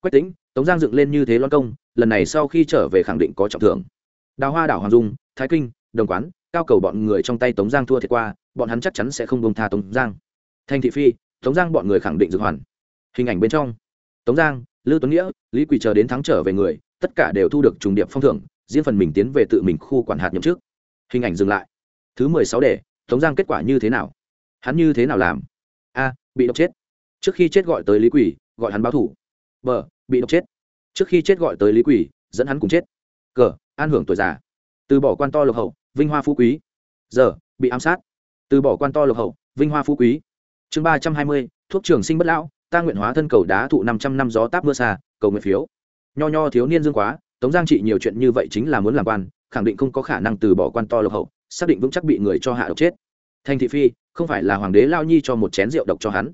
A: Quách tính tống giang dựng lên như thế loan công, lần này sau khi trở về khẳng định có trọng thưởng. Đào hoa đảo hoàng dung, thái kinh, đồng quán, cao cầu bọn người trong tay tống giang thua thiệt qua, bọn hắn chắc chắn sẽ không bông tha tống giang. Thanh thị phi, tống giang bọn người khẳng định dược hoàn. Hình ảnh bên trong. Tống giang, lưu tuấn nghĩa, lý quỳ chờ đến thắng trở về người, tất cả đều thu được trùng điệp phong thưởng, riêng phần mình tiến về tự mình khu quản hạt nhậm trước hình ảnh dừng lại. Thứ mười sáu đề, tống giang kết quả như thế nào? Hắn như thế nào làm? A, bị độc chết. Trước khi chết gọi tới lý quỳ, gọi hắn báo thủ. B bị độc chết. Trước khi chết gọi tới lý quỷ, dẫn hắn cùng chết. Cờ an hưởng tuổi già. Từ bỏ quan to lộc hậu vinh hoa phú quý. Giờ bị ám sát. Từ bỏ quan to lộc hậu vinh hoa phú quý. Chương ba trăm hai mươi thuốc trường sinh bất lão ta nguyện hóa thân cầu đá thụ năm trăm năm gió táp mưa xa cầu nguyện phiếu. Nho nho thiếu niên dương quá tống giang trị nhiều chuyện như vậy chính là muốn làm quan khẳng định không có khả năng từ bỏ quan to lộc hậu xác định vững chắc bị người cho hạ độc chết. Thành thị phi không phải là hoàng đế lao nhi cho một chén rượu độc cho hắn.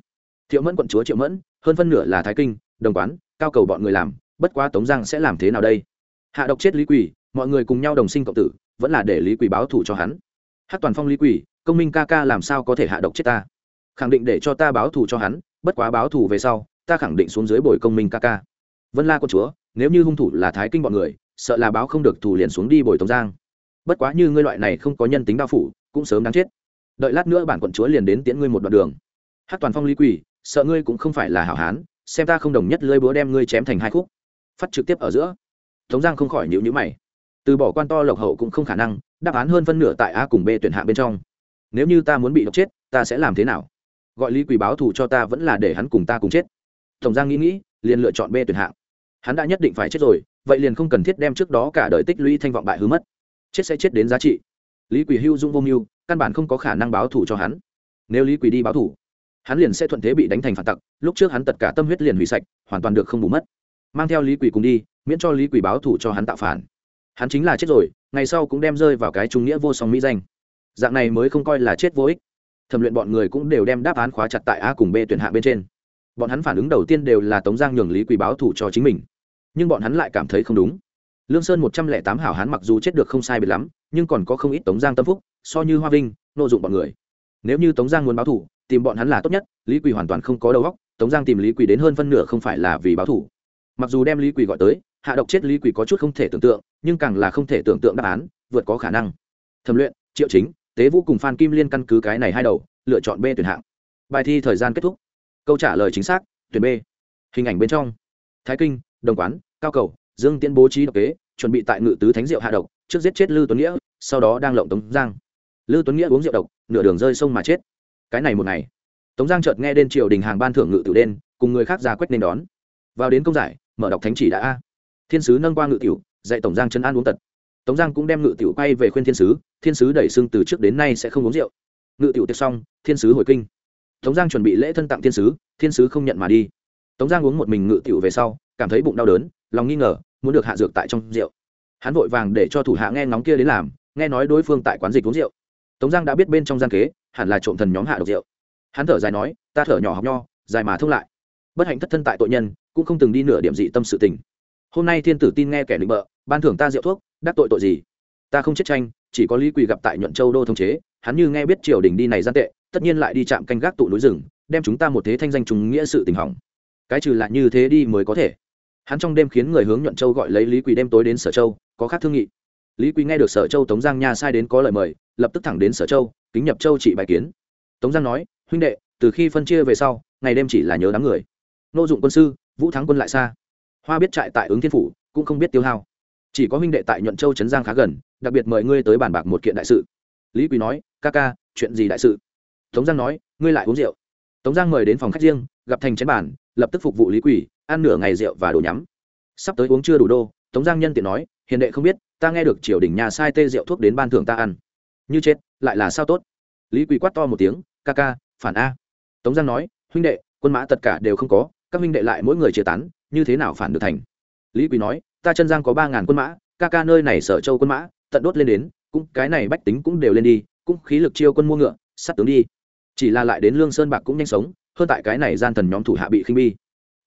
A: Thiệu mẫn quận chúa triệu mẫn hơn phân nửa là thái kinh đồng quán cao cầu bọn người làm, bất quá tống giang sẽ làm thế nào đây? Hạ độc chết lý quỳ, mọi người cùng nhau đồng sinh cộng tử, vẫn là để lý quỳ báo thù cho hắn. Hát toàn phong lý quỳ, công minh ca ca làm sao có thể hạ độc chết ta? Khẳng định để cho ta báo thù cho hắn, bất quá báo thù về sau, ta khẳng định xuống dưới bồi công minh ca ca. Vân la con chúa, nếu như hung thủ là thái kinh bọn người, sợ là báo không được thù liền xuống đi bồi tống giang. Bất quá như ngươi loại này không có nhân tính đao phủ, cũng sớm đáng chết. Đợi lát nữa bản quận chúa liền đến tiễn ngươi một đoạn đường. Hát toàn phong lý quỳ, sợ ngươi cũng không phải là hảo hán xem ta không đồng nhất lưỡi búa đem ngươi chém thành hai khúc. Phát trực tiếp ở giữa. Tống giang không khỏi nhịu nhữ mày. Từ bỏ quan to lộc hậu cũng không khả năng, đáp án hơn phân nửa tại a cùng b tuyển hạng bên trong. Nếu như ta muốn bị độc chết, ta sẽ làm thế nào? Gọi lý quỳ báo thù cho ta vẫn là để hắn cùng ta cùng chết. Tổng giang nghĩ nghĩ, liền lựa chọn b tuyển hạng. Hắn đã nhất định phải chết rồi, vậy liền không cần thiết đem trước đó cả đời tích lũy thanh vọng bại hư mất. Chết sẽ chết đến giá trị. Lý quỳ hưu dung vô mưu, căn bản không có khả năng báo thù cho hắn. Nếu lý quỳ đi báo thù hắn liền sẽ thuận thế bị đánh thành phản tặc, lúc trước hắn tất cả tâm huyết liền hủy sạch, hoàn toàn được không bù mất. Mang theo lý quỷ cùng đi, miễn cho lý quỷ báo thủ cho hắn tạo phản. Hắn chính là chết rồi, ngày sau cũng đem rơi vào cái trung nghĩa vô song mỹ danh. Dạng này mới không coi là chết vô ích. Thẩm luyện bọn người cũng đều đem đáp án khóa chặt tại a cùng b tuyển hạ bên trên. Bọn hắn phản ứng đầu tiên đều là tống giang nhường lý quỷ báo thủ cho chính mình. Nhưng bọn hắn lại cảm thấy không đúng. Lương sơn một trăm lẻ tám hảo hán mặc dù chết được không sai biệt lắm, nhưng còn có không ít tống giang tâm phúc, so như hoa vinh, nô dụng bọn người. Nếu như tống giang muốn báo thủ tìm bọn hắn là tốt nhất, lý quỳ hoàn toàn không có đầu óc, tống giang tìm lý quỳ đến hơn phân nửa không phải là vì báo thù. Mặc dù đem lý quỳ gọi tới, hạ độc chết lý quỳ có chút không thể tưởng tượng, nhưng càng là không thể tưởng tượng đáp án, vượt có khả năng. Thẩm luyện, triệu chính, tế vũ cùng phan kim liên căn cứ cái này hai đầu, lựa chọn b tuyển hạng. Bài thi thời gian kết thúc. Câu trả lời chính xác, tuyển b. Hình ảnh bên trong. Thái kinh, đồng quán, cao cầu, dương tiễn bố trí độc kế, chuẩn bị tại ngự tứ thánh diệu hạ độc, trước giết chết lư tuấn nghĩa, sau đó đang lộng tống giang. Lư tuấn nghĩa uống rượu độc, nửa đường rơi sông mà chết cái này một ngày. Tống giang chợt nghe đến triều đình hàng ban thưởng ngự tiểu đen, cùng người khác ra quét nên đón. Vào đến công giải, mở đọc thánh chỉ đã. A thiên sứ nâng qua ngự tiểu, dạy tổng giang chân an uống tật. Tống giang cũng đem ngự tiểu quay về khuyên thiên sứ thiên sứ đẩy xưng từ trước đến nay sẽ không uống rượu. Ngự tiểu tiệc xong, thiên sứ hồi kinh. Tống giang chuẩn bị lễ thân tặng thiên sứ thiên sứ không nhận mà đi. Tống giang uống một mình ngự tiểu về sau, cảm thấy bụng đau đớn, lòng nghi ngờ, muốn được hạ dược tại trong rượu. Hắn vội vàng để cho thủ hạ nghe ngóng kia đến làm, nghe nói đối phương tại quán dịch uống rượu. Tống giang đã biết bên trong gian kế hẳn là trộm thần nhóm hạ độc rượu. Hắn thở dài nói, ta thở nhỏ học nho, dài mà thông lại. Bất hạnh thất thân tại tội nhân, cũng không từng đi nửa điểm dị tâm sự tình. Hôm nay thiên tử tin nghe kẻ định bợ, ban thưởng ta rượu thuốc, đắc tội tội gì? Ta không chết tranh, chỉ có lý quỳ gặp tại nhuận châu đô thông chế, hắn như nghe biết triều đình đi này gian tệ, tất nhiên lại đi chạm canh gác tụ núi rừng, đem chúng ta một thế thanh danh trùng nghĩa sự tình hỏng. Cái trừ lại như thế đi mới có thể. Hắn trong đêm khiến người hướng nhuận châu gọi lấy lý quỳ đêm tối đến sở châu, có khác thương nghị lý quý nghe được sở châu tống giang nha sai đến có lời mời, lập tức thẳng đến sở châu, kính nhập châu trị bài kiến. Tống giang nói, huynh đệ, từ khi phân chia về sau, ngày đêm chỉ là nhớ đám người. Nô dụng quân sư, vũ thắng quân lại xa. Hoa biết trại tại ứng thiên phủ, cũng không biết tiêu hao. Chỉ có huynh đệ tại nhuận châu trấn giang khá gần, đặc biệt mời ngươi tới bàn bạc một kiện đại sự. Lý quý nói, ca ca, chuyện gì đại sự? Tống giang nói, ngươi lại uống rượu. Tống giang mời đến phòng khách riêng, gặp thành chén bàn, lập tức phục vụ lý quỷ ăn nửa ngày rượu và đồ nhắm. Sắp tới uống chưa đủ đô, tống giang nhân tiện nói, hiền đệ không biết ta nghe được triều đình nhà sai tê rượu thuốc đến ban thưởng ta ăn. Như chết, lại là sao tốt? Lý quỳ quát to một tiếng, ca ca, phản a. Tống giang nói, huynh đệ, quân mã tất cả đều không có, các huynh đệ lại mỗi người chia tán, như thế nào phản được thành? Lý quỳ nói, ta chân giang có ba ngàn quân mã, ca ca nơi này sở châu quân mã, tận đốt lên đến, cũng, cái này bách tính cũng đều lên đi, cũng khí lực chiêu quân mua ngựa, sắt tướng đi. Chỉ là lại đến lương sơn bạc cũng nhanh sống, hơn tại cái này gian thần nhóm thủ hạ bị khinh bi.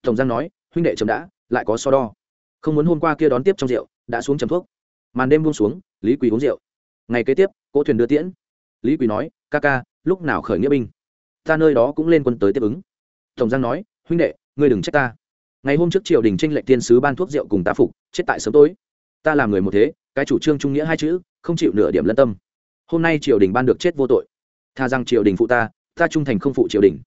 A: Tổng giang nói, huynh đệ chấm đã, lại có so đo. Không muốn hôm qua kia đón tiếp trong rượu, đã xuống chấm thuốc màn đêm buông xuống, lý quỳ uống rượu. Ngày kế tiếp, cỗ thuyền đưa tiễn. Lý quỳ nói, ca ca, lúc nào khởi nghĩa binh? Ta nơi đó cũng lên quân tới tiếp ứng. Tổng giang nói, huynh đệ, ngươi đừng trách ta. Ngày hôm trước triều đình tranh lệnh tiên sứ ban thuốc rượu cùng ta phục, chết tại sớm tối. Ta làm người một thế, cái chủ trương trung nghĩa hai chữ, không chịu nửa điểm lân tâm. Hôm nay triều đình ban được chết vô tội. Tha rằng triều đình phụ ta ta trung thành không phụ triều đình.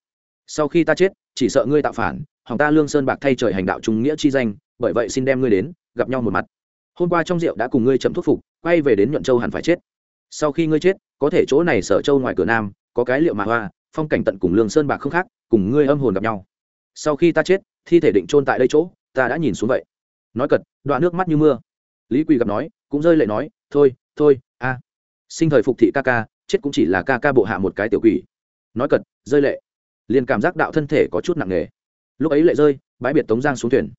A: Sau khi ta chết, chỉ sợ ngươi tạo phản, hỏng ta lương sơn bạc thay trời hành đạo trung nghĩa chi danh, bởi vậy xin đem ngươi đến, gặp nhau một mặt hôm qua trong rượu đã cùng ngươi chậm thuốc phục, quay về đến nhuận châu hẳn phải chết. Sau khi ngươi chết, có thể chỗ này sở châu ngoài cửa nam, có cái liệu mà hoa, phong cảnh tận cùng lương sơn bạc không khác, cùng ngươi âm hồn gặp nhau. Sau khi ta chết, thi thể định chôn tại đây chỗ, ta đã nhìn xuống vậy. Nói cật đoạn nước mắt như mưa. Lý quỳ gặp nói, cũng rơi lệ nói, thôi thôi, a. Sinh thời phục thị ca ca, chết cũng chỉ là ca ca bộ hạ một cái tiểu quỷ. Nói cật, rơi lệ. Liền cảm giác đạo thân thể có chút nặng nề. Lúc ấy lệ rơi, bãi biệt tống giang xuống thuyền.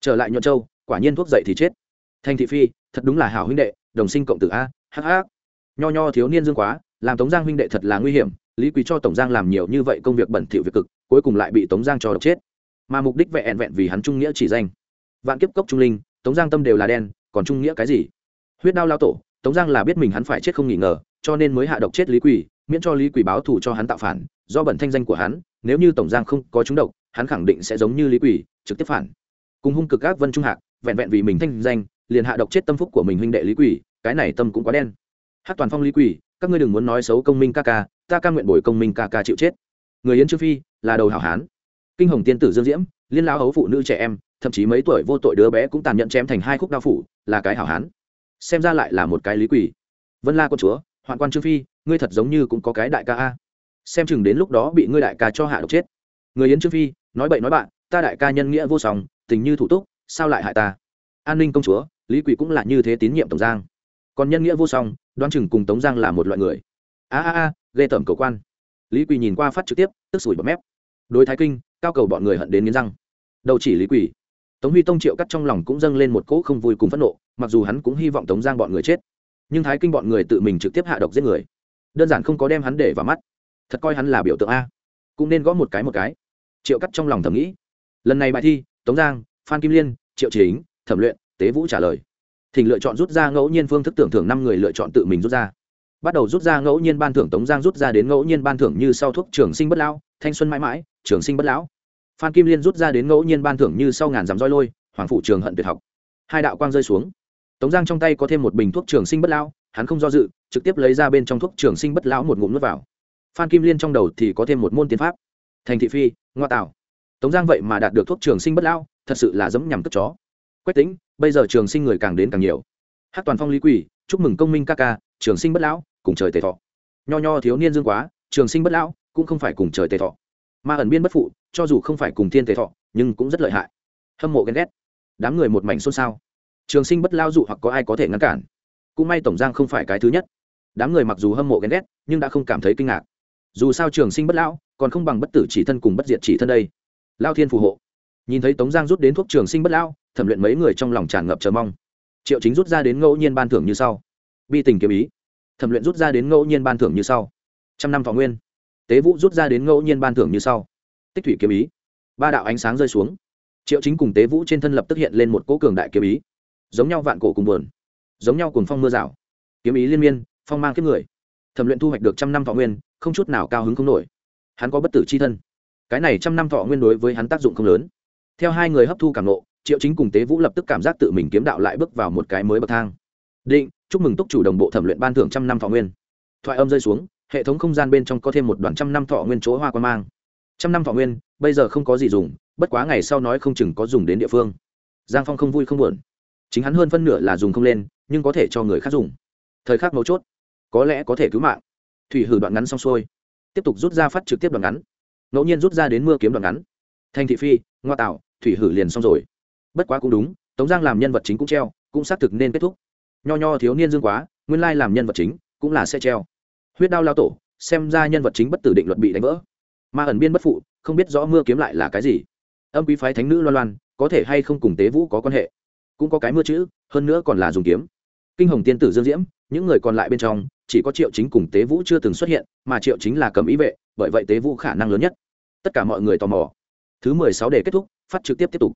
A: Trở lại nhuận châu, quả nhiên thuốc dậy thì chết thành thị phi, thật đúng là hảo huynh đệ, đồng sinh cộng tử a hh nho nho thiếu niên dương quá, làm tống giang huynh đệ thật là nguy hiểm, lý quý cho tổng giang làm nhiều như vậy công việc bẩn thỉu việc cực, cuối cùng lại bị tống giang cho độc chết. Mà mục đích vẹn vẹn vì hắn trung nghĩa chỉ danh. Vạn kiếp cốc trung linh, tống giang tâm đều là đen, còn trung nghĩa cái gì? Huyết đao lao tổ, tống giang là biết mình hắn phải chết không nghỉ ngờ, cho nên mới hạ độc chết lý quỷ miễn cho lý quỷ báo thù cho hắn tạo phản, do bẩn thanh danh của hắn, nếu như tổng giang không có chúng độc, hắn khẳng định sẽ giống như lý quỷ trực tiếp phản. Cùng hung cực các vân trung hạc, vẹn vẹn vì mình thanh danh liền hạ độc chết tâm phúc của mình huynh đệ lý quỷ, cái này tâm cũng quá đen. Hát toàn phong lý quỷ, các ngươi đừng muốn nói xấu công minh ca ca, ta ca nguyện bồi công minh ca ca chịu chết. Người yến trương phi là đầu hảo hán. Kinh hồng tiên tử dương diễm, liên lao hấu phụ nữ trẻ em, thậm chí mấy tuổi vô tội đứa bé cũng tàn nhẫn chém thành hai khúc đao phủ, là cái hảo hán. Xem ra lại là một cái lý quỷ. Vân la con chúa, hoạn quan trương phi, ngươi thật giống như cũng có cái đại ca a. Xem chừng đến lúc đó bị ngươi đại ca cho hạ độc chết. Người yến trương phi, nói bậy nói bạn, ta đại ca nhân nghĩa vô song, tình như thủ túc, sao lại hại ta? An ninh công chúa lý quỷ cũng là như thế tín nhiệm tổng giang. Còn nhân nghĩa vô song, đoan chừng cùng tống giang là một loại người. A a a, ghê tởm cầu quan. Lý quỷ nhìn qua phát trực tiếp, tức sủi bọt mép. Đối thái kinh, cao cầu bọn người hận đến nghiến răng. Đầu chỉ lý quỷ. Tống huy tông triệu cắt trong lòng cũng dâng lên một cỗ không vui cùng phẫn nộ, mặc dù hắn cũng hy vọng tống giang bọn người chết. Nhưng thái kinh bọn người tự mình trực tiếp hạ độc giết người. Đơn giản không có đem hắn để vào mắt. Thật coi hắn là biểu tượng a. Cũng nên gõ một cái một cái. Triệu cắt trong lòng thầm nghĩ. Lần này bài thi, tống giang, phan kim liên, triệu chính thẩm luyện tế vũ trả lời. Thỉnh lựa chọn rút ra ngẫu nhiên phương thức tưởng thưởng năm người lựa chọn tự mình rút ra. Bắt đầu rút ra ngẫu nhiên ban thưởng tống giang rút ra đến ngẫu nhiên ban thưởng như sau thuốc trường sinh bất lão, thanh xuân mãi mãi, trường sinh bất lão. Phan kim liên rút ra đến ngẫu nhiên ban thưởng như sau ngàn dặm roi lôi, hoàng phụ trường hận tuyệt học. Hai đạo quang rơi xuống. Tống giang trong tay có thêm một bình thuốc trường sinh bất lão, hắn không do dự, trực tiếp lấy ra bên trong thuốc trường sinh bất lão một ngụm nước vào. Phan kim liên trong đầu thì có thêm một môn tiến pháp. Thành thị phi, ngoa tạo. Tống giang vậy mà đạt được thuốc trường sinh bất lão, thật sự là giấm nhằm cất chó. Quách tính bây giờ trường sinh người càng đến càng nhiều. Hát toàn phong lý quỷ, chúc mừng công minh ca ca, trường sinh bất lão, cùng trời tề thọ. Nho nho thiếu niên dương quá, trường sinh bất lão, cũng không phải cùng trời tề thọ. Ma ẩn biên bất phụ, cho dù không phải cùng thiên tề thọ, nhưng cũng rất lợi hại. Hâm mộ ghen ghét. Đám người một mảnh xôn xao. Trường sinh bất lao dụ hoặc có ai có thể ngăn cản. Cũng may tổng giang không phải cái thứ nhất. Đám người mặc dù hâm mộ ghen ghét, nhưng đã không cảm thấy kinh ngạc. Dù sao trường sinh bất lão, còn không bằng bất tử chỉ thân cùng bất diệt chỉ thân đây. Lao thiên phù hộ. Nhìn thấy tống giang rút đến thuốc trường sinh bất lão thẩm luyện mấy người trong lòng tràn ngập chờ mong. Triệu chính rút ra đến ngẫu nhiên ban thưởng như sau. Bi tình kiếm ý. Thẩm luyện rút ra đến ngẫu nhiên ban thưởng như sau. Trăm năm thọ nguyên. Tế vũ rút ra đến ngẫu nhiên ban thưởng như sau. Tích thủy kiếm ý. Ba đạo ánh sáng rơi xuống. Triệu chính cùng tế vũ trên thân lập tức hiện lên một cỗ cường đại kiếm ý. Giống nhau vạn cổ cùng buồn. Giống nhau cùng phong mưa rào. Kiếm ý liên miên, phong mang kiếp người. Thẩm luyện thu hoạch được trăm năm thọ nguyên, không chút nào cao hứng không nổi. Hắn có bất tử c h i thân. Cái này trăm năm thọ nguyên đối với hắn tác dụng không lớn. Theo hai người hấp thu cảm nộ triệu chính cùng tế vũ lập tức cảm giác tự mình kiếm đạo lại bước vào một cái mới bậc thang. Định, chúc mừng túc chủ đồng bộ thẩm luyện ban thưởng trăm năm thọ nguyên. Thoại âm rơi xuống, hệ thống không gian bên trong có thêm một đoàn trăm năm thọ nguyên chỗ hoa quan mang. Trăm năm thọ nguyên, bây giờ không có gì dùng, bất quá ngày sau nói không chừng có dùng đến địa phương. Giang phong không vui không buồn. Chính hắn hơn phân nửa là dùng không lên, nhưng có thể cho người khác dùng. Thời khắc mấu chốt, có lẽ có thể cứu mạng. Thủy hử đoạn ngắn xong xuôi. Tiếp tục rút ra phát trực tiếp đoạn ngắn. Ngẫu nhiên rút ra đến mưa kiếm đoạn ngắn. Thanh thị phi, ngoa tạo, thủy hử liền xong rồi bất quá cũng đúng, tống giang làm nhân vật chính cũng treo, cũng xác thực nên kết thúc. Nho nho thiếu niên dương quá, nguyên lai làm nhân vật chính, cũng là sẽ treo. Huyết đao lao tổ, xem ra nhân vật chính bất tử định luật bị đánh vỡ. Ma ẩn biên bất phụ, không biết rõ mưa kiếm lại là cái gì. Âm quý phái thánh nữ loan loan, có thể hay không cùng tế vũ có quan hệ? Cũng có cái mưa chữ, hơn nữa còn là dùng kiếm. Kinh hồng tiên tử dương diễm, những người còn lại bên trong, chỉ có triệu chính cùng tế vũ chưa từng xuất hiện, mà triệu chính là cầm ý vệ, bởi vậy tế vũ khả năng lớn nhất. Tất cả mọi người tò mò. Thứ mười sáu để kết thúc, phát trực tiếp tiếp tục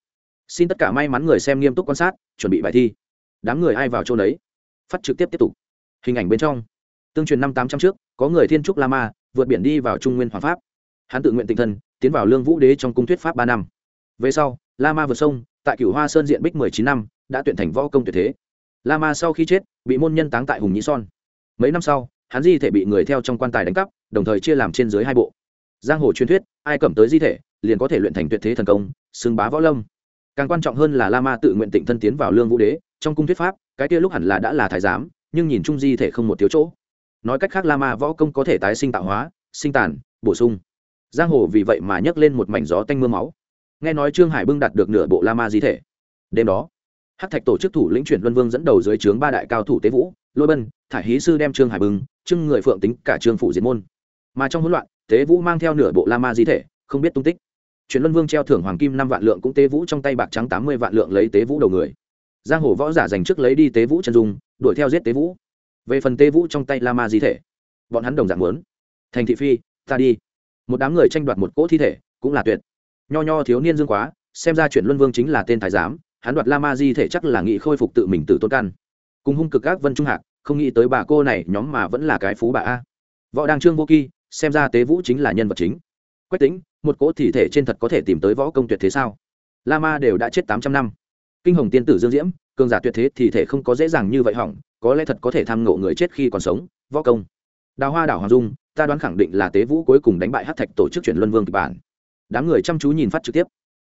A: xin tất cả may mắn người xem nghiêm túc quan sát, chuẩn bị bài thi. Đám người ai vào chỗ đấy phát trực tiếp tiếp tục. Hình ảnh bên trong. Tương truyền năm tám trăm trước, có người thiên trúc la ma vượt biển đi vào trung nguyên hoàng pháp. Hắn tự nguyện tinh thân, tiến vào lương vũ đế trong cung thuyết pháp ba năm. Về sau la ma vượt sông, tại cửu hoa sơn diện bích mười chín năm, đã tuyển thành võ công tuyệt thế. La ma sau khi chết, bị môn nhân táng tại hùng nhĩ son. Mấy năm sau, hắn di thể bị người theo trong quan tài đánh cắp, đồng thời chia làm trên dưới hai bộ. Giang hồ truyền thuyết, ai cầm tới di thể, liền có thể luyện thành tuyệt thế thần công, xưng bá võ lâm càng quan trọng hơn là la ma tự nguyện tịnh thân tiến vào lương vũ đế, trong cung thuyết pháp, cái kia lúc hẳn là đã là thái giám, nhưng nhìn chung di thể không một thiếu chỗ. Nói cách khác la ma võ công có thể tái sinh tạo hóa, sinh tàn, bổ sung. Giang hồ vì vậy mà nhấc lên một mảnh gió tanh m ư a máu. Nghe nói trương hải bưng đạt được nửa bộ la ma di thể. Đêm đó hát thạch tổ chức thủ lĩnh chuyển luân vương dẫn đầu dưới trướng ba đại cao thủ tế vũ, lôi bân, thải hí sư đem trương hải bưng trưng người phượng tính cả trương phủ diệt môn. Mà trong hỗn loạn, tế vũ mang theo nửa bộ la ma di thể, không biết tung tích chuyển luân vương treo thưởng hoàng kim năm vạn lượng cũng tế vũ trong tay bạc trắng tám mươi vạn lượng lấy tế vũ đầu người. Giang hồ võ giả dành trước lấy đi tế vũ chân dung, đuổi theo giết tế vũ. Về phần tế vũ trong tay la ma di thể, bọn hắn đồng dạng muốn. Thành thị phi, ta đi. Một đám người tranh đoạt một cỗ thi thể, cũng là tuyệt. Nho nho thiếu niên dương quá, xem ra chuyển luân vương chính là tên thái giám, hắn đoạt la ma di thể chắc là nghĩ khôi phục tự mình từ tôn căn. Cùng hung cực các vân trung hạc, không nghĩ tới bà cô này nhóm mà vẫn là cái phú bà a. Võ đăng trương vô kỳ xem ra tế vũ chính là nhân vật chính. Quách tính một cỗ thi thể trên thật có thể tìm tới võ công tuyệt thế sao? La ma đều đã chết tám trăm năm. Kinh hồng tiên tử dương diễm, cường giả tuyệt thế thì thể không có dễ dàng như vậy hỏng, có lẽ thật có thể tham ngộ người chết khi còn sống, võ công. Đào hoa đảo hoàng dung, ta đoán khẳng định là tế vũ cuối cùng đánh bại hát thạch tổ chức chuyển luân vương kịch bản. Đám người chăm chú nhìn phát trực tiếp.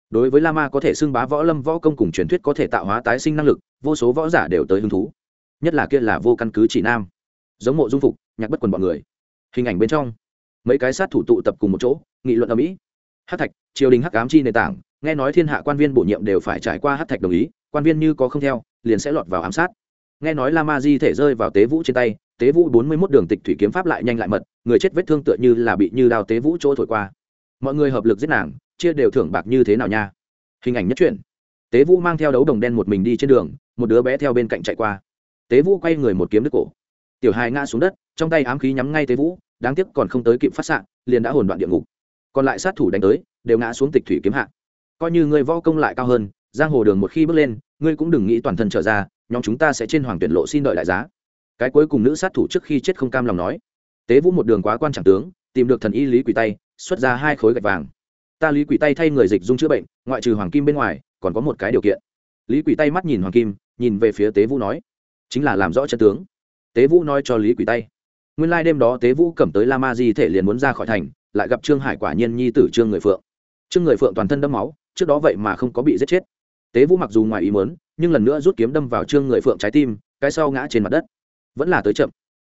A: Đối với la ma có thể xưng bá võ lâm, võ công cùng truyền thuyết có thể tạo hóa tái sinh năng lực, vô số võ giả đều tới hứng thú. Nhất là kia là vô căn cứ chỉ nam. Giống mộ dung phục, nhạc bất quần bọn người. Hình ảnh bên trong. Mấy cái sát thủ tụ tập cùng một chỗ, nghị luận ở mỹ hát thạch, triều đình hắc ám chi nền tảng, nghe nói thiên hạ quan viên bổ nhiệm đều phải trải qua hát thạch đồng ý, quan viên như có không theo, liền sẽ lọt vào ám sát. Nghe nói la ma di thể rơi vào tế vũ trên tay, tế vũ bốn mươi mốt đường tịch thủy kiếm pháp lại nhanh lại mật, người chết vết thương tựa như là bị như đao tế vũ chỗ thổi qua. Mọi người hợp lực giết nàng, chia đều thưởng bạc như thế nào nha? Hình ảnh nhất truyện. Tế vũ mang theo đấu đồng đen một mình đi trên đường, một đứa bé theo bên cạnh chạy qua. Tế vũ quay người một kiếm đứt cổ. Tiểu hài ngã xuống đất, trong tay ám khí nhắm ngay tế vũ, đáng tiếc còn không tới kịp phát s liền đã hồn đoạn địa ngục còn lại sát thủ đánh tới, đều ngã xuống tịch thủy kiếm hạ. Coi như người võ công lại cao hơn, giang hồ đường một khi bước lên, ngươi cũng đừng nghĩ toàn thân trở ra, nhóm chúng ta sẽ trên hoàng tuyển lộ xin đợi đại giá. Cái cuối cùng nữ sát thủ trước khi chết không cam lòng nói. Tế vũ một đường quá quan trọng tướng, tìm được thần y lý quỷ tay, xuất ra hai khối gạch vàng. Ta lý quỷ tay thay người dịch dung chữa bệnh, ngoại trừ hoàng kim bên ngoài, còn có một cái điều kiện. Lý quỷ tay mắt nhìn hoàng kim, nhìn về phía tế vũ nói. Chính là làm rõ chân tướng. Tế vũ nói cho lý quỷ tay. Nguyên lai、like、đêm đó tế vũ cầm tới la ma di thể liền muốn ra khỏi thành lại gặp trương hải quả nhiên nhi tử trương người phượng. Trương người phượng toàn thân đâm máu, trước đó vậy mà không có bị giết chết. Tế vũ mặc dù ngoài ý mớn nhưng lần nữa rút kiếm đâm vào trương người phượng trái tim, cái sau ngã trên mặt đất. Vẫn là tới chậm.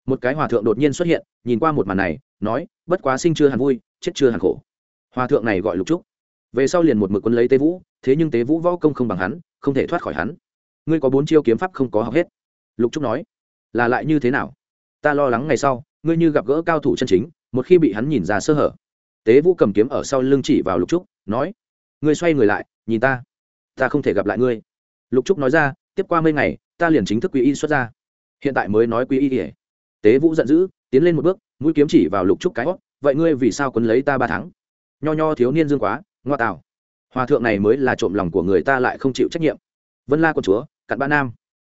A: Một cái hòa thượng đột nhiên xuất hiện, nhìn qua một màn này, nói, bất quá sinh chưa hẳn vui, chết chưa hẳn khổ. Hòa thượng này gọi lục trúc. Về sau liền một mực quân lấy tế vũ, thế nhưng tế vũ võ công không bằng hắn, không thể thoát khỏi hắn. Ngươi có bốn chiêu kiếm pháp không có học hết. Lục trúc nói. Là lại như thế nào? Ta lo lắng ngày sau, ngươi như gặp gỡ cao thủ chân chính một khi bị hắn nhìn ra sơ hở. Tế vũ cầm kiếm ở sau lưng chỉ vào lục trúc, nói, ngươi xoay người lại, nhìn ta ta không thể gặp lại ngươi. Lục trúc nói ra, tiếp qua mấy ngày, ta liền chính thức quý y xuất ra. Hiện tại mới nói quý y ỉa tế vũ giận dữ, tiến lên một bước, mũi kiếm chỉ vào lục trúc cái hót vậy ngươi vì sao quấn lấy ta ba tháng? Nho nho thiếu niên dương quá, ngoa tào. hòa thượng này mới là trộm lòng của người ta lại không chịu trách nhiệm. Vân la con chúa, cặn ba nam.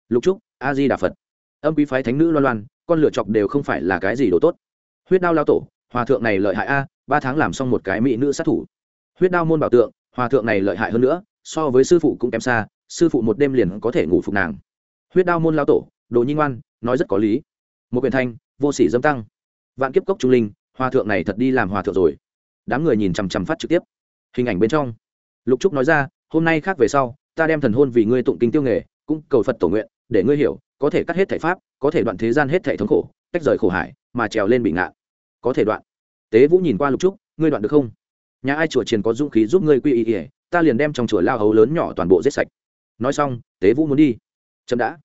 A: Lục trúc, a di đà phật. Âm quý phái thánh nữ loan loan, con lựa chọc đều không phải là cái gì đồ tốt huyết đao lao tổ, hòa thượng này lợi hại a, ba tháng làm xong một cái mỹ nữ sát thủ. Huyết đao môn bảo tượng, hòa thượng này lợi hại hơn nữa, so với sư phụ cũng kém xa, sư phụ một đêm liền có thể ngủ phục nàng. Huyết đao môn lao tổ, đồ nhi ngoan, nói rất có lý. Một quyền thanh, vô sỉ dâm tăng. Vạn kiếp cốc trung linh, hòa thượng này thật đi làm hòa thượng rồi. Đám người nhìn chằm chằm phát trực tiếp. Hình ảnh bên trong. Lục trúc nói ra, hôm nay khác về sau, ta đem thần hôn vì ngươi tụng kinh tiêu nghề, cũng cầu phật tổ nguyện, để ngươi hiểu, có thể cắt hết thể pháp, có thể đoạn thế gian hết thể thống khổ, tách rời khổ hải mà trèo lên bị ngạn. Có thể đoạn. Tế vũ nhìn qua lục trúc, ngươi đoạn được không? Nhà ai chùa triền có dũng khí giúp ngươi quy y ỉa ta liền đem trong chùa lao hấu lớn nhỏ toàn bộ giết sạch. Nói xong, tế vũ muốn đi. Chậm đã.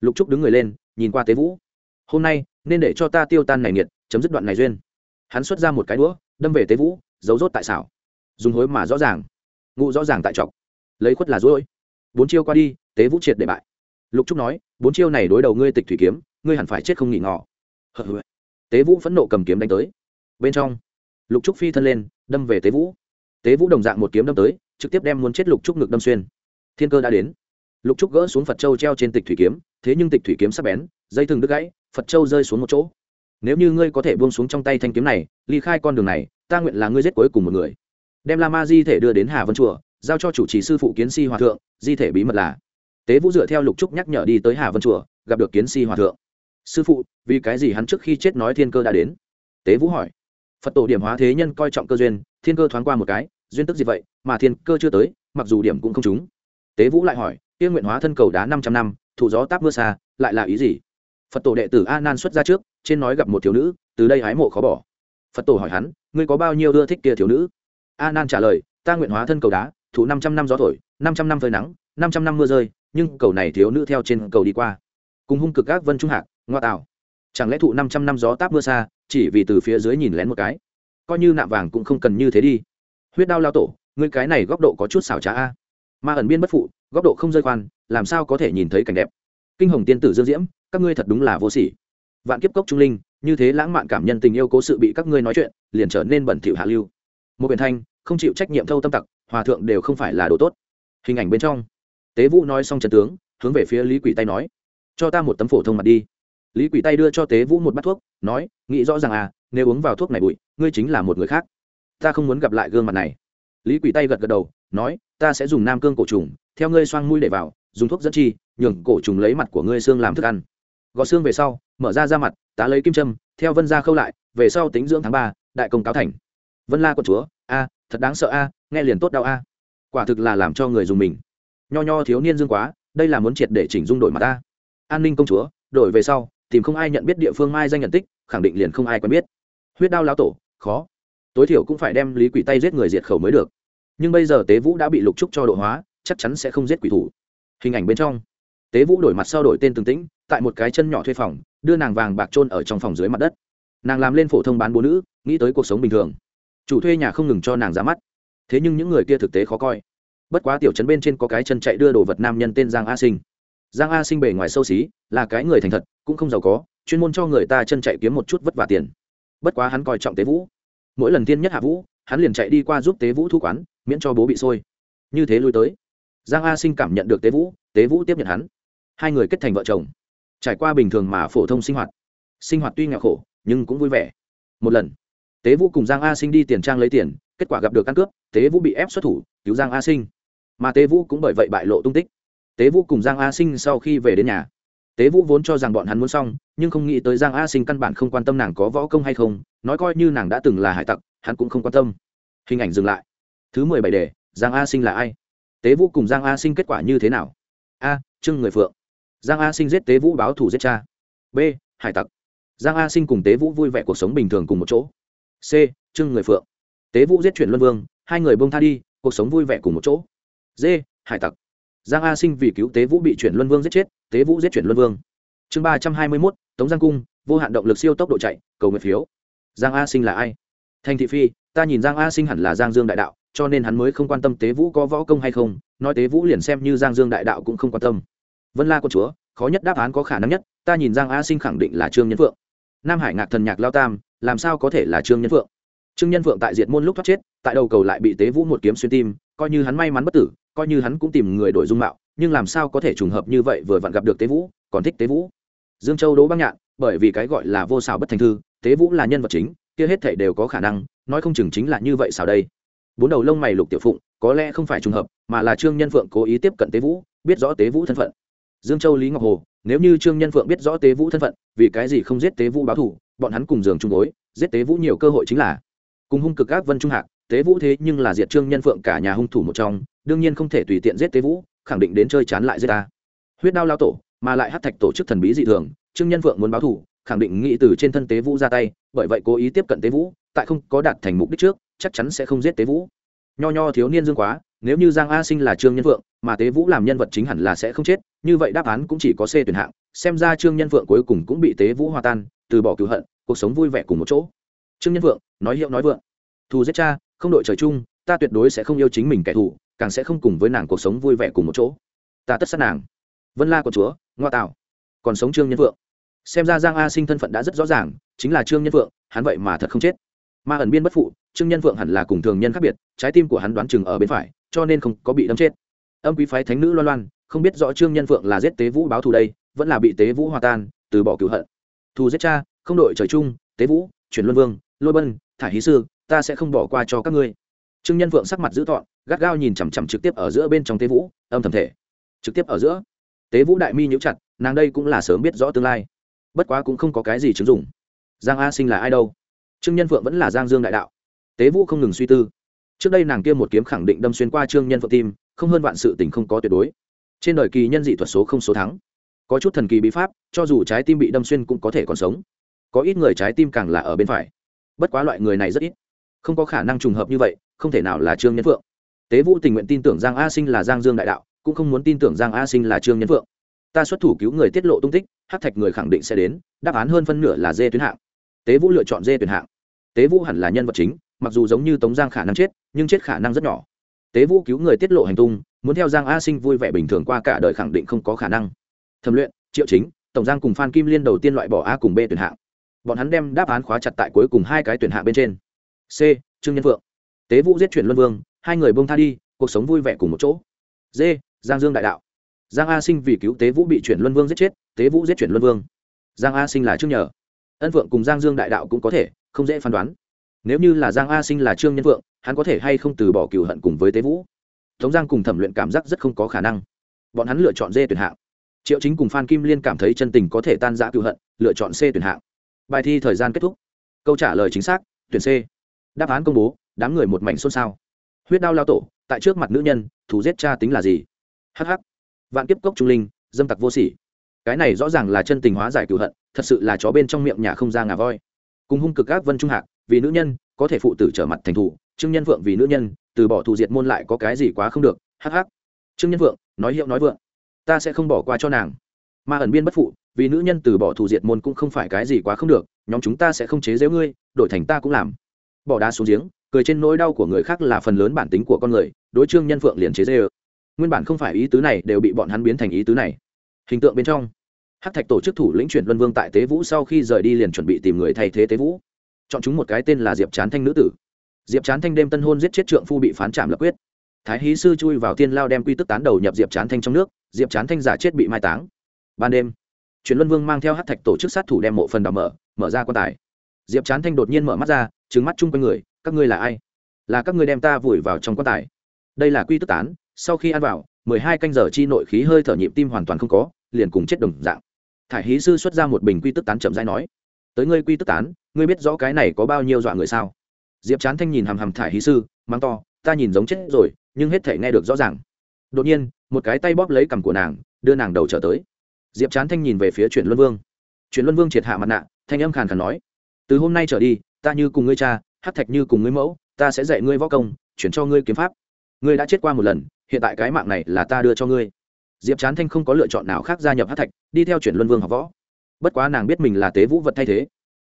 A: Lục trúc đứng người lên, nhìn qua tế vũ. Hôm nay, nên để cho ta tiêu tan này nghiệt, chấm dứt đoạn này duyên. Hắn xuất ra một cái đũa, đâm về tế vũ, giấu rốt tại xảo. Dùng hối mà rõ ràng. Ngụ rõ ràng tại trọc. Lấy khuất là dối bốn chiêu qua đi, tế vũ triệt để bại. Lục trúc nói, bốn chiêu này đối đầu ngươi tịch thủy kiếm, ngươi hẳn phải chết không nghỉ ngỏ tế vũ phẫn nộ cầm kiếm đánh tới. Bên trong, lục trúc phi thân lên, đâm về tế vũ. Tế vũ đồng dạng một kiếm đâm tới, trực tiếp đem muốn chết lục trúc ngực đâm xuyên. Thiên cơ đã đến. Lục trúc gỡ xuống phật châu treo trên tịch thủy kiếm, thế nhưng tịch thủy kiếm sắp bén, dây thừng đứt gãy, phật châu rơi xuống một chỗ. Nếu như ngươi có thể buông xuống trong tay thanh kiếm này, ly khai con đường này, ta nguyện là ngươi giết cuối cùng một người. Đem la ma di thể đưa đến hà vân chùa, giao cho chủ trì sư phụ kiến si hòa thượng, di thể bí mật là. Tế vũ dựa theo lục trúc nhắc nhở đi tới hà vân chùa, gặp được kiến si hòa thượng sư phụ, vì cái gì hắn trước khi chết nói thiên cơ đã đến? Tế vũ hỏi. Phật tổ điểm hóa thế nhân coi trọng cơ duyên, thiên cơ thoáng qua một cái, duyên tức gì vậy, mà thiên cơ chưa tới, mặc dù điểm cũng không trúng. Tế vũ lại hỏi, tiên nguyện hóa thân cầu đá năm trăm năm, thủ gió táp mưa xa, lại là ý gì? Phật tổ đệ tử a nan xuất ra trước, trên nói gặp một thiếu nữ, từ đây hái mộ khó bỏ. Phật tổ hỏi hắn, ngươi có bao nhiêu ưa thích kia thiếu nữ? A nan trả lời, ta nguyện hóa thân cầu đá, thủ năm trăm năm gió thổi, năm trăm năm phơi nắng, năm trăm năm mưa rơi, nhưng cầu này thiếu nữ theo trên cầu đi qua. Cùng hung cực các vân trung hạc ngoa tạo chẳng lẽ thụ năm trăm năm gió táp mưa xa, chỉ vì từ phía dưới nhìn lén một cái? Coi như nạm vàng cũng không cần như thế đi. Huyết đao lao tổ, ngươi cái này góc độ có chút xảo trá a. Ma ẩn biên bất phụ, góc độ không rơi khoan, làm sao có thể nhìn thấy cảnh đẹp? Kinh hồng tiên tử dương diễm, các ngươi thật đúng là vô sỉ. Vạn kiếp cốc trung linh, như thế lãng mạn cảm nhân tình yêu cố sự bị các ngươi nói chuyện, liền trở nên bẩn thỉu hạ lưu. Một biển thanh, không chịu trách nhiệm thâu tâm tặc, hòa thượng đều không phải là đồ tốt. Hình ảnh bên trong. Tế vũ nói xong trần tướng, hướng về phía lý quỷ tay nói, cho ta một tấm phổ thông mặt đi lý quỷ tay đưa cho tế vũ một bát thuốc, nói, nghĩ rõ ràng à nếu uống vào thuốc này bụi, ngươi chính là một người khác. Ta không muốn gặp lại gương mặt này. Lý quỷ tay gật gật đầu, nói, ta sẽ dùng nam cương cổ trùng, theo ngươi xoang mũi để vào, dùng thuốc dẫn chi, nhường cổ trùng lấy mặt của ngươi xương làm thức ăn. Gò xương về sau, mở ra ra mặt, tá lấy kim châm, theo vân ra khâu lại, về sau tính dưỡng tháng ba, đại công cáo thành. Vân la của chúa, a, thật đáng sợ a, nghe liền tốt đau a. Quả thực là làm cho người dùng mình. Nho nho thiếu niên dương quá, đây là muốn triệt để chỉnh dung đổi mặt ta. An ninh công chúa, đổi về sau tìm không ai nhận biết địa phương mai danh nhận tích, khẳng định liền không ai quen biết. Huyết đao lão tổ, khó. Tối thiểu cũng phải đem lý quỷ tay giết người diệt khẩu mới được. Nhưng bây giờ tế vũ đã bị lục trúc cho độ hóa, chắc chắn sẽ không giết quỷ thủ. Hình ảnh bên trong. Tế vũ đổi mặt sau đổi tên từng tĩnh, tại một cái chân nhỏ thuê phòng, đưa nàng vàng bạc trôn ở trong phòng dưới mặt đất. Nàng làm lên phổ thông bán bố nữ, nghĩ tới cuộc sống bình thường. Chủ thuê nhà không ngừng cho nàng ra mắt. Thế nhưng những người kia thực tế khó coi. Bất quá tiểu trấn bên trên có cái chân chạy đưa đồ vật nam nhân tên giang a sinh. Giang a sinh bề ngoài sâu xí là cái người thành thật, cũng không giàu có, chuyên môn cho người ta chân chạy kiếm một chút vất vả tiền. Bất quá hắn coi trọng tế vũ. Mỗi lần tiên nhất hạ vũ, hắn liền chạy đi qua giúp tế vũ thu quán, miễn cho bố bị sôi. Như thế lui tới. Giang a sinh cảm nhận được tế vũ tế vũ tiếp nhận hắn. Hai người kết thành vợ chồng. Trải qua bình thường mà phổ thông sinh hoạt. Sinh hoạt tuy nghèo khổ, nhưng cũng vui vẻ. Một lần, tế vũ cùng giang a sinh đi tiền trang lấy tiền, kết quả gặp được căn cướp tế vũ bị ép xuất thủ, cứu giang a sinh. Mà tế vũ cũng bởi vậy bại lộ tung tích. Tế vũ cùng giang a sinh sau khi về đến nhà tế vũ vốn cho rằng bọn hắn muốn xong, nhưng không nghĩ tới giang a sinh căn bản không quan tâm nàng có võ công hay không, nói coi như nàng đã từng là hải tặc, hắn cũng không quan tâm. Hình ảnh dừng lại. Thứ mười bảy đề, giang a sinh là ai? Tế vũ cùng giang a sinh kết quả như thế nào? A trưng người phượng. Giang a sinh giết tế vũ báo thủ giết cha. B, hải tặc. Giang a sinh cùng tế vũ vui vẻ cuộc sống bình thường cùng một chỗ. C trưng người phượng. Tế vũ giết chuyển luân vương, hai người bông tha đi, cuộc sống vui vẻ cùng một chỗ. D, hải tặc giang a sinh vì cứu tế vũ bị chuyển luân vương giết chết, tế vũ giết chuyển luân vương. Chương ba trăm hai mươi mốt, tống giang cung, vô hạn động lực siêu tốc độ chạy, cầu nguyện phiếu. Giang a sinh là ai? Thành thị phi, ta nhìn giang a sinh hẳn là giang dương đại đạo, cho nên hắn mới không quan tâm tế vũ có võ công hay không, nói tế vũ liền xem như giang dương đại đạo cũng không quan tâm. Vân la con chúa, khó nhất đáp án có khả năng nhất, ta nhìn giang a sinh khẳng định là trương nhân phượng. Nam hải ngạc thần nhạc lao tam, làm sao có thể là trương nhân phượng? Trương nhân phượng tại diệt môn lúc thoát chết, tại đầu cầu lại bị tế vũ một kiếm xuyên tim, coi như hắn may mắn bất tử, coi như hắn cũng tìm người đổi dung mạo, nhưng làm sao có thể trùng hợp như vậy vừa vặn gặp được tế vũ, còn thích tế vũ. Dương châu đỗ băng nhạn, bởi vì cái gọi là vô xảo bất thành thư, tế vũ là nhân vật chính, kia hết thảy đều có khả năng, nói không chừng chính là như vậy sao đây. Bốn đầu lông mày lục tiểu phụng, có lẽ không phải trùng hợp, mà là trương nhân phượng cố ý tiếp cận tế vũ, biết rõ tế vũ thân phận. Dương châu lý ngọc hồ, nếu như trương nhân phượng biết rõ tế vũ thân phận, vì cái gì không giết tế vũ báo thủ bọn hắn cùng giường chung gối, giết tế vũ nhiều cơ hội chính là cùng hung cực ác vân trung hạc, tế vũ thế nhưng là diệt trương nhân phượng cả nhà hung thủ một trong, đương nhiên không thể tùy tiện giết tế vũ, khẳng định đến chơi chán lại giết ta. Huyết đao lao tổ, mà lại hát thạch tổ chức thần bí dị thường, trương nhân phượng muốn báo thủ khẳng định nghĩ từ trên thân tế vũ ra tay, bởi vậy cố ý tiếp cận tế vũ, tại không có đạt thành mục đích trước, chắc chắn sẽ không giết tế vũ. Nho nho thiếu niên dương quá, nếu như giang a sinh là trương nhân phượng, mà tế vũ làm nhân vật chính hẳn là sẽ không chết, như vậy đáp án cũng chỉ có c tuyển hạng, xem ra trương nhân phượng cuối cùng cũng bị tế vũ hòa tan, từ bỏ cựu hận, cuộc sống vui vẻ cùng một chỗ. Trương nhân phượng nói hiệu nói vượng. Thù giết cha, không đội trời chung, ta tuyệt đối sẽ không yêu chính mình kẻ thù, càng sẽ không cùng với nàng cuộc sống vui vẻ cùng một chỗ. Ta tất sát nàng. Vân la của chúa, ngoa tạo. Còn sống trương nhân vượng. Xem ra giang a sinh thân phận đã rất rõ ràng, chính là trương nhân vượng, hắn vậy mà thật không chết. Ma ẩn biên bất phụ, trương nhân vượng hẳn là cùng thường nhân khác biệt, trái tim của hắn đoán chừng ở bên phải, cho nên không có bị đâm chết. Âm quý phái thánh nữ loan loan, không biết rõ trương nhân vượng là giết tế vũ báo thù đây, vẫn là bị tế vũ hòa tan, từ bỏ cựu hận. Thù giết cha, không đội trời chung, tế vũ, chuyển luân vương, lôi bân thả hí sư, ta sẽ không bỏ qua cho các ngươi. Trương nhân vượng sắc mặt dữ tọn gắt gao nhìn chằm chằm trực tiếp ở giữa bên trong tế vũ, âm thầm thể trực tiếp ở giữa, tế vũ đại mi nhíu chặt, nàng đây cũng là sớm biết rõ tương lai. Bất quá cũng không có cái gì chứng dụng. Giang a sinh là ai đâu? Trương nhân vượng vẫn là giang dương đại đạo. Tế vũ không ngừng suy tư. Trước đây nàng kia một kiếm khẳng định đâm xuyên qua trương nhân Vượng tim, không hơn vạn sự tình không có tuyệt đối. Trên đời kỳ nhân dị thuật số không số thắng. Có chút thần kỳ bí pháp, cho dù trái tim bị đâm xuyên cũng có thể còn sống. Có ít người trái tim càng là ở bên phải bất quá loại người này rất ít. Không có khả năng trùng hợp như vậy, không thể nào là trương nhân phượng. Tế vũ tình nguyện tin tưởng giang a sinh là giang dương đại đạo, cũng không muốn tin tưởng giang a sinh là trương nhân phượng. Ta xuất thủ cứu người tiết lộ tung tích hát thạch người khẳng định sẽ đến, đáp án hơn phân nửa là dê tuyến hạng. Tế vũ lựa chọn dê tuyển hạng. Tế vũ hẳn là nhân vật chính, mặc dù giống như tống giang khả năng chết, nhưng chết khả năng rất nhỏ. Tế vũ cứu người tiết lộ hành tung, muốn theo giang a sinh vui vẻ bình thường qua cả đời khẳng định không có khả năng. Thẩm luyện, triệu chính, tổng giang cùng phan kim liên đầu tiên loại bỏ a cùng b tuyển hạng bọn hắn đem đáp án khóa chặt tại cuối cùng hai cái tuyển hạ bên trên. C. Trương nhân phượng. Tế vũ giết chuyển luân vương, hai người bông tha đi, cuộc sống vui vẻ cùng một chỗ. D. Giang dương đại đạo. Giang a sinh vì cứu tế vũ bị chuyển luân vương giết chết, tế vũ giết chuyển luân vương. Giang a sinh là trương nhờ. Ân phượng cùng giang dương đại đạo cũng có thể, không dễ phán đoán. Nếu như là giang a sinh là trương nhân phượng, hắn có thể hay không từ bỏ cựu hận cùng với tế vũ? Tống giang cùng thẩm luyện cảm giác rất không có khả năng. Bọn hắn lựa chọn d tuyển hạng. Triệu chính cùng phan kim liên cảm thấy chân tình có thể tan giã cựu hận, lựa chọn c tuyển hạng bài thi thời gian kết thúc. Câu trả lời chính xác, tuyển c. Đáp án công bố, đám người một mảnh xôn xao. Huyết đao lao tổ, tại trước mặt nữ nhân thủ giết cha tính là gì? Hh vạn kiếp cốc trung linh, dâm tặc vô sỉ. Cái này rõ ràng là chân tình hóa giải cựu hận, thật sự là chó bên trong miệng nhà không ra ngà voi. Cùng hung cực các vân trung hạc, vì nữ nhân, có thể phụ tử trở mặt thành thủ trương nhân vượng vì nữ nhân, từ bỏ thù diệt môn lại có cái gì quá không được hh trương nhân vượng, nói hiệu nói vượng, ta sẽ không bỏ qua cho nàng. Mà ẩn biên bất phụ vì nữ nhân từ bỏ thù diệt môn cũng không phải cái gì quá không được, nhóm chúng ta sẽ không chế giễu ngươi, đổi thành ta cũng làm. Bỏ đá xuống giếng, cười trên nỗi đau của người khác là phần lớn bản tính của con người, đối trương nhân phượng liền chế dê ơ nguyên bản không phải ý tứ này đều bị bọn hắn biến thành ý tứ này. Hình tượng bên trong, hắc thạch tổ chức thủ lĩnh chuyển luân vương tại tế vũ sau khi rời đi liền chuẩn bị tìm người thay thế tế vũ. Chọn chúng một cái tên là diệp chán thanh nữ tử. Diệp chán thanh đêm tân hôn giết chết trượng phu bị phán trảm lập quyết. Thái hí sư chui vào tiên lao đem quy tức tán đầu nhập diệp chán thanh trong nước, diệp chán thanh giả chết bị mai táng. Ban đêm chuyển luân vương mang theo hát thạch tổ chức sát thủ đem mộ phần đào mở mở ra quan tài. Diệp chán thanh đột nhiên mở mắt ra trứng mắt chung quanh người, các ngươi là ai? Là các ngươi đem ta vùi vào trong quan tài? Đây là quy tức tán, sau khi ăn vào, mười hai canh giờ chi nội khí hơi thở nhịp tim hoàn toàn không có, liền cùng chết đồng dạng. Thải hí sư xuất ra một bình quy tức tán chậm dai nói, tới ngươi quy tức tán, ngươi biết rõ cái này có bao nhiêu dọa người sao? Diệp chán thanh nhìn hằm hằm thải hí sư mang to, ta nhìn giống chết rồi, nhưng hết thể nghe được rõ ràng. Đột nhiên, một cái tay bóp lấy cằm của nàng, đưa nàng đầu trở tới diệp chán thanh nhìn về phía chuyển luân vương. Chuyển luân vương triệt hạ mặt nạ, thanh âm khàn khàn nói, từ hôm nay trở đi, ta như cùng ngươi cha hát thạch như cùng ngươi mẫu, ta sẽ dạy ngươi võ công, chuyển cho ngươi kiếm pháp. Ngươi đã chết qua một lần, hiện tại cái mạng này là ta đưa cho ngươi. Diệp chán thanh không có lựa chọn nào khác gia nhập hát thạch, đi theo chuyển luân vương học võ. Bất quá nàng biết mình là tế vũ vật thay thế.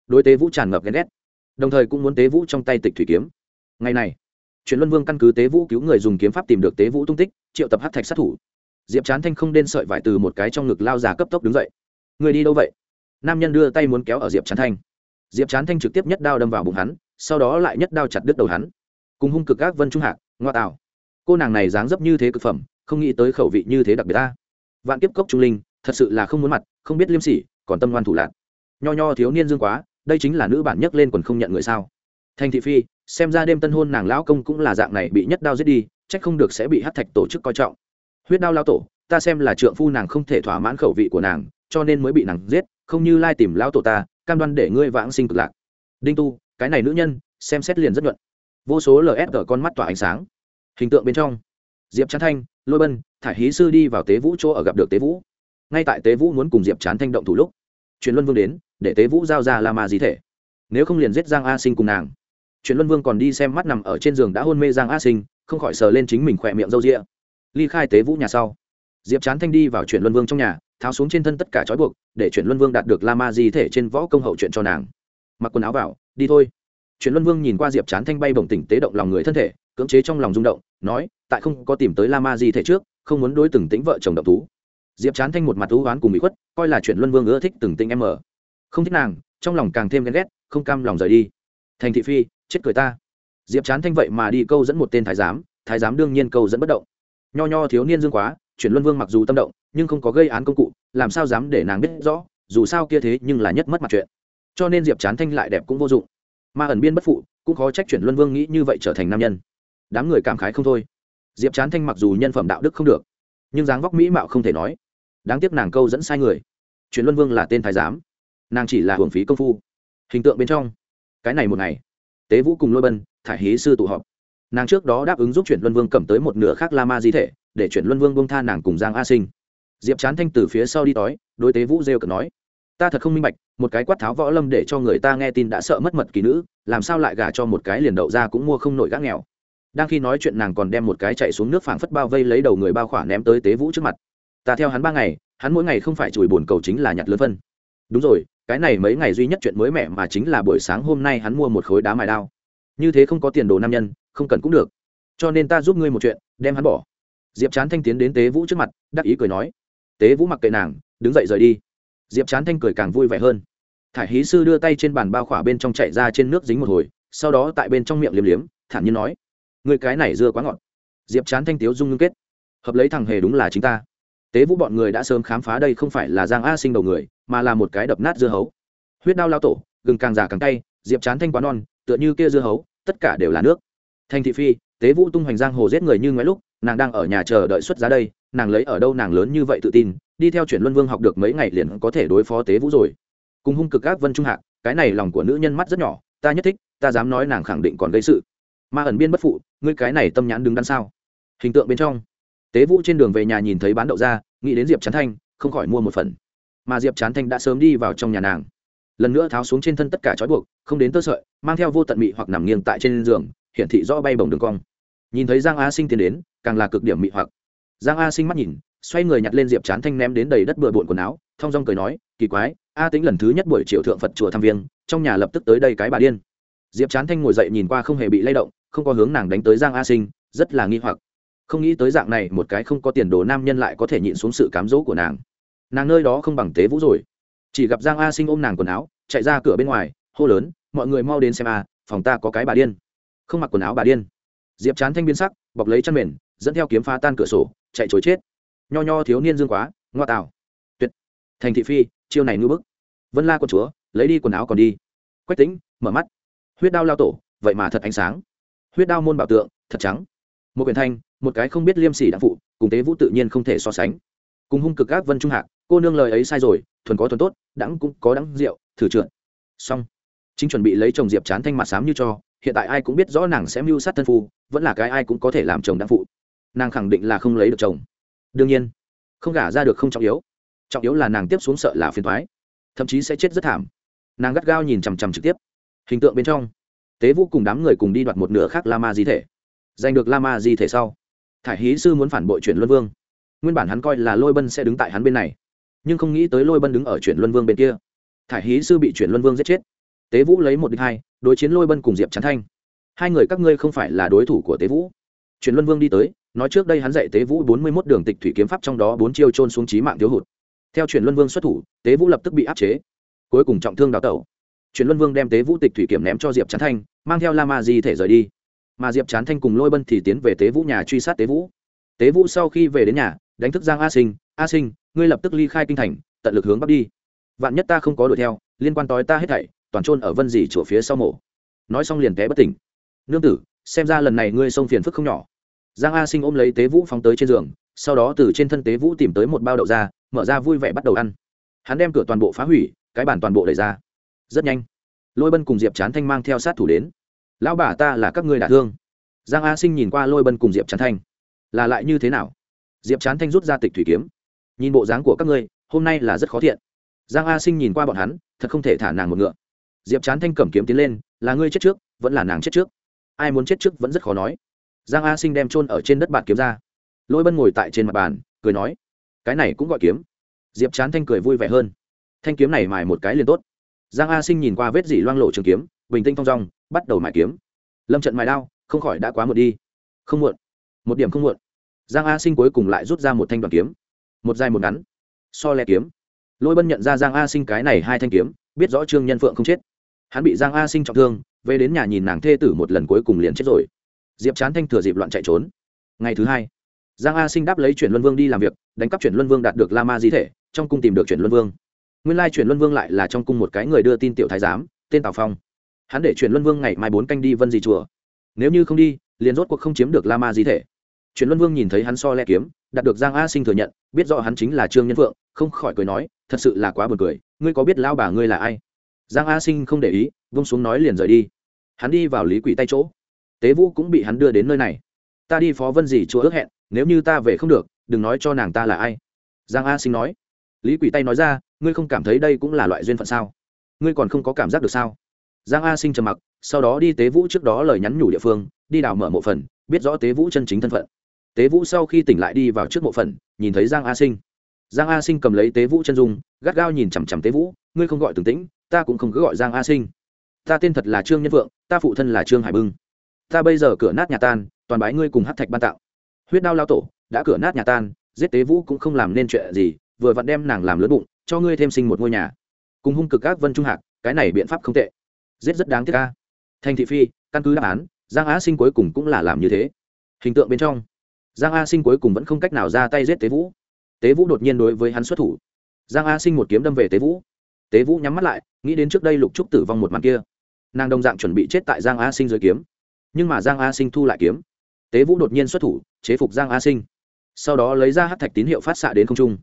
A: Đối tế vũ tràn ngập ghen ghét, đồng thời cũng muốn tế vũ trong tay tịch thủy kiếm. Ngày này, chuyển luân vương căn cứ tế vũ cứu người dùng kiếm pháp tìm được tế vũ tung tích, triệu tập hát thạch sát thủ diệp chán thanh không đen sợi vải từ một cái trong ngực lao già cấp tốc đứng dậy. Người đi đâu vậy? Nam nhân đưa tay muốn kéo ở diệp chán thanh. Diệp chán thanh trực tiếp nhất đao đâm vào bụng hắn, sau đó lại nhất đao chặt đứt đầu hắn. Cùng hung cực các vân trung hạc, ngoa tạo cô nàng này dáng dấp như thế cực phẩm, không nghĩ tới khẩu vị như thế đặc biệt ta vạn kiếp cốc trung linh, thật sự là không muốn mặt, không biết liêm sỉ, còn tâm ngoan thủ lạc. Nho nho thiếu niên dương quá, đây chính là nữ bản nhất lên còn không nhận người sao. Thanh thị phi, xem ra đêm tân hôn nàng lão công cũng là dạng này bị nhất đao giết đi trách không được sẽ bị hát thạch tổ chức coi trọng huyết đao lao tổ, ta xem là trượng phu nàng không thể thỏa mãn khẩu vị của nàng, cho nên mới bị nàng giết, không như lai tìm lao tổ ta, cam đoan để ngươi vãng sinh cực lạc. Đinh tu, cái này nữ nhân, xem xét liền rất nhuận. Vô số ls ở con mắt tỏa ánh sáng. Hình tượng bên trong, diệp trán thanh, lôi bân Thả hí sư đi vào tế vũ chỗ ở gặp được tế vũ. Ngay tại tế vũ muốn cùng diệp trán thanh động thủ lúc, truyền luân vương đến, để tế vũ giao ra la ma di thể. Nếu không liền giết giang a sinh cùng nàng. Truyền luân vương còn đi xem mắt nằm ở trên giường đã hôn mê giang a sinh, không khỏi sờ lên chính mình khỏe miệng râu rịa ly khai tế vũ nhà sau. Diệp chán thanh đi vào chuyện luân vương trong nhà, tháo xuống trên thân tất cả trói buộc, để chuyện luân vương đạt được la ma di thể trên võ công hậu chuyện cho nàng. Mặc quần áo vào, đi thôi. Chuyện luân vương nhìn qua diệp chán thanh bay bổng tỉnh tế động lòng người thân thể, cưỡng chế trong lòng rung động, nói, tại không có tìm tới la ma di thể trước, không muốn đối từng tĩnh vợ chồng độc tú diệp chán thanh một mặt thú oán cùng bị khuất, coi là chuyện luân vương ưa thích từng tĩnh em ở không thích nàng, trong lòng càng thêm ghen ghét, không cam lòng rời đi. Thành thị phi, chết cười ta. Diệp chán thanh vậy mà đi câu dẫn một tên thái giám thái giám đương nhiên câu dẫn bất động nho nho thiếu niên dương quá, chuyển luân vương mặc dù tâm động, nhưng không có gây án công cụ, làm sao dám để nàng biết rõ, dù sao kia thế nhưng là nhất mất mặt chuyện. Cho nên diệp chán thanh lại đẹp cũng vô dụng. Mà ẩn biên bất phụ, cũng khó trách chuyển luân vương nghĩ như vậy trở thành nam nhân. Đám người cảm khái không thôi. Diệp chán thanh mặc dù nhân phẩm đạo đức không được, nhưng dáng vóc mỹ mạo không thể nói. Đáng tiếc nàng câu dẫn sai người. Chuyển luân vương là tên thái giám. Nàng chỉ là hưởng phí công phu. Hình tượng bên trong. Cái này một ngày, tế vũ cùng lôi bân, thải hí sư tụ họp nàng trước đó đáp ứng giúp chuyển luân vương cầm tới một nửa khác la ma di thể, để chuyển luân vương bông tha nàng cùng giang a sinh. Diệp chán thanh từ phía sau đi tói đối tế vũ rêu cực nói, ta thật không minh bạch, một cái quát tháo võ lâm để cho người ta nghe tin đã sợ mất mật kỳ nữ, làm sao lại gả cho một cái liền đậu ra cũng mua không nổi gác nghèo. Đang khi nói chuyện nàng còn đem một cái chạy xuống nước phảng phất bao vây lấy đầu người bao khỏa ném tới tế vũ trước mặt. Ta theo hắn ba ngày, hắn mỗi ngày không phải chùi bồn cầu chính là nhặt lớn phân. Đúng rồi, cái này mấy ngày duy nhất chuyện mới mẻ mà chính là buổi sáng hôm nay hắn mua một khối đá mài đao. Như thế không có tiền đồ nam nhân không cần cũng được. Cho nên ta giúp ngươi một chuyện, đem hắn bỏ. Diệp chán thanh tiến đến tế vũ trước mặt, đắc ý cười nói. Tế vũ mặc kệ nàng, đứng dậy rời đi. Diệp chán thanh cười càng vui vẻ hơn. Thải hí sư đưa tay trên bàn bao khỏa bên trong chạy ra trên nước dính một hồi, sau đó tại bên trong miệng liếm liếm, thản nhiên nói. Người cái này dưa quá ngọt. Diệp chán thanh tiếu dung ngưng kết. Hợp lấy thằng hề đúng là chính ta. Tế vũ bọn người đã sớm khám phá đây không phải là giang a sinh đầu người, mà là một cái đập nát dưa hấu. Huyết đao lao tổ, gừng càng già càng tay diệp chán thanh quá non, tựa như kia dưa hấu, tất cả đều là nước thanh thị phi, tế vũ tung hoành giang hồ giết người như ngoái lúc, nàng đang ở nhà chờ đợi xuất giá đây, nàng lấy ở đâu nàng lớn như vậy tự tin, đi theo chuyển luân vương học được mấy ngày liền có thể đối phó tế vũ rồi. Cùng hung cực các vân trung hạc, cái này lòng của nữ nhân mắt rất nhỏ, ta nhất thích, ta dám nói nàng khẳng định còn gây sự. Ma ẩn biên bất phụ, ngươi cái này tâm nhãn đứng đằng sau hình tượng bên trong, tế vũ trên đường về nhà nhìn thấy bán đậu ra, nghĩ đến diệp chán thanh, không khỏi mua một phần. Mà diệp chán thanh đã sớm đi vào trong nhà nàng. Lần nữa tháo xuống trên thân tất cả trói buộc, không đến tơ sợi, mang theo vô tận mị hoặc nằm nghiêng tại trên giường hiển thị rõ bay bổng đường cong. Nhìn thấy giang a sinh tiến đến, càng là cực điểm mị hoặc. Giang a sinh mắt nhìn, xoay người nhặt lên diệp chán thanh ném đến đầy đất bừa bộn quần áo thong dong cười nói, kỳ quái, a tính lần thứ nhất buổi chiều thượng phật chùa thăm viếng, trong nhà lập tức tới đây cái bà điên. Diệp chán thanh ngồi dậy nhìn qua không hề bị lay động, không có hướng nàng đánh tới giang a sinh, rất là nghi hoặc. Không nghĩ tới dạng này, một cái không có tiền đồ nam nhân lại có thể nhịn xuống sự cám dỗ của nàng. Nàng nơi đó không bằng tế vũ rồi. Chỉ gặp giang a sinh ôm nàng quần áo, chạy ra cửa bên ngoài, hô lớn, mọi người mau đến xem a, phòng ta có cái bà điên không mặc quần áo bà điên. Diệp chán thanh biên sắc, bọc lấy chăn mền, dẫn theo kiếm phá tan cửa sổ, chạy chối chết. Nho nho thiếu niên dương quá, ngoa tạo tuyệt. Thành thị phi, chiêu này ngư bức. Vân la con chúa, lấy đi quần áo còn đi. Quách tính mở mắt. Huyết đao lao tổ, vậy mà thật ánh sáng. Huyết đao môn bảo tượng, thật trắng. Một quyển thanh, một cái không biết liêm sỉ đã phụ, cùng tế vũ tự nhiên không thể so sánh. Cùng hung cực các vân trung hạc, cô nương lời ấy sai rồi, thuần có thuần tốt đắng cũng có đắng rượu, thử trượt. Xong. Chính chuẩn bị lấy chồng diệp chán thanh mặt xám như cho hiện tại ai cũng biết rõ nàng sẽ mưu sát thân phu, vẫn là cái ai cũng có thể làm chồng đáng phụ. Nàng khẳng định là không lấy được chồng. Đương nhiên, không gả ra được không trọng yếu. Trọng yếu là nàng tiếp xuống sợ là phiền thoái thậm chí sẽ chết rất thảm. Nàng gắt gao nhìn chằm chằm trực tiếp. Hình tượng bên trong, tế vũ cùng đám người cùng đi đoạt một nửa khác la ma di thể. Giành được la ma di thể sau, thải hí sư muốn phản bội chuyển luân vương. Nguyên bản hắn coi là lôi bân sẽ đứng tại hắn bên này, nhưng không nghĩ tới lôi bân đứng ở chuyển luân vương bên kia. Thải hí sư bị chuyển luân vương giết chết. Tế vũ lấy một đích hai đối chiến lôi bân cùng diệp trấn thanh. Hai người các ngươi không phải là đối thủ của tế vũ. Truyền luân vương đi tới, nói trước đây hắn dạy tế vũ bốn mươi mốt đường tịch thủy kiếm pháp trong đó bốn chiêu trôn xuống trí mạng thiếu hụt. Theo truyền luân vương xuất thủ, tế vũ lập tức bị áp chế. Cuối cùng trọng thương đào tẩu. Truyền luân vương đem tế vũ tịch thủy kiểm ném cho diệp trán thanh, mang theo la ma di thể rời đi. Mà diệp trán thanh cùng lôi bân thì tiến về tế vũ nhà truy sát tế vũ. Tế vũ sau khi về đến nhà, đánh thức giang a sinh a sinh, ngươi lập tức ly khai kinh thành, tận lực hướng bắc đi. Vạn nhất ta không có đuổi theo, liên quan tói ta hết thảy toàn trôn ở vân dì chỗ phía sau mổ nói xong liền té bất tỉnh. Nương tử, xem ra lần này ngươi xông phiền phức không nhỏ. Giang a sinh ôm lấy tế vũ phóng tới trên giường, sau đó từ trên thân tế vũ tìm tới một bao đậu ra mở ra vui vẻ bắt đầu ăn. Hắn đem cửa toàn bộ phá hủy, cái bản toàn bộ đẩy ra. Rất nhanh, lôi bân cùng diệp chán thanh mang theo sát thủ đến. Lão bà ta là các ngươi đả thương. Giang a sinh nhìn qua lôi bân cùng diệp chán thanh. Là lại như thế nào? Diệp chán thanh rút ra tịch thủy kiếm. Nhìn bộ dáng của các ngươi, hôm nay là rất khó thiện. Giang a sinh nhìn qua bọn hắn, thật không thể thả nàng một ngựa diệp chán thanh cầm kiếm tiến lên, là ngươi chết trước, vẫn là nàng chết trước? Ai muốn chết trước vẫn rất khó nói. Giang a sinh đem trôn ở trên đất bạt kiếm ra. Lôi bân ngồi tại trên mặt bàn, cười nói, cái này cũng gọi kiếm. Diệp chán thanh cười vui vẻ hơn. Thanh kiếm này mài một cái liền tốt. Giang a sinh nhìn qua vết dỉ loang lộ trường kiếm, bình tinh thong dong, bắt đầu mài kiếm. Lâm trận mài đao, không khỏi đã quá muộn đi. Không muộn. Một điểm không muộn. Giang a sinh cuối cùng lại rút ra một thanh đoàn kiếm. Một dài một ngắn. So le kiếm. Lôi bân nhận ra giang a sinh cái này hai thanh kiếm, biết rõ trương nhân phượng không chết hắn bị giang a sinh trọng thương, về đến nhà nhìn nàng thê tử một lần cuối cùng liền chết rồi. Diệp chán thanh thừa dịp loạn chạy trốn. Ngày thứ hai, giang a sinh đáp lấy chuyển luân vương đi làm việc, đánh cắp chuyển luân vương đạt được la ma di thể, trong cung tìm được chuyển luân vương. Nguyên lai chuyển luân vương lại là trong cung một cái người đưa tin tiểu thái giám, tên tào phong. Hắn để chuyển luân vương ngày mai bốn canh đi vân di chùa. Nếu như không đi, liền rốt cuộc không chiếm được la ma di thể. Chuyển luân vương nhìn thấy hắn so le kiếm, đạt được giang a sinh thừa nhận, biết rõ hắn chính là trương nhân phượng, không khỏi cười nói, thật sự là quá buồn cười, ngươi có biết lao bà ngươi là ai? Giang a sinh không để ý, vung xuống nói liền rời đi. Hắn đi vào lý quỷ tay chỗ. Tế vũ cũng bị hắn đưa đến nơi này. Ta đi phó vân gì chúa ước hẹn, nếu như ta về không được, đừng nói cho nàng ta là ai. Giang a sinh nói. Lý quỷ tay nói ra, ngươi không cảm thấy đây cũng là loại duyên phận sao? Ngươi còn không có cảm giác được sao? Giang a sinh trầm mặc, sau đó đi tế vũ trước đó lời nhắn nhủ địa phương, đi đào mở mộ phần, biết rõ tế vũ chân chính thân phận. Tế vũ sau khi tỉnh lại đi vào trước mộ phần, nhìn thấy giang a sinh. Giang a sinh cầm lấy tế vũ chân dung, gắt gao nhìn chằm chằm tế vũ, ngươi không gọi từng tĩnh ta cũng không cứ gọi giang a sinh. Ta tên thật là trương nhân vượng, ta phụ thân là trương hải bưng. Ta bây giờ cửa nát nhà tan, toàn bái ngươi cùng hát thạch ban tạo. Huyết đao lao tổ, đã cửa nát nhà tan, giết tế vũ cũng không làm nên chuyện gì, vừa vặn đem nàng làm lớn bụng, cho ngươi thêm sinh một ngôi nhà. Cùng hung cực các vân trung hạc, cái này biện pháp không tệ. Giết rất đáng tiếc ca thành thị phi, căn cứ đáp án, giang a sinh cuối cùng cũng là làm như thế. Hình tượng bên trong, giang a sinh cuối cùng vẫn không cách nào ra tay giết tế vũ. Tế vũ đột nhiên đối với hắn xuất thủ. Giang a sinh một kiếm đâm về tế vũ tế vũ nhắm mắt lại, nghĩ đến trước đây lục trúc tử vong một màn kia. Nàng đồng dạng chuẩn bị chết tại giang a sinh dưới kiếm. Nhưng mà giang a sinh thu lại kiếm. Tế vũ đột nhiên xuất thủ, chế phục giang a sinh. Sau đó lấy ra hát thạch tín hiệu phát xạ đến không trung.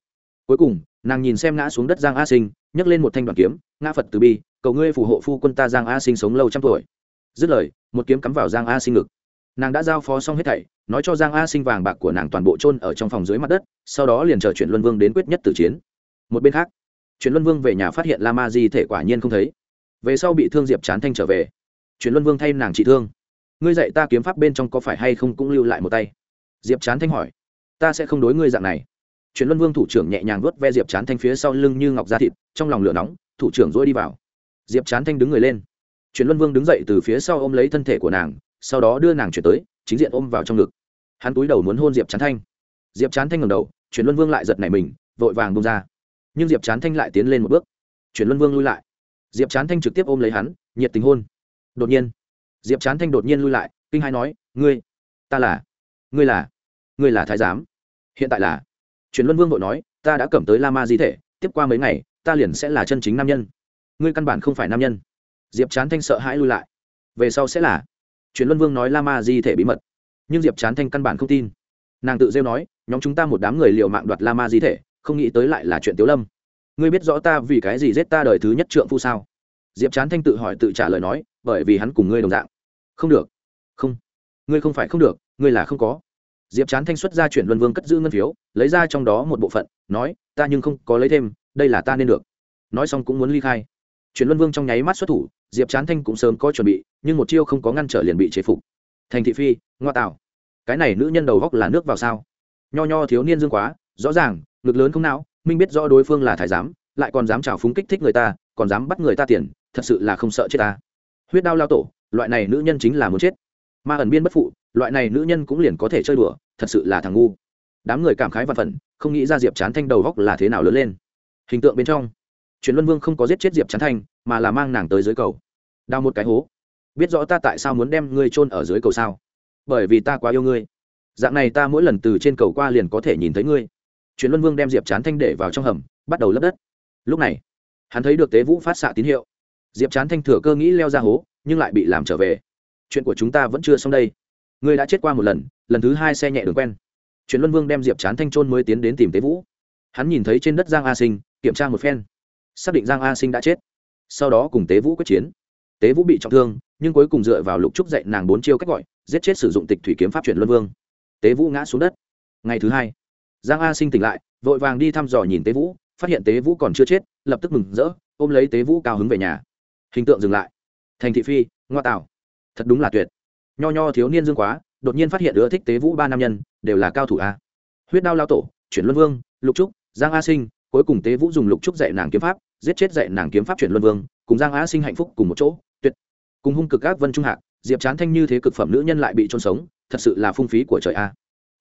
A: Cuối cùng, nàng nhìn xem ngã xuống đất giang a sinh, nhấc lên một thanh đoàn kiếm, ngã phật từ bi, cầu ngươi phù hộ phu quân ta giang a sinh sống lâu trăm tuổi. Dứt lời, một kiếm cắm vào giang a sinh ngực. Nàng đã giao phó xong hết thảy, nói cho giang a sinh vàng bạc của nàng toàn bộ trôn ở trong phòng dưới mặt đất, sau đó liền chờ chuyển luân vương đến quyết nhất tử chiến. Một bên khác chuyển luân vương về nhà phát hiện la ma di thể quả nhiên không thấy. Về sau bị thương diệp chán thanh trở về. Chuyển luân vương thay nàng trị thương. Ngươi dạy ta kiếm pháp bên trong có phải hay không cũng lưu lại một tay? Diệp chán thanh hỏi. Ta sẽ không đối ngươi dạng này. Chuyển luân vương thủ trưởng nhẹ nhàng vuốt ve diệp chán thanh phía sau lưng như ngọc da thịt, trong lòng lửa nóng, thủ trưởng dỗi đi vào. Diệp chán thanh đứng người lên. Chuyển luân vương đứng dậy từ phía sau ôm lấy thân thể của nàng, sau đó đưa nàng chuyển tới, chính diện ôm vào trong ngực. Hắn túi đầu muốn hôn diệp chán thanh. Diệp chán thanh ngầm đầu, chuyển luân vương lại giật nảy mình, vội vàng bông ra nhưng diệp chán thanh lại tiến lên một bước chuyển luân vương lui lại diệp chán thanh trực tiếp ôm lấy hắn nhiệt tình hôn đột nhiên diệp chán thanh đột nhiên lui lại kinh hai nói ngươi ta là ngươi là ngươi là thái giám hiện tại là chuyển luân vương vội nói ta đã cầm tới la ma di thể tiếp qua mấy ngày ta liền sẽ là chân chính nam nhân ngươi căn bản không phải nam nhân diệp chán thanh sợ hãi lui lại về sau sẽ là chuyển luân vương nói la ma di thể bí mật nhưng diệp chán thanh căn bản không tin nàng tự rêu nói nhóm chúng ta một đám người liệu mạng đoạt la ma di thể không nghĩ tới lại là chuyện tiếu lâm. Ngươi biết rõ ta vì cái gì giết ta đời thứ nhất trượng phu sao? Diệp chán thanh tự hỏi tự trả lời nói, bởi vì hắn cùng ngươi đồng dạng. Không được. Không. Ngươi không phải không được, ngươi là không có. Diệp chán thanh xuất ra chuyển luân vương cất giữ ngân phiếu, lấy ra trong đó một bộ phận, nói, ta nhưng không có lấy thêm, đây là ta nên được. Nói xong cũng muốn ly khai. Chuyển luân vương trong nháy mắt xuất thủ, diệp chán thanh cũng sớm có chuẩn bị, nhưng một chiêu không có ngăn trở liền bị chế phục. Thành thị phi, ngoa tạo. Cái này nữ nhân đầu góc là nước vào sao? Nho nho thiếu niên dương quá rõ ràng, ngực lớn không não, minh biết rõ đối phương là thái giám, lại còn dám trào phúng kích thích người ta, còn dám bắt người ta tiền, thật sự là không sợ chết ta. Huyết đao lao tổ, loại này nữ nhân chính là muốn chết. Ma ẩn biên bất phụ, loại này nữ nhân cũng liền có thể chơi đùa, thật sự là thằng ngu. Đám người cảm khái và phần không nghĩ ra diệp chán thanh đầu góc là thế nào lớn lên. Hình tượng bên trong truyền luân vương không có giết chết diệp chán thanh, mà là mang nàng tới dưới cầu. Đào một cái hố. Biết rõ ta tại sao muốn đem ngươi chôn ở dưới cầu sao? Bởi vì ta quá yêu ngươi. Dạng này ta mỗi lần từ trên cầu qua liền có thể nhìn thấy ngươi chuyển luân vương đem diệp chán thanh để vào trong hầm, bắt đầu lấp đất. Lúc này, hắn thấy được tế vũ phát xạ tín hiệu. Diệp chán thanh thừa cơ nghĩ leo ra hố, nhưng lại bị làm trở về. Chuyện của chúng ta vẫn chưa xong đây. Ngươi đã chết qua một lần lần thứ hai xe nhẹ đường quen. Chuyển luân vương đem diệp chán thanh trôn mới tiến đến tìm tế vũ. Hắn nhìn thấy trên đất giang a sinh, kiểm tra một phen. Xác định giang a sinh đã chết. Sau đó cùng tế vũ quyết chiến. Tế vũ bị trọng thương, nhưng cuối cùng dựa vào lục trúc dạy nàng bốn chiêu cách gọi, giết chết sử dụng tịch thủy kiếm pháp chuyển luân vương. Tế vũ ngã xuống đất. Ngày thứ hai giang a sinh tỉnh lại, vội vàng đi thăm dò nhìn tế vũ, phát hiện tế vũ còn chưa chết, lập tức mừng rỡ, ôm lấy tế vũ cao hứng về nhà. Hình tượng dừng lại. Thành thị phi, ngoa tạo. Thật đúng là tuyệt. Nho nho thiếu niên dương quá, đột nhiên phát hiện ưa thích tế vũ ba nam nhân, đều là cao thủ a. Huyết đao lao tổ, chuyển luân vương, lục trúc, giang a sinh, cuối cùng tế vũ dùng lục trúc dạy nàng kiếm pháp, giết chết dạy nàng kiếm pháp chuyển luân vương, cùng giang a sinh hạnh phúc cùng một chỗ, tuyệt. Cùng hung cực các vân trung hạc, diệp chán thanh như thế cực phẩm nữ nhân lại bị trôn sống, thật sự là phung phí của trời a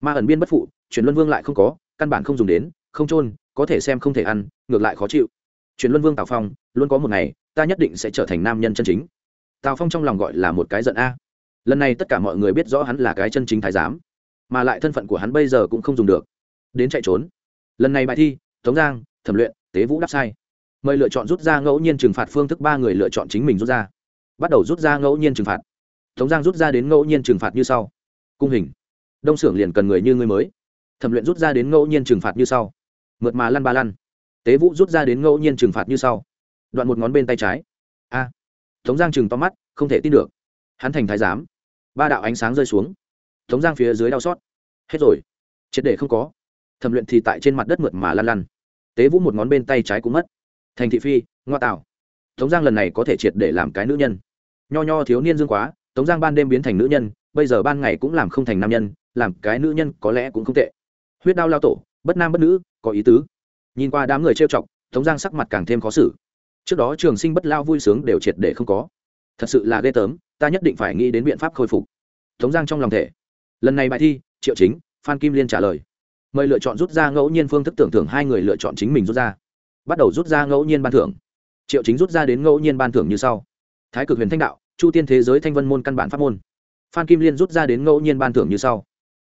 A: ma ẩn biên bất phụ chuyển luân vương lại không có, căn bản không dùng đến, không trôn có thể xem không thể ăn, ngược lại khó chịu. Chuyển luân vương tào phong, luôn có một ngày, ta nhất định sẽ trở thành nam nhân chân chính. Tào phong trong lòng gọi là một cái giận a. Lần này tất cả mọi người biết rõ hắn là cái chân chính thái giám, mà lại thân phận của hắn bây giờ cũng không dùng được. Đến chạy trốn. Lần này bài thi, tống giang, thẩm luyện, tế vũ đáp sai. Mời lựa chọn rút ra ngẫu nhiên trừng phạt phương thức ba người lựa chọn chính mình rút ra. Bắt đầu rút ra ngẫu nhiên trừng phạt. Tống giang rút ra đến ngẫu nhiên trừng phạt như sau. Cung hình đông xưởng liền cần người như ngươi mới. Thẩm luyện rút ra đến ngẫu nhiên trừng phạt như sau. Mượt mà lăn ba lăn. Tế vũ rút ra đến ngẫu nhiên trừng phạt như sau. Đoạn một ngón bên tay trái. A. Tống giang chừng to mắt, không thể tin được. Hắn thành thái giám. Ba đạo ánh sáng rơi xuống. Tống giang phía dưới đau xót. Hết rồi. Triệt để không có. Thẩm luyện thì tại trên mặt đất mượt mà lăn lăn. Tế vũ một ngón bên tay trái cũng mất. Thành thị phi, ngoa tạo. Tống giang lần này có thể triệt để làm cái nữ nhân. Nho nho thiếu niên dương quá, tống giang ban đêm biến thành nữ nhân, bây giờ ban ngày cũng làm không thành nam nhân làm cái nữ nhân có lẽ cũng không tệ. Huyết đao lao tổ, bất nam bất nữ, có ý tứ. Nhìn qua đám người trêu chọc, tống giang sắc mặt càng thêm khó xử. Trước đó trường sinh bất lao vui sướng đều triệt để không có. Thật sự là ghê tớm ta nhất định phải nghĩ đến biện pháp khôi phục. Tống giang trong lòng thể lần này bài thi, triệu chính, phan kim liên trả lời. Mời lựa chọn rút ra ngẫu nhiên phương thức tưởng thưởng hai người lựa chọn chính mình rút ra. Bắt đầu rút ra ngẫu nhiên ban thưởng. Triệu chính rút ra đến ngẫu nhiên ban thưởng như sau. Thái cực huyền thanh đạo, chu tiên thế giới thanh vân môn căn bản pháp môn. Phan kim liên rút ra đến ngẫu nhiên ban thưởng như sau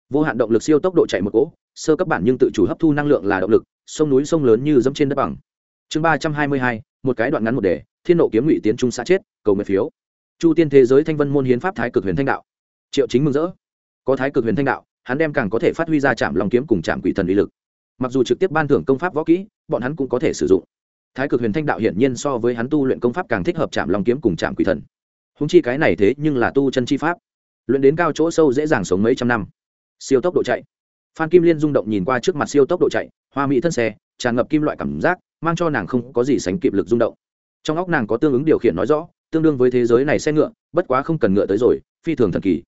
A: vô hạn động lực siêu tốc độ chạy một cỗ, sơ cấp bản nhưng tự chủ hấp thu năng lượng là động lực, sông núi sông lớn như dẫm trên đất bằng. Chương ba trăm hai mươi hai, một cái đoạn ngắn một đề, thiên nộ kiếm ngụy tiến trung xã chết, cầu nguyện phiếu. Chu tiên thế giới thanh vân môn hiến pháp thái cực huyền thanh đạo. Triệu chính mừng rỡ. Có thái cực huyền thanh đạo, hắn đem càng có thể phát huy ra trạm lòng kiếm cùng trạm quỷ thần uy lực. Mặc dù trực tiếp ban thưởng công pháp võ kỹ, bọn hắn cũng có thể sử dụng. Thái cực huyền thanh đạo hiển nhiên so với hắn tu luyện công pháp càng thích hợp trạm lòng kiếm cùng trạm quỷ thần. Húng chi cái này thế nhưng là tu chân chi pháp. Luyện đến cao chỗ sâu dễ dàng sống mấy trăm năm siêu tốc độ chạy. Phan kim liên rung động nhìn qua trước mặt siêu tốc độ chạy, hoa mỹ thân xe, tràn ngập kim loại cảm giác, mang cho nàng không có gì sánh kịp lực rung động. Trong óc nàng có tương ứng điều khiển nói rõ, tương đương với thế giới này xe ngựa, bất quá không cần ngựa tới rồi, phi thường thần kỳ.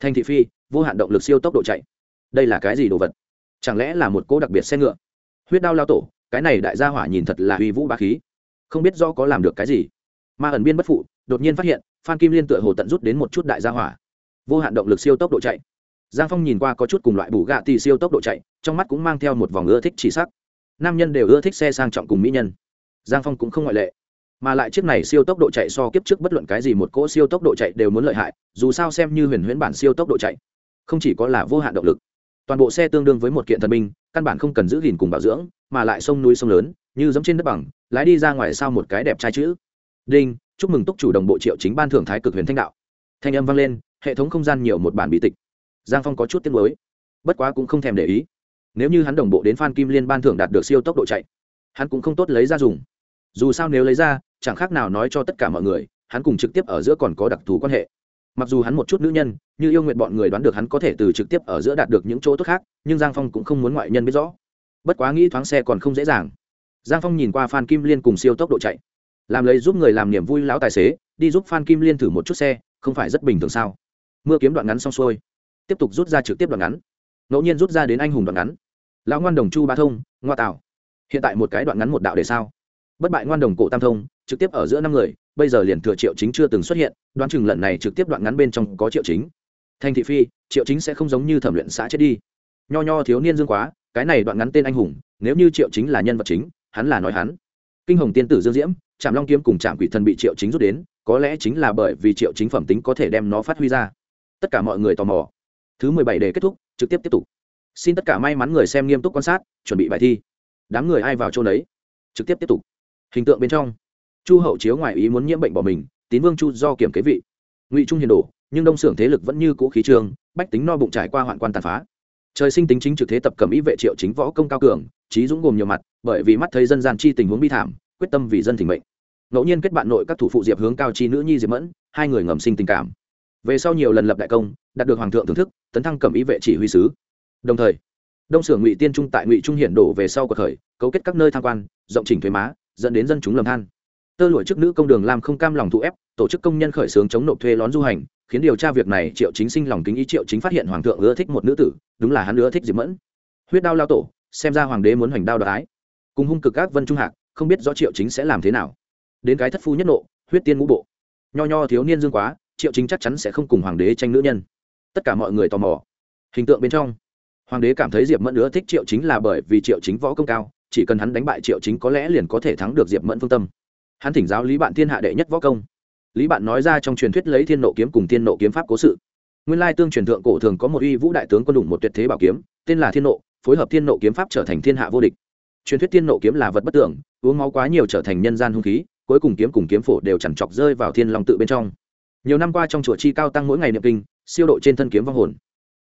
A: Thành thị phi, vô hạn động lực siêu tốc độ chạy. Đây là cái gì đồ vật? Chẳng lẽ là một cỗ đặc biệt xe ngựa? Huyết đao lao tổ, cái này đại gia hỏa nhìn thật là uy vũ bá khí. Không biết do có làm được cái gì. Ma ẩn biên bất phụ, đột nhiên phát hiện, phan kim liên tựa hồ tận rút đến một chút đại gia hỏa. Vô hạn động lực siêu tốc độ chạy giang phong nhìn qua có chút cùng loại bù gạ tì siêu tốc độ chạy, trong mắt cũng mang theo một vòng ưa thích chỉ sắc. Nam nhân đều ưa thích xe sang trọng cùng mỹ nhân. Giang phong cũng không ngoại lệ. Mà lại chiếc này siêu tốc độ chạy so kiếp trước bất luận cái gì một cỗ siêu tốc độ chạy đều muốn lợi hại, dù sao xem như huyền huyễn bản siêu tốc độ chạy, không chỉ có là vô hạn động lực. Toàn bộ xe tương đương với một kiện thần binh, căn bản không cần giữ gìn cùng bảo dưỡng, mà lại sông núi sông lớn, như giống trên đất bằng, lái đi ra ngoài sau một cái đẹp trai chữ. Đinh, chúc mừng túc chủ đồng bộ triệu chính ban thưởng thái cực huyền thanh đạo. Thanh âm vang lên, hệ thống không gian nhiều một bản bí tịch giang phong có chút tiếc nuối. Bất quá cũng không thèm để ý. Nếu như hắn đồng bộ đến phan kim liên ban thưởng đạt được siêu tốc độ chạy, hắn cũng không tốt lấy ra dùng. Dù sao nếu lấy ra, chẳng khác nào nói cho tất cả mọi người, hắn cùng trực tiếp ở giữa còn có đặc thù quan hệ. Mặc dù hắn một chút nữ nhân, như yêu nguyện bọn người đoán được hắn có thể từ trực tiếp ở giữa đạt được những chỗ tốt khác, nhưng giang phong cũng không muốn ngoại nhân biết rõ. Bất quá nghĩ thoáng xe còn không dễ dàng. Giang phong nhìn qua phan kim liên cùng siêu tốc độ chạy. Làm lấy giúp người làm niềm vui lão tài xế, đi giúp phan kim liên thử một chút xe, không phải rất bình thường sao? Mưa kiếm đoạn ngắn xong xuôi tiếp tục rút ra trực tiếp đoạn ngắn. Ngẫu nhiên rút ra đến anh hùng đoạn ngắn. Lão ngoan đồng chu ba thông, ngoa tạo hiện tại một cái đoạn ngắn một đạo để sao? Bất bại ngoan đồng cổ tam thông, trực tiếp ở giữa năm người, bây giờ liền thừa triệu chính chưa từng xuất hiện, đoán chừng lần này trực tiếp đoạn ngắn bên trong có triệu chính. Thành thị phi, triệu chính sẽ không giống như thẩm luyện xã chết đi. Nho nho thiếu niên dương quá, cái này đoạn ngắn tên anh hùng, nếu như triệu chính là nhân vật chính, hắn là nói hắn. Kinh hồng tiên tử dương diễm trạm long kiếm cùng trạm quỷ thần bị triệu chính rút đến, có lẽ chính là bởi vì triệu chính phẩm tính có thể đem nó phát huy ra. Tất cả mọi người tò mò thứ mười bảy để kết thúc, trực tiếp tiếp tục. Xin tất cả may mắn người xem nghiêm túc quan sát, chuẩn bị bài thi. Đám người ai vào chỗ đấy trực tiếp tiếp tục. Hình tượng bên trong, chu hậu chiếu ngoài ý muốn nhiễm bệnh bỏ mình, tín vương chu do kiểm kế vị. Ngụy trung hiền đổ, nhưng đông xưởng thế lực vẫn như cũ khí trường bách tính no bụng trải qua hoạn quan tàn phá. Trời sinh tính chính trực thế tập cầm ý vệ triệu chính võ công cao cường, trí dũng gồm nhiều mặt, bởi vì mắt thấy dân gian chi tình huống bi thảm, quyết tâm vì dân thỉnh mệnh. Ngẫu nhiên kết bạn nội các thủ phụ diệp hướng cao chi nữ nhi diệp mẫn, hai người ngầm sinh tình cảm về sau nhiều lần lập đại công, đạt được hoàng thượng thưởng thức, tấn thăng cầm ý vệ chỉ huy sứ. Đồng thời, đông sưởng ngụy tiên trung tại ngụy trung hiển đổ về sau cuộc khởi, cấu kết các nơi tham quan, rộng chỉnh thuế má, dẫn đến dân chúng lầm than. Tơ lụi chức nữ công đường làm không cam lòng thụ ép, tổ chức công nhân khởi xướng chống nộp thuê lón du hành, khiến điều tra việc này triệu chính sinh lòng kính ý triệu chính phát hiện hoàng thượng ưa thích một nữ tử, đúng là hắn ưa thích diệp mẫn. Huyết đao lao tổ, xem ra hoàng đế muốn hoành đao đoái cùng hung cực các vân trung hạc, không biết rõ triệu chính sẽ làm thế nào. Đến cái thất phu nhất nộ, huyết tiên ngũ bộ. Nho nho thiếu niên dương quá triệu chính chắc chắn sẽ không cùng hoàng đế tranh nữ nhân. Tất cả mọi người tò mò. Hình tượng bên trong, hoàng đế cảm thấy diệp mẫn ưa thích triệu chính là bởi vì triệu chính võ công cao, chỉ cần hắn đánh bại triệu chính có lẽ liền có thể thắng được diệp mẫn phương tâm. Hắn thỉnh giáo lý bạn thiên hạ đệ nhất võ công. Lý bạn nói ra trong truyền thuyết lấy thiên nộ kiếm cùng thiên nộ kiếm pháp cố sự. Nguyên lai tương truyền thượng cổ thường có một uy vũ đại tướng quân đủng một tuyệt thế bảo kiếm, tên là thiên nộ, phối hợp thiên nộ kiếm pháp trở thành thiên hạ vô địch. Truyền thuyết thiên nộ kiếm là vật bất tưởng, uống máu quá nhiều trở thành nhân gian hung khí, cuối cùng kiếm cùng kiếm phổ đều chẳng chọc rơi vào thiên long tự bên trong nhiều năm qua trong chùa chi cao tăng mỗi ngày niệm kinh, siêu độ trên thân kiếm vong hồn.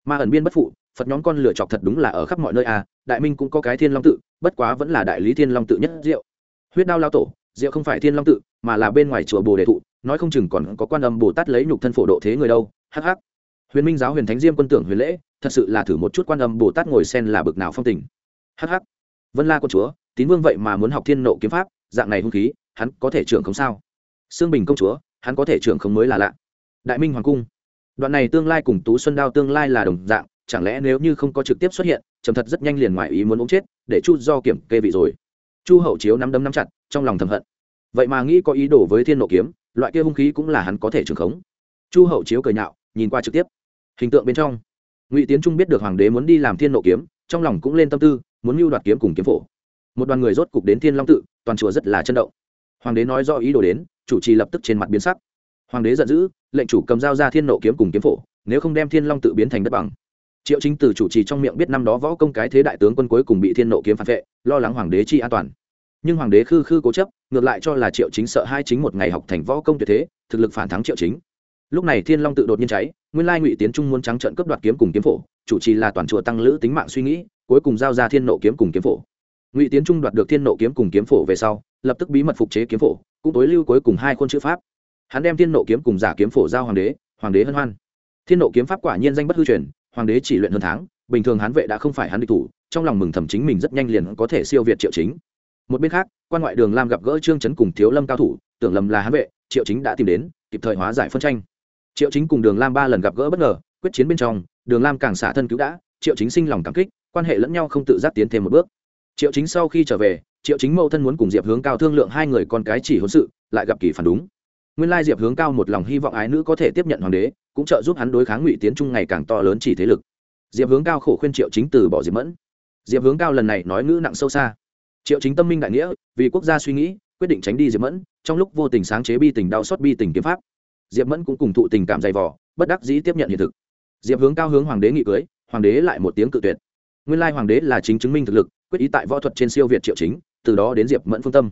A: Ma ẩn biên bất phụ, phật nhóm con lựa chọc thật đúng là ở khắp mọi nơi à đại minh cũng có cái thiên long tự, bất quá vẫn là đại lý thiên long tự nhất diệu. Huyết đao lao tổ, diệu không phải thiên long tự, mà là bên ngoài chùa bồ đề thụ, nói không chừng còn có quan âm bồ tát lấy nhục thân phổ độ thế người đâu hh huyền minh giáo huyền thánh diêm quân tưởng huyền lễ, thật sự là thử một chút quan âm bồ tát ngồi sen là bực nào phong tình. Hh vân la con chúa, tín vương vậy mà muốn học thiên nộ kiếm pháp, dạng này hung khí, hắn có thể trưởng không sao? Sương bình công chúa hắn có thể trưởng không mới là lạ. Đại minh hoàng cung. Đoạn này tương lai cùng tú xuân đao tương lai là đồng dạng, chẳng lẽ nếu như không có trực tiếp xuất hiện, trầm thật rất nhanh liền ngoài ý muốn ống chết, để chu do kiểm kê vị rồi. Chu hậu chiếu nắm đấm nắm chặt, trong lòng thầm hận. Vậy mà nghĩ có ý đồ với thiên nộ kiếm, loại kia hung khí cũng là hắn có thể trưởng khống. Chu hậu chiếu cười nhạo, nhìn qua trực tiếp. Hình tượng bên trong, ngụy tiến trung biết được hoàng đế muốn đi làm thiên nộ kiếm, trong lòng cũng lên tâm tư, muốn mưu đoạt kiếm cùng kiếm phổ. Một đoàn người rốt cục đến thiên long tự, toàn chùa rất là chân động. Hoàng đế nói do ý đồ đến chủ trì lập tức trên mặt biến sắc. Hoàng đế giận dữ, lệnh chủ cầm dao ra thiên nộ kiếm cùng kiếm phổ, nếu không đem thiên long tự biến thành đất bằng. Triệu chính từ chủ trì trong miệng biết năm đó võ công cái thế đại tướng quân cuối cùng bị thiên nộ kiếm phản vệ, lo lắng hoàng đế chi an toàn. Nhưng hoàng đế khư khư cố chấp, ngược lại cho là triệu chính sợ hai chính một ngày học thành võ công tuyệt thế, thực lực phản thắng triệu chính. Lúc này thiên long tự đột nhiên cháy, nguyên lai ngụy tiến trung muốn trắng trận cướp đoạt kiếm cùng kiếm phổ, chủ trì là toàn chùa tăng lữ tính mạng suy nghĩ, cuối cùng giao ra thiên nộ kiếm cùng kiếm phổ ngụy tiến trung đoạt được thiên nộ kiếm cùng kiếm phổ về sau, lập tức bí mật phục chế kiếm phổ, cũng tối lưu cuối cùng hai khuôn chữ pháp. Hắn đem thiên nộ kiếm cùng giả kiếm phổ giao hoàng đế hoàng đế hân hoan. Thiên nộ kiếm pháp quả nhiên danh bất hư truyền, hoàng đế chỉ luyện hơn tháng, bình thường hán vệ đã không phải hắn địch thủ, trong lòng mừng thầm chính mình rất nhanh liền có thể siêu việt triệu chính. Một bên khác, quan ngoại đường lam gặp gỡ trương chấn cùng thiếu lâm cao thủ, tưởng lầm là hán vệ, triệu chính đã tìm đến, kịp thời hóa giải phân tranh. Triệu chính cùng đường lam ba lần gặp gỡ bất ngờ, quyết chiến bên trong, đường lam càng xả thân cứu đã, triệu chính sinh lòng cảm kích, quan hệ lẫn nhau không tự giác tiến thêm một bước triệu chính sau khi trở về, triệu chính mẫu thân muốn cùng diệp hướng cao thương lượng hai người con cái chỉ hôn sự, lại gặp kỳ phản đúng. Nguyên lai diệp hướng cao một lòng hy vọng ái nữ có thể tiếp nhận hoàng đế, cũng trợ giúp hắn đối kháng ngụy tiến trung ngày càng to lớn chỉ thế lực. Diệp hướng cao khổ khuyên triệu chính từ bỏ diệp mẫn. Diệp hướng cao lần này nói ngữ nặng sâu xa. Triệu chính tâm minh đại nghĩa, vì quốc gia suy nghĩ, quyết định tránh đi diệp mẫn, trong lúc vô tình sáng chế bi tình đau xót bi tình kiếm pháp. Diệp mẫn cũng cùng thụ tình cảm dày vỏ bất đắc dĩ tiếp nhận hiện thực. Diệp hướng cao hướng hoàng đế nghị cưới, hoàng đế lại một tiếng cự tuyệt. Nguyên lai hoàng đế là chính chứng minh thực lực quyết ý tại võ thuật trên siêu việt triệu chính, từ đó đến diệp mẫn phương tâm.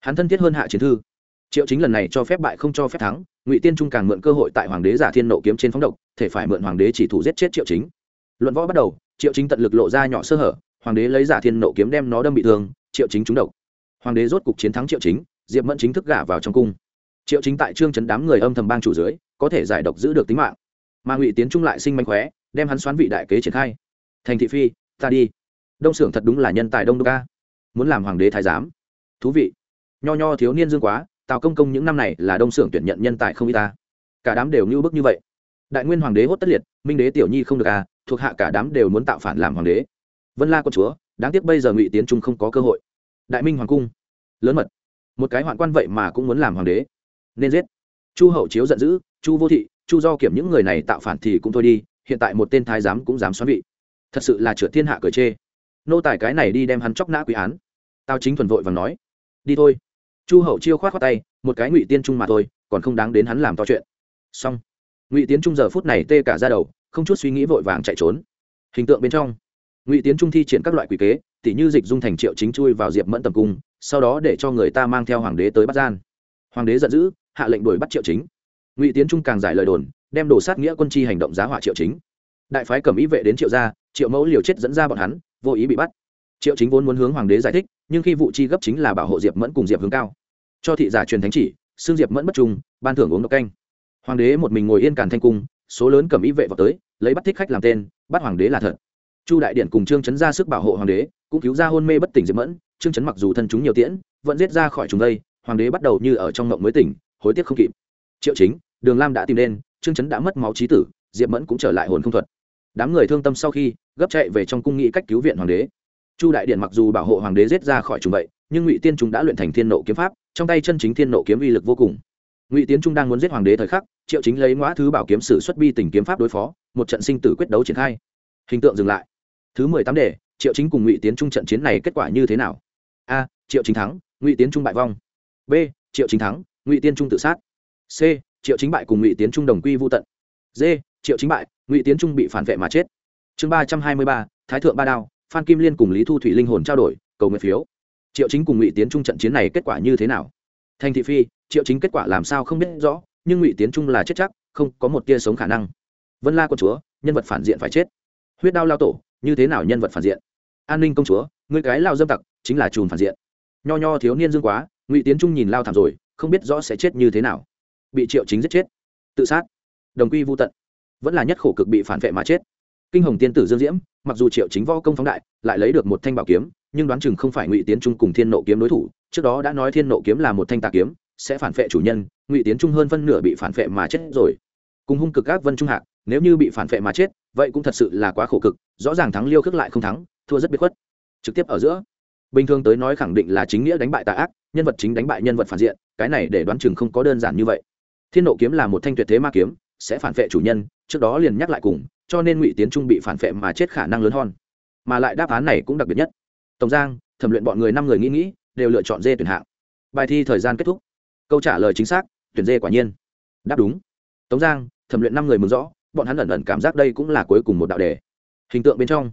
A: Hắn thân thiết hơn hạ chiến thư. Triệu chính lần này cho phép bại không cho phép thắng, ngụy tiên trung càng mượn cơ hội tại hoàng đế giả thiên nộ kiếm trên phóng độc, thể phải mượn hoàng đế chỉ thủ giết chết triệu chính. Luận võ bắt đầu, triệu chính tận lực lộ ra nhỏ sơ hở, hoàng đế lấy giả thiên nộ kiếm đem nó đâm bị thương, triệu chính trúng độc. Hoàng đế rốt cục chiến thắng triệu chính, diệp mẫn chính thức gả vào trong cung. Triệu chính tại trương chấn đám người âm thầm bang chủ dưới, có thể giải độc giữ được tính mạng. Mà ngụy tiến trung lại sinh manh khóe, đem hắn xoán vị đại kế triển khai. Thành thị phi, ta đi đông xưởng thật đúng là nhân tài đông đô ca muốn làm hoàng đế thái giám. Thú vị. Nho nho thiếu niên dương quá, tào công công những năm này là đông xưởng tuyển nhận nhân tài không y ta cả đám đều như bức như vậy. Đại nguyên hoàng đế hốt tất liệt, minh đế tiểu nhi không được à thuộc hạ cả đám đều muốn tạo phản làm hoàng đế. Vân la con chúa, đáng tiếc bây giờ ngụy tiến trung không có cơ hội. Đại minh hoàng cung, lớn mật. Một cái hoạn quan vậy mà cũng muốn làm hoàng đế. Nên giết. Chu hậu chiếu giận dữ, chu vô thị, chu do kiểm những người này tạo phản thì cũng thôi đi, hiện tại một tên thái giám cũng dám xoắn vị. Thật sự là trượt thiên hạ cười chê nô tài cái này đi đem hắn chóc nã quý án. Tao chính thuần vội và nói, đi thôi. Chu hậu chiêu khoát khoát tay, một cái ngụy tiên trung mà thôi, còn không đáng đến hắn làm to chuyện. Xong, ngụy tiến trung giờ phút này tê cả ra đầu, không chút suy nghĩ vội vàng chạy trốn. Hình tượng bên trong, ngụy tiến trung thi triển các loại quỷ kế, tỉ như dịch dung thành triệu chính chui vào diệp mẫn tầm cung, sau đó để cho người ta mang theo hoàng đế tới bắt gian. Hoàng đế giận dữ, hạ lệnh đuổi bắt triệu chính. Ngụy tiến trung càng giải lời đồn, đem đồ sát nghĩa quân chi hành động giá họa triệu chính. Đại phái cầm ý vệ đến triệu gia, triệu mẫu liều chết dẫn ra bọn hắn vô ý bị bắt. Triệu chính vốn muốn hướng hoàng đế giải thích, nhưng khi vụ chi gấp chính là bảo hộ diệp mẫn cùng diệp hướng cao. Cho thị giả truyền thánh chỉ xương diệp mẫn bất trung, ban thưởng uống độc canh. Hoàng đế một mình ngồi yên càn thanh cung, số lớn cầm ý vệ vào tới, lấy bắt thích khách làm tên, bắt hoàng đế là thật. Chu đại điện cùng trương chấn ra sức bảo hộ hoàng đế, cũng cứu ra hôn mê bất tỉnh diệp mẫn, trương chấn mặc dù thân chúng nhiều tiễn, vẫn giết ra khỏi chúng đây, hoàng đế bắt đầu như ở trong mộng mới tỉnh, hối tiếc không kịp. Triệu chính, đường lam đã tìm đến trương chấn đã mất máu trí tử, diệp mẫn cũng trở lại hồn không thuật. Đám người thương tâm sau khi gấp chạy về trong cung nghị cách cứu viện hoàng đế. Chu đại điện mặc dù bảo hộ hoàng đế giết ra khỏi chúng vậy, nhưng ngụy tiên trung đã luyện thành thiên nộ kiếm pháp, trong tay chân chính thiên nộ kiếm uy lực vô cùng. Ngụy tiến trung đang muốn giết hoàng đế thời khắc, triệu chính lấy ngõ thứ bảo kiếm sử xuất bi tình kiếm pháp đối phó, một trận sinh tử quyết đấu triển khai. Hình tượng dừng lại. Thứ mười tám đề, triệu chính cùng ngụy tiến trung trận chiến này kết quả như thế nào? A, triệu chính thắng, ngụy tiến trung bại vong. B, triệu chính thắng, ngụy tiên trung tự sát. C, triệu chính bại cùng ngụy tiến trung đồng quy vô tận. D, triệu chính bại, ngụy tiến trung bị phản vệ mà chết chương ba trăm hai mươi ba, thái thượng ba đao, phan kim liên cùng lý thu thủy linh hồn trao đổi, cầu nguyện phiếu. Triệu chính cùng ngụy tiến trung trận chiến này kết quả như thế nào? Thành thị phi, triệu chính kết quả làm sao không biết rõ, nhưng ngụy tiến trung là chết chắc, không có một tia sống khả năng. Vân la công chúa, nhân vật phản diện phải chết. Huyết đao lao tổ, như thế nào nhân vật phản diện? An ninh công chúa người cái lao dâm tặc, chính là chùm phản diện. Nho nho thiếu niên dương quá, ngụy tiến trung nhìn lao thảm rồi, không biết rõ sẽ chết như thế nào. Bị triệu chính giết chết. Tự sát. Đồng quy vô tận. Vẫn là nhất khổ cực bị phản vệ mà chết kinh hồng tiên tử dương diễm, mặc dù triệu chính võ công phóng đại, lại lấy được một thanh bảo kiếm, nhưng đoán chừng không phải ngụy tiến trung cùng thiên nộ kiếm đối thủ, trước đó đã nói thiên nộ kiếm là một thanh tà kiếm, sẽ phản vệ chủ nhân, ngụy tiến trung hơn phân nửa bị phản vệ mà chết rồi. Cùng hung cực các vân trung hạc, nếu như bị phản vệ mà chết, vậy cũng thật sự là quá khổ cực, rõ ràng thắng liêu khước lại không thắng, thua rất biệt khuất. Trực tiếp ở giữa. Bình thường tới nói khẳng định là chính nghĩa đánh bại tà ác, nhân vật chính đánh bại nhân vật phản diện, cái này để đoán chừng không có đơn giản như vậy. Thiên nộ kiếm là một thanh tuyệt thế ma kiếm, sẽ phản vệ chủ nhân, trước đó liền nhắc lại cùng cho nên ngụy tiến trung bị phản phệ mà chết khả năng lớn hơn. Mà lại đáp án này cũng đặc biệt nhất. Tổng giang, thẩm luyện bọn người năm người nghĩ nghĩ, đều lựa chọn dê tuyển hạng. Bài thi thời gian kết thúc. Câu trả lời chính xác, tuyển dê quả nhiên. Đáp đúng. Tống giang, thẩm luyện năm người mừng rõ, bọn hắn ẩn ẩn cảm giác đây cũng là cuối cùng một đạo đề. Hình tượng bên trong.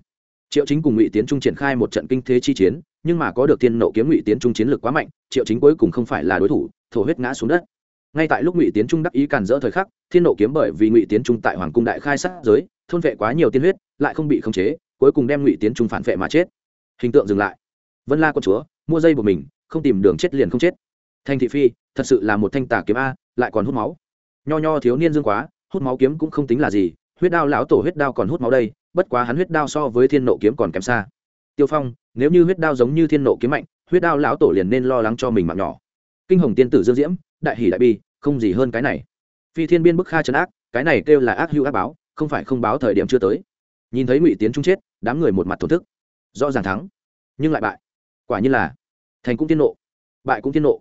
A: Triệu chính cùng ngụy tiến trung triển khai một trận kinh thế chi chiến, nhưng mà có được tiên nộ kiếm ngụy tiến trung chiến lược quá mạnh, triệu chính cuối cùng không phải là đối thủ, thổ huyết ngã xuống đất. Ngay tại lúc ngụy tiến trung đắc ý càn rỡ thời khắc, thiên nộ kiếm bởi vì ngụy tiến trung tại hoàng cung đại khai sát giới thôn vệ quá nhiều tiên huyết, lại không bị khống chế, cuối cùng đem ngụy tiến trung phản vệ mà chết. Hình tượng dừng lại. Vân la con chúa, mua dây của mình, không tìm đường chết liền không chết. Thanh thị phi, thật sự là một thanh tà kiếm a, lại còn hút máu. Nho nho thiếu niên dương quá, hút máu kiếm cũng không tính là gì, huyết đao lão tổ huyết đao còn hút máu đây, bất quá hắn huyết đao so với thiên nộ kiếm còn kém xa. Tiêu phong, nếu như huyết đao giống như thiên nộ kiếm mạnh, huyết đao lão tổ liền nên lo lắng cho mình mạng nhỏ. Kinh hồng tiên tử dương diễm, đại hỷ đại bi, không gì hơn cái này. Phi thiên biên bức kha trấn ác, cái này kêu là ác hữu ác báo không phải không báo thời điểm chưa tới. Nhìn thấy ngụy tiến trung chết, đám người một mặt thổn thức. Rõ ràng thắng, nhưng lại bại. Quả như là, thành cũng tiên nộ, bại cũng tiên nộ.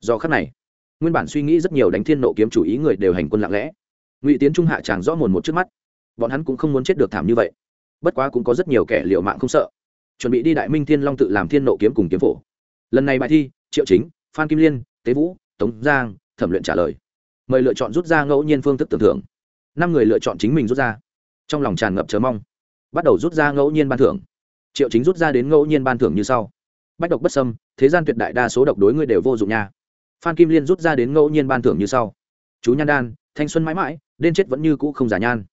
A: Do khắc này, nguyên bản suy nghĩ rất nhiều đánh thiên nộ kiếm chủ ý người đều hành quân lặng lẽ. Ngụy tiến trung hạ tràng rõ mồn một trước mắt. Bọn hắn cũng không muốn chết được thảm như vậy. Bất quá cũng có rất nhiều kẻ liệu mạng không sợ. Chuẩn bị đi đại minh thiên long tự làm thiên nộ kiếm cùng kiếm phổ. Lần này bài thi, triệu chính, phan kim liên, tế vũ, tống giang, thẩm luyện trả lời. Mời lựa chọn rút ra ngẫu nhiên phương thức tưởng thưởng năm người lựa chọn chính mình rút ra. Trong lòng tràn ngập chờ mong. Bắt đầu rút ra ngẫu nhiên ban thưởng. Triệu chính rút ra đến ngẫu nhiên ban thưởng như sau. Bách độc bất sâm thế gian tuyệt đại đa số độc đối ngươi đều vô dụng nha. Phan kim liên rút ra đến ngẫu nhiên ban thưởng như sau. Chú nhan đan, thanh xuân mãi mãi đên chết vẫn như cũ không giả nhan.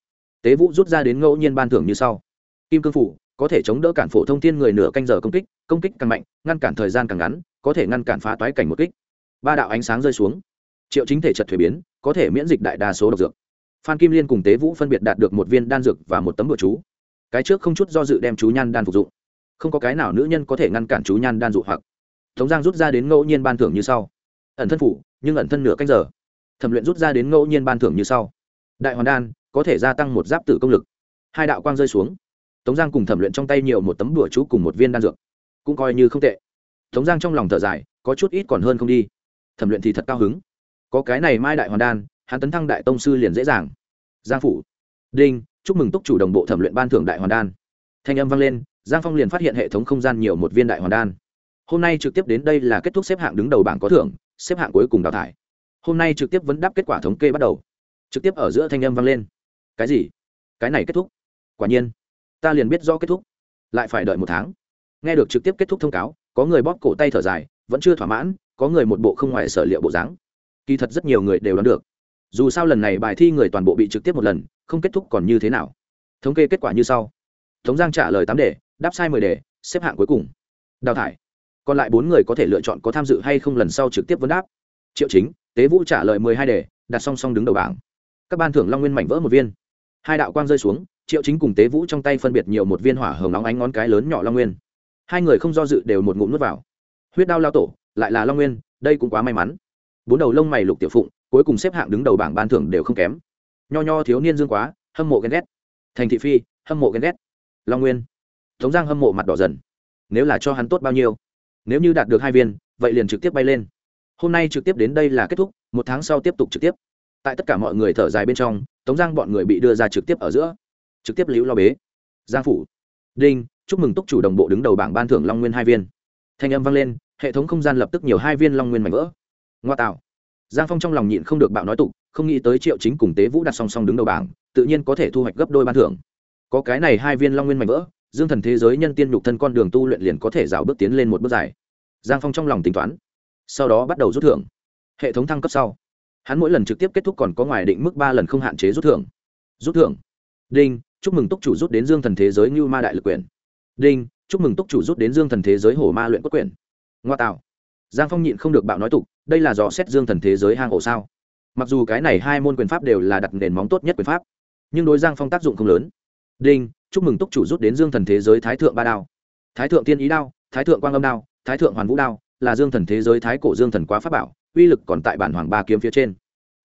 A: Tế vũ rút ra đến ngẫu nhiên ban thưởng như sau. Kim cương phủ, có thể chống đỡ cản phổ thông thiên người nửa canh giờ công kích công kích càng mạnh, ngăn cản thời gian càng ngắn, có thể ngăn cản phá toái cảnh một kích. Ba đạo ánh sáng rơi xuống. Triệu chính thể chật thuế biến, có thể miễn dịch đại đa số độc dược phan kim liên cùng tế vũ phân biệt đạt được một viên đan dược và một tấm bữa chú. Cái trước không chút do dự đem chú nhan đan phục dụng. Không có cái nào nữ nhân có thể ngăn cản chú nhan đan dụ hoặc. Tống giang rút ra đến ngẫu nhiên ban thưởng như sau. Ẩn thân phủ, nhưng ẩn thân nửa canh giờ. Thẩm luyện rút ra đến ngẫu nhiên ban thưởng như sau. Đại hoàn đan, có thể gia tăng một giáp tử công lực. Hai đạo quang rơi xuống. Tống giang cùng thẩm luyện trong tay nhiều một tấm đùa chú cùng một viên đan dược. Cũng coi như không tệ. Tống giang trong lòng thở dài, có chút ít còn hơn không đi. Thẩm luyện thì thật cao hứng. Có cái này mai đại hoàn đan, hắn tấn thăng đại tông sư liền dễ dàng giang phủ. Đinh, chúc mừng túc chủ đồng bộ thẩm luyện ban thưởng đại hoàn đan. Thanh âm vang lên, giang phong liền phát hiện hệ thống không gian nhiều một viên đại hoàn đan. Hôm nay trực tiếp đến đây là kết thúc xếp hạng đứng đầu bảng có thưởng, xếp hạng cuối cùng đào thải. Hôm nay trực tiếp vấn đáp kết quả thống kê bắt đầu. Trực tiếp ở giữa thanh âm vang lên. Cái gì? Cái này kết thúc? Quả nhiên. Ta liền biết do kết thúc. Lại phải đợi một tháng. Nghe được trực tiếp kết thúc thông cáo, có người bóp cổ tay thở dài, vẫn chưa thỏa mãn, có người một bộ không ngoài sở liệu bộ dáng. Kỳ thật rất nhiều người đều đoán được dù sao lần này bài thi người toàn bộ bị trực tiếp một lần, không kết thúc còn như thế nào? Thống kê kết quả như sau. Tống giang trả lời tám đề, đáp sai mười đề, xếp hạng cuối cùng. Đào thải. Còn lại bốn người có thể lựa chọn có tham dự hay không lần sau trực tiếp vấn đáp. Triệu chính, tế vũ trả lời mười hai đề, đặt song song đứng đầu bảng. Các ban thưởng long nguyên mảnh vỡ một viên. Hai đạo quang rơi xuống, triệu chính cùng tế vũ trong tay phân biệt nhiều một viên hỏa hồng nóng ánh ngón cái lớn nhỏ long nguyên. Hai người không do dự đều một ngụm nước vào. Huyết đao lao tổ, lại là long nguyên, đây cũng quá may mắn. Bốn đầu lông mày lục tiểu phụng cuối cùng xếp hạng đứng đầu bảng ban thưởng đều không kém. Nho nho thiếu niên dương quá, hâm mộ ghen ghét. Thành thị phi, hâm mộ ghen ghét. Long nguyên. Tống giang hâm mộ mặt đỏ dần. Nếu là cho hắn tốt bao nhiêu? Nếu như đạt được hai viên, vậy liền trực tiếp bay lên. Hôm nay trực tiếp đến đây là kết thúc, một tháng sau tiếp tục trực tiếp. Tại tất cả mọi người thở dài bên trong, tống giang bọn người bị đưa ra trực tiếp ở giữa. Trực tiếp liễu lo bế. Giang phủ. Đinh, chúc mừng túc chủ đồng bộ đứng đầu bảng ban thưởng long nguyên hai viên. Thanh âm vang lên, hệ thống không gian lập tức nhiều hai viên long nguyên mảnh vỡ. Ngoa tạo giang phong trong lòng nhịn không được bạo nói tục, không nghĩ tới triệu chính cùng tế vũ đặt song song đứng đầu bảng, tự nhiên có thể thu hoạch gấp đôi ban thưởng. Có cái này hai viên long nguyên mạnh vỡ, dương thần thế giới nhân tiên nhục thân con đường tu luyện liền có thể rào bước tiến lên một bước dài. Giang phong trong lòng tính toán, sau đó bắt đầu rút thưởng. Hệ thống thăng cấp sau, hắn mỗi lần trực tiếp kết thúc còn có ngoài định mức ba lần không hạn chế rút thưởng. Rút thưởng. Đinh, chúc mừng túc chủ rút đến dương thần thế giới như ma đại lực quyền. Đinh, chúc mừng túc chủ rút đến dương thần thế giới hồ ma luyện cốt quyền. Ngoa tạo giang phong nhịn không được bạo nói tục, đây là dò xét dương thần thế giới hang ổ sao? Mặc dù cái này hai môn quyền pháp đều là đặt nền móng tốt nhất quyền pháp, nhưng đối giang phong tác dụng không lớn. Đinh, chúc mừng túc chủ rút đến dương thần thế giới thái thượng ba đao. Thái thượng tiên ý đao, thái thượng quang âm đao, thái thượng hoàn vũ đao, là dương thần thế giới thái cổ dương thần quá pháp bảo, uy lực còn tại bản hoàng ba kiếm phía trên.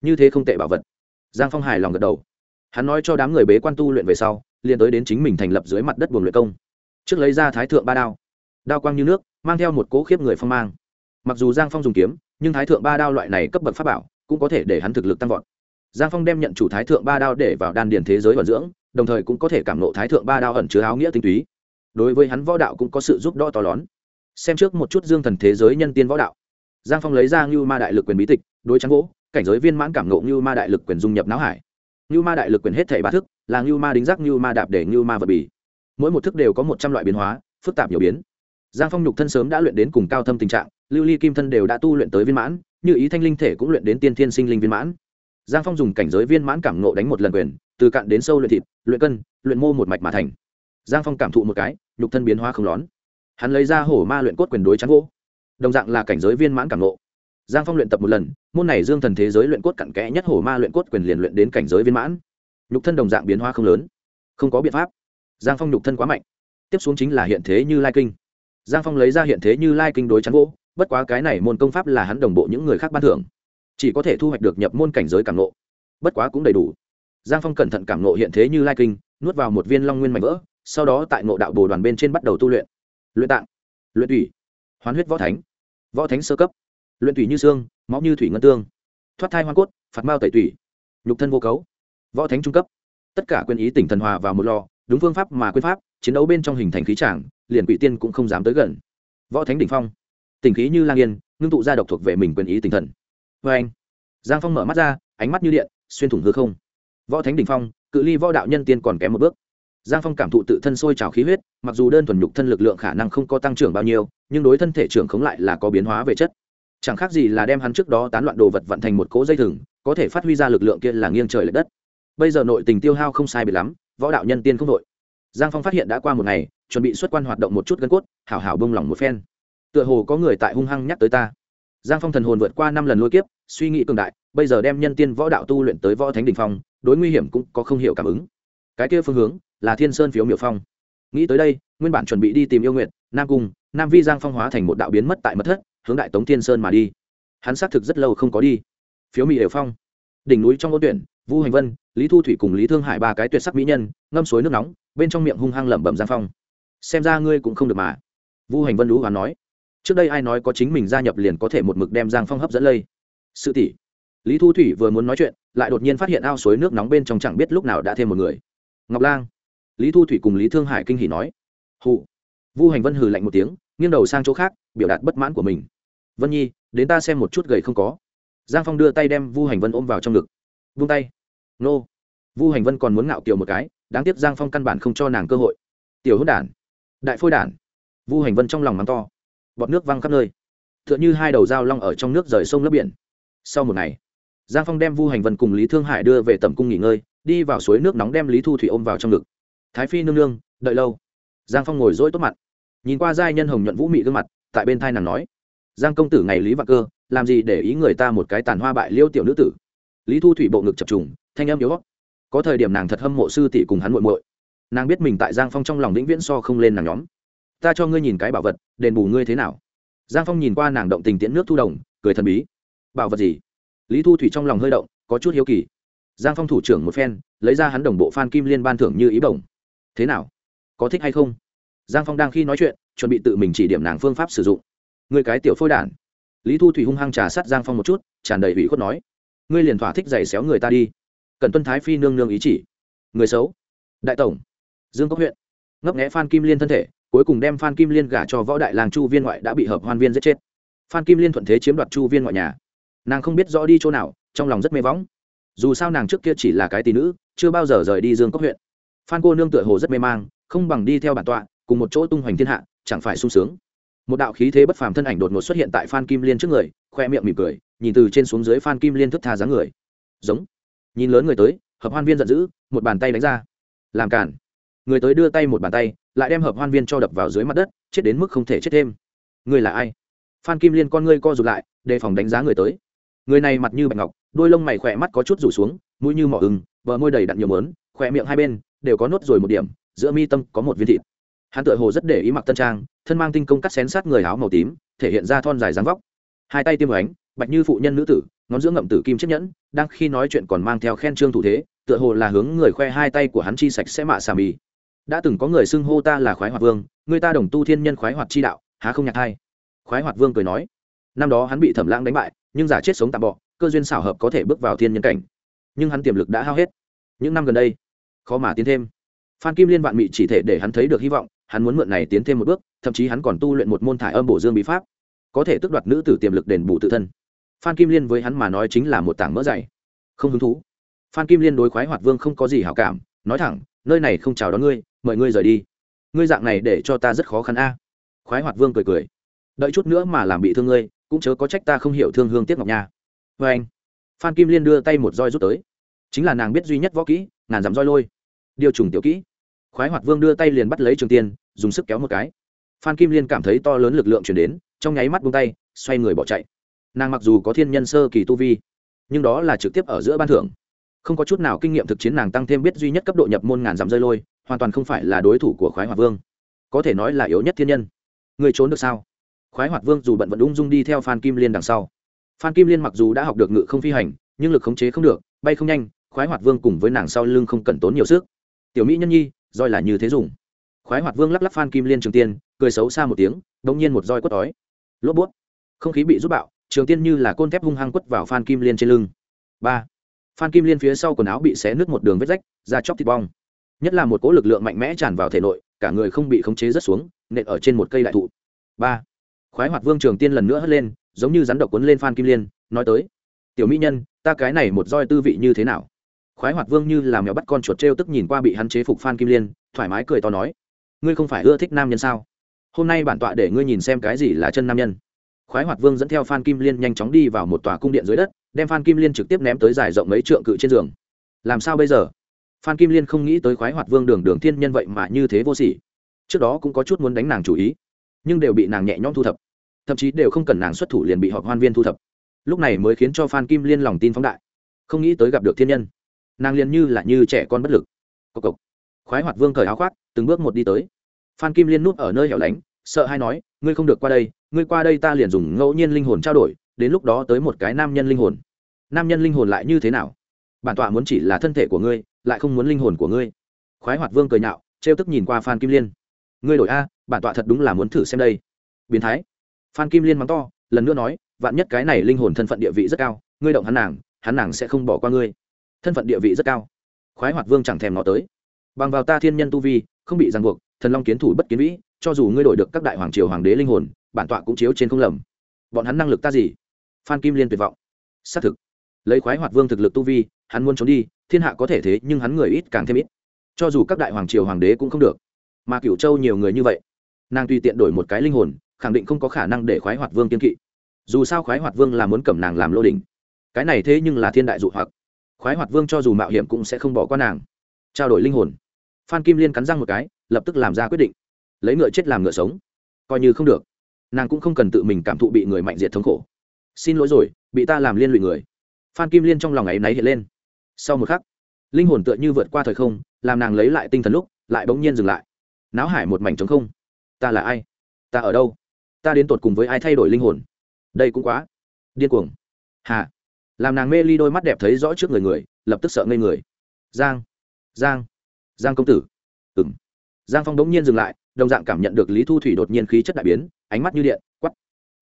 A: Như thế không tệ bảo vật. Giang phong hài lòng gật đầu. Hắn nói cho đám người bế quan tu luyện về sau, liền tới đến chính mình thành lập dưới mặt đất buồng luyện công. Trước lấy ra thái thượng ba đao. Đao quang như nước, mang theo một cố khiếp người phong mang mặc dù giang phong dùng kiếm, nhưng thái thượng ba đao loại này cấp bậc pháp bảo cũng có thể để hắn thực lực tăng vọt. Giang phong đem nhận chủ thái thượng ba đao để vào đan điền thế giới vận dưỡng, đồng thời cũng có thể cảm nộ thái thượng ba đao ẩn chứa áo nghĩa tinh túy. Đối với hắn võ đạo cũng có sự giúp đỡ to lớn. Xem trước một chút dương thần thế giới nhân tiên võ đạo. Giang phong lấy ra ngưu ma đại lực quyền bí tịch, đối trắng gỗ, cảnh giới viên mãn cảm nộ ngưu ma đại lực quyền dung nhập não hải. Ngưu ma đại lực quyền hết thể ba thức, là ngưu ma đính giác, ngưu ma đạp để, ngưu ma vật bì. Mỗi một thức đều có một trăm loại biến hóa, phức tạp nhiều biến. Giang phong nhục thân sớm đã luyện đến cùng cao thâm tình trạng lưu ly kim thân đều đã tu luyện tới viên mãn, như ý thanh linh thể cũng luyện đến tiên thiên sinh linh viên mãn. Giang phong dùng cảnh giới viên mãn cảm nộ đánh một lần quyền, từ cạn đến sâu luyện thịt, luyện cân, luyện mô một mạch mà thành. Giang phong cảm thụ một cái, nhục thân biến hóa không lón. Hắn lấy ra hổ ma luyện cốt quyền đối chắn gỗ. Đồng dạng là cảnh giới viên mãn cảm nộ giang phong luyện tập một lần, môn này dương thần thế giới luyện cốt cặn kẽ nhất hổ ma luyện cốt quyền liền luyện đến cảnh giới viên mãn. Nhục thân đồng dạng biến hóa không lớn. Không có biện pháp. Giang phong nhục thân quá mạnh. Tiếp xuống chính là hiện thế như lai kinh. Giang phong lấy ra hiện thế như lai kinh đối chắn gỗ bất quá cái này môn công pháp là hắn đồng bộ những người khác ban thưởng. Chỉ có thể thu hoạch được nhập môn cảnh giới cảm nộ bất quá cũng đầy đủ. Giang phong cẩn thận cảm nộ hiện thế như lai kinh, nuốt vào một viên long nguyên mạnh vỡ, sau đó tại ngộ đạo bồ đoàn bên trên bắt đầu tu luyện. Luyện tạng, luyện thủy, hoán huyết võ thánh võ thánh sơ cấp, luyện thủy như xương, máu như thủy ngân tương, thoát thai hoa cốt, phạt mao tẩy thủy nhục thân vô cấu, võ thánh trung cấp. Tất cả quyền ý tỉnh thần hòa vào một lò, đúng phương pháp mà quyền pháp, chiến đấu bên trong hình thành khí trảng liền quỷ tiên cũng không dám tới gần. Võ thánh đỉnh phong tình khí như lang yên, ngưng tụ ra độc thuộc về mình quyền ý tinh thần. Vê anh, giang phong mở mắt ra, ánh mắt như điện, xuyên thủng hư không. Võ thánh đỉnh phong, cự ly võ đạo nhân tiên còn kém một bước. Giang phong cảm thụ tự thân sôi trào khí huyết, mặc dù đơn thuần nhục thân lực lượng khả năng không có tăng trưởng bao nhiêu, nhưng đối thân thể trưởng khống lại là có biến hóa về chất. Chẳng khác gì là đem hắn trước đó tán loạn đồ vật vận thành một cỗ dây thừng, có thể phát huy ra lực lượng kia là nghiêng trời l ệ đất. Bây giờ nội tình tiêu hao không sai bị lắm, võ đạo nhân tiên không đội. Giang phong phát hiện đã qua một ngày, chuẩn bị xuất quan hoạt động một chút gân cốt, hảo hảo bông lỏng một phen tựa hồ có người tại hung hăng nhắc tới ta. Giang phong thần hồn vượt qua năm lần lôi kiếp, suy nghĩ cường đại, bây giờ đem nhân tiên võ đạo tu luyện tới võ thánh đình phong, đối nguy hiểm cũng có không hiểu cảm ứng. Cái kia phương hướng là thiên sơn phiếu miểu phong. Nghĩ tới đây, nguyên bản chuẩn bị đi tìm yêu nguyện nam cung, nam vi giang phong hóa thành một đạo biến mất tại mật thất, hướng đại tống thiên sơn mà đi. Hắn xác thực rất lâu không có đi. Phiếu mỹ đều phong. Đỉnh núi trong ô tuyển, vu hành vân, lý thu thủy cùng lý thương hải ba cái tuyệt sắc mỹ nhân, ngâm suối nước nóng, bên trong miệng hung hăng lẩm bẩm giang phong. Xem ra ngươi cũng không được mà. Vu hành vân lũ hoán nói trước đây ai nói có chính mình gia nhập liền có thể một mực đem giang phong hấp dẫn lây. Sự tỷ. Lý thu thủy vừa muốn nói chuyện, lại đột nhiên phát hiện ao suối nước nóng bên trong chẳng biết lúc nào đã thêm một người. Ngọc lang. Lý thu thủy cùng lý thương hải kinh hỉ nói. Hụ vu hành vân hừ lạnh một tiếng, nghiêng đầu sang chỗ khác, biểu đạt bất mãn của mình. Vân nhi, đến ta xem một chút gầy không có. Giang phong đưa tay đem vu hành vân ôm vào trong ngực. Vung tay. Nô. Vu hành vân còn muốn ngạo kiều một cái, đáng tiếc giang phong căn bản không cho nàng cơ hội. Tiểu hữu đản. Đại phôi đản. Vu hành vân trong lòng mắng to bọt nước văng khắp nơi. T h ư ợ n h ư hai đầu dao long ở trong nước rời sông lấp biển. Sau một ngày, giang phong đem vu hành vân cùng lý thương hải đưa về tầm cung nghỉ ngơi, đi vào suối nước nóng đem lý thu thủy ôm vào trong ngực. Thái phi nương nương, đợi lâu. Giang phong ngồi dỗi tốt mặt. Nhìn qua giai nhân hồng nhuận vũ mị gương mặt, tại bên thai nàng nói, giang công tử ngày lý vạn cơ, làm gì để ý người ta một cái tàn hoa bại liêu tiểu nữ tử? Lý thu thủy bộ ngực chập trùng, thanh âm yếu có thời điểm nàng thật hâm mộ sư tỷ cùng hắn muội muội. Nàng biết mình tại giang phong trong lòng vĩnh viễn so không lên nàng nhóm ta cho ngươi nhìn cái bảo vật, đền bù ngươi thế nào? Giang phong nhìn qua nàng động tình tiễn nước thu đồng, cười thần bí. Bảo vật gì? Lý thu thủy trong lòng hơi động, có chút hiếu kỳ. Giang phong thủ trưởng một phen, lấy ra hắn đồng bộ phan kim liên ban thưởng như ý bổng. Thế nào? Có thích hay không? Giang phong đang khi nói chuyện, chuẩn bị tự mình chỉ điểm nàng phương pháp sử dụng. Người cái tiểu phôi đản. Lý thu thủy hung hăng trà sát giang phong một chút, tràn đầy ủy khuất nói. Ngươi liền thỏa thích giày xéo người ta đi. Cần tuân thái phi nương nương ý chỉ. Người xấu. Đại tổng. Dương cốc huyện. Ngấp nghẽ phan kim liên thân thể cuối cùng đem phan kim liên gả cho võ đại làng chu viên ngoại đã bị hợp hoan viên giết chết. Phan kim liên thuận thế chiếm đoạt chu viên ngoại nhà. Nàng không biết rõ đi chỗ nào, trong lòng rất mê võng. Dù sao nàng trước kia chỉ là cái tỷ nữ, chưa bao giờ rời đi dương cốc huyện. Phan cô nương tựa hồ rất mê mang, không bằng đi theo bản tọa, cùng một chỗ tung hoành thiên hạ, chẳng phải sung sướng. Một đạo khí thế bất phàm thân ảnh đột ngột xuất hiện tại phan kim liên trước người, khoe miệng mỉm cười, nhìn từ trên xuống dưới phan kim liên thức tha dáng người. Giống. Nhìn lớn người tới, hợp hoan viên giận dữ, một bàn tay đánh ra. Làm cản người tới đưa tay một bàn tay, lại đem hợp hoan viên cho đập vào dưới mặt đất, chết đến mức không thể chết thêm. Người là ai? Phan kim liên con ngươi co rụt lại, đề phòng đánh giá người tới. Người này mặt như bạch ngọc, đôi lông mày khỏe mắt có chút rủ xuống, mũi như mỏ ưng vợ môi đầy đặn nhiều mớn, khỏe miệng hai bên đều có nốt rồi một điểm, giữa mi tâm có một viên thịt. Hắn tựa hồ rất để ý mặc tân trang, thân mang tinh công cắt xén sát người áo màu tím, thể hiện ra thon dài dáng vóc. Hai tay tiêm ánh, bạch như phụ nhân nữ tử, ngón giữa ngậm tử kim chiếc nhẫn, đang khi nói chuyện còn mang theo khen trương thủ thế, tựa hồ là hướng người khoe hai tay của hắn chi sạch sẽ mạ xà mì đã từng có người xưng hô ta là khoái hoạt vương, người ta đồng tu thiên nhân khoái hoạt chi đạo, há không nhạc hay? khoái hoạt vương cười nói. Năm đó hắn bị thẩm lãng đánh bại, nhưng giả chết sống tạm bọ, cơ duyên xảo hợp có thể bước vào thiên nhân cảnh. Nhưng hắn tiềm lực đã hao hết. Những năm gần đây, khó mà tiến thêm. Phan kim liên vạn mị chỉ thể để hắn thấy được hy vọng, hắn muốn mượn này tiến thêm một bước, thậm chí hắn còn tu luyện một môn thải âm bổ dương bí pháp. Có thể tước đoạt nữ tử tiềm lực đền bù tự thân. Phan kim liên với hắn mà nói chính là một tảng mỡ dày. Không hứng thú. Phan kim liên đối khoái hoạt vương không có gì hảo cảm, nói thẳng nơi này không chào đón ngươi, mời ngươi rời đi. Ngươi dạng này để cho ta rất khó khăn a. Khoái hoạt vương cười cười. Đợi chút nữa mà làm bị thương ngươi, cũng chớ có trách ta không hiểu thương hương tiếc ngọc nha. Vê anh, phan kim liên đưa tay một roi rút tới. Chính là nàng biết duy nhất võ kỹ, ngàn dặm roi lôi. Điều trùng tiểu kỹ. Khoái hoạt vương đưa tay liền bắt lấy trường tiên, dùng sức kéo một cái. Phan kim liên cảm thấy to lớn lực lượng chuyển đến, trong nháy mắt buông tay, xoay người bỏ chạy. Nàng mặc dù có thiên nhân sơ kỳ tu vi, nhưng đó là trực tiếp ở giữa ban thưởng không có chút nào kinh nghiệm thực chiến nàng tăng thêm biết duy nhất cấp độ nhập môn ngàn dặm rơi lôi, hoàn toàn không phải là đối thủ của khoái hoạt vương. Có thể nói là yếu nhất thiên nhân. Người trốn được sao? Khoái hoạt vương dù bận vẫn ung dung đi theo phan kim liên đằng sau. Phan kim liên mặc dù đã học được ngự không phi hành, nhưng lực khống chế không được, bay không nhanh, khoái hoạt vương cùng với nàng sau lưng không cần tốn nhiều sức. Tiểu mỹ nhân nhi, roi là như thế dùng. Khoái hoạt vương lắc lắc phan kim liên trường tiên, cười xấu xa một tiếng đ nhiên một roi quất đói lốp bút. Không khí bị rút bạo, trường tiên như là côn thép hung hăng quất vào phan kim liên trên lưng. Ba phan kim liên phía sau quần áo bị xé nứt một đường vết rách, da chóc thịt bong. Nhất là một cỗ lực lượng mạnh mẽ tràn vào thể nội, cả người không bị khống chế rất xuống, nện ở trên một cây đại thụ. Ba. Khoái hoạt vương trường tiên lần nữa hất lên, giống như rắn độc quấn lên phan kim liên, nói tới, tiểu mỹ nhân, ta cái này một roi tư vị như thế nào? Khoái hoạt vương như là mèo bắt con chuột t r e o tức nhìn qua bị hắn chế phục phan kim liên, thoải mái cười to nói, ngươi không phải ưa thích nam nhân sao? Hôm nay bản tọa để ngươi nhìn xem cái gì là chân nam nhân. Khoái hoạt vương dẫn theo phan kim liên nhanh chóng đi vào một tòa cung điện dưới đất đem phan kim liên trực tiếp ném tới giải rộng mấy trượng cự trên giường. Làm sao bây giờ? Phan kim liên không nghĩ tới khoái hoạt vương đường đường thiên nhân vậy mà như thế vô sỉ. Trước đó cũng có chút muốn đánh nàng chủ ý, nhưng đều bị nàng nhẹ nhõm thu thập. Thậm chí đều không cần nàng xuất thủ liền bị họp hoan viên thu thập. Lúc này mới khiến cho phan kim liên lòng tin phóng đại. Không nghĩ tới gặp được thiên nhân. Nàng liền như là như trẻ con bất lực. Cộc cộc. Khoái hoạt vương cởi áo khoác, từng bước một đi tới. Phan kim liên núp ở nơi hẻo lánh, sợ hay nói, ngươi không được qua đây, ngươi qua đây ta liền dùng ngẫu nhiên linh hồn trao đổi đến lúc đó tới một cái nam nhân linh hồn. Nam nhân linh hồn lại như thế nào? Bản tọa muốn chỉ là thân thể của ngươi, lại không muốn linh hồn của ngươi. Khoái hoạt vương cười nhạo, trêu tức nhìn qua phan kim liên. Ngươi đổi a, bản tọa thật đúng là muốn thử xem đây. Biến thái. Phan kim liên mắng to, lần nữa nói, vạn nhất cái này linh hồn thân phận địa vị rất cao, ngươi động hắn nàng hắn nàng sẽ không bỏ qua ngươi. Thân phận địa vị rất cao. Khoái hoạt vương chẳng thèm nó tới. Bằng vào ta thiên nhân tu vi, không bị ràng buộc, thần long kiến thủ bất kiến vĩ, cho dù ngươi đổi được các đại hoàng triều hoàng đế linh hồn, bản tọa cũng chiếu trên không lầm. Bọn hắn năng lực ta gì? Phan kim liên tuyệt vọng. Xác thực, lấy khoái hoạt vương thực lực tu vi, hắn muốn trốn đi, thiên hạ có thể thế nhưng hắn người ít càng thêm ít. Cho dù các đại hoàng triều hoàng đế cũng không được. Mà cửu châu nhiều người như vậy, nàng tùy tiện đổi một cái linh hồn, khẳng định không có khả năng để khoái hoạt vương kiên kỵ. Dù sao khoái hoạt vương là muốn cầm nàng làm lô đình cái này thế nhưng là thiên đại dụ hoặc. Khoái hoạt vương cho dù mạo hiểm cũng sẽ không bỏ qua nàng. Trao đổi linh hồn. Phan kim liên cắn răng một cái, lập tức làm ra quyết định. Lấy ngựa chết làm ngựa sống. Coi như không được. Nàng cũng không cần tự mình cảm thụ bị người mạnh diệt thống khổ xin lỗi rồi, bị ta làm liên lụy người. Phan kim liên trong lòng ấy náy hiện lên. Sau một khắc, linh hồn tựa như vượt qua thời không, làm nàng lấy lại tinh thần lúc, lại bỗng nhiên dừng lại. Náo hải một mảnh trống không. Ta là ai? Ta ở đâu? Ta đến tột cùng với ai thay đổi linh hồn? Đây cũng quá điên cuồng. Hà. Làm nàng mê ly đôi mắt đẹp thấy rõ trước người người, lập tức sợ ngây người. Giang. Giang. Giang công tử. Ừng giang phong đ ỗ n g nhiên dừng lại, đồng dạng cảm nhận được lý thu thủy đột nhiên khí chất đại biến, ánh mắt như điện quắp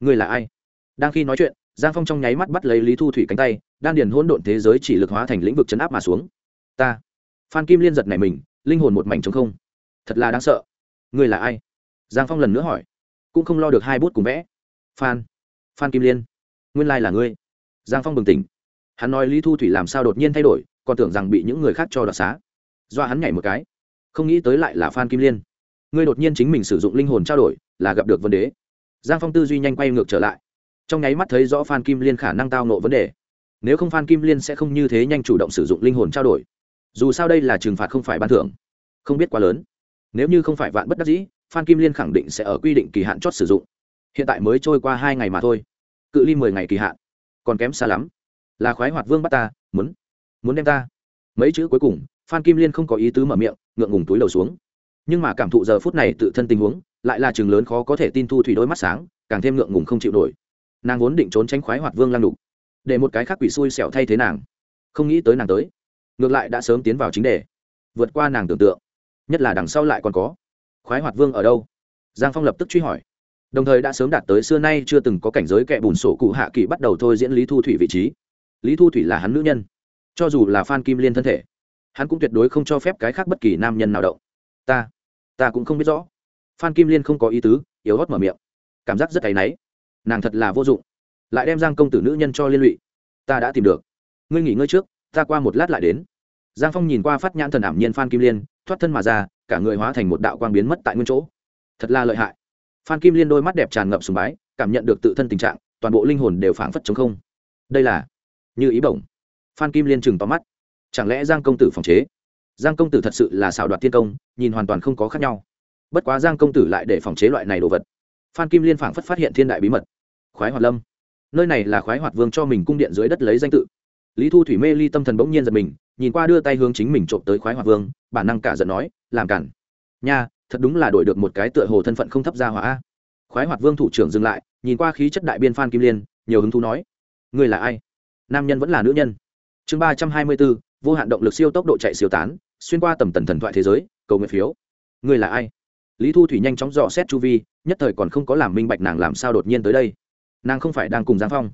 A: người là ai? Đang khi nói chuyện giang phong trong nháy mắt bắt lấy lý thu thủy cánh tay, đan điền hỗn độn thế giới chỉ lực hóa thành lĩnh vực chấn áp mà xuống. Ta, phan kim liên giật này mình, linh hồn một mảnh trống không. Thật là đáng sợ. Người là ai? Giang phong lần nữa hỏi. Cũng không lo được hai bút cùng vẽ. Phan phan kim liên, nguyên lai là ngươi. Giang phong bừng tỉnh. Hắn nói lý thu thủy làm sao đột nhiên thay đổi, còn tưởng rằng bị những người khác cho đoạt xá. Do hắn nhảy một cái. Không nghĩ tới lại là phan kim liên. Ngươi đột nhiên chính mình sử dụng linh hồn trao đổi, là gặp được vấn đề. Giang phong tư duy nhanh quay ngược trở lại trong nháy mắt thấy rõ phan kim liên khả năng tao nộ vấn đề. Nếu không phan kim liên sẽ không như thế nhanh chủ động sử dụng linh hồn trao đổi. Dù sao đây là trừng phạt không phải ban thưởng. Không biết quá lớn. Nếu như không phải vạn bất đắc dĩ, phan kim liên khẳng định sẽ ở quy định kỳ hạn chót sử dụng. Hiện tại mới trôi qua hai ngày mà thôi. Cự ly mười ngày kỳ hạn. Còn kém xa lắm. Là khoái hoạt vương bắt ta, muốn muốn đem ta. Mấy chữ cuối cùng, phan kim liên không có ý tứ mở miệng, ngượng ngùng túi đầu xuống. Nhưng mà cảm thụ giờ phút này tự thân tình huống, lại là chừng lớn khó có thể tin thu thủy đôi mắt sáng, càng thêm ngượng ngùng không chịu nổi nàng vốn định trốn tránh khoái hoạt vương lăng đục, để một cái khác quỷ xui xẻo thay thế nàng, không nghĩ tới nàng tới, ngược lại đã sớm tiến vào chính đề, vượt qua nàng tưởng tượng, nhất là đằng sau lại còn có, khoái hoạt vương ở đâu? Giang phong lập tức truy hỏi, đồng thời đã sớm đạt tới xưa nay chưa từng có cảnh giới kẻ bùn sổ cụ hạ kỳ bắt đầu thôi diễn lý thu thủy vị trí. Lý thu thủy là hắn nữ nhân, cho dù là phan kim liên thân thể, hắn cũng tuyệt đối không cho phép cái khác bất kỳ nam nhân nào động. Ta ta cũng không biết rõ. Phan kim liên không có ý tứ, yếu hót mở miệng. Cảm giác rất áy náy nàng thật là vô dụng. Lại đem giang công tử nữ nhân cho liên lụy. Ta đã tìm được. Ngươi nghỉ ngơi trước, ta qua một lát lại đến. Giang phong nhìn qua phát nhãn thần ảm nhiên phan kim liên, thoát thân mà ra, cả người hóa thành một đạo quang biến mất tại nguyên chỗ. Thật là lợi hại. Phan kim liên đôi mắt đẹp tràn ngập sùng bái, cảm nhận được tự thân tình trạng, toàn bộ linh hồn đều phảng phất chống không. Đây là như ý bổng. Phan kim liên chừng tóm mắt. Chẳng lẽ giang công tử phòng chế? Giang công tử thật sự là xảo đoạt thiên công, nhìn hoàn toàn không có khác nhau. Bất quá giang công tử lại để phòng chế loại này đồ vật phan kim liên phảng phất phát hiện thiên đại bí mật. Khoái hoạt lâm. Nơi này là khoái hoạt vương cho mình cung điện dưới đất lấy danh tự. Lý thu thủy mê ly tâm thần bỗng nhiên giật mình, nhìn qua đưa tay hướng chính mình trộm tới khoái hoạt vương, bản năng cả giận nói, làm cản. Nha, thật đúng là đổi được một cái tựa hồ thân phận không thấp ra hỏa khoái hoạt vương thủ trưởng dừng lại, nhìn qua khí chất đại biên phan kim liên, nhiều hứng thú nói người là ai? Nam nhân vẫn là nữ nhân. Chương ba trăm hai mươi bốn, vô hạn động lực siêu tốc độ chạy siêu tán, xuyên qua tầm tần thần thoại thế giới, cầu nguyện phiếu. Người là ai? Lý thu thủy nhanh chóng dò xét chu vi, nhất thời còn không có làm minh bạch nàng làm sao đột nhiên tới đây. Nàng không phải đang cùng giang phong.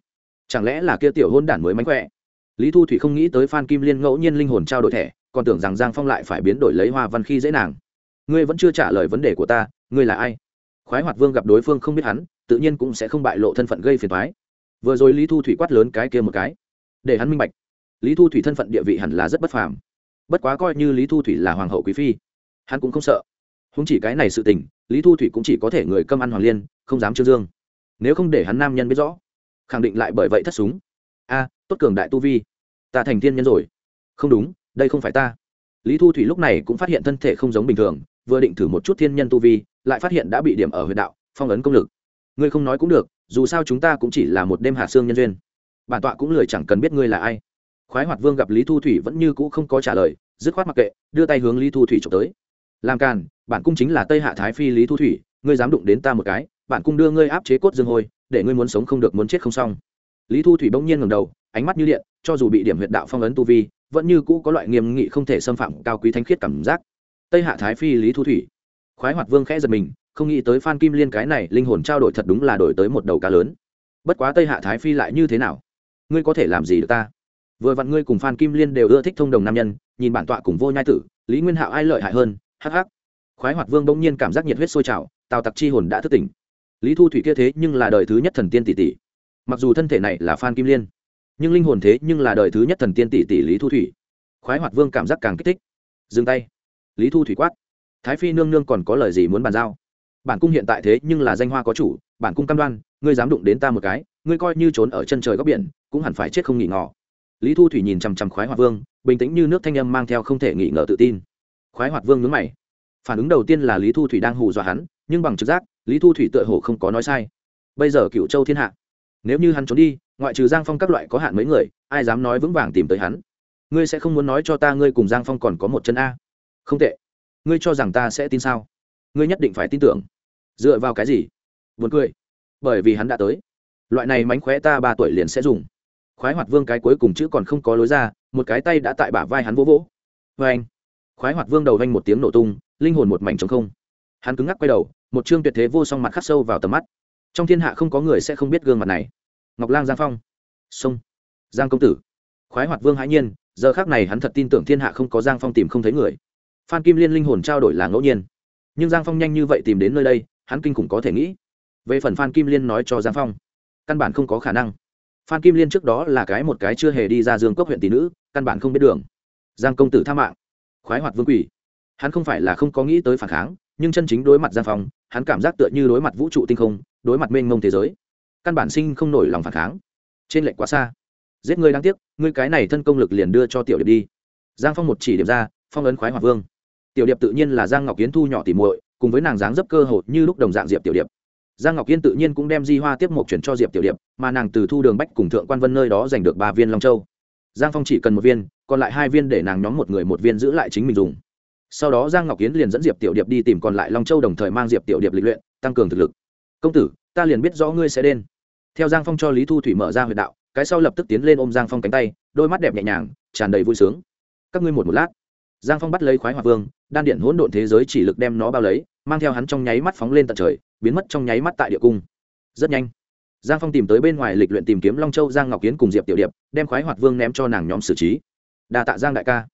A: Chẳng lẽ là kia tiểu hôn đản mới mánh khỏe? Lý thu thủy không nghĩ tới phan kim liên ngẫu nhiên linh hồn trao đổi thẻ, còn tưởng rằng giang phong lại phải biến đổi lấy hoa văn khi dễ nàng. Ngươi vẫn chưa trả lời vấn đề của ta, ngươi là ai? Khoái hoạt vương gặp đối phương không biết hắn, tự nhiên cũng sẽ không bại lộ thân phận gây phiền thoái vừa rồi lý thu thủy quát lớn cái kia một cái. Để hắn minh bạch. Lý thu thủy thân phận địa vị hẳn là rất bất phàm. Bất quá coi như lý thu thủy là hoàng hậu quý phi, hắn cũng không sợ không chỉ cái này sự tình, lý thu thủy cũng chỉ có thể người cơm ăn hoàng liên, không dám trương dương. Nếu không để hắn nam nhân biết rõ, khẳng định lại bởi vậy thất súng. A, tốt cường đại tu vi. Ta thành thiên nhân rồi. Không đúng, đây không phải ta. Lý thu thủy lúc này cũng phát hiện thân thể không giống bình thường, vừa định thử một chút thiên nhân tu vi, lại phát hiện đã bị điểm ở huyện đạo, phong ấn công lực. Ngươi không nói cũng được, dù sao chúng ta cũng chỉ là một đêm hạ xương nhân duyên. Bản tọa cũng lười chẳng cần biết ngươi là ai. Khoái hoạt vương gặp lý thu thủy vẫn như cũ không có trả lời, dứt khoát mặc kệ, đưa tay hướng lý thu thủy trộm tới. Làm càn bản cung chính là tây hạ thái phi lý thu thủy, ngươi dám đụng đến ta một cái, bản cung đưa ngươi áp chế cốt dương hôi, để ngươi muốn sống không được muốn chết không xong. Lý thu thủy bỗng nhiên ngầm đầu, ánh mắt như điện, cho dù bị điểm huyệt đạo phong ấn tu vi, vẫn như cũ có loại nghiêm nghị không thể xâm phạm cao quý thánh khiết cảm giác. Tây hạ thái phi lý thu thủy. Khoái hoạt vương khẽ giật mình, không nghĩ tới phan kim liên cái này linh hồn trao đổi thật đúng là đổi tới một đầu cá lớn. Bất quá tây hạ thái phi lại như thế nào? Ngươi có thể làm gì được ta? Vừa vặn ngươi cùng phan kim liên đều ưa thích thông đồng nam nhân, nhìn bản tọa cùng vô nhai tử, lý nguyên hạo ai lợi hại hơn? Hắc hắc khoái hoạt vương bỗng nhiên cảm giác nhiệt huyết sôi trào, tào tặc chi hồn đã thức tỉnh. Lý thu thủy kia thế nhưng là đời thứ nhất thần tiên tỷ tỷ. Mặc dù thân thể này là phan kim liên, nhưng linh hồn thế nhưng là đời thứ nhất thần tiên tỷ tỷ lý thu thủy. Khoái hoạt vương cảm giác càng kích thích. Dừng tay. Lý thu thủy quát. Thái phi nương nương còn có lời gì muốn bàn giao? Bản cung hiện tại thế nhưng là danh hoa có chủ, bản cung cam đoan, ngươi dám đụng đến ta một cái, ngươi coi như trốn ở chân trời góc biển, cũng hẳn phải chết không nghỉ ngỏ lý thu thủy nhìn chằm chằm khoái hoạt vương, bình tĩnh như nước thanh âm mang theo không thể nghỉ ngờ tự tin. Khoái hoạt vương nhướng mày phản ứng đầu tiên là lý thu thủy đang hù dọa hắn, nhưng bằng trực giác, lý thu thủy tựa hồ không có nói sai. Bây giờ cựu châu thiên hạ, nếu như hắn trốn đi, ngoại trừ giang phong các loại có hạn mấy người, ai dám nói vững vàng tìm tới hắn? Ngươi sẽ không muốn nói cho ta ngươi cùng giang phong còn có một chân a? Không tệ. Ngươi cho rằng ta sẽ tin sao? Ngươi nhất định phải tin tưởng. Dựa vào cái gì? Vượt cười. Bởi vì hắn đã tới. Loại này mánh khóe ta ba tuổi liền sẽ dùng. Khoái hoạt vương cái cuối cùng chữ còn không có lối ra, một cái tay đã tại bả vai hắn vỗ vỗ. Vê anh khoái hoạt vương đầu vanh một tiếng nổ tung linh hồn một mảnh trống không. Hắn cứng ngắc quay đầu, một chương tuyệt thế vô song mặt khắc sâu vào tầm mắt. Trong thiên hạ không có người sẽ không biết gương mặt này. Ngọc lang giang phong. Sông. Giang công tử. Khoái hoạt vương hãi nhiên, giờ khác này hắn thật tin tưởng thiên hạ không có giang phong tìm không thấy người. Phan kim liên linh hồn trao đổi là ngẫu nhiên. Nhưng giang phong nhanh như vậy tìm đến nơi đây, hắn kinh khủng có thể nghĩ. Về phần phan kim liên nói cho giang phong, căn bản không có khả năng. Phan kim liên trước đó là cái một cái chưa hề đi ra dương cốc huyện tỷ nữ, căn bản không biết đường. Giang công tử tha mạng. Khoái hoạt vương quỷ hắn không phải là không có nghĩ tới phản kháng, nhưng chân chính đối mặt giang phong, hắn cảm giác tựa như đối mặt vũ trụ tinh không, đối mặt mênh mông thế giới. Căn bản sinh không nổi lòng phản kháng. Trên lệnh quá xa. Giết ngươi đáng tiếc ngươi cái này thân công lực liền đưa cho tiểu điệp đi. Giang phong một chỉ điểm ra, phong ấn khoái hoạt vương. Tiểu điệp tự nhiên là giang ngọc kiến thu nhỏ tỉ muội, cùng với nàng dáng dấp cơ hội như lúc đồng dạng diệp tiểu điệp. Giang ngọc Kiến tự nhiên cũng đem di hoa tiếp một chuyển cho diệp tiểu điệp, mà nàng từ thu đường bách cùng thượng quan vân nơi đó giành được ba viên long châu. Giang phong chỉ cần một viên, còn lại hai viên để nàng nhóm một người một viên giữ lại chính mình dùng sau đó giang ngọc yến liền dẫn diệp tiểu điệp đi tìm còn lại long châu đồng thời mang diệp tiểu điệp lịch luyện, tăng cường thực lực. Công tử, ta liền biết rõ ngươi sẽ đen theo giang phong cho lý thu thủy mở ra huyệt đạo, cái sau lập tức tiến lên ôm giang phong cánh tay, đôi mắt đẹp nhẹ nhàng, tràn đầy vui sướng. Các ngươi một một lát. Giang phong bắt lấy khoái hòa vương, đan điện hỗn độn thế giới chỉ lực đem nó bao lấy, mang theo hắn trong nháy mắt phóng lên tận trời, biến mất trong nháy mắt tại địa cung. Rất nhanh, giang phong tìm tới bên ngoài lịch luyện tìm kiếm long châu giang ngọc kiến cùng diệp tiểu điệp, đem khoái hoạt vương ném cho nàng nhóm xử trí. Đa tạ giang đại ca.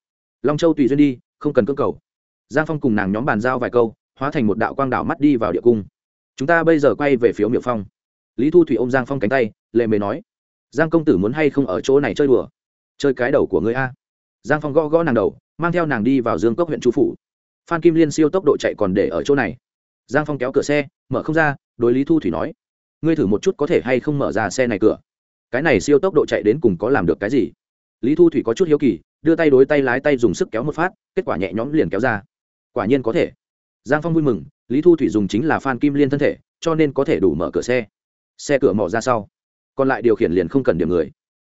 A: Long châu tùy duyên đi không cần cơ cầu. Giang phong cùng nàng nhóm bàn giao vài câu, hóa thành một đạo quang đạo mắt đi vào địa cung. Chúng ta bây giờ quay về phiếu miệu phong. Lý thu thủy ôm giang phong cánh tay, lệ mề nói, giang công tử muốn hay không ở chỗ này chơi đùa? Chơi cái đầu của ngươi a. Giang phong gõ gõ nàng đầu, mang theo nàng đi vào dương cốc huyện chu phủ. Phan kim liên siêu tốc độ chạy còn để ở chỗ này. Giang phong kéo cửa xe, mở không ra, đối lý thu thủy nói, ngươi thử một chút có thể hay không mở ra xe này cửa? Cái này siêu tốc độ chạy đến cùng có làm được cái gì? Lý thu thủy có chút hiếu kỳ đưa tay đối tay lái tay dùng sức kéo một phát, kết quả nhẹ nhõm liền kéo ra. Quả nhiên có thể. Giang phong vui mừng, lý thu thủy dùng chính là phan kim liên thân thể, cho nên có thể đủ mở cửa xe. Xe cửa mỏ ra sau, còn lại điều khiển liền không cần điểm người.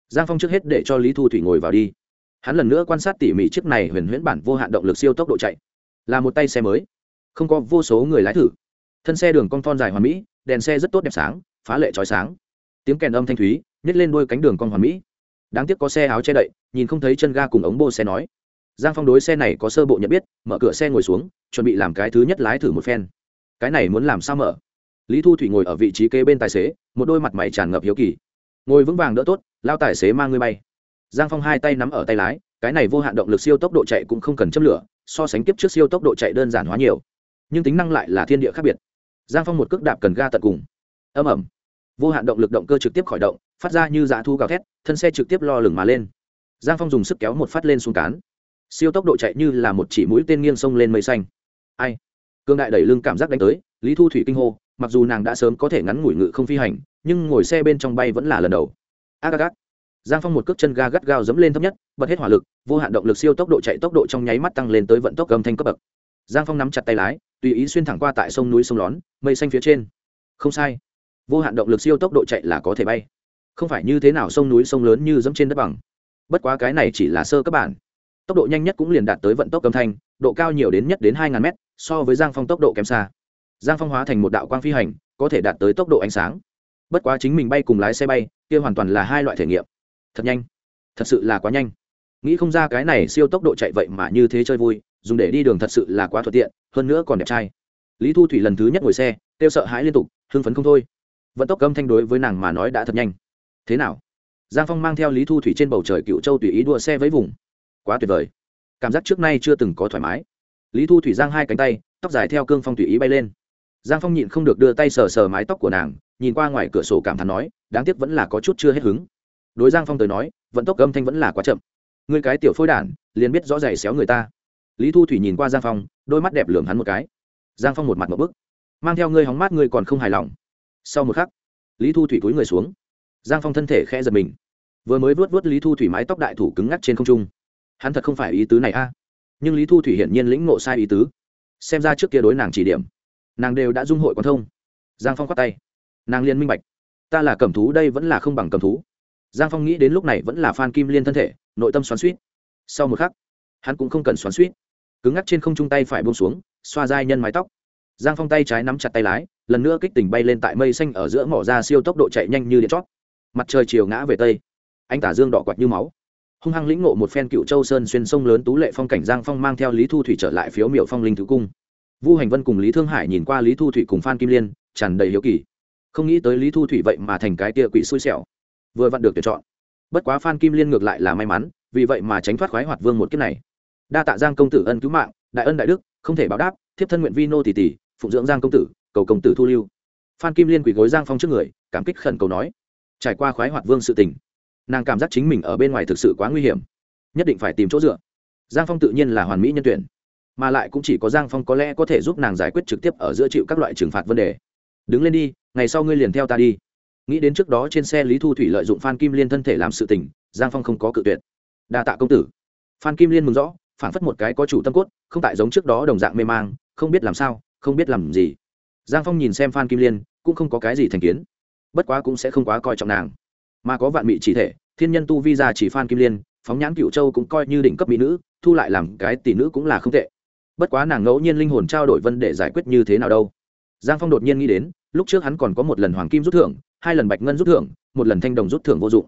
A: Giang phong trước hết để cho lý thu thủy ngồi vào đi. Hắn lần nữa quan sát tỉ mỉ chiếc này huyền huyễn bản vô hạn động lực siêu tốc độ chạy. Là một tay xe mới. Không có vô số người lái thử. Thân xe đường cong thon dài hoàn mỹ, đèn xe rất tốt đẹp sáng, phá lệ trói sáng. Tiếng kèn âm thanh thúy nhét lên đôi cánh đường cong hoàn mỹ đáng tiếc có xe áo che đậy, nhìn không thấy chân ga cùng ống bô xe nói. Giang phong đối xe này có sơ bộ nhận biết, mở cửa xe ngồi xuống, chuẩn bị làm cái thứ nhất lái thử một phen. Cái này muốn làm sao mở? Lý thu thủy ngồi ở vị trí kế bên tài xế, một đôi mặt mày tràn ngập hiếu kỳ. Ngồi vững vàng đỡ tốt, lao tài xế mang ngươi bay. Giang phong hai tay nắm ở tay lái, cái này vô hạn động lực siêu tốc độ chạy cũng không cần châm lửa, so sánh kiếp trước siêu tốc độ chạy đơn giản hóa nhiều. Nhưng tính năng lại là thiên địa khác biệt. Giang phong một cước đạp cần ga tận cùng. Âm ẩm vô hạn động lực động cơ trực tiếp khỏi động phát ra như dạ thu gào thét, thân xe trực tiếp lo lửng mà lên. Giang phong dùng sức kéo một phát lên xuống cán. Siêu tốc độ chạy như là một chỉ mũi tên nghiêng sông lên mây xanh. Ai? Cương đại đẩy lưng cảm giác đánh tới, lý thu thủy kinh hô, mặc dù nàng đã sớm có thể ngắn ngủi ngự không phi hành, nhưng ngồi xe bên trong bay vẫn là lần đầu. Ác ác giang phong một cước chân ga gắt gao dẫm lên thấp nhất, bật hết hỏa lực, vô hạn động lực siêu tốc độ chạy tốc độ trong nháy mắt tăng lên tới vận tốc gầm thanh cấp bậc. Giang phong nắm chặt tay lái, tùy ý xuyên thẳng qua tại sông núi sông lón, mây xanh phía trên. Không sai. Vô hạn động lực siêu tốc độ chạy là có thể bay không phải như thế nào sông núi sông lớn như dẫm trên đất bằng. Bất quá cái này chỉ là sơ cấp bản. Tốc độ nhanh nhất cũng liền đạt tới vận tốc âm thanh, độ cao nhiều đến nhất đến hai ngàn mét, so với giang phong tốc độ kém xa. Giang phong hóa thành một đạo quang phi hành, có thể đạt tới tốc độ ánh sáng. Bất quá chính mình bay cùng lái xe bay, kia hoàn toàn là hai loại thể nghiệm. Thật nhanh. Thật sự là quá nhanh. Nghĩ không ra cái này siêu tốc độ chạy vậy mà như thế chơi vui, dùng để đi đường thật sự là quá thuận tiện, hơn nữa còn đẹp trai. Lý thu thủy lần thứ nhất ngồi xe, kêu sợ hãi liên tục, hưng phấn không thôi. Vận tốc âm thanh đối với nàng mà nói đã thật nhanh thế nào? Giang phong mang theo lý thu thủy trên bầu trời cựu châu tùy ý đua xe với vùng. Quá tuyệt vời. Cảm giác trước nay chưa từng có thoải mái. Lý thu thủy giang hai cánh tay, tóc dài theo cương phong tùy ý bay lên. Giang phong nhịn không được đưa tay sờ sờ mái tóc của nàng, nhìn qua ngoài cửa sổ cảm thán nói, đáng tiếc vẫn là có chút chưa hết hứng. Đối giang phong tới nói, vận tốc âm thanh vẫn là quá chậm. Người cái tiểu phôi đản, liền biết rõ rày xéo người ta. Lý thu thủy nhìn qua giang phong, đôi mắt đẹp lường hắn một cái. Giang phong một mặt một bức. Mang theo ngươi hóng mát ngươi còn không hài lòng. Sau một khắc, lý thu thủy cúi người xuống giang phong thân thể khẽ giật mình. Vừa mới vớt vớt lý thu thủy mái tóc đại thủ cứng ngắc trên không trung. Hắn thật không phải ý tứ này a. Nhưng lý thu thủy hiển nhiên lĩnh ngộ sai ý tứ. Xem ra trước kia đối nàng chỉ điểm, nàng đều đã dung hội quan thông. Giang phong khoát tay. Nàng liên minh bạch, ta là cầm thú đây vẫn là không bằng cầm thú. Giang phong nghĩ đến lúc này vẫn là phan kim liên thân thể, nội tâm xoắn suýt sau một khắc, hắn cũng không cần xoắn suýt cứng ngắc trên không trung tay phải buông xuống, xoa dai nhân mái tóc. Giang phong tay trái nắm chặt tay lái, lần nữa kích tỉnh bay lên tại mây xanh ở giữa mỏ ra siêu tốc độ chạy nhanh như điện chót mặt trời chiều ngã về tây. Anh tả dương đỏ quạt như máu. Hung hăng lĩnh ngộ một phen cựu châu sơn xuyên sông lớn tú lệ phong cảnh giang phong mang theo lý thu thủy trở lại phiếu miệu phong linh thứ cung. Vu hành vân cùng lý thương hải nhìn qua lý thu thủy cùng phan kim liên, tràn đầy hiếu kỳ. Không nghĩ tới lý thu thủy vậy mà thành cái tia quỷ xui xẻo. Vừa vặn được tuyển chọn. Bất quá phan kim liên ngược lại là may mắn, vì vậy mà tránh thoát khoái hoạt vương một kiếp này. Đa tạ giang công tử ân cứu mạng, đại ân đại đức, không thể báo đáp, thiếp thân nguyện vi nô tỷ tỷ, phụng dưỡng giang công tử, cầu công tử thu lưu. Phan kim liên quỳ gối giang phong trước người, cảm kích khẩn cầu nói trải qua khoái hoạt vương sự tình. Nàng cảm giác chính mình ở bên ngoài thực sự quá nguy hiểm. Nhất định phải tìm chỗ dựa. Giang phong tự nhiên là hoàn mỹ nhân tuyển. Mà lại cũng chỉ có giang phong có lẽ có thể giúp nàng giải quyết trực tiếp ở giữa chịu các loại trừng phạt vấn đề. Đứng lên đi, ngày sau ngươi liền theo ta đi. Nghĩ đến trước đó trên xe lý thu thủy lợi dụng phan kim liên thân thể làm sự tình, giang phong không có cự tuyệt. Đa tạ công tử. Phan kim liên mừng rõ, phản phất một cái có chủ tâm cốt, không tại giống trước đó đồng dạng mê mang, không biết làm sao, không biết làm gì. Giang phong nhìn xem phan kim liên, cũng không có cái gì thành kiến bất quá cũng sẽ không quá coi trọng nàng. Mà có vạn mỹ chỉ thể, thiên nhân tu vi ra chỉ phan kim liên, phóng nhãn cựu châu cũng coi như đỉnh cấp mỹ nữ, thu lại làm cái tỷ nữ cũng là không tệ. Bất quá nàng ngẫu nhiên linh hồn trao đổi vân để giải quyết như thế nào đâu. Giang phong đột nhiên nghĩ đến, lúc trước hắn còn có một lần hoàng kim rút thưởng, hai lần bạch ngân rút thưởng, một lần thanh đồng rút thưởng vô dụng.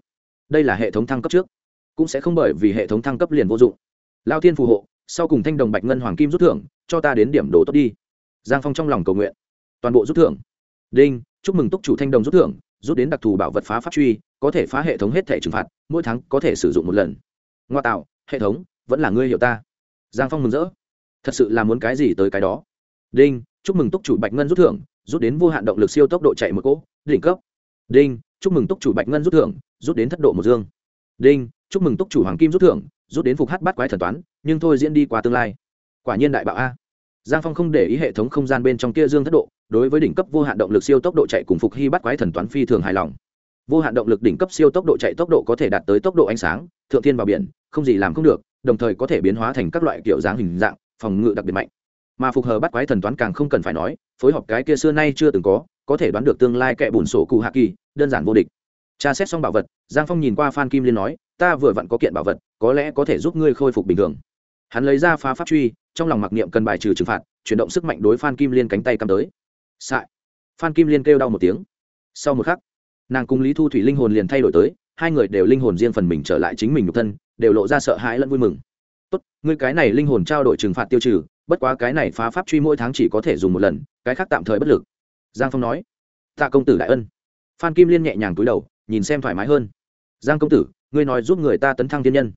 A: Đây là hệ thống thăng cấp trước, cũng sẽ không bởi vì hệ thống thăng cấp liền vô dụng. Lao thiên phù hộ, sau cùng thanh đồng bạch ngân hoàng kim rút thưởng, cho ta đến điểm đồ tốt đi. Giang phong trong lòng cầu nguyện, toàn bộ rút thưởng. Đinh chúc mừng túc chủ thanh đồng rút thưởng, rút đến đặc thù bảo vật phá pháp truy, có thể phá hệ thống hết thẻ trừng phạt, mỗi tháng có thể sử dụng một lần. Ngoa tạo, hệ thống, vẫn là ngươi hiểu ta. Giang phong mừng rỡ. Thật sự là muốn cái gì tới cái đó. Đinh, chúc mừng túc chủ bạch ngân rút thưởng, rút đến vô hạn động lực siêu tốc độ chạy một cỗ, đỉnh cấp. Đinh, chúc mừng túc chủ bạch ngân rút thưởng, rút đến thất độ một dương. Đinh, chúc mừng túc chủ hoàng kim rút thưởng, rút đến phục hát bắt quái thần toán, nhưng thôi diễn đi qua tương lai. Quả nhiên đại bạo a giang phong không để ý hệ thống không gian bên trong kia dương thất độ, đối với đỉnh cấp vô hạn động lực siêu tốc độ chạy cùng phục hy bắt quái thần toán phi thường hài lòng. Vô hạn động lực đỉnh cấp siêu tốc độ chạy tốc độ có thể đạt tới tốc độ ánh sáng, thượng thiên vào biển, không gì làm không được, đồng thời có thể biến hóa thành các loại kiểu dáng hình dạng, phòng ngự đặc biệt mạnh. Mà phục hờ bắt quái thần toán càng không cần phải nói, phối hợp cái kia xưa nay chưa từng có có thể đoán được tương lai kẻ bùn sổ cụ hạ kỳ, đơn giản vô địch. Tra xét xong bảo vật, giang phong nhìn qua phan kim liên nói, ta vừa vặn có kiện bảo vật, có lẽ có thể giúp ngươi khôi phục bình thường hắn lấy ra phá pháp truy, trong lòng mặc niệm cần bài trừ trừng phạt, chuyển động sức mạnh đối phan kim liên cánh tay cầm tới. Sại phan kim liên kêu đau một tiếng. Sau một khắc, nàng cùng lý thu thủy linh hồn liền thay đổi tới, hai người đều linh hồn riêng phần mình trở lại chính mình nhục thân, đều lộ ra sợ hãi lẫn vui mừng. Tốt, ngươi cái này linh hồn trao đổi trừng phạt tiêu trừ, bất quá cái này phá pháp truy mỗi tháng chỉ có thể dùng một lần, cái khác tạm thời bất lực. Giang phong nói. Tạ công tử đại ân. Phan kim liên nhẹ nhàng túi đầu, nhìn xem thoải mái hơn. Giang công tử, ngươi nói giúp người ta tấn thăng thiên nhân.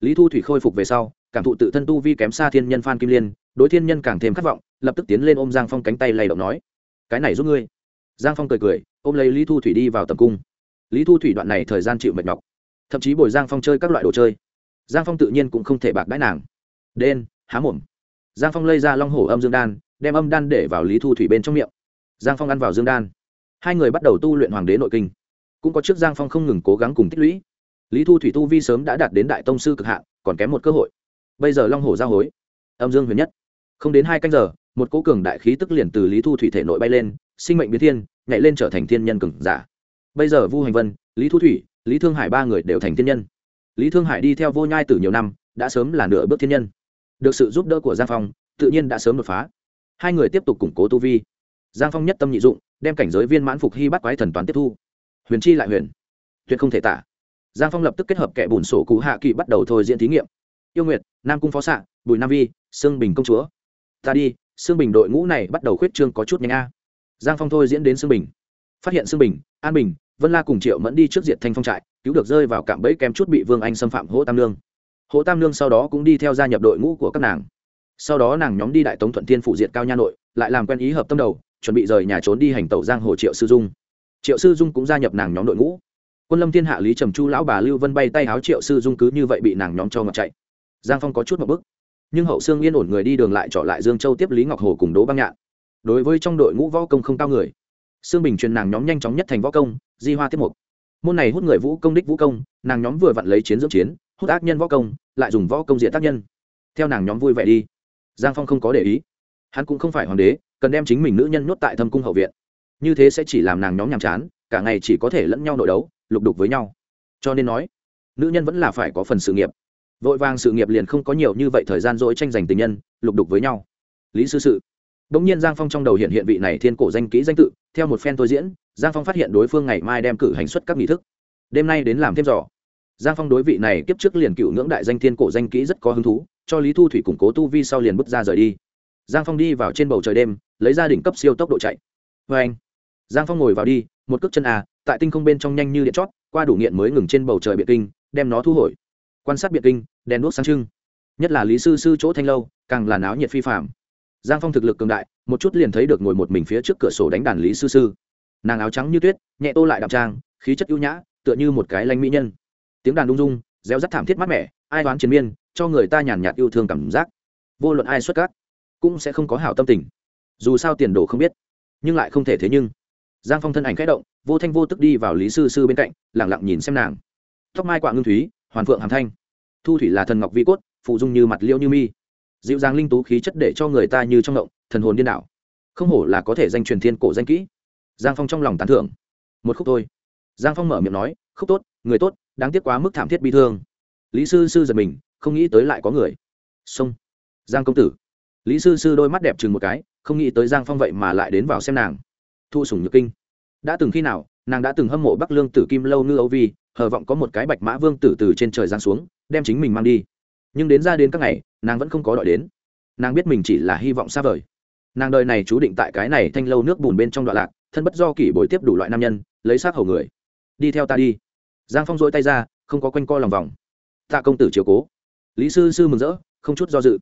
A: Lý thu thủy khôi phục về sau cảm thụ tự thân tu vi kém xa thiên nhân phan kim liên, đối thiên nhân càng thêm khát vọng, lập tức tiến lên ôm giang phong cánh tay lay động nói, cái này giúp ngươi. Giang phong cười cười, ôm lấy lý thu thủy đi vào tầm cung. Lý thu thủy đoạn này thời gian chịu mệt nhọc, thậm chí bồi giang phong chơi các loại đồ chơi. Giang phong tự nhiên cũng không thể bạc đãi nàng. Đen, há mồm. Giang phong lây ra long hổ âm dương đan, đem âm đan để vào lý thu thủy bên trong miệng. Giang phong ăn vào dương đan. Hai người bắt đầu tu luyện hoàng đế nội kinh. Cũng có trước giang phong không ngừng cố gắng cùng tích lũy. Lý thu thủy tu vi sớm đã đạt đến đại tông sư cực hạn, còn kém một cơ hội bây giờ long hổ giao hối. Âm dương huyền nhất. Không đến hai canh giờ, một cố cường đại khí tức liền từ lý thu thủy thể nội bay lên, sinh mệnh biến thiên, nhảy lên trở thành thiên nhân cường giả. Bây giờ vu hành vân, lý thu thủy, lý thương hải ba người đều thành thiên nhân. Lý thương hải đi theo vô nhai từ nhiều năm, đã sớm là nửa bước thiên nhân. Được sự giúp đỡ của giang phong, tự nhiên đã sớm đột phá. Hai người tiếp tục củng cố tu vi. Giang phong nhất tâm nhị dụng, đem cảnh giới viên mãn phục hy bắt quái thần toán tiếp thu. Huyền chi lại huyền. Tuyệt không thể tả. Giang phong lập tức kết hợp kẻ bùn sổ cụ hạ kỵ bắt đầu thôi diễn thí nghiệm yêu nguyệt, nam cung phó xạ, bùi nam vi, sương bình công chúa. Ta đi, sương bình đội ngũ này bắt đầu khuyết trương có chút nhanh a. Giang phong thôi diễn đến sương bình. Phát hiện sương bình, an bình, vân la cùng triệu mẫn đi trước diện thanh phong trại, cứu được rơi vào cạm bẫy kém chút bị vương anh xâm phạm hỗ tam lương hỗ tam lương sau đó cũng đi theo gia nhập đội ngũ của các nàng. Sau đó nàng nhóm đi đại tống thuận thiên phụ diện cao nha nội, lại làm quen ý hợp tâm đầu, chuẩn bị rời nhà trốn đi hành tẩu giang hồ triệu sư dung. Triệu sư dung cũng gia nhập nàng nhóm đội ngũ. Quân lâm thiên hạ lý trầm chu lão bà lưu vân bay tay háo triệu sư dung cứ như vậy bị nàng nhóm cho ngọc chạy giang phong có chút một bức. Nhưng hậu sương yên ổn người đi đường lại trọ lại dương châu tiếp lý ngọc hồ cùng đỗ băng nhạn. Đối với trong đội ngũ võ công không cao người. Sương bình truyền nàng nhóm nhanh chóng nhất thành võ công, di hoa tiếp mục. Môn này hút người vũ công đích vũ công, nàng nhóm vừa vặn lấy chiến dưỡng chiến, hút ác nhân võ công, lại dùng võ công diện tác nhân. Theo nàng nhóm vui vẻ đi. Giang phong không có để ý. Hắn cũng không phải hoàng đế, cần đem chính mình nữ nhân nhốt tại thâm cung hậu viện. Như thế sẽ chỉ làm nàng nhóm nhàm chán, cả ngày chỉ có thể lẫn nhau nội đấu, lục đục với nhau. Cho nên nói, nữ nhân vẫn là phải có phần sự nghiệp vội vàng sự nghiệp liền không có nhiều như vậy thời gian dỗi tranh giành tình nhân, lục đục với nhau. Lý sư sự. Đ ỗ n g nhiên giang phong trong đầu hiện hiện vị này thiên cổ danh kỹ danh tự, theo một phen tôi diễn, giang phong phát hiện đối phương ngày mai đem cử hành xuất các nghị thức. Đêm nay đến làm thêm dò. Giang phong đối vị này kiếp trước liền cựu ngưỡng đại danh thiên cổ danh kỹ rất có hứng thú, cho lý thu thủy củng cố tu vi sau liền bước ra rời đi. Giang phong đi vào trên bầu trời đêm, lấy ra đỉnh cấp siêu tốc độ chạy. Vê anh. Giang phong ngồi vào đi, một cước chân à tại tinh không bên trong nhanh như điện chót, qua đủ nghiện mới ngừng trên bầu trời biệt kinh, đem nó thu hồi quan sát biệt kinh, đèn đuốc sáng trưng. Nhất là lý sư sư chỗ thanh lâu, càng là náo nhiệt phi phạm giang phong thực lực cường đại, một chút liền thấy được ngồi một mình phía trước cửa sổ đánh đàn lý sư sư. Nàng áo trắng như tuyết, nhẹ tô lại đạp trang, khí chất ưu nhã, tựa như một cái lanh mỹ nhân. Tiếng đàn đung dung, réo rắt thảm thiết mát mẻ, ai đoán chiến miên, cho người ta nhàn nhạt yêu thương cảm giác. Vô luận ai xuất cát cũng sẽ không có hảo tâm tình. Dù sao tiền đồ không biết, nhưng lại không thể thế nhưng. Giang phong thân ảnh k h ẽ động, vô thanh vô tức đi vào lý sư sư bên cạnh lẳng lặng nhìn xem nàng. Tóc mai quạ ngưng thúy hoàn phượng hàm thanh. Thu thủy là thần ngọc vi cốt, phụ dung như mặt liễu như mi. Dịu dàng linh tú khí chất để cho người ta như trong động thần hồn điên đảo. Không hổ là có thể danh truyền thiên cổ danh kỹ. Giang phong trong lòng tán thưởng. Một khúc thôi. Giang phong mở miệng nói, khúc tốt, người tốt, đáng tiếc quá mức thảm thiết bi thương. Lý sư sư giật mình, không nghĩ tới lại có người. Sông giang công tử. Lý sư sư đôi mắt đẹp chừng một cái, không nghĩ tới giang phong vậy mà lại đến vào xem nàng. Thu sủng nhược kinh. Đã từng khi nào, nàng đã từng hâm mộ bắc lương tử kim lâu ngư âu vi hờ vọng có một cái bạch mã vương tử từ trên trời giáng xuống, đem chính mình mang đi. Nhưng đến ra đến các ngày, nàng vẫn không có đợi đến. Nàng biết mình chỉ là hy vọng xa vời. Nàng đời này chú định tại cái này thanh lâu nước bùn bên trong đoạn lạc, thân bất do kỷ bồi tiếp đủ loại nam nhân, lấy xác hầu người. Đi theo ta đi. Giang phong dỗi tay ra, không có quanh co lòng vòng. Tạ công tử chiều cố. Lý sư sư mừng rỡ, không chút do dự.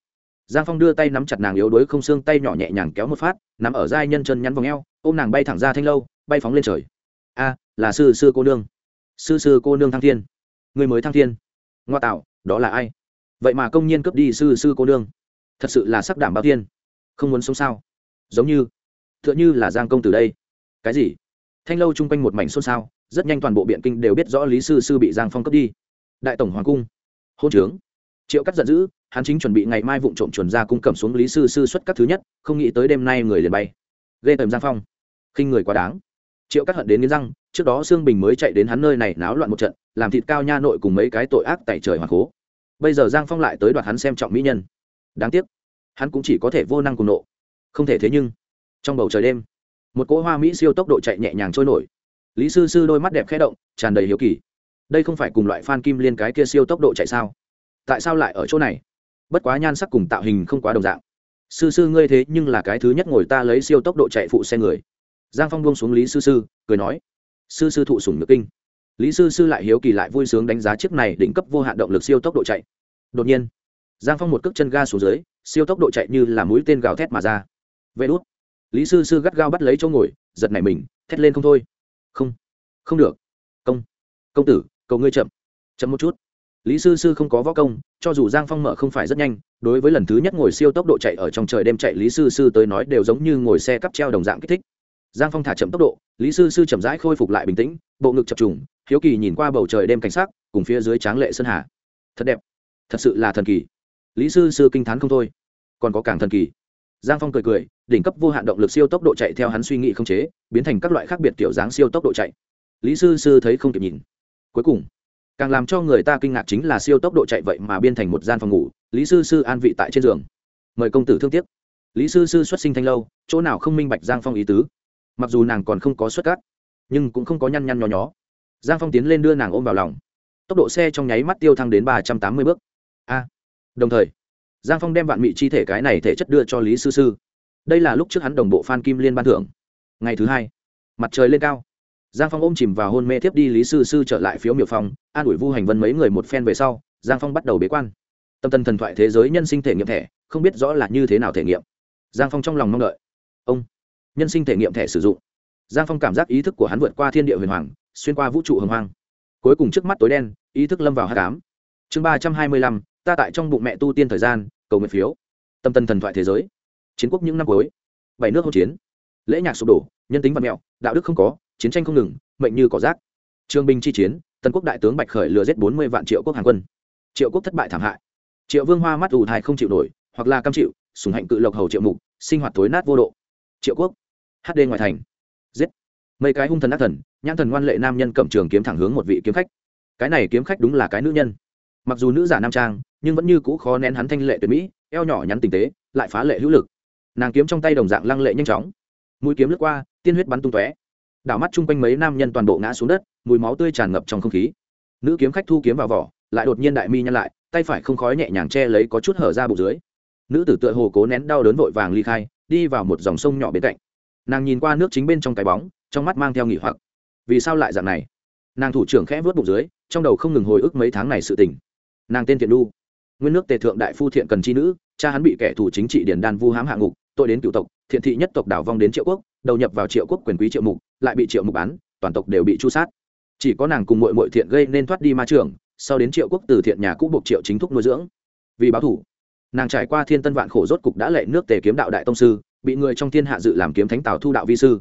A: Giang phong đưa tay nắm chặt nàng yếu đuối không xương tay nhỏ nhẹ nhàng kéo một phát nằm ở giai nhân chân nhắn vòng eo, ôm nàng bay thẳng ra thanh lâu, bay phóng lên trời. A, là sư sư cô nương sư sư cô nương thăng thiên. Người mới thăng thiên. Ngoa tạo, đó là ai? Vậy mà công nhiên cướp đi sư sư cô nương. Thật sự là sắc đảm bao thiên. Không muốn sống sao? Giống như t h ư ợ n h ư là giang công từ đây. Cái gì? Thanh lâu chung quanh một mảnh xôn xao, rất nhanh toàn bộ biện kinh đều biết rõ lý sư sư bị giang phong cướp đi. Đại tổng hoàng cung, hôn trướng. Triệu cắt giận dữ, hắn chính chuẩn bị ngày mai vụ trộm chuẩn ra cung cầm xuống lý sư sư xuất các thứ nhất, không nghĩ tới đêm nay người liền bay. Ghê tầm giang phong. Khinh người quá đáng. Triệu cắt hận đến nghiến răng trước đó sương bình mới chạy đến hắn nơi này náo loạn một trận, làm thịt cao nha nội cùng mấy cái tội ác tại trời hoàng cố bây giờ giang phong lại tới đoạt hắn xem trọng mỹ nhân. Đáng tiếc, hắn cũng chỉ có thể vô năng cùng nộ. Không thể thế nhưng, trong bầu trời đêm, một cỗ hoa mỹ siêu tốc độ chạy nhẹ nhàng trôi nổi. Lý sư sư đôi mắt đẹp khẽ động, tràn đầy hiếu kỳ. Đây không phải cùng loại phan kim liên cái kia siêu tốc độ chạy sao? Tại sao lại ở chỗ này? Bất quá nhan sắc cùng tạo hình không quá đồng dạng. Sư sư ngươi thế nhưng là cái thứ nhất ngồi ta lấy siêu tốc độ chạy phụ xe người. Giang phong buông xuống lý sư sư, cười nói sư sư thụ sủng nhược kinh. Lý sư sư lại hiếu kỳ lại vui sướng đánh giá chiếc này đỉnh cấp vô hạn động lực siêu tốc độ chạy. Đột nhiên, giang phong một cước chân ga xuống dưới, siêu tốc độ chạy như là mũi tên gào thét mà ra. Vê đốt lý sư sư gắt gao bắt lấy chỗ ngồi, giật nảy mình, thét lên không thôi. Không không được. Công công tử, cầu ngươi chậm chậm một chút. Lý sư sư không có võ công, cho dù giang phong mở không phải rất nhanh, đối với lần thứ nhất ngồi siêu tốc độ chạy ở trong trời đêm chạy lý sư sư tới nói đều giống như ngồi xe cắp treo đồng dạng kích thích giang phong thả chậm tốc độ lý sư sư chậm rãi khôi phục lại bình tĩnh bộ ngực chập trùng hiếu kỳ nhìn qua bầu trời đêm cảnh sắc, cùng phía dưới tráng lệ sơn hà. Thật đẹp. Thật sự là thần kỳ. Lý sư sư kinh t h á n không thôi. Còn có càng thần kỳ. Giang phong cười cười đỉnh cấp vô hạn động lực siêu tốc độ chạy theo hắn suy nghĩ không chế biến thành các loại khác biệt kiểu dáng siêu tốc độ chạy. Lý sư sư thấy không kịp nhìn. Cuối cùng càng làm cho người ta kinh ngạc chính là siêu tốc độ chạy vậy mà biên thành một gian phòng ngủ lý sư sư an vị tại trên giường. Mời công tử thương tiếc. Lý sư sư xuất sinh thanh lâu chỗ nào không minh bạch giang phong ý tứ mặc dù nàng còn không có xuất cát, nhưng cũng không có nhăn nhăn nhó nhó. Giang phong tiến lên đưa nàng ôm vào lòng. Tốc độ xe trong nháy mắt tiêu thăng đến ba trăm tám mươi bước. A! Đồng thời, giang phong đem vạn mị chi thể cái này thể chất đưa cho lý sư sư. Đây là lúc trước hắn đồng bộ phan kim liên ban thưởng. Ngày thứ hai, mặt trời lên cao. Giang phong ôm chìm vào hôn mê thiếp đi lý sư sư trở lại phiếu miệu phong an ủi vu hành vân mấy người một phen về sau, giang phong bắt đầu bế quan. Tâm tân thần thoại thế giới nhân sinh thể nghiệm thẻ, không biết rõ là như thế nào thể nghiệm. Giang phong trong lòng mong đợi. Ông! Nhân sinh thể nghiệm thẻ sử dụng. Giang phong cảm giác ý thức của hắn vượt qua thiên địa huyền hoàng, xuyên qua vũ trụ hồng hoang. Cuối cùng trước mắt tối đen, ý thức lâm vào h tám chương ba trăm hai mươi lăm, ta tại trong bụng mẹ tu tiên thời gian, cầu nguyện phiếu. Tâm tân thần thoại thế giới. Chiến quốc những năm cuối. Bảy nước hỗn chiến. Lễ nhạc sụp đổ, nhân tính văn mẹo, đạo đức không có, chiến tranh không ngừng, mệnh như cỏ rác. Trương binh chi chiến tần quốc đại tướng bạch khởi lừa giết bốn mươi vạn triệu quốc hàng quân. Triệu quốc thất bại thảm hại. Triệu vương hoa mắt ù thai không chịu nổi, hoặc là cam chịu, sùng hạnh cự lộc hầu triệu mục, sinh hoạt tối nát vô độ. Triệu quốc hd ngoại thành. Giết. Mấy cái hung thần ác thần, nhãn thần ngoan lệ nam nhân cầm trường kiếm thẳng hướng một vị kiếm khách. Cái này kiếm khách đúng là cái nữ nhân. Mặc dù nữ giả nam trang, nhưng vẫn như cũ khó nén hắn thanh lệ tuyệt mỹ, eo nhỏ nhắn tình tế, lại phá lệ hữu lực. Nàng kiếm trong tay đồng dạng lăng lệ nhanh chóng. Mũi kiếm lướt qua, tiên huyết bắn tung tóe. Đảo mắt chung quanh mấy nam nhân toàn bộ ngã xuống đất, mùi máu tươi tràn ngập trong không khí. Nữ kiếm khách thu kiếm vào vỏ, lại đột nhiên đại mi nhăn lại, tay phải không khói nhẹ nhàng che lấy có chút hở ra bụng dưới. Nữ tử tựa hồ cố nén đau đớn vội vàng ly khai, đi vào một dòng sông nhỏ bên cạnh nàng nhìn qua nước chính bên trong cái bóng, trong mắt mang theo nghỉ hoặc. Vì sao lại dạng này? Nàng thủ trưởng khẽ vớt bụng dưới, trong đầu không ngừng hồi ức mấy tháng này sự tình. Nàng tên thiện đu. Nguyên nước tề thượng đại phu thiện cần chi nữ, cha hắn bị kẻ thù chính trị điền đan vu hãm hạ ngục, tội đến cựu tộc, thiện thị nhất tộc đảo vong đến triệu quốc, đầu nhập vào triệu quốc quyền quý triệu mục, lại bị triệu mục bán toàn tộc đều bị chu sát. Chỉ có nàng cùng mội mội thiện gây nên thoát đi ma trường, sau đến triệu quốc từ thiện nhà cũ buộc triệu chính thúc nuôi dưỡng. Vì báo thủ, nàng trải qua thiên tân vạn khổ rốt cục đã lệ nước tề kiếm đạo đại tông sư bị người trong thiên hạ dự làm kiếm thánh tào thu đạo vi sư.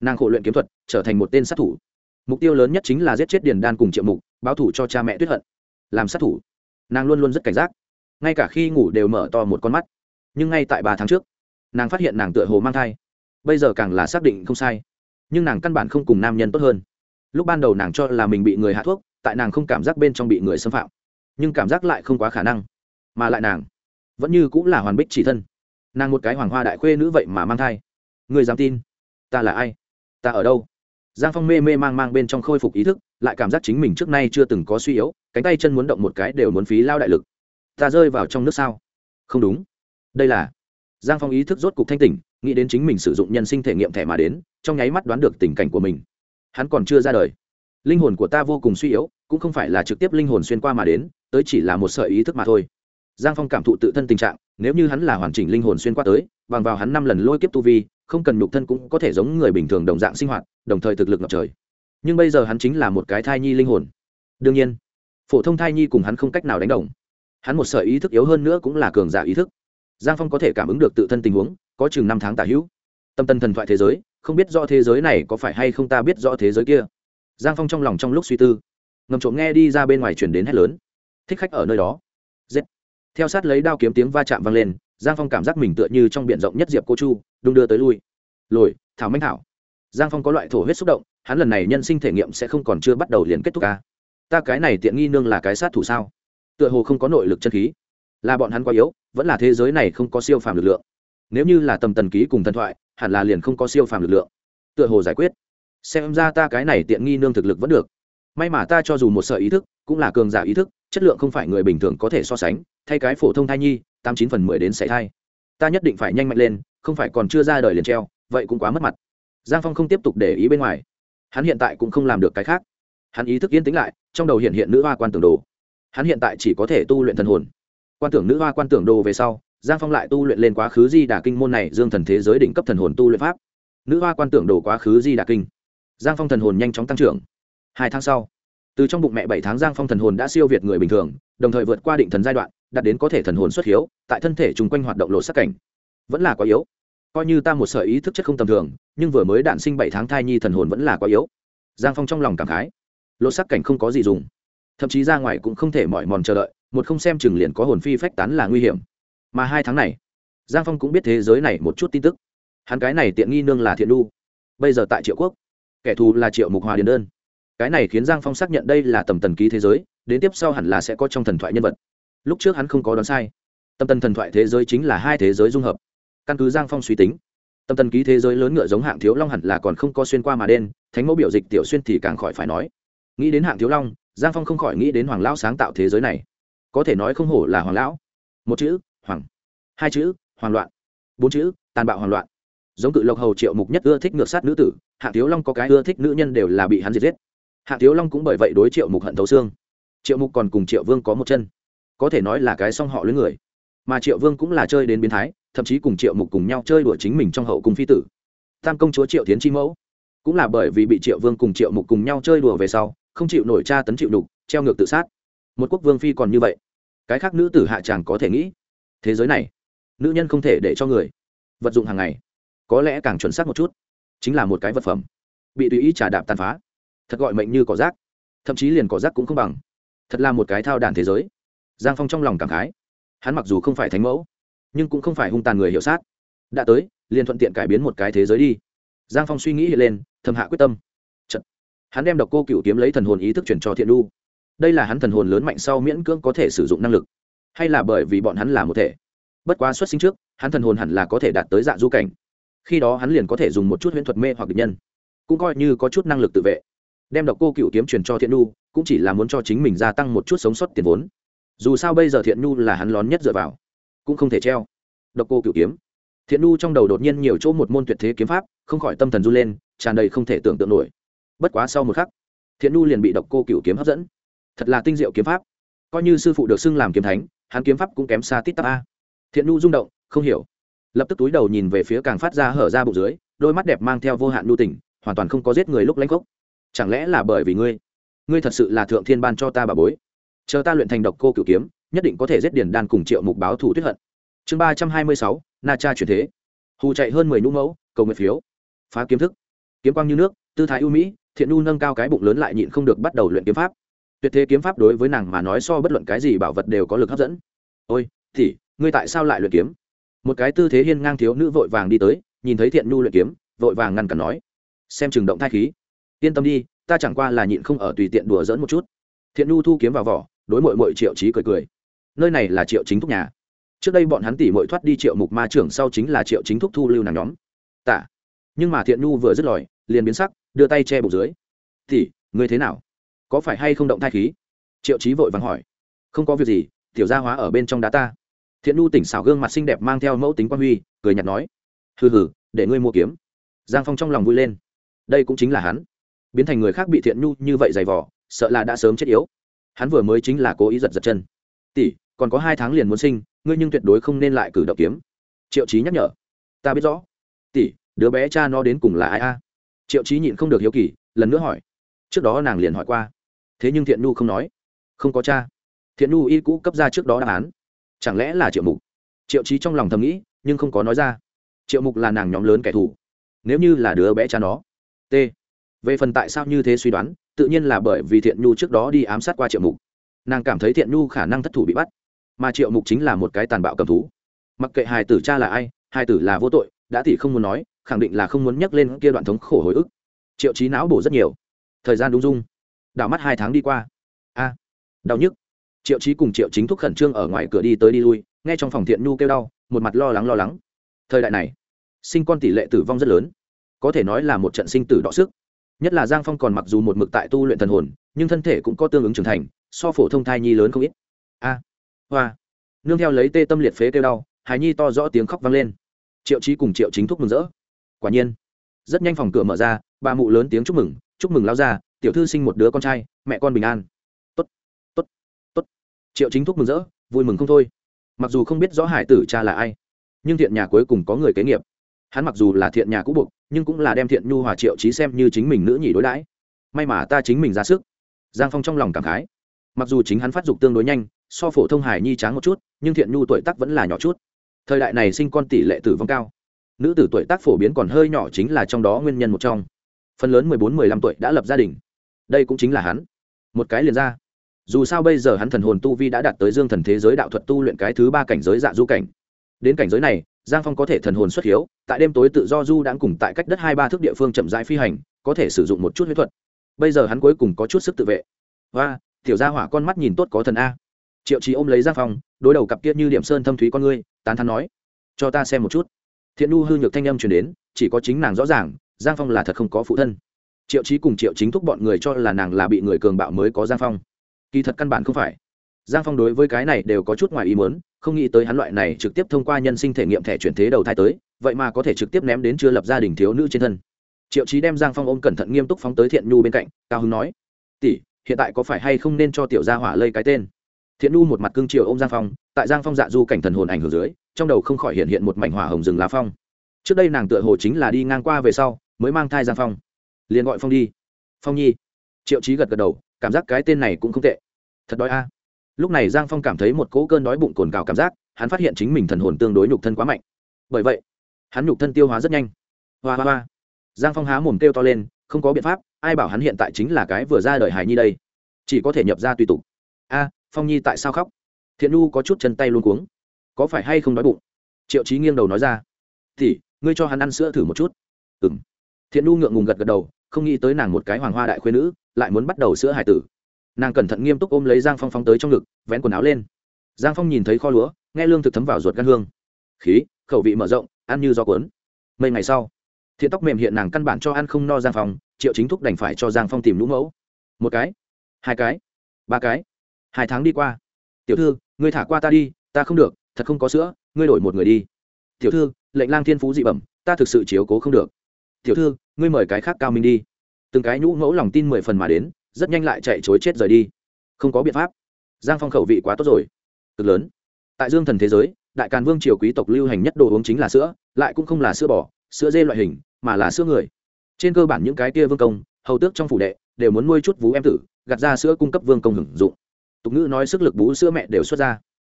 A: Nàng khổ luyện kiếm thuật, trở thành một tên sát thủ. Mục tiêu lớn nhất chính là giết chết điền đan cùng triệu mục, báo thủ cho cha mẹ tuyết hận. Làm sát thủ, nàng luôn luôn rất cảnh giác. Ngay cả khi ngủ đều mở to một con mắt. Nhưng ngay tại ba tháng trước, nàng phát hiện nàng tựa hồ mang thai. Bây giờ càng là xác định không sai. Nhưng nàng căn bản không cùng nam nhân tốt hơn. Lúc ban đầu nàng cho là mình bị người hạ thuốc, tại nàng không cảm giác bên trong bị người xâm phạm. Nhưng cảm giác lại không quá khả năng, mà lại nàng vẫn như cũng là hoàn bích chỉ thân nàng một cái hoàng hoa đại khuê nữ vậy mà mang thai. Người dám tin? Ta là ai? Ta ở đâu? Giang phong mê mê mang mang bên trong khôi phục ý thức, lại cảm giác chính mình trước nay chưa từng có suy yếu, cánh tay chân muốn động một cái đều muốn phí lao đại lực. Ta rơi vào trong nước sao? Không đúng. Đây là giang phong ý thức rốt cục thanh tỉnh, nghĩ đến chính mình sử dụng nhân sinh thể nghiệm thẻ mà đến, trong nháy mắt đoán được tình cảnh của mình. Hắn còn chưa ra đời. Linh hồn của ta vô cùng suy yếu, cũng không phải là trực tiếp linh hồn xuyên qua mà đến, tới chỉ là một sợi ý thức mà thôi. Giang phong cảm thụ tự thân tình trạng nếu như hắn là hoàn chỉnh linh hồn xuyên qua tới, bằng vào hắn năm lần lôi kiếp tu vi, không cần nhục thân cũng có thể giống người bình thường đồng dạng sinh hoạt, đồng thời thực lực ngập trời. Nhưng bây giờ hắn chính là một cái thai nhi linh hồn. Đương nhiên, phổ thông thai nhi cùng hắn không cách nào đánh đồng. Hắn một sở ý thức yếu hơn nữa cũng là cường giả ý thức. Giang phong có thể cảm ứng được tự thân tình huống, có chừng năm tháng tả hữu. Tâm tân thần thoại thế giới, không biết rõ thế giới này có phải hay không ta biết rõ thế giới kia. Giang phong trong lòng trong lúc suy tư, ngầm trộm nghe đi ra bên ngoài chuyển đến hét lớn. Thích khách ở nơi đó. Giết theo sát lấy đao kiếm tiếng va chạm vang lên, giang phong cảm giác mình tựa như trong b i ể n rộng nhất diệp cô chu, đung đưa tới lui. Lồi, thảo manh thảo. Giang phong có loại thổ huyết xúc động, hắn lần này nhân sinh thể nghiệm sẽ không còn chưa bắt đầu liền kết thúc ca ta cái này tiện nghi nương là cái sát thủ sao? Tựa hồ không có nội lực chân khí. Là bọn hắn quá yếu, vẫn là thế giới này không có siêu phàm lực lượng. Nếu như là tầm tần ký cùng thần thoại, hẳn là liền không có siêu phàm lực lượng. Tựa hồ giải quyết. Xem ra ta cái này tiện nghi nương thực lực vẫn được. May mà ta cho dù một sợi ý thức, cũng là cường giả ý thức chất lượng không phải người bình thường có thể so sánh, thay cái phổ thông thai nhi, tám chín phần mười đến sảy thai. Ta nhất định phải nhanh mạnh lên, không phải còn chưa ra đời liền treo, vậy cũng quá mất mặt. Giang phong không tiếp tục để ý bên ngoài. Hắn hiện tại cũng không làm được cái khác. Hắn ý thức yên tĩnh lại, trong đầu hiện hiện nữ hoa quan tưởng đồ. Hắn hiện tại chỉ có thể tu luyện thần hồn. Quan tưởng nữ hoa quan tưởng đồ về sau, giang phong lại tu luyện lên quá khứ di đà kinh môn này dương thần thế giới đỉnh cấp thần hồn tu luyện pháp. Nữ hoa quan tưởng đồ quá khứ di đà kinh. Giang phong thần hồn nhanh chóng tăng trưởng. Hai tháng sau từ trong bụng mẹ bảy tháng giang phong thần hồn đã siêu việt người bình thường, đồng thời vượt qua định thần giai đoạn, đạt đến có thể thần hồn xuất hiếu, tại thân thể chung quanh hoạt động lộ sắc cảnh. Vẫn là quá yếu. Coi như ta một sợi ý thức chất không tầm thường, nhưng vừa mới đạn sinh bảy tháng thai nhi thần hồn vẫn là quá yếu. Giang phong trong lòng cảm khái. Lộ sắc cảnh không có gì dùng. Thậm chí ra ngoài cũng không thể mỏi mòn chờ đợi, một không xem chừng liền có hồn phi phách tán là nguy hiểm. Mà hai tháng này, giang phong cũng biết thế giới này một chút tin tức. Hắn cái này tiện nghi nương là thiện đu bây giờ tại triệu quốc, kẻ thù là triệu mục hòa điền đơn cái này khiến giang phong xác nhận đây là tầm tần ký thế giới, đến tiếp sau hẳn là sẽ có trong thần thoại nhân vật. Lúc trước hắn không có đoán sai. Tâm tần thần thoại thế giới chính là hai thế giới dung hợp. Căn cứ giang phong suy tính tâm tần ký thế giới lớn ngựa giống hạng thiếu long hẳn là còn không có xuyên qua mà đen, thánh mẫu biểu dịch tiểu xuyên thì càng khỏi phải nói. Nghĩ đến hạng thiếu long, giang phong không khỏi nghĩ đến hoàng lão sáng tạo thế giới này. Có thể nói không hổ là hoàng lão. Một chữ, hoàng. Hai chữ, hoàng loạn. Bốn chữ, tàn bạo hoàng loạn. Giống cự lộc hầu triệu mục nhất ưa thích ngược sát nữ tử, hạng thiếu long có cái ưa thích nữ nhân đều là bị hắn diệt giết. Hạ thiếu long cũng bởi vậy đối triệu mục hận thấu xương. Triệu mục còn cùng triệu vương có một chân. Có thể nói là cái song họ lưới người. Mà triệu vương cũng là chơi đến biến thái, thậm chí cùng triệu mục cùng nhau chơi đùa chính mình trong hậu cung phi tử. Tam công chúa triệu tiến chi mẫu. Cũng là bởi vì bị triệu vương cùng triệu mục cùng nhau chơi đùa về sau, không chịu nổi tra tấn chịu đục, treo ngược tự sát. Một quốc vương phi còn như vậy. Cái khác nữ tử hạ tràng có thể nghĩ. Thế giới này, nữ nhân không thể để cho người vật dụng hàng ngày. Có lẽ càng chuẩn xác một chút, chính là một cái vật phẩm. Bị tùy ý trà đạp tàn phá thật gọi mệnh như cỏ rác, thậm chí liền cỏ rác cũng không bằng. Thật là một cái thao đàn thế giới. Giang phong trong lòng cảm khái. Hắn mặc dù không phải thánh mẫu, nhưng cũng không phải hung tàn người hiểu sát. Đã tới, liền thuận tiện cải biến một cái thế giới đi. Giang phong suy nghĩ hiện lên, thầm hạ quyết tâm. Chật. hắn đem độc cô cựu kiếm lấy thần hồn ý thức chuyển cho thiện đu đây là hắn thần hồn lớn mạnh sau miễn cưỡng có thể sử dụng năng lực. Hay là bởi vì bọn hắn là một thể. Bất quá xuất sinh trước, hắn thần hồn hẳn là có thể đạt tới dạ du cảnh. Khi đó hắn liền có thể dùng một chút huyễn thuật mê hoặc địch nhân. Cũng coi như có chút năng lực tự vệ đem độc cô cựu kiếm truyền cho thiện nhu cũng chỉ là muốn cho chính mình gia tăng một chút sống sót tiền vốn. Dù sao bây giờ thiện nhu là hắn lón nhất dựa vào, cũng không thể treo. Độc cô cựu kiếm. Thiện nhu trong đầu đột nhiên nhiều chỗ một môn tuyệt thế kiếm pháp, không khỏi tâm thần run lên, tràn đầy không thể tưởng tượng nổi. Bất quá sau một khắc, thiện nhu liền bị độc cô cựu kiếm hấp dẫn. Thật là tinh diệu kiếm pháp. Coi như sư phụ được xưng làm kiếm thánh, hắn kiếm pháp cũng kém xa tít tắp a. Thiện nhu rung động, không hiểu. Lập tức túi đầu nhìn về phía càng phát ra hở ra bụng dưới, đôi mắt đẹp mang theo vô hạn nhu tỉnh hoàn toàn không có giết người lúc lãnh gốc chẳng lẽ là bởi vì ngươi? Ngươi thật sự là thượng thiên ban cho ta bà bối. Chờ ta luyện thành độc cô cửu kiếm, nhất định có thể giết điền đan cùng triệu mục báo thủ tuyết hận. Chương ba trăm hai mươi sáu, na cha chuyển thế. Hù chạy hơn mười nhũ mẫu, cầu nguyện phiếu. Phá kiếm thức. Kiếm quang như nước, tư thái ưu mỹ, thiện nu nâng cao cái bụng lớn lại nhịn không được bắt đầu luyện kiếm pháp. Tuyệt thế kiếm pháp đối với nàng mà nói so bất luận cái gì bảo vật đều có lực hấp dẫn. Ôi thì ngươi tại sao lại luyện kiếm? Một cái tư thế hiên ngang thiếu nữ vội vàng đi tới, nhìn thấy thiện nu luyện kiếm, vội vàng ngăn cản nói. Xem chừng động thai khí yên tâm đi, ta chẳng qua là nhịn không ở tùy tiện đùa dỡn một chút. Thiện nhu thu kiếm vào vỏ, đối mội mội triệu trí cười cười. Nơi này là triệu chính thúc nhà. Trước đây bọn hắn tỉ mội thoát đi triệu mục ma trưởng, sau chính là triệu chính thúc thu lưu nàng nhóm. Tạ. Nhưng mà thiện nhu vừa dứt lòi liền biến sắc, đưa tay che bụng dưới. Thì ngươi thế nào? Có phải hay không động thai khí? Triệu trí vội vàng hỏi. Không có việc gì, tiểu gia hóa ở bên trong đá ta. Thiện nhu tỉnh xảo gương mặt xinh đẹp mang theo mẫu tính quan huy, cười nhạt nói. Hừ hừ, để ngươi mua kiếm. Giang phong trong lòng vui lên. Đây cũng chính là hắn biến thành người khác bị thiện nhu như vậy dày vỏ sợ là đã sớm chết yếu. Hắn vừa mới chính là cố ý giật giật chân. Tỷ, còn có hai tháng liền muốn sinh, ngươi nhưng tuyệt đối không nên lại cử động kiếm. Triệu trí nhắc nhở. Ta biết rõ. Tỷ, đứa bé cha nó đến cùng là ai a? Triệu trí nhịn không được hiếu kỳ, lần nữa hỏi. Trước đó nàng liền hỏi qua. Thế nhưng thiện nhu không nói. Không có cha. Thiện nhu y cũ cấp ra trước đó đáp án. Chẳng lẽ là triệu mục? Triệu trí trong lòng thầm nghĩ, nhưng không có nói ra. Triệu mục là nàng nhóm lớn kẻ thù. Nếu như là đứa bé cha nó. T về phần tại sao như thế suy đoán, tự nhiên là bởi vì thiện nhu trước đó đi ám sát qua triệu mục. Nàng cảm thấy thiện nhu khả năng thất thủ bị bắt, mà triệu mục chính là một cái tàn bạo cầm thú. Mặc kệ hài tử cha là ai, hài tử là vô tội, đã thì không muốn nói, khẳng định là không muốn nhắc lên kia đoạn thống khổ hồi ức. Triệu trí não bổ rất nhiều. Thời gian đúng dung. Đảo mắt hai tháng đi qua. A. Đau nhức. Triệu trí cùng triệu chính thúc khẩn trương ở ngoài cửa đi tới đi lui, nghe trong phòng thiện nhu kêu đau, một mặt lo lắng lo lắng. Thời đại này, sinh con tỷ lệ tử vong rất lớn. Có thể nói là một trận sinh tử đọ sức nhất là giang phong còn mặc dù một mực tại tu luyện thần hồn, nhưng thân thể cũng có tương ứng trưởng thành, so phổ thông thai nhi lớn không ít. A, hoa. Nương theo lấy tê tâm liệt phế kêu đau, hài nhi to rõ tiếng khóc vang lên. Triệu trí cùng triệu chính thúc mừng rỡ. Quả nhiên, rất nhanh phòng cửa mở ra, bà mụ lớn tiếng chúc mừng chúc mừng lao ra tiểu thư sinh một đứa con trai, mẹ con bình an. Tốt tốt tốt. Triệu chính thúc mừng rỡ, vui mừng không thôi. Mặc dù không biết rõ hải tử cha là ai, nhưng thiện nhà cuối cùng có người kế nghiệp. Hắn mặc dù là thiện nhà cũ buộc nhưng cũng là đem thiện nhu hòa triệu trí xem như chính mình nữ nhị đối đãi. May mà ta chính mình ra sức. Giang phong trong lòng cảm khái. Mặc dù chính hắn phát dục tương đối nhanh, so phổ thông hải nhi tráng một chút, nhưng thiện nhu tuổi tác vẫn là nhỏ chút. Thời đại này sinh con tỷ lệ tử vong cao. Nữ tử tuổi tác phổ biến còn hơi nhỏ chính là trong đó nguyên nhân một trong. Phần lớn mười bốn, mười lăm tuổi đã lập gia đình. Đây cũng chính là hắn. Một cái liền ra. Dù sao bây giờ hắn thần hồn tu vi đã đạt tới dương thần thế giới đạo thuật tu luyện cái thứ ba cảnh giới dạ du cảnh. Đến cảnh giới này giang phong có thể thần hồn xuất hiếu, tại đêm tối tự do du đãng cùng tại cách đất hai ba thước địa phương chậm rãi phi hành, có thể sử dụng một chút huyết thuật. Bây giờ hắn cuối cùng có chút sức tự vệ. Và tiểu gia hỏa con mắt nhìn tốt có thần a. Triệu trí ôm lấy giang phong, đối đầu cặp kia như điểm sơn thâm thúy con ngươi, tán thắn nói, cho ta xem một chút. Thiện nu hư nhược thanh âm truyền đến, chỉ có chính nàng rõ ràng, giang phong là thật không có phụ thân. Triệu trí cùng triệu chính thúc bọn người cho là nàng là bị người cường bạo mới có giang phong. Kỳ thật căn bản không phải. Giang phong đối với cái này đều có chút ngoài ý muốn không nghĩ tới hắn loại này trực tiếp thông qua nhân sinh thể nghiệm thẻ chuyển thế đầu thai tới, vậy mà có thể trực tiếp ném đến chưa lập gia đình thiếu nữ trên thân. Triệu trí đem giang phong ôm cẩn thận nghiêm túc phóng tới thiện nhu bên cạnh, cao hưng nói, tỷ, hiện tại có phải hay không nên cho tiểu gia hỏa lây cái tên? Thiện nhu một mặt cương triều ô m giang phong, tại giang phong dạ du cảnh thần hồn ảnh hưởng dưới, trong đầu không khỏi hiện hiện một mảnh hỏa hồng rừng lá phong. Trước đây nàng tựa hồ chính là đi ngang qua về sau, mới mang thai giang phong. Liền gọi phong đi. Phong nhi. Triệu trí gật gật đầu, cảm giác cái tên này cũng không tệ. Thật đói a lúc này giang phong cảm thấy một cỗ cơn đói bụng cồn cào cảm giác, hắn phát hiện chính mình thần hồn tương đối nhục thân quá mạnh. Bởi vậy, hắn nhục thân tiêu hóa rất nhanh. Hoa hoa hoa. Giang phong há mồm kêu to lên, không có biện pháp, ai bảo hắn hiện tại chính là cái vừa ra đời hài nhi đây. Chỉ có thể nhập ra tùy tục. A, phong nhi tại sao khóc? Thiện nu có chút chân tay luôn cuống. Có phải hay không đói bụng? Triệu trí nghiêng đầu nói ra. Thì ngươi cho hắn ăn sữa thử một chút. Ừ m thiện nu ngượng ngùng gật gật đầu, không nghĩ tới nàng một cái hoàng hoa đại khuyên nữ, lại muốn bắt đầu sữa hải tử nàng cẩn thận nghiêm túc ôm lấy giang phong phóng tới trong ngực, vén quần áo lên. giang phong nhìn thấy kho lúa, nghe lương thực thấm vào ruột gan hương. khí, khẩu vị mở rộng, ăn như gió cuốn. mấy ngày sau, thiện tóc mềm hiện nàng căn bản cho ăn không no giang phong, triệu chính thúc đành phải cho giang phong tìm lũ mẫu. một cái, hai cái, ba cái, hai tháng đi qua. tiểu thư, ngươi thả qua ta đi, ta không được, thật không có sữa, ngươi đổi một người đi. tiểu thư, lệnh lang thiên phú dị bẩm, ta thực sự chiếu cố không được. tiểu thư, ngươi mời cái khác cao minh đi. từng cái nhũ mẫu lòng tin mười phần mà đến rất nhanh lại chạy chối chết rời đi. Không có biện pháp. Giang phong khẩu vị quá tốt rồi. Cực lớn. Tại dương thần thế giới, đại càn vương triều quý tộc lưu hành nhất đồ uống chính là sữa, lại cũng không là sữa bò, sữa dê loại hình, mà là sữa người. Trên cơ bản những cái kia vương công, hầu tước trong phủ đệ, đều muốn nuôi chút vú em tử gặt ra sữa cung cấp vương công hưởng dụng. Tục ngữ nói sức lực bú sữa mẹ đều xuất ra.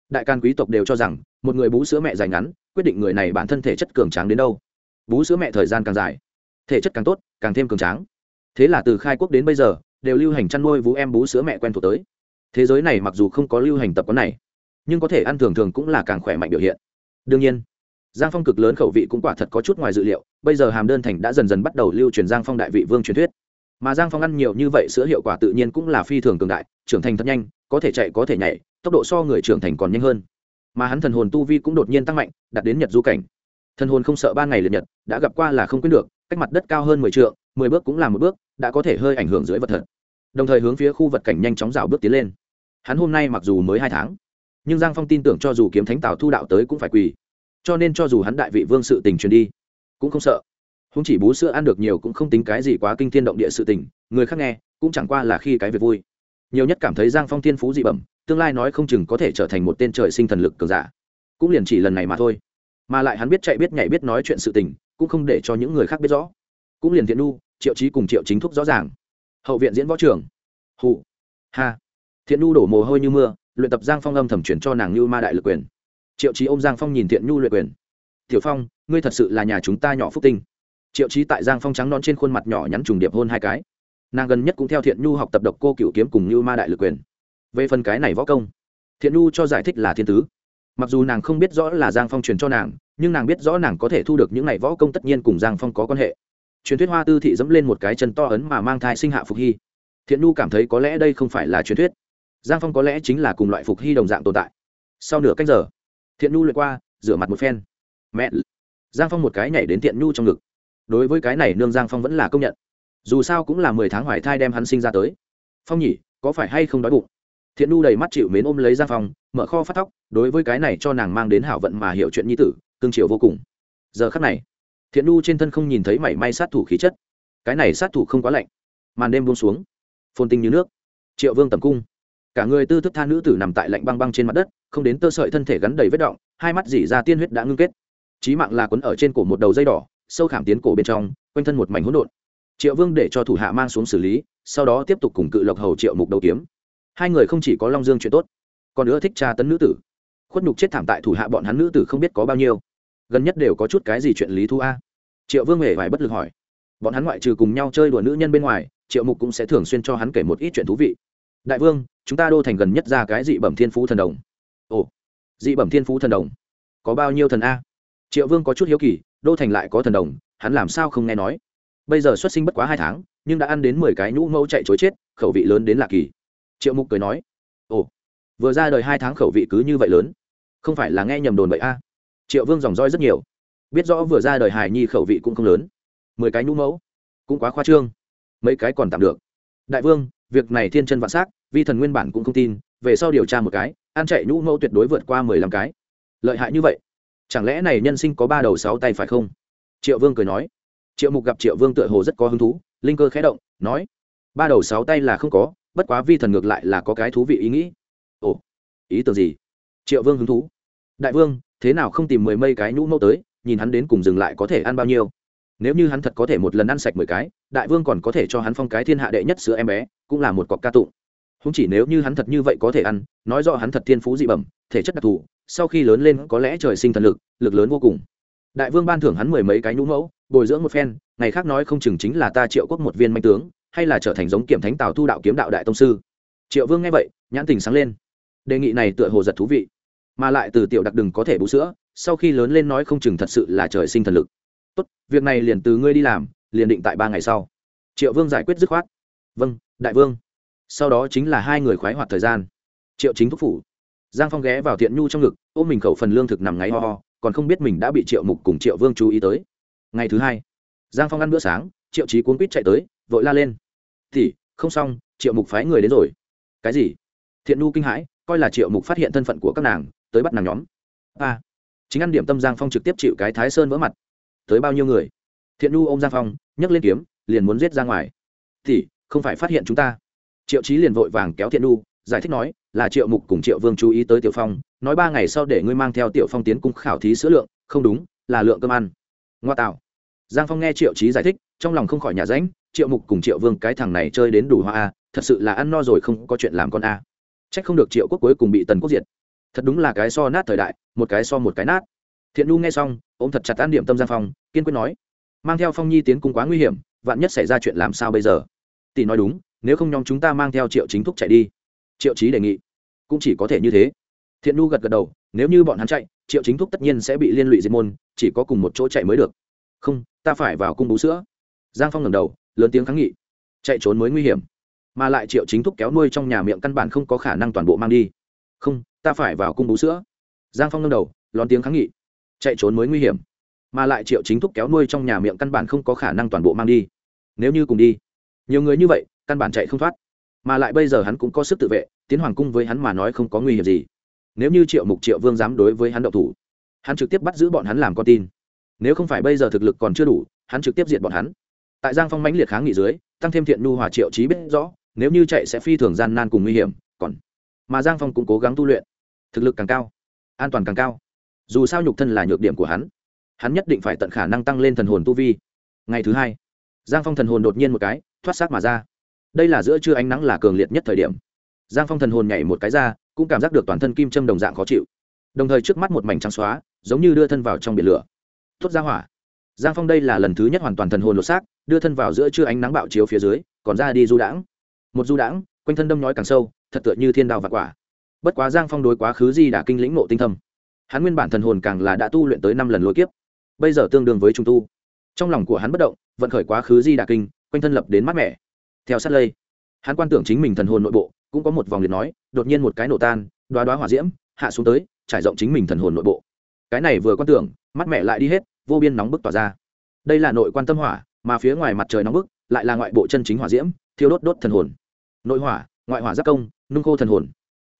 A: Đại can quý tộc đều cho rằng, một người bú sữa mẹ dài ngắn, quyết định người này bản thân thể chất cường tráng đến đâu. Bú sữa mẹ thời gian càng dài, thể chất càng tốt, càng thêm cường tráng. Thế là từ khai quốc đến bây giờ đều lưu hành chăn nuôi vú em bú sữa mẹ quen thuộc tới. Thế giới này mặc dù không có lưu hành tập quán này, nhưng có thể ăn thường thường cũng là càng khỏe mạnh biểu hiện. Đương nhiên, giang phong cực lớn khẩu vị cũng quả thật có chút ngoài dự liệu, bây giờ hàm đơn thành đã dần dần bắt đầu lưu truyền giang phong đại vị vương truyền thuyết. Mà giang phong ăn nhiều như vậy sữa hiệu quả tự nhiên cũng là phi thường cường đại, trưởng thành thật nhanh, có thể chạy có thể nhảy, tốc độ so người trưởng thành còn nhanh hơn. Mà hắn thần hồn tu vi cũng đột nhiên tăng mạnh, đạt đến nhật du cảnh. Thần hồn không sợ ba ngày liệt nhật, đã gặp qua là không quyết được, cách mặt đất cao hơn mười t mười bước cũng là một bước đã có thể hơi ảnh hưởng dưới vật thật. Đồng thời hướng phía khu vật cảnh nhanh chóng rào bước tiến lên. Hắn hôm nay mặc dù mới hai tháng, nhưng giang phong tin tưởng cho dù kiếm thánh tào thu đạo tới cũng phải quỳ. Cho nên cho dù hắn đại vị vương sự tình truyền đi, cũng không sợ. Không chỉ bú sữa ăn được nhiều cũng không tính cái gì quá kinh thiên động địa sự tình, người khác nghe, cũng chẳng qua là khi cái việc vui. Nhiều nhất cảm thấy giang phong thiên phú dị bẩm, tương lai nói không chừng có thể trở thành một tên trời sinh thần lực cường giả. Cũng liền chỉ lần này mà thôi. Mà lại hắn biết chạy biết nhảy biết nói chuyện sự tình, cũng không để cho những người khác biết rõ. Cũng liền thiện nu triệu chí cùng triệu chính thúc rõ ràng. Hậu viện diễn võ trường. Hụ. Ha. Thiện nu đổ mồ hôi như mưa, luyện tập giang phong âm thẩm chuyển cho nàng như ma đại lực quyền. Triệu chí ôm giang phong nhìn thiện nhu luyện quyền. Tiểu phong, ngươi thật sự là nhà chúng ta nhỏ phúc tinh. Triệu chí tại giang phong trắng non trên khuôn mặt nhỏ nhắn trùng điệp hôn hai cái. Nàng gần nhất cũng theo thiện nhu học tập độc cô cựu kiếm cùng như ma đại lực quyền. Về phần cái này võ công, thiện nhu cho giải thích là thiên tứ. Mặc dù nàng không biết rõ là giang phong truyền cho nàng, nhưng nàng biết rõ nàng có thể thu được những này võ công tất nhiên cùng giang phong có quan hệ truyền thuyết hoa tư thị dẫm lên một cái chân to ấn mà mang thai sinh hạ phục hy. Thiện nhu cảm thấy có lẽ đây không phải là truyền thuyết. Giang phong có lẽ chính là cùng loại phục hy đồng dạng tồn tại. Sau nửa cách giờ, thiện nhu lượt qua, rửa mặt một phen. Mẹ giang phong một cái nhảy đến thiện nhu trong ngực. Đối với cái này nương giang phong vẫn là công nhận. Dù sao cũng là mười tháng hoài thai đem hắn sinh ra tới. Phong nhỉ, có phải hay không đói bụng? Thiện nhu đầy mắt chịu mến ôm lấy giang phong, mở kho phát tóc đối với cái này cho nàng mang đến hảo vận mà hiểu chuyện nhi tử tương triệu vô cùng. Giờ khắc này thiện nu trên thân không nhìn thấy mảy may sát thủ khí chất. Cái này sát thủ không quá lạnh. Màn đêm buông xuống, phồn tinh như nước. Triệu vương tầm cung. Cả người tư thức tha nữ tử nằm tại lạnh băng băng trên mặt đất, không đến tơ sợi thân thể gắn đầy vết động, hai mắt dỉ ra tiên huyết đã ngưng kết. Trí mạng là quấn ở trên cổ một đầu dây đỏ, sâu khảm tiến cổ bên trong, quanh thân một mảnh hỗn độn. Triệu vương để cho thủ hạ mang xuống xử lý, sau đó tiếp tục cùng cự lộc hầu triệu mục đầu kiếm. Hai người không chỉ có long dương chuyện tốt, còn nữa thích tra tấn nữ tử. Khuất nhục chết thảm tại thủ hạ bọn hắn nữ tử không biết có bao nhiêu gần nhất đều có chút cái gì chuyện lý thu a? Triệu vương hề vải bất lực hỏi. Bọn hắn ngoại trừ cùng nhau chơi đùa nữ nhân bên ngoài, triệu mục cũng sẽ thường xuyên cho hắn kể một ít chuyện thú vị. Đại vương, chúng ta đô thành gần nhất ra cái dị bẩm thiên phú thần đồng. Ồ, dị bẩm thiên phú thần đồng. Có bao nhiêu thần a? Triệu vương có chút hiếu kỳ, đô thành lại có thần đồng, hắn làm sao không nghe nói? Bây giờ xuất sinh bất quá hai tháng, nhưng đã ăn đến mười cái nhũ mẫu chạy chối chết, khẩu vị lớn đến lạ kỳ. Triệu mục cười nói. Ồ, vừa ra đời hai tháng khẩu vị cứ như vậy lớn. Không phải là nghe nhầm đồn vậy a? Triệu vương dòng roi rất nhiều. Biết rõ vừa ra đời hài nhi khẩu vị cũng không lớn. Mười cái nhũ mẫu, cũng quá khoa trương. Mấy cái còn tạm được. Đại vương, việc này thiên chân vạn s á c vi thần nguyên bản cũng không tin, về sau điều tra một cái ăn chạy nhũ mẫu tuyệt đối vượt qua mười lăm cái. Lợi hại như vậy, chẳng lẽ này nhân sinh có ba đầu sáu tay phải không? Triệu vương cười nói. Triệu mục gặp triệu vương tựa hồ rất có hứng thú, linh cơ khé động, nói. Ba đầu sáu tay là không có, bất quá vi thần ngược lại là có cái thú vị ý nghĩ. Ồ, ý tưởng gì? Triệu vương hứng thú. Đại vương thế nào không tìm mười mây cái nhũ mẫu tới, nhìn hắn đến cùng dừng lại có thể ăn bao nhiêu. Nếu như hắn thật có thể một lần ăn sạch mười cái, đại vương còn có thể cho hắn phong cái thiên hạ đệ nhất sữa em bé, cũng là một cọc ca tụng. Không chỉ nếu như hắn thật như vậy có thể ăn, nói rõ hắn thật thiên phú dị bẩm, thể chất đặc thù, sau khi lớn lên có lẽ trời sinh thần lực lực lớn vô cùng. Đại vương ban thưởng hắn mười mấy cái nhũ mẫu, bồi dưỡng một phen, ngày khác nói không chừng chính là ta triệu quốc một viên manh tướng, hay là trở thành giống kiểm thánh tào thu đạo kiếm đạo đại tông sư. Triệu vương nghe vậy, nhãn tình sáng lên. Đề nghị này tựa hồ giật thú vị mà lại từ tiểu đặc đừng có thể bú sữa, sau khi lớn lên nói không chừng thật sự là trời sinh thần lực. Tốt, việc này liền từ ngươi đi làm, liền định tại ba ngày sau. Triệu vương giải quyết dứt khoát. Vâng đại vương. Sau đó chính là hai người khoái hoạt thời gian. Triệu chính thúc phủ. Giang phong ghé vào thiện nhu trong ngực, ôm mình khẩu phần lương thực nằm ngáy ho ho, còn không biết mình đã bị triệu mục cùng triệu vương chú ý tới. Ngày thứ hai, giang phong ăn bữa sáng, triệu trí cuốn quýt chạy tới, vội la lên. Thì không xong, triệu mục phái người đến rồi. Cái gì? Thiện nhu kinh hãi, coi là triệu mục phát hiện thân phận của các nàng tới bắt nàng nhóm. A chính ăn điểm tâm giang phong trực tiếp chịu cái thái sơn vỡ mặt. Tới bao nhiêu người? Thiện nhu ô m giang phong, nhấc lên kiếm, liền muốn giết ra ngoài. Thì không phải phát hiện chúng ta. Triệu trí liền vội vàng kéo thiện nhu, giải thích nói, là triệu mục cùng triệu vương chú ý tới tiểu phong, nói ba ngày sau để ngươi mang theo tiểu phong tiến cung khảo thí sữa lượng, không đúng, là lượng cơm ăn. Ngoa tạo. Giang phong nghe triệu trí giải thích, trong lòng không khỏi nhà ránh, triệu mục cùng triệu vương cái thằng này chơi đến đủ hoa a, thật sự là ăn no rồi không có chuyện làm con a. C h ắ c không được triệu quốc cuối cùng bị tần quốc diệt thật đúng là cái so nát thời đại, một cái so một cái nát. Thiện nhu nghe xong, ôm thật chặt an điểm tâm giang phong, kiên quyết nói, mang theo phong nhi tiến cung quá nguy hiểm, vạn nhất xảy ra chuyện làm sao bây giờ? Tỷ nói đúng, nếu không nhóm chúng ta mang theo triệu chính thúc chạy đi. Triệu trí đề nghị, cũng chỉ có thể như thế. Thiện nhu gật gật đầu, nếu như bọn hắn chạy, triệu chính thúc tất nhiên sẽ bị liên lụy diệt môn, chỉ có cùng một chỗ chạy mới được. Không, ta phải vào cung bú sữa. Giang phong ngầm đầu, lớn tiếng kháng nghị, chạy trốn mới nguy hiểm. Mà lại triệu chính thúc kéo nuôi trong nhà miệng căn bản không có khả năng toàn bộ mang đi. Không ta phải vào cung bú sữa. Giang phong ngâm đầu, lón tiếng kháng nghị. Chạy trốn mới nguy hiểm. Mà lại triệu chính thúc kéo nuôi trong nhà miệng căn bản không có khả năng toàn bộ mang đi. Nếu như cùng đi, nhiều người như vậy, căn bản chạy không thoát. Mà lại bây giờ hắn cũng có sức tự vệ, tiến hoàng cung với hắn mà nói không có nguy hiểm gì. Nếu như triệu mục triệu vương dám đối với hắn đậu thủ, hắn trực tiếp bắt giữ bọn hắn làm con tin. Nếu không phải bây giờ thực lực còn chưa đủ, hắn trực tiếp diệt bọn hắn. Tại giang phong mãnh liệt kháng nghị dưới, tăng thêm thiện nu hòa triệu trí biết rõ, nếu như chạy sẽ phi thường gian nan cùng nguy hiểm, còn mà giang phong cũng cố gắng tu luyện. Thực lực càng cao, an toàn càng cao. Dù sao nhục thân là nhược điểm của hắn hắn nhất định phải tận khả năng tăng lên thần hồn tu vi. Ngày thứ hai, giang phong thần hồn đột nhiên một cái, thoát xác mà ra. Đây là giữa trưa ánh nắng là cường liệt nhất thời điểm. Giang phong thần hồn nhảy một cái ra, cũng cảm giác được toàn thân kim châm đồng dạng khó chịu. Đồng thời trước mắt một mảnh trắng xóa, giống như đưa thân vào trong biển lửa. Thốt ra hỏa. Giang phong đây là lần thứ nhất hoàn toàn thần hồn lột xác, đưa thân vào giữa trưa ánh nắng bạo chiếu phía dưới, còn ra đi du đãng. Một du đãng, quanh thân đâm nhói càng sâu thật tựa như thiên đao và quả. Bất quá giang phong đối quá khứ di đã kinh lĩnh ngộ tinh thâm. Hắn nguyên bản thần hồn càng là đã tu luyện tới năm lần lôi kiếp. Bây giờ tương đương với trung tu. Trong lòng của hắn bất động, vận khởi quá khứ di đà kinh, quanh thân lập đến mát mẻ. Theo sát lây, hắn quan tưởng chính mình thần hồn nội bộ, cũng có một vòng liệt nói, đột nhiên một cái nổ tan đoá đoá hỏa diễm, hạ xuống tới, trải rộng chính mình thần hồn nội bộ. Cái này vừa quan tưởng mắt mẹ lại đi hết, vô biên nóng bức tỏa ra. Đây là nội quan tâm hỏa, mà phía ngoài mặt trời nóng bức, lại là ngoại bộ chân chính hỏa diễm, thiêu đốt đốt thần hồn. Nội hỏa ngoại hỏa giác công, nung khô thần hồn.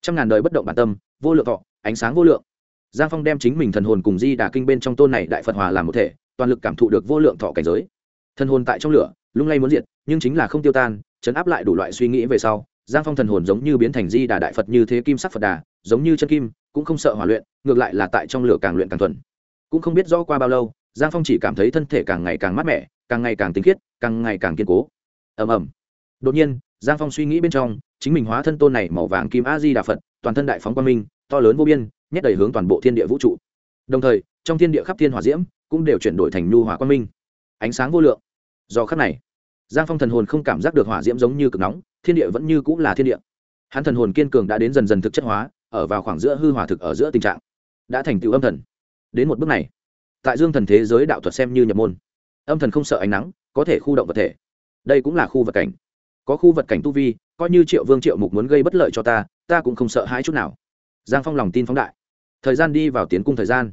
A: Trăm ngàn đời bất động bản tâm, vô lượng thọ, ánh sáng vô lượng. Giang phong đem chính mình thần hồn cùng di đà kinh bên trong tôn này đại phật hòa làm một thể, toàn lực cảm thụ được vô lượng thọ cảnh giới. Thần hồn tại trong lửa, lung lay muốn diệt, nhưng chính là không tiêu tan, chấn áp lại đủ loại suy nghĩ về sau, giang phong thần hồn giống như biến thành di đà đại phật như thế kim sắc phật đà, giống như chân kim, cũng không sợ hỏa luyện, ngược lại là tại trong lửa càng luyện càng thuần. Cũng không biết rõ qua bao lâu, giang phong chỉ cảm thấy thân thể càng ngày càng mát mẻ, càng ngày càng tinh khiết, càng ngày càng kiên cố. Ầm ầm. Đột nhiên, giang phong suy nghĩ bên trong chính mình hóa thân tôn này màu vàng kim a di đà phật, toàn thân đại phóng quang minh, to lớn vô biên, nhét đầy hướng toàn bộ thiên địa vũ trụ. Đồng thời, trong thiên địa khắp thiên hỏa diễm cũng đều chuyển đổi thành nhu hỏa quang minh. Ánh sáng vô lượng. Do khắc này, giang phong thần hồn không cảm giác được hỏa diễm giống như cực nóng, thiên địa vẫn như cũng là thiên địa. Hắn thần hồn kiên cường đã đến dần dần thực chất hóa, ở vào khoảng giữa hư hỏa thực ở giữa tình trạng. Đã thành tựu âm thần. Đến một bước này, tại dương thần thế giới đạo thuật xem như nhập môn. Âm thần không sợ ánh nắng, có thể khu động vật thể. Đây cũng là khu vật cảnh có khu vật cảnh tu vi, coi như triệu vương triệu mục muốn gây bất lợi cho ta ta cũng không sợ hãi chút nào. Giang phong lòng tin phóng đại. Thời gian đi vào tiến cung thời gian.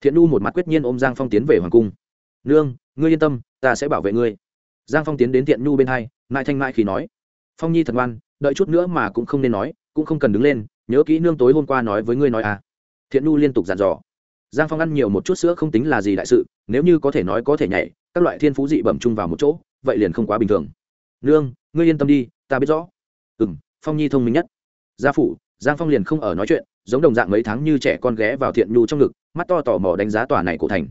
A: Thiện nu một mặt quyết nhiên ôm giang phong tiến về hoàng cung. Nương, ngươi yên tâm, ta sẽ bảo vệ ngươi. Giang phong tiến đến thiện nu bên hai, mãi thanh mãi khi nói. Phong nhi thật ngoan, đợi chút nữa mà cũng không nên nói, cũng không cần đứng lên, nhớ kỹ nương tối hôm qua nói với ngươi nói à. Thiện nu liên tục dặn dò. Giang phong ăn nhiều một chút sữa không tính là gì đại sự, nếu như có thể nói có thể nhảy, các loại thiên phú dị bẩm chung vào một chỗ, vậy liền không quá bình thường. Nương ngươi yên tâm đi, ta biết rõ. Ừ m phong nhi thông minh nhất. Gia phủ, giang phong liền không ở nói chuyện, giống đồng dạng mấy tháng như trẻ con ghé vào thiện nhu trong ngực, mắt to tò mò đánh giá tòa này cổ thành.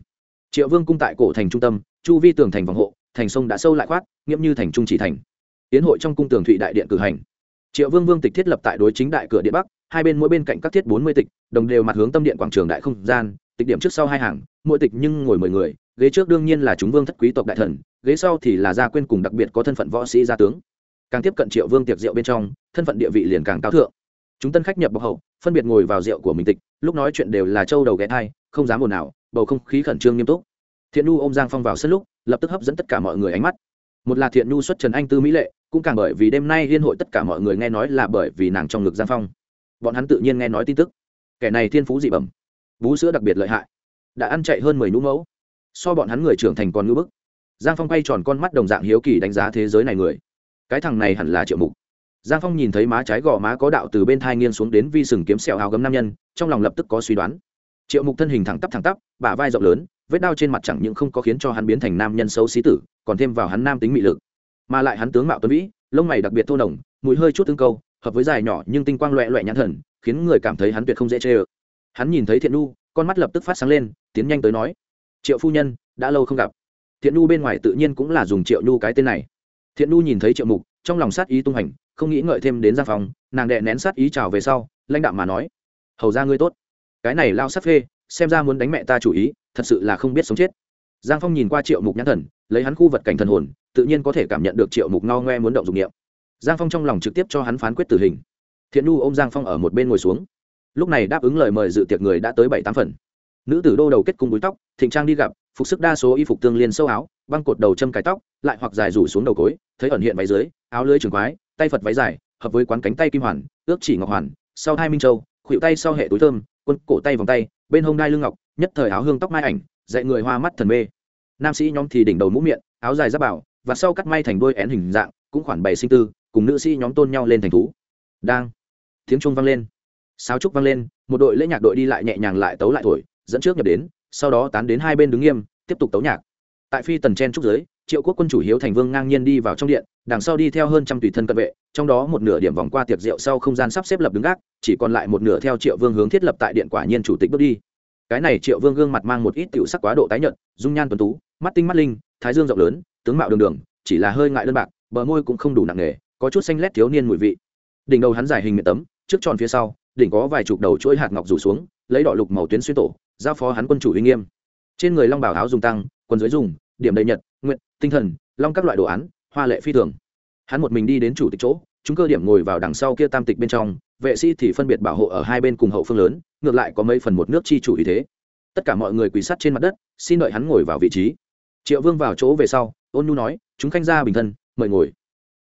A: Triệu vương cung tại cổ thành trung tâm, chu vi tường thành vòng hộ, thành sông đã sâu lại khoát, nghiễm như thành trung chỉ thành. Tiến hội trong cung tường thụy đại điện cử hành. Triệu vương vương tịch thiết lập tại đối chính đại cửa điện bắc, hai bên mỗi bên cạnh các thiết bốn mươi tịch, đồng đều mặt hướng tâm điện quảng trường đại không gian, tịch điểm trước sau hai hàng, mỗi tịch nhưng ngồi mười người, ghế trước đương nhiên là chúng vương thất quý tộc đại thần, ghế sau thì là gia quyên cùng đặc biệt có thân phận võ sĩ gia tướng càng tiếp cận triệu vương tiệc rượu bên trong, thân phận địa vị liền càng cao thượng. Chúng tân khách nhập bọc hậu, phân biệt ngồi vào rượu của mình tịch, lúc nói chuyện đều là trâu đầu ghé thai, không dám ồn nào bầu không khí khẩn trương nghiêm túc. Thiện nu ôm giang phong vào sân lúc, lập tức hấp dẫn tất cả mọi người ánh mắt. Một là thiện nu xuất trần anh tư mỹ lệ, cũng càng bởi vì đêm nay liên hội tất cả mọi người nghe nói là bởi vì nàng trong ngực giang phong. Bọn hắn tự nhiên nghe nói tin tức. Kẻ này thiên phú dị bẩm bú sữa đặc biệt lợi hại, đã ăn chạy hơn mười nhũ mẫu. So bọn hắn người trưởng thành còn ngưỡng bức. Giang phong quay tròn con mắt đồng dạng hiếu kỳ đánh giá thế giới này người cái thằng này hẳn là triệu mục. Giang phong nhìn thấy má trái gò má có đạo từ bên thai nghiêng xuống đến vi sừng kiếm sẹo hào gấm nam nhân, trong lòng lập tức có suy đoán. Triệu mục thân hình thẳng tắp thẳng tắp, bả vai rộng lớn, vết đao trên mặt chẳng những không có khiến cho hắn biến thành nam nhân xấu xí tử, còn thêm vào hắn nam tính mị lực. Mà lại hắn tướng mạo tuấn vĩ lông mày đặc biệt thô nồng, mũi hơi chút tương câu, hợp với dài nhỏ nhưng tinh quang loẹ loẹ nhãn thần, khiến người cảm thấy hắn tuyệt không dễ chê ơ. Hắn nhìn thấy thiện nu con mắt lập tức phát sáng lên, tiến nhanh tới nói, triệu phu nhân, đã lâu không gặp. Thiện nu bên ngoài tự nhiên cũng là dùng triệu nu cái tên này thiện nu nhìn thấy triệu mục, trong lòng sát ý tung hành không nghĩ ngợi thêm đến giang phòng nàng đệ nén sát ý trào về sau, lãnh đạo mà nói, hầu ra ngươi tốt. Cái này lao sát phê, xem ra muốn đánh mẹ ta chủ ý, thật sự là không biết sống chết. Giang phong nhìn qua triệu mục nhãn thần, lấy hắn khu vật cảnh thần hồn, tự nhiên có thể cảm nhận được triệu mục no ngoe muốn động dụng nghiệm giang phong trong lòng trực tiếp cho hắn phán quyết tử hình. Thiện nu ô m giang phong ở một bên ngồi xuống. Lúc này đáp ứng lời mời dự tiệc người đã tới bảy tám phần. Nữ tử đô đầu kết cung búi tóc, thịnh trang đi gặp phục sức đa số y phục tương liên sâu áo, băng cột đầu châm cái tóc, lại hoặc dài rủ xuống đầu cối, thấy ẩn hiện váy dưới, áo lưới trường quái, tay phật váy dài, hợp với quán cánh tay kim hoàn, ước chỉ ngọc hoàn, sau hai minh châu khuỵu tay sau hệ túi thơm, quân cổ tay vòng tay, bên hông đai lưng ngọc, nhất thời áo hương tóc mai ảnh, dạy người hoa mắt thần mê. Nam sĩ nhóm thì đỉnh đầu mũ miệng, áo dài giáp bảo, và sau cắt may thành đôi én hình dạng, cũng khoản bày sinh tư, cùng nữ sĩ nhóm tôn nhau lên thành thú. Đang, tiếng trung vang lên. Sáo trúc vang lên, một đội lễ nhạc đội đi lại nhẹ nhàng lại tấu lại thổi, dẫn trước nhập đến sau đó tán đến hai bên đứng nghiêm, tiếp tục tấu nhạc. Tại phi tần chen trúc giới triệu quốc quân chủ hiếu thành vương ngang nhiên đi vào trong điện, đằng sau đi theo hơn trăm tùy thân cận vệ, trong đó một nửa điểm vòng qua tiệc rượu sau không gian sắp xếp lập đứng gác, chỉ còn lại một nửa theo triệu vương hướng thiết lập tại điện quả nhiên chủ tịch bước đi. Cái này triệu vương gương mặt mang một ít tiểu sắc quá độ tái nhợt, dung nhan tuấn tú, mắt tinh mắt linh, thái dương rộng lớn, tướng mạo đường đường, chỉ là hơi ngại đơn bạc, bờ môi cũng không đủ nặng nề, có chút xanh lét thiếu niên mùi vị. Đỉnh đầu hắn dài hình miệng tấm, trước tròn phía sau, đỉnh có vài chục đầu chuỗi hạt ngọc rủ xuống, lấy đỏ lục màu tuyến xuyên tổ giao phó hắn quân chủ uy nghiêm. Trên người long bảo áo dùng tăng, quần dưới dùng, điểm đầy nhật, nguyện, tinh thần, long các loại đồ án, hoa lệ phi thường. Hắn một mình đi đến chủ tịch chỗ, chúng cơ điểm ngồi vào đằng sau kia tam tịch bên trong, vệ sĩ thì phân biệt bảo hộ ở hai bên cùng hậu phương lớn, ngược lại có mấy phần một nước chi chủ ý thế. Tất cả mọi người quỳ sát trên mặt đất, xin đợi hắn ngồi vào vị trí. Triệu vương vào chỗ về sau, ôn nhu nói, chúng khanh gia bình thân, mời ngồi.